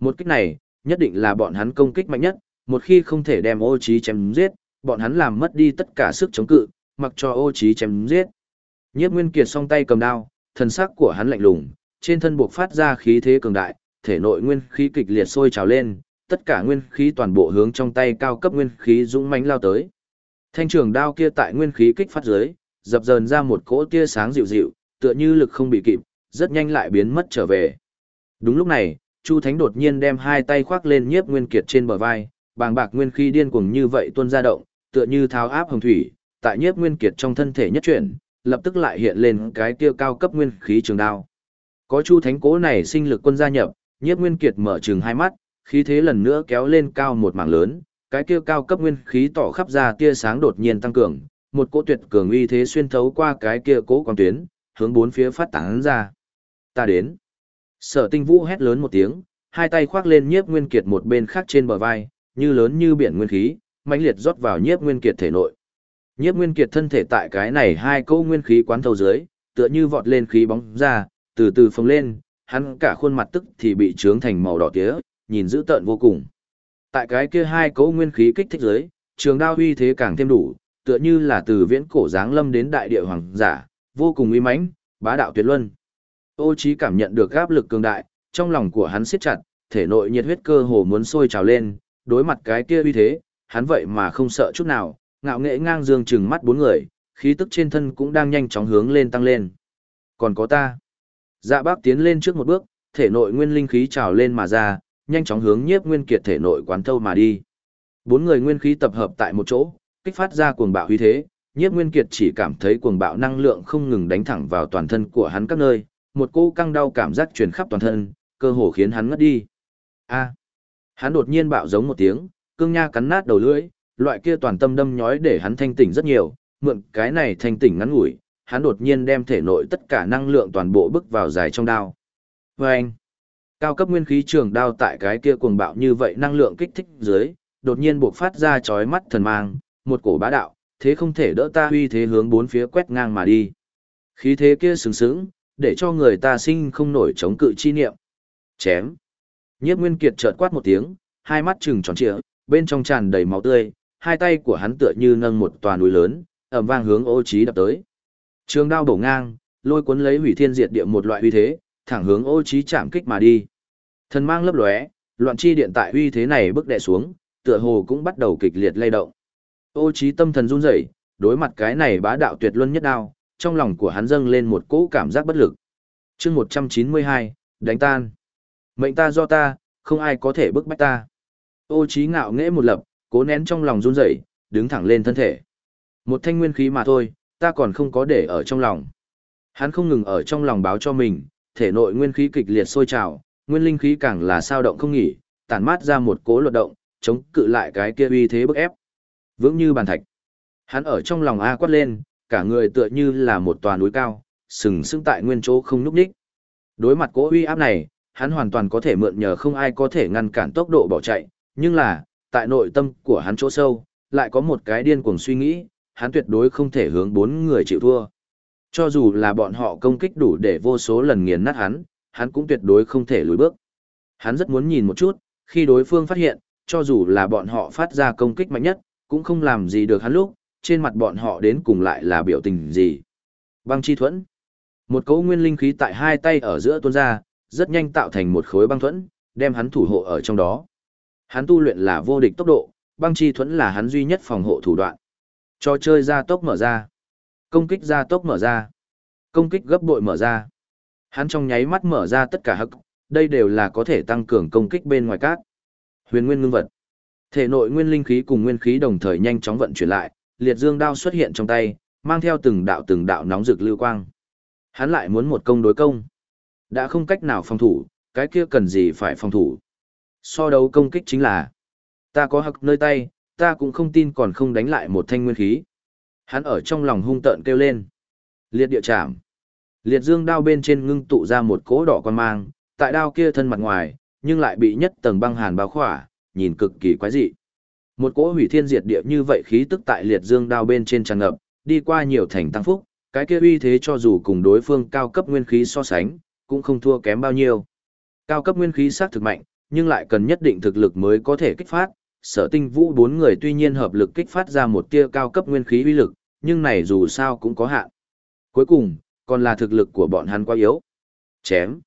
Một kích này, nhất định là bọn hắn công kích mạnh nhất, một khi không thể đem ô trí chém giết, bọn hắn làm mất đi tất cả sức chống cự, mặc cho ô trí chém giết. Nhiếp Nguyên Kiệt song tay cầm đao, thần sắc của hắn lạnh lùng, trên thân buộc phát ra khí thế cường đại, thể nội nguyên khí kịch liệt sôi trào lên, tất cả nguyên khí toàn bộ hướng trong tay cao cấp nguyên khí dũng mãnh lao tới. Thanh trường đao kia tại nguyên khí kích phát dưới, dập dờn ra một cỗ tia sáng dịu dịu, tựa như lực không bị kịp, rất nhanh lại biến mất trở về. Đúng lúc này, Chu Thánh đột nhiên đem hai tay khoác lên Nhiếp Nguyên Kiệt trên bờ vai, bàng bạc nguyên khí điên cuồng như vậy tuôn ra động, tựa như tháo áp hồng thủy, tại Nhiếp Nguyên Kiệt trong thân thể nhất chuyển, lập tức lại hiện lên cái kia cao cấp nguyên khí trường đao. Có Chu Thánh cố này sinh lực quân gia nhập, Nhiếp Nguyên Kiệt mở trừng hai mắt, khí thế lần nữa kéo lên cao một mảng lớn, cái kia cao cấp nguyên khí tỏ khắp ra tia sáng đột nhiên tăng cường, một cỗ tuyệt cường uy thế xuyên thấu qua cái kia cố quang tuyến, hướng bốn phía phát tán ra. Ta đến. Sở Tinh Vũ hét lớn một tiếng, hai tay khoác lên Nhiếp Nguyên Kiệt một bên khác trên bờ vai, như lớn như biển nguyên khí, mãnh liệt rót vào Nhiếp Nguyên Kiệt thể nội. Nhiếp Nguyên Kiệt thân thể tại cái này hai câu nguyên khí quán thâu dưới, tựa như vọt lên khí bóng ra, từ từ phồng lên, hắn cả khuôn mặt tức thì bị trướng thành màu đỏ tía, nhìn dữ tợn vô cùng. Tại cái kia hai cấu nguyên khí kích thích dưới, trường đao uy thế càng thêm đủ, tựa như là từ viễn cổ giáng lâm đến đại địa hoàng giả, vô cùng uy mãnh, bá đạo tuyệt luân. Ô Chí cảm nhận được áp lực cường đại, trong lòng của hắn siết chặt, thể nội nhiệt huyết cơ hồ muốn sôi trào lên, đối mặt cái kia uy thế, hắn vậy mà không sợ chút nào, ngạo nghễ ngang dương chừng mắt bốn người, khí tức trên thân cũng đang nhanh chóng hướng lên tăng lên. Còn có ta. Dạ bác tiến lên trước một bước, thể nội nguyên linh khí trào lên mà ra, nhanh chóng hướng nhiếp nguyên kiệt thể nội quán thâu mà đi. Bốn người nguyên khí tập hợp tại một chỗ, kích phát ra cuồng bạo huy thế, nhiếp nguyên kiệt chỉ cảm thấy cuồng bạo năng lượng không ngừng đánh thẳng vào toàn thân của hắn các nơi, một cô căng đau cảm giác truyền khắp toàn thân, cơ hồ khiến hắn ngất đi. A. Hắn đột nhiên bạo giống một tiếng, cương nha cắn nát đầu lưỡi, loại kia toàn tâm đâm nhói để hắn thanh tỉnh rất nhiều, mượn cái này thanh tỉnh ngắn ngủi, hắn đột nhiên đem thể nội tất cả năng lượng toàn bộ bức vào dài trong đao. Và anh, cao cấp nguyên khí trường đao tại cái kia cuồng bạo như vậy năng lượng kích thích dưới, đột nhiên bộc phát ra chói mắt thần mang, một cổ bá đạo, thế không thể đỡ ta huy thế hướng bốn phía quét ngang mà đi. Khí thế kia sừng sững, để cho người ta sinh không nổi chống cự chi niệm. Chém. Nhiếp Nguyên Kiệt chợt quát một tiếng, hai mắt trừng tròn trịa, bên trong tràn đầy máu tươi, hai tay của hắn tựa như nâng một tòa núi lớn, ầm vang hướng Ô Chí đập tới. Trường đao bổ ngang, lôi cuốn lấy hủy thiên diệt địa một loại uy thế, thẳng hướng Ô Chí chạm kích mà đi. Thần mang lấp lóe, loạn chi điện tại uy thế này bước đè xuống, tựa hồ cũng bắt đầu kịch liệt lay động. Ô Chí tâm thần run rẩy, đối mặt cái này bá đạo tuyệt luân nhất đao, trong lòng của hắn dâng lên một cỗ cảm giác bất lực. Chương 192, đánh tan. Mệnh ta do ta, không ai có thể bức bách ta. Ô trí ngạo nghễ một lập, cố nén trong lòng run rẩy, đứng thẳng lên thân thể. Một thanh nguyên khí mà thôi, ta còn không có để ở trong lòng. Hắn không ngừng ở trong lòng báo cho mình, thể nội nguyên khí kịch liệt sôi trào, nguyên linh khí càng là sao động không nghỉ, tản mát ra một cỗ luật động, chống cự lại cái kia uy thế bức ép. Vững như bàn thạch. Hắn ở trong lòng a quát lên, cả người tựa như là một tòa núi cao, sừng sững tại nguyên chỗ không nhúc nhích. Đối mặt cỗ uy áp này, hắn hoàn toàn có thể mượn nhờ không ai có thể ngăn cản tốc độ bỏ chạy, nhưng là, tại nội tâm của hắn chỗ sâu, lại có một cái điên cuồng suy nghĩ, hắn tuyệt đối không thể hướng bốn người chịu thua. Cho dù là bọn họ công kích đủ để vô số lần nghiền nát hắn, hắn cũng tuyệt đối không thể lùi bước. Hắn rất muốn nhìn một chút, khi đối phương phát hiện, cho dù là bọn họ phát ra công kích mạnh nhất, cũng không làm gì được hắn lúc, trên mặt bọn họ đến cùng lại là biểu tình gì. Băng chi thuẫn. Một cấu nguyên linh khí tại hai tay ở giữa tuôn ra, rất nhanh tạo thành một khối băng thuẫn, đem hắn thủ hộ ở trong đó. Hắn tu luyện là vô địch tốc độ, băng chi thuẫn là hắn duy nhất phòng hộ thủ đoạn. Cho chơi ra tốc mở ra. Công kích ra tốc mở ra. Công kích gấp bội mở ra. Hắn trong nháy mắt mở ra tất cả hắc, đây đều là có thể tăng cường công kích bên ngoài cát. Huyền nguyên ngưng vật. Thể nội nguyên linh khí cùng nguyên khí đồng thời nhanh chóng vận chuyển lại, liệt dương đao xuất hiện trong tay, mang theo từng đạo từng đạo nóng rực lưu quang. Hắn lại muốn một công đối công. Đã không cách nào phòng thủ, cái kia cần gì phải phòng thủ. So đấu công kích chính là, ta có hắc nơi tay, ta cũng không tin còn không đánh lại một thanh nguyên khí. Hắn ở trong lòng hung tợn kêu lên. Liệt địa chạm. Liệt dương đao bên trên ngưng tụ ra một cỗ đỏ quan mang, tại đao kia thân mặt ngoài, nhưng lại bị nhất tầng băng hàn bao khỏa, nhìn cực kỳ quái dị. Một cỗ hủy thiên diệt địa như vậy khí tức tại liệt dương đao bên trên tràn ngập, đi qua nhiều thành tăng phúc, cái kia uy thế cho dù cùng đối phương cao cấp nguyên khí so sánh, cũng không thua kém bao nhiêu. Cao cấp nguyên khí xác thực mạnh, nhưng lại cần nhất định thực lực mới có thể kích phát. Sở tinh vũ bốn người tuy nhiên hợp lực kích phát ra một tia cao cấp nguyên khí uy lực, nhưng này dù sao cũng có hạn. Cuối cùng, còn là thực lực của bọn hắn quá yếu. Chém.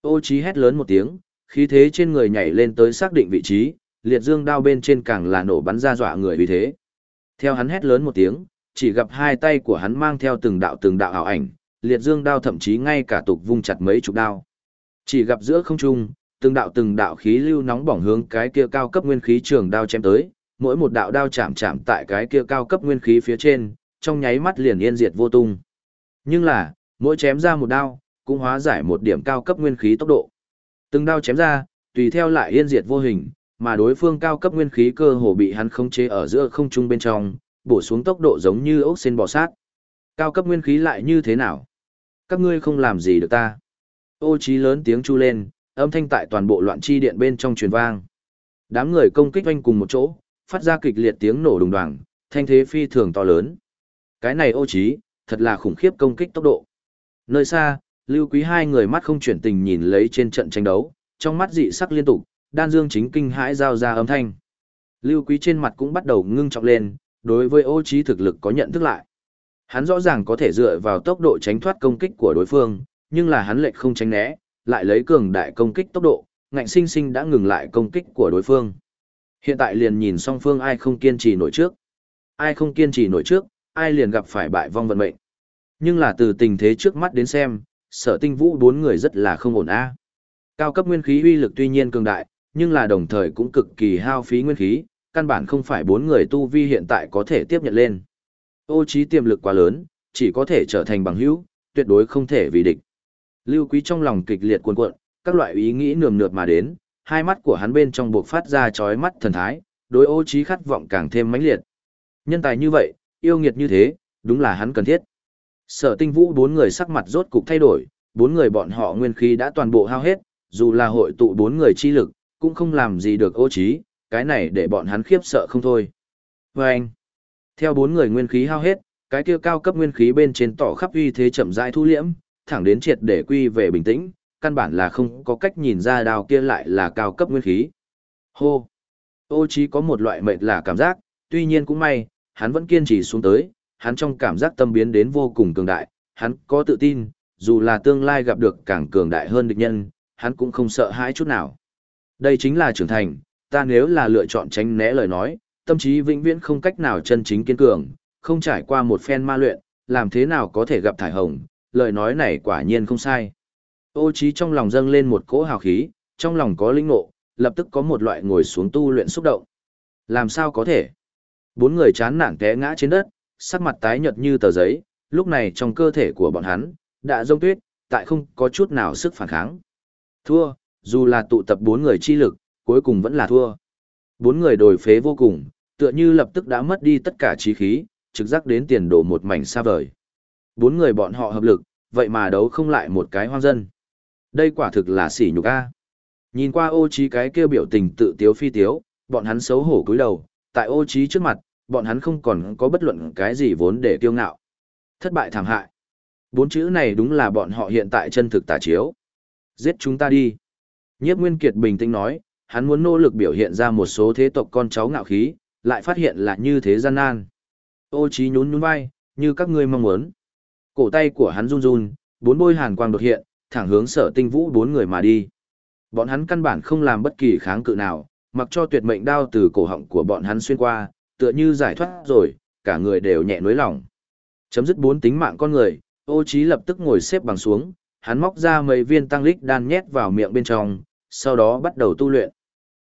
Ô trí hét lớn một tiếng, khí thế trên người nhảy lên tới xác định vị trí, liệt dương đao bên trên càng là nổ bắn ra dọa người vì thế. Theo hắn hét lớn một tiếng, chỉ gặp hai tay của hắn mang theo từng đạo từng đạo ảo ảnh, liệt dương đao thậm chí ngay cả tục vung chặt mấy chục đao. Chỉ gặp giữa không trung, từng đạo từng đạo khí lưu nóng bỏng hướng cái kia cao cấp nguyên khí trường đao chém tới, mỗi một đạo đao chạm chạm tại cái kia cao cấp nguyên khí phía trên, trong nháy mắt liền yên diệt vô tung. Nhưng là, mỗi chém ra một đao, cũng hóa giải một điểm cao cấp nguyên khí tốc độ. Từng đao chém ra, tùy theo lại yên diệt vô hình, mà đối phương cao cấp nguyên khí cơ hồ bị hắn khống chế ở giữa không trung bên trong, bổ xuống tốc độ giống như ốc sen bò sát. Cao cấp nguyên khí lại như thế nào? Các ngươi không làm gì được ta. Ô trí lớn tiếng chu lên, âm thanh tại toàn bộ loạn chi điện bên trong truyền vang. Đám người công kích quanh cùng một chỗ, phát ra kịch liệt tiếng nổ đùng đoàng, thanh thế phi thường to lớn. Cái này ô trí, thật là khủng khiếp công kích tốc độ. Nơi xa, lưu quý hai người mắt không chuyển tình nhìn lấy trên trận tranh đấu, trong mắt dị sắc liên tục, đan dương chính kinh hãi giao ra âm thanh. Lưu quý trên mặt cũng bắt đầu ngưng trọng lên, đối với ô trí thực lực có nhận thức lại. Hắn rõ ràng có thể dựa vào tốc độ tránh thoát công kích của đối phương, nhưng là hắn lệch không tránh né, lại lấy cường đại công kích tốc độ, ngạnh sinh sinh đã ngừng lại công kích của đối phương. Hiện tại liền nhìn song phương ai không kiên trì nổi trước. Ai không kiên trì nổi trước, ai liền gặp phải bại vong vận mệnh. Nhưng là từ tình thế trước mắt đến xem, sở tinh vũ bốn người rất là không ổn a. Cao cấp nguyên khí uy lực tuy nhiên cường đại, nhưng là đồng thời cũng cực kỳ hao phí nguyên khí, căn bản không phải bốn người tu vi hiện tại có thể tiếp nhận lên. Ô trí tiềm lực quá lớn, chỉ có thể trở thành bằng hữu, tuyệt đối không thể vì địch. Lưu Quý trong lòng kịch liệt cuồn cuộn, các loại ý nghĩ nườm nượp mà đến, hai mắt của hắn bên trong buộc phát ra chói mắt thần thái, đối ô trí khát vọng càng thêm mãnh liệt. Nhân tài như vậy, yêu nghiệt như thế, đúng là hắn cần thiết. Sở tinh vũ bốn người sắc mặt rốt cục thay đổi, bốn người bọn họ nguyên khí đã toàn bộ hao hết, dù là hội tụ bốn người chi lực, cũng không làm gì được ô trí, cái này để bọn hắn khiếp sợ không thôi. Và anh, theo bốn người nguyên khí hao hết, cái kia cao cấp nguyên khí bên trên tỏ khắp uy thế chậm rãi thu liễm, thẳng đến triệt để quy về bình tĩnh, căn bản là không có cách nhìn ra đào kia lại là cao cấp nguyên khí. Hô! Ô trí có một loại mệt là cảm giác, tuy nhiên cũng may, hắn vẫn kiên trì xuống tới, hắn trong cảm giác tâm biến đến vô cùng cường đại, hắn có tự tin, dù là tương lai gặp được càng cường đại hơn địch nhân, hắn cũng không sợ hãi chút nào. Đây chính là trưởng thành, ta nếu là lựa chọn tránh né lời nói, tâm trí vĩnh viễn không cách nào chân chính kiên cường, không trải qua một phen ma luyện, làm thế nào có thể gặp thải hồng, lời nói này quả nhiên không sai. Ô trí trong lòng dâng lên một cỗ hào khí, trong lòng có linh ngộ, lập tức có một loại ngồi xuống tu luyện xúc động. Làm sao có thể? Bốn người chán nản té ngã trên đất, sắc mặt tái nhợt như tờ giấy, lúc này trong cơ thể của bọn hắn, đã rông tuyết, tại không có chút nào sức phản kháng. Thua, dù là tụ tập bốn người chi lực, cuối cùng vẫn là thua. Bốn người đổi phế vô cùng, tựa như lập tức đã mất đi tất cả trí khí, trực giác đến tiền đồ một mảnh xa vời. Bốn người bọn họ hợp lực, vậy mà đấu không lại một cái hoang dân. Đây quả thực là sỉ nhục a. Nhìn qua ô trí cái kia biểu tình tự tiếu phi tiếu, bọn hắn xấu hổ cúi đầu, tại ô trí trước mặt, bọn hắn không còn có bất luận cái gì vốn để kiêu ngạo. Thất bại thảm hại. Bốn chữ này đúng là bọn họ hiện tại chân thực tả chiếu. Giết chúng ta đi. Nhiếp Nguyên Kiệt bình tĩnh nói, hắn muốn nỗ lực biểu hiện ra một số thế tộc con cháu ngạo khí, lại phát hiện là như thế gian nan. Ô Chí nhún nhún vai, như các ngươi mong muốn. Cổ tay của hắn run run, bốn bôi hàn quang đột hiện, thẳng hướng sở tinh vũ bốn người mà đi. Bọn hắn căn bản không làm bất kỳ kháng cự nào, mặc cho tuyệt mệnh đao từ cổ họng của bọn hắn xuyên qua, tựa như giải thoát rồi, cả người đều nhẹ nuối lòng. Chấm dứt bốn tính mạng con người, ô Chí lập tức ngồi xếp bằng xuống, hắn móc ra mấy viên tăng lích đan nhét vào miệng bên trong, sau đó bắt đầu tu luyện.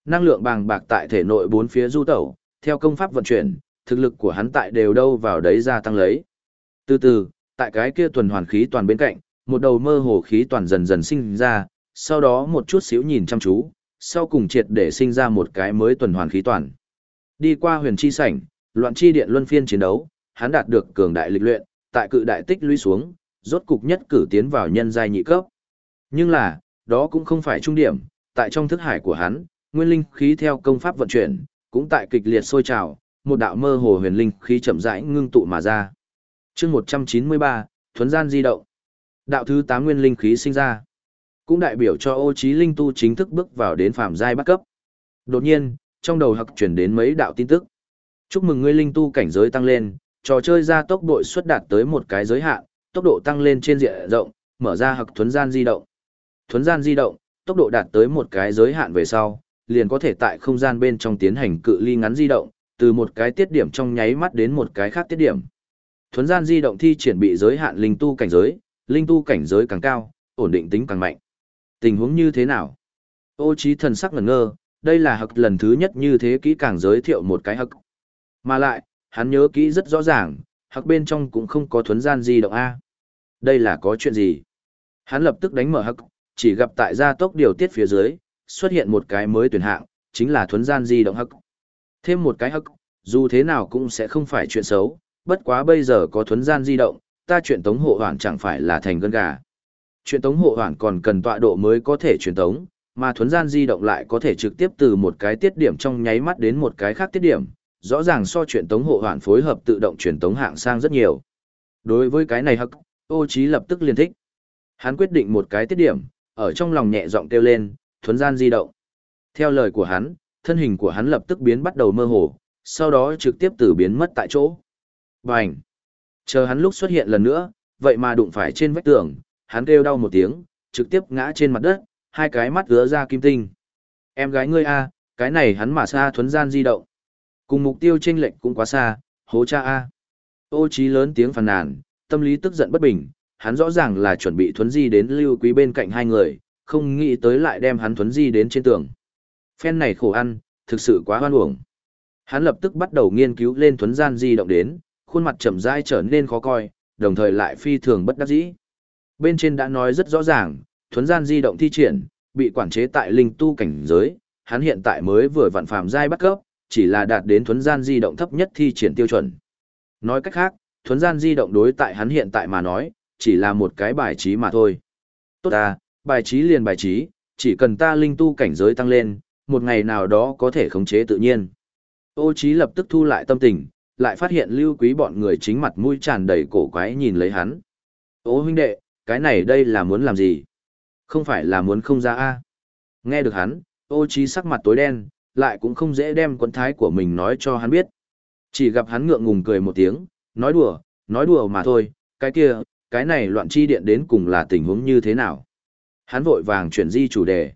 Năng lượng bàng bạc tại thể nội bốn phía du tẩu, theo công pháp vận chuyển, thực lực của hắn tại đều đâu vào đấy gia tăng lấy. Từ từ, tại cái kia tuần hoàn khí toàn bên cạnh, một đầu mơ hồ khí toàn dần dần sinh ra, sau đó một chút xíu nhìn chăm chú, sau cùng triệt để sinh ra một cái mới tuần hoàn khí toàn. Đi qua huyền chi sảnh, loạn chi điện luân phiên chiến đấu, hắn đạt được cường đại lịch luyện, tại cự đại tích lũy xuống, rốt cục nhất cử tiến vào nhân giai nhị cấp. Nhưng là, đó cũng không phải trung điểm, tại trong thức hải của hắn, nguyên linh khí theo công pháp vận chuyển, cũng tại kịch liệt sôi trào, một đạo mơ hồ huyền linh khí chậm rãi ngưng tụ mà ra. Chương 193, thuần gian di động. Đạo thứ 8 nguyên linh khí sinh ra, cũng đại biểu cho Ô Chí Linh tu chính thức bước vào đến phàm giai bắt cấp. Đột nhiên, trong đầu hặc truyền đến mấy đạo tin tức. Chúc mừng ngươi linh tu cảnh giới tăng lên, trò chơi ra tốc độ xuất đạt tới một cái giới hạn, tốc độ tăng lên trên diện rộng, mở ra hặc thuấn gian di động. Thuấn gian di động, tốc độ đạt tới một cái giới hạn về sau, liền có thể tại không gian bên trong tiến hành cự ly ngắn di động, từ một cái tiết điểm trong nháy mắt đến một cái khác tiết điểm. Thuấn gian di động thi triển bị giới hạn linh tu cảnh giới, linh tu cảnh giới càng cao, ổn định tính càng mạnh. Tình huống như thế nào? Ô trí thần sắc ngẩn ngơ, đây là hậc lần thứ nhất như thế kỹ càng giới thiệu một cái hậc. Mà lại, hắn nhớ kỹ rất rõ ràng, hậc bên trong cũng không có thuấn gian di động A. Đây là có chuyện gì? Hắn lập tức đánh mở hậc, chỉ gặp tại gia tốc điều tiết phía dưới, xuất hiện một cái mới tuyển hạng, chính là thuấn gian di động hắc. Thêm một cái hắc, dù thế nào cũng sẽ không phải chuyện xấu, bất quá bây giờ có thuấn gian di động, ta chuyện tống hộ hoàn chẳng phải là thành gân gà. Chuyện tống hộ hoàn còn cần tọa độ mới có thể truyền tống, mà thuấn gian di động lại có thể trực tiếp từ một cái tiết điểm trong nháy mắt đến một cái khác tiết điểm, rõ ràng so chuyện tống hộ hoàn phối hợp tự động truyền tống hạng sang rất nhiều. Đối với cái này hắc, ô trí lập tức liên thích. Hắn quyết định một cái tiết điểm, ở trong lòng nhẹ giọng kêu lên, thuấn gian di động. Theo lời của hắn, thân hình của hắn lập tức biến bắt đầu mơ hồ, sau đó trực tiếp từ biến mất tại chỗ. Bành! Chờ hắn lúc xuất hiện lần nữa, vậy mà đụng phải trên vách tường, hắn kêu đau một tiếng, trực tiếp ngã trên mặt đất, hai cái mắt ứa ra kim tinh. Em gái ngươi a, cái này hắn mà xa thuấn gian di động. Cùng mục tiêu chênh lệch cũng quá xa, hố cha A. Ô trí lớn tiếng phàn nàn, tâm lý tức giận bất bình, hắn rõ ràng là chuẩn bị thuấn di đến lưu quý bên cạnh hai người, không nghĩ tới lại đem hắn thuấn di đến trên tường. Phen này khổ ăn, thực sự quá hoan uổng. Hắn lập tức bắt đầu nghiên cứu lên thuấn gian di động đến, khuôn mặt chậm rãi trở nên khó coi, đồng thời lại phi thường bất đắc dĩ. Bên trên đã nói rất rõ ràng, thuấn gian di động thi triển, bị quản chế tại linh tu cảnh giới, hắn hiện tại mới vừa vặn phàm giai bắt cấp, chỉ là đạt đến thuấn gian di động thấp nhất thi triển tiêu chuẩn. Nói cách khác, thuấn gian di động đối tại hắn hiện tại mà nói, chỉ là một cái bài trí mà thôi. Tốt ta, bài trí liền bài trí, chỉ cần ta linh tu cảnh giới tăng lên, một ngày nào đó có thể khống chế tự nhiên. Ô trí lập tức thu lại tâm tình, lại phát hiện lưu quý bọn người chính mặt mũi tràn đầy cổ quái nhìn lấy hắn. Ô huynh đệ, cái này đây là muốn làm gì? Không phải là muốn không ra a Nghe được hắn, ô trí sắc mặt tối đen, lại cũng không dễ đem quân thái của mình nói cho hắn biết. Chỉ gặp hắn ngượng ngùng cười một tiếng, nói đùa, nói đùa mà thôi, cái kia, cái này loạn chi điện đến cùng là tình huống như thế nào? Hắn vội vàng chuyển di chủ đề.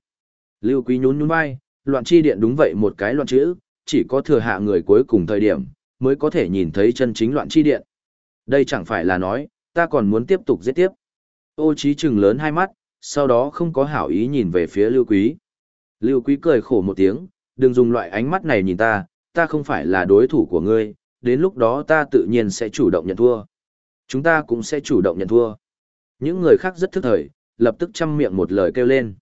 Lưu Quý nhún nhún vai, loạn chi điện đúng vậy một cái loạn chữ, chỉ có thừa hạ người cuối cùng thời điểm, mới có thể nhìn thấy chân chính loạn chi điện. Đây chẳng phải là nói, ta còn muốn tiếp tục giết tiếp. Ô trí trừng lớn hai mắt, sau đó không có hảo ý nhìn về phía Lưu Quý. Lưu Quý cười khổ một tiếng, đừng dùng loại ánh mắt này nhìn ta, ta không phải là đối thủ của ngươi, đến lúc đó ta tự nhiên sẽ chủ động nhận thua. Chúng ta cũng sẽ chủ động nhận thua. Những người khác rất thức thời, lập tức chăm miệng một lời kêu lên.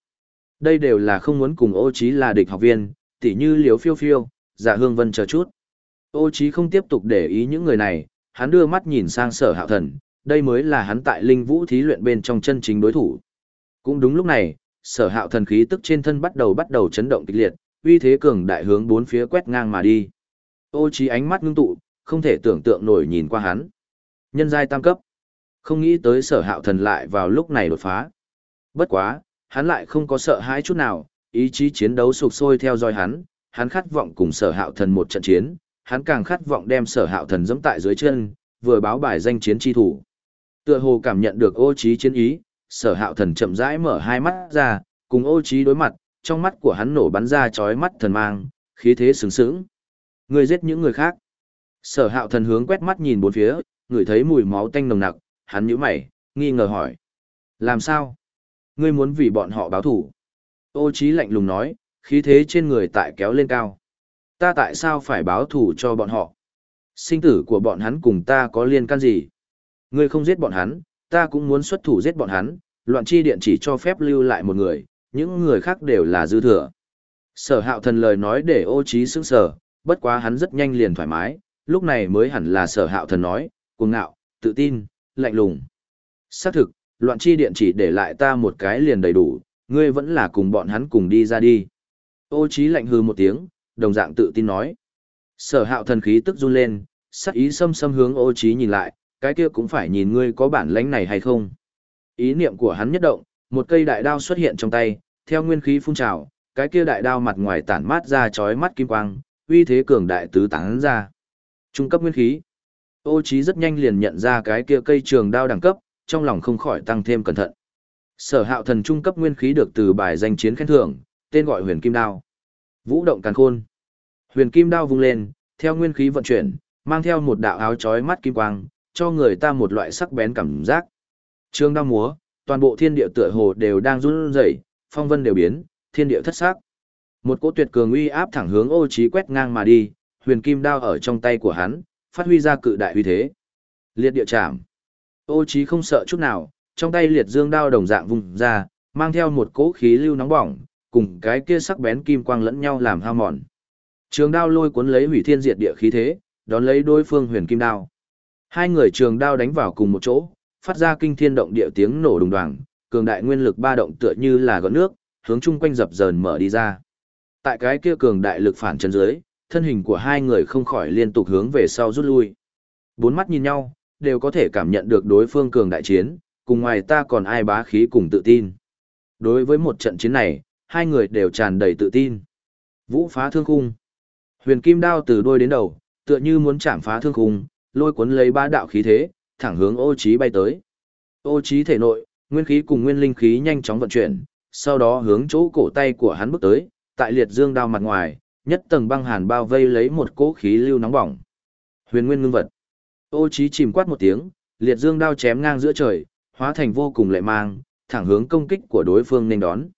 Đây đều là không muốn cùng ô Chí là địch học viên, tỉ như liếu phiêu phiêu, dạ hương vân chờ chút. Ô Chí không tiếp tục để ý những người này, hắn đưa mắt nhìn sang sở hạo thần, đây mới là hắn tại linh vũ thí luyện bên trong chân chính đối thủ. Cũng đúng lúc này, sở hạo thần khí tức trên thân bắt đầu bắt đầu chấn động kịch liệt, uy thế cường đại hướng bốn phía quét ngang mà đi. Ô Chí ánh mắt ngưng tụ, không thể tưởng tượng nổi nhìn qua hắn. Nhân giai tam cấp. Không nghĩ tới sở hạo thần lại vào lúc này đột phá. Bất quá, hắn lại không có sợ hãi chút nào, ý chí chiến đấu sục sôi theo dõi hắn, hắn khát vọng cùng sở hạo thần một trận chiến, hắn càng khát vọng đem sở hạo thần giẫm tại dưới chân, vừa báo bài danh chiến chi thủ. Tựa hồ cảm nhận được ô trí chiến ý, sở hạo thần chậm rãi mở hai mắt ra, cùng ô trí đối mặt, trong mắt của hắn nổ bắn ra chói mắt thần mang, khí thế sướng sướng. Người giết những người khác. Sở hạo thần hướng quét mắt nhìn bốn phía, ngửi thấy mùi máu tanh nồng nặc, hắn nhíu mày, nghi ngờ hỏi. Làm sao? Ngươi muốn vì bọn họ báo thủ. Ô Chí lạnh lùng nói, khí thế trên người tại kéo lên cao. Ta tại sao phải báo thủ cho bọn họ? Sinh tử của bọn hắn cùng ta có liên can gì? Ngươi không giết bọn hắn, ta cũng muốn xuất thủ giết bọn hắn, loạn chi điện chỉ cho phép lưu lại một người, những người khác đều là dư thừa. Sở hạo thần lời nói để ô Chí sững sờ, bất quá hắn rất nhanh liền thoải mái, lúc này mới hẳn là sở hạo thần nói, cuồng ngạo, tự tin, lạnh lùng. Xác thực, loạn chi điện chỉ để lại ta một cái liền đầy đủ, ngươi vẫn là cùng bọn hắn cùng đi ra đi. Ô trí lạnh hừ một tiếng, đồng dạng tự tin nói. Sở hạo thần khí tức run lên, sắc ý xâm xâm hướng ô trí nhìn lại, cái kia cũng phải nhìn ngươi có bản lãnh này hay không. Ý niệm của hắn nhất động, một cây đại đao xuất hiện trong tay, theo nguyên khí phun trào, cái kia đại đao mặt ngoài tản mát ra chói mắt kim quang, uy thế cường đại tứ tán ra. Trung cấp nguyên khí. Ô Chí rất nhanh liền nhận ra cái kia cây trường đao đẳng cấp, trong lòng không khỏi tăng thêm cẩn thận. Sở Hạo thần trung cấp nguyên khí được từ bài danh chiến khen thưởng, tên gọi Huyền Kim Đao. Vũ động càn khôn. Huyền Kim Đao vung lên, theo nguyên khí vận chuyển, mang theo một đạo áo chói mắt kim quang, cho người ta một loại sắc bén cảm giác. Trường đao múa, toàn bộ thiên địa tựa hồ đều đang run rẩy, phong vân đều biến, thiên địa thất sắc. Một cỗ tuyệt cường uy áp thẳng hướng Ô Chí quét ngang mà đi, huyền kim đao ở trong tay của hắn, phát huy ra cự đại uy thế. Liệt địa chạm. Ô Chí không sợ chút nào, trong tay liệt dương đao đồng dạng vùng ra, mang theo một cỗ khí lưu nóng bỏng, cùng cái kia sắc bén kim quang lẫn nhau làm hao mòn. Trường đao lôi cuốn lấy hủy thiên diệt địa khí thế, đón lấy đối phương huyền kim đao. Hai người trường đao đánh vào cùng một chỗ, phát ra kinh thiên động địa tiếng nổ đùng đoàng, cường đại nguyên lực ba động tựa như là gợn nước, hướng chung quanh dập dờn mở đi ra. Tại cái kia cường đại lực phản chân dưới, thân hình của hai người không khỏi liên tục hướng về sau rút lui. Bốn mắt nhìn nhau, đều có thể cảm nhận được đối phương cường đại chiến, cùng ngoài ta còn ai bá khí cùng tự tin. Đối với một trận chiến này, hai người đều tràn đầy tự tin. Vũ phá thương khung. Huyền kim đao từ đôi đến đầu, tựa như muốn chạm phá thương khung, lôi cuốn lấy ba đạo khí thế, thẳng hướng ô trí bay tới. Ô trí thể nội, nguyên khí cùng nguyên linh khí nhanh chóng vận chuyển, sau đó hướng chỗ cổ tay của hắn bước tới, tại liệt dương đao mặt ngoài, nhất tầng băng hàn bao vây lấy một cỗ khí lưu nóng bỏng. Huyền nguyên ngưng vật. Ô Chí chìm quát một tiếng, liệt dương đao chém ngang giữa trời, hóa thành vô cùng lệ mang, thẳng hướng công kích của đối phương nên đón.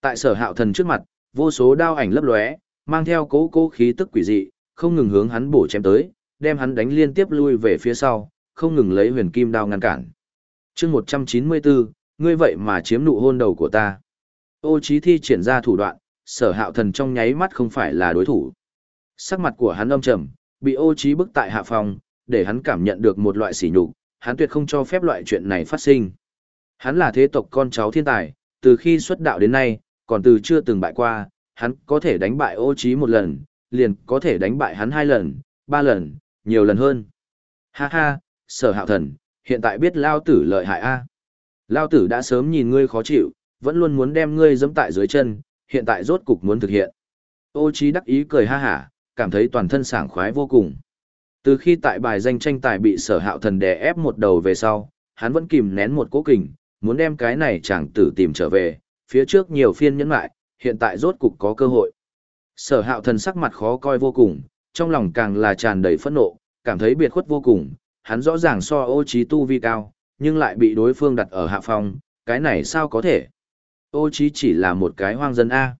Tại Sở Hạo Thần trước mặt, vô số đao ảnh lấp lóe, mang theo cỗ cỗ khí tức quỷ dị, không ngừng hướng hắn bổ chém tới, đem hắn đánh liên tiếp lui về phía sau, không ngừng lấy huyền kim đao ngăn cản. Chương 194, ngươi vậy mà chiếm nụ hôn đầu của ta. Ô Chí thi triển ra thủ đoạn, Sở Hạo Thần trong nháy mắt không phải là đối thủ. Sắc mặt của hắn âm trầm, bị Ô trí bức tại hạ phòng, để hắn cảm nhận được một loại sỉ nhục, hắn tuyệt không cho phép loại chuyện này phát sinh. Hắn là thế tộc con cháu thiên tài, từ khi xuất đạo đến nay, còn từ chưa từng bại qua, hắn có thể đánh bại ô trí một lần, liền có thể đánh bại hắn hai lần, ba lần, nhiều lần hơn. Ha ha, sở hạo thần, hiện tại biết lao tử lợi hại a. Lao tử đã sớm nhìn ngươi khó chịu, vẫn luôn muốn đem ngươi giẫm tại dưới chân, hiện tại rốt cục muốn thực hiện. Ô Chí đắc ý cười ha hả, cảm thấy toàn thân sảng khoái vô cùng. Từ khi tại bài danh tranh tài bị sở hạo thần đè ép một đầu về sau, hắn vẫn kìm nén một cố kình, muốn đem cái này chẳng tử tìm trở về, phía trước nhiều phiên nhẫn lại, hiện tại rốt cục có cơ hội. Sở hạo thần sắc mặt khó coi vô cùng, trong lòng càng là tràn đầy phẫn nộ, cảm thấy biệt khuất vô cùng, hắn rõ ràng so ô trí tu vi cao, nhưng lại bị đối phương đặt ở hạ phong, cái này sao có thể? Ô chí chỉ là một cái hoang dân A.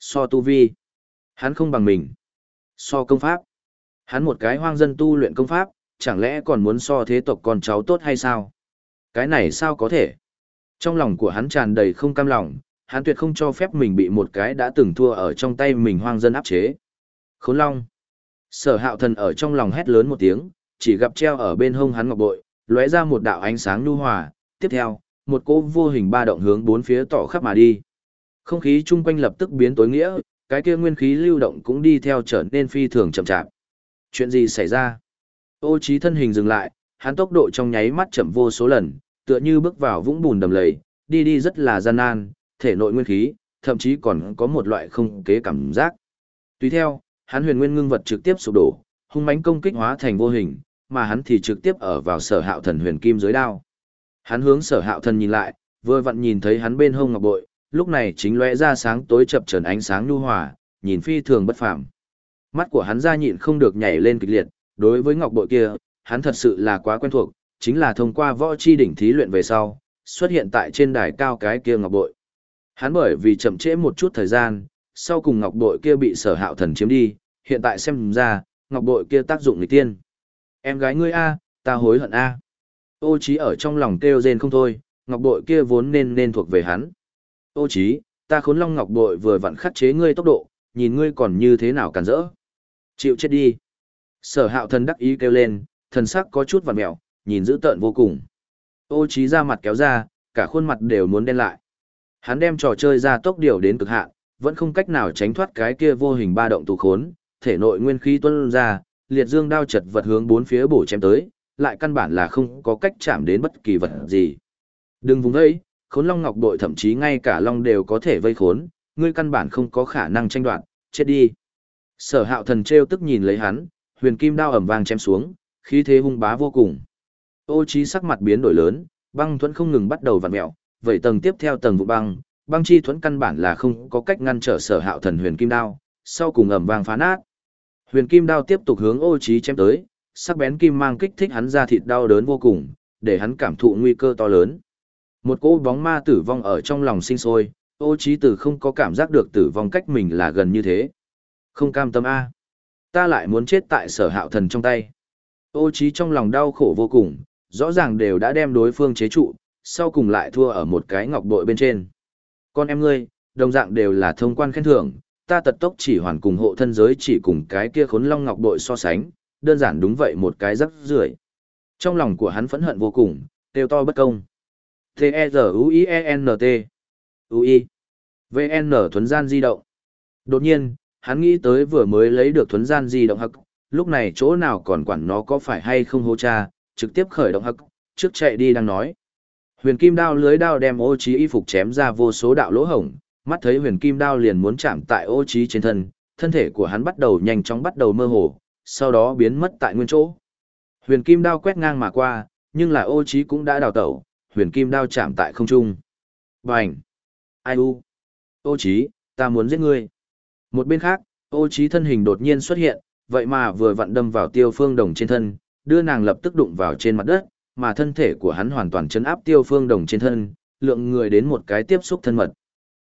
So tu vi, hắn không bằng mình. So công pháp, hắn một cái hoang dân tu luyện công pháp, chẳng lẽ còn muốn so thế tộc con cháu tốt hay sao? Cái này sao có thể? Trong lòng của hắn tràn đầy không cam lòng, hắn tuyệt không cho phép mình bị một cái đã từng thua ở trong tay mình hoang dân áp chế. Khốn Long. Sở hạo thần ở trong lòng hét lớn một tiếng, chỉ gặp treo ở bên hông hắn ngọc bội, lóe ra một đạo ánh sáng nhu hòa, tiếp theo, một cỗ vô hình ba động hướng bốn phía tỏ khắp mà đi. Không khí chung quanh lập tức biến tối nghĩa, cái kia nguyên khí lưu động cũng đi theo trở nên phi thường chậm chạp. Chuyện gì xảy ra? Ô trí thân hình dừng lại, hắn tốc độ trong nháy mắt chậm vô số lần, tựa như bước vào vũng bùn đầm lầy, đi đi rất là gian nan, thể nội nguyên khí, thậm chí còn có một loại không kế cảm giác. Tùy theo, hắn huyền nguyên ngưng vật trực tiếp sụp đổ, hung mãnh công kích hóa thành vô hình, mà hắn thì trực tiếp ở vào sở hạo thần huyền kim dưới đao. Hắn hướng sở hạo thần nhìn lại, vừa vặn nhìn thấy hắn bên hông ngọc bội, lúc này chính lóe ra sáng tối chập trần ánh sáng nhu hòa, nhìn phi thường bất phàm. Mắt của hắn ra nhịn không được nhảy lên kịch liệt, đối với ngọc bội kia, hắn thật sự là quá quen thuộc, chính là thông qua võ chi đỉnh thí luyện về sau, xuất hiện tại trên đài cao cái kia ngọc bội. Hắn bởi vì chậm trễ một chút thời gian, sau cùng ngọc bội kia bị sở hạo thần chiếm đi, hiện tại xem ra, ngọc bội kia tác dụng nghịch tiên. Em gái ngươi A, ta hối hận A. Ô Chí ở trong lòng kêu rên không thôi, ngọc bội kia vốn nên nên thuộc về hắn. Ô Chí, ta khốn long ngọc bội vừa vặn khắc chế ngươi tốc độ, nhìn ngươi còn như thế nào cản rỡ. Chịu chết đi. Sở hạo thần đắc ý kêu lên, thần sắc có chút vằn mẹo, nhìn dữ tợn vô cùng. Ô Chí ra mặt kéo ra, cả khuôn mặt đều muốn đen lại. Hắn đem trò chơi ra tốc điều đến cực hạn, vẫn không cách nào tránh thoát cái kia vô hình ba động tù khốn, thể nội nguyên khí tuôn ra, liệt dương đao chật vật hướng bốn phía bổ chém tới, lại căn bản là không có cách chạm đến bất kỳ vật gì. Đừng vùng ấy, khốn long ngọc bội thậm chí ngay cả long đều có thể vây khốn, ngươi căn bản không có khả năng tranh đoạt, chết đi. Sở hạo thần treo tức nhìn lấy hắn, huyền kim đao ẩm vang chém xuống, khí thế hung bá vô cùng. Ô trí sắc mặt biến đổi lớn, băng thuẫn không ngừng bắt đầu vặn mèo, vậy tầng tiếp theo tầng vụ băng, băng chi thuẫn căn bản là không có cách ngăn trở sở hạo thần huyền kim đao, sau cùng ẩm vang phá nát. Huyền kim đao tiếp tục hướng ô trí chém tới, sắc bén kim mang kích thích hắn ra thịt đau đớn vô cùng, để hắn cảm thụ nguy cơ to lớn. Một cỗ bóng ma tử vong ở trong lòng sinh sôi, ô trí tử không có cảm giác được tử vong cách mình là gần như thế. Không cam tâm A. Ta lại muốn chết tại sở hạo thần trong tay. Ô trí trong lòng đau khổ vô cùng, rõ ràng đều đã đem đối phương chế trụ, sau cùng lại thua ở một cái ngọc bội bên trên. Con em ngươi, đồng dạng đều là thông quan khen thưởng, ta tật tốc chỉ hoàn cùng hộ thân giới chỉ cùng cái kia khốn long ngọc bội so sánh, đơn giản đúng vậy một cái rắc rưởi. Trong lòng của hắn phẫn hận vô cùng, tiêu to bất công. T-E-Z-U-I-E-N-T U-I V-N thuấn gian di động. Đột nhiên, hắn nghĩ tới vừa mới lấy được thuấn gian di động hắc, lúc này chỗ nào còn quản nó có phải hay không hô cha, trực tiếp khởi động hắc, trước chạy đi đang nói. Huyền kim đao lưới đao đem ô trí y phục chém ra vô số đạo lỗ hổng, mắt thấy huyền kim đao liền muốn chạm tại ô trí trên thân, thân thể của hắn bắt đầu nhanh chóng bắt đầu mơ hồ, sau đó biến mất tại nguyên chỗ. Huyền kim đao quét ngang mà qua, nhưng là ô trí cũng đã đào tẩu, huyền kim đao chạm tại không trung. Bành! Ai u? Ô trí, ta muốn giết ngươi. Một bên khác, Ô trí thân hình đột nhiên xuất hiện, vậy mà vừa vặn đâm vào tiêu phương đồng trên thân, đưa nàng lập tức đụng vào trên mặt đất, mà thân thể của hắn hoàn toàn chấn áp tiêu phương đồng trên thân, lượng người đến một cái tiếp xúc thân mật.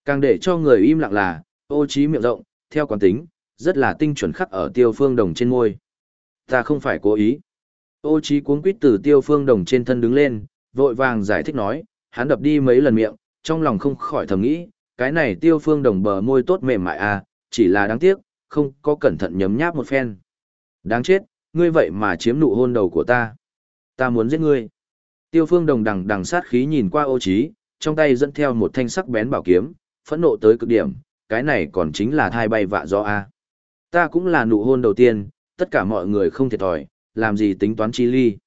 Càng để cho người im lặng là, ô trí miệng rộng, theo quán tính, rất là tinh chuẩn khắc ở tiêu phương đồng trên môi. Ta không phải cố ý. Ô trí cuống quýt từ tiêu phương đồng trên thân đứng lên, vội vàng giải thích nói, hắn đập đi mấy lần miệng, trong lòng không khỏi thầm nghĩ, cái này tiêu phương đồng bờ môi tốt mềm mại à, chỉ là đáng tiếc, không có cẩn thận nhấm nháp một phen. Đáng chết, ngươi vậy mà chiếm nụ hôn đầu của ta. Ta muốn giết ngươi. Tiêu phương đồng đằng đằng sát khí nhìn qua ô trí, trong tay dẫn theo một thanh sắc bén bảo kiếm, phẫn nộ tới cực điểm, cái này còn chính là thai bay vạ do a. À. Ta cũng là nụ hôn đầu tiên, tất cả mọi người không thiệt thòi, làm gì tính toán chi ly.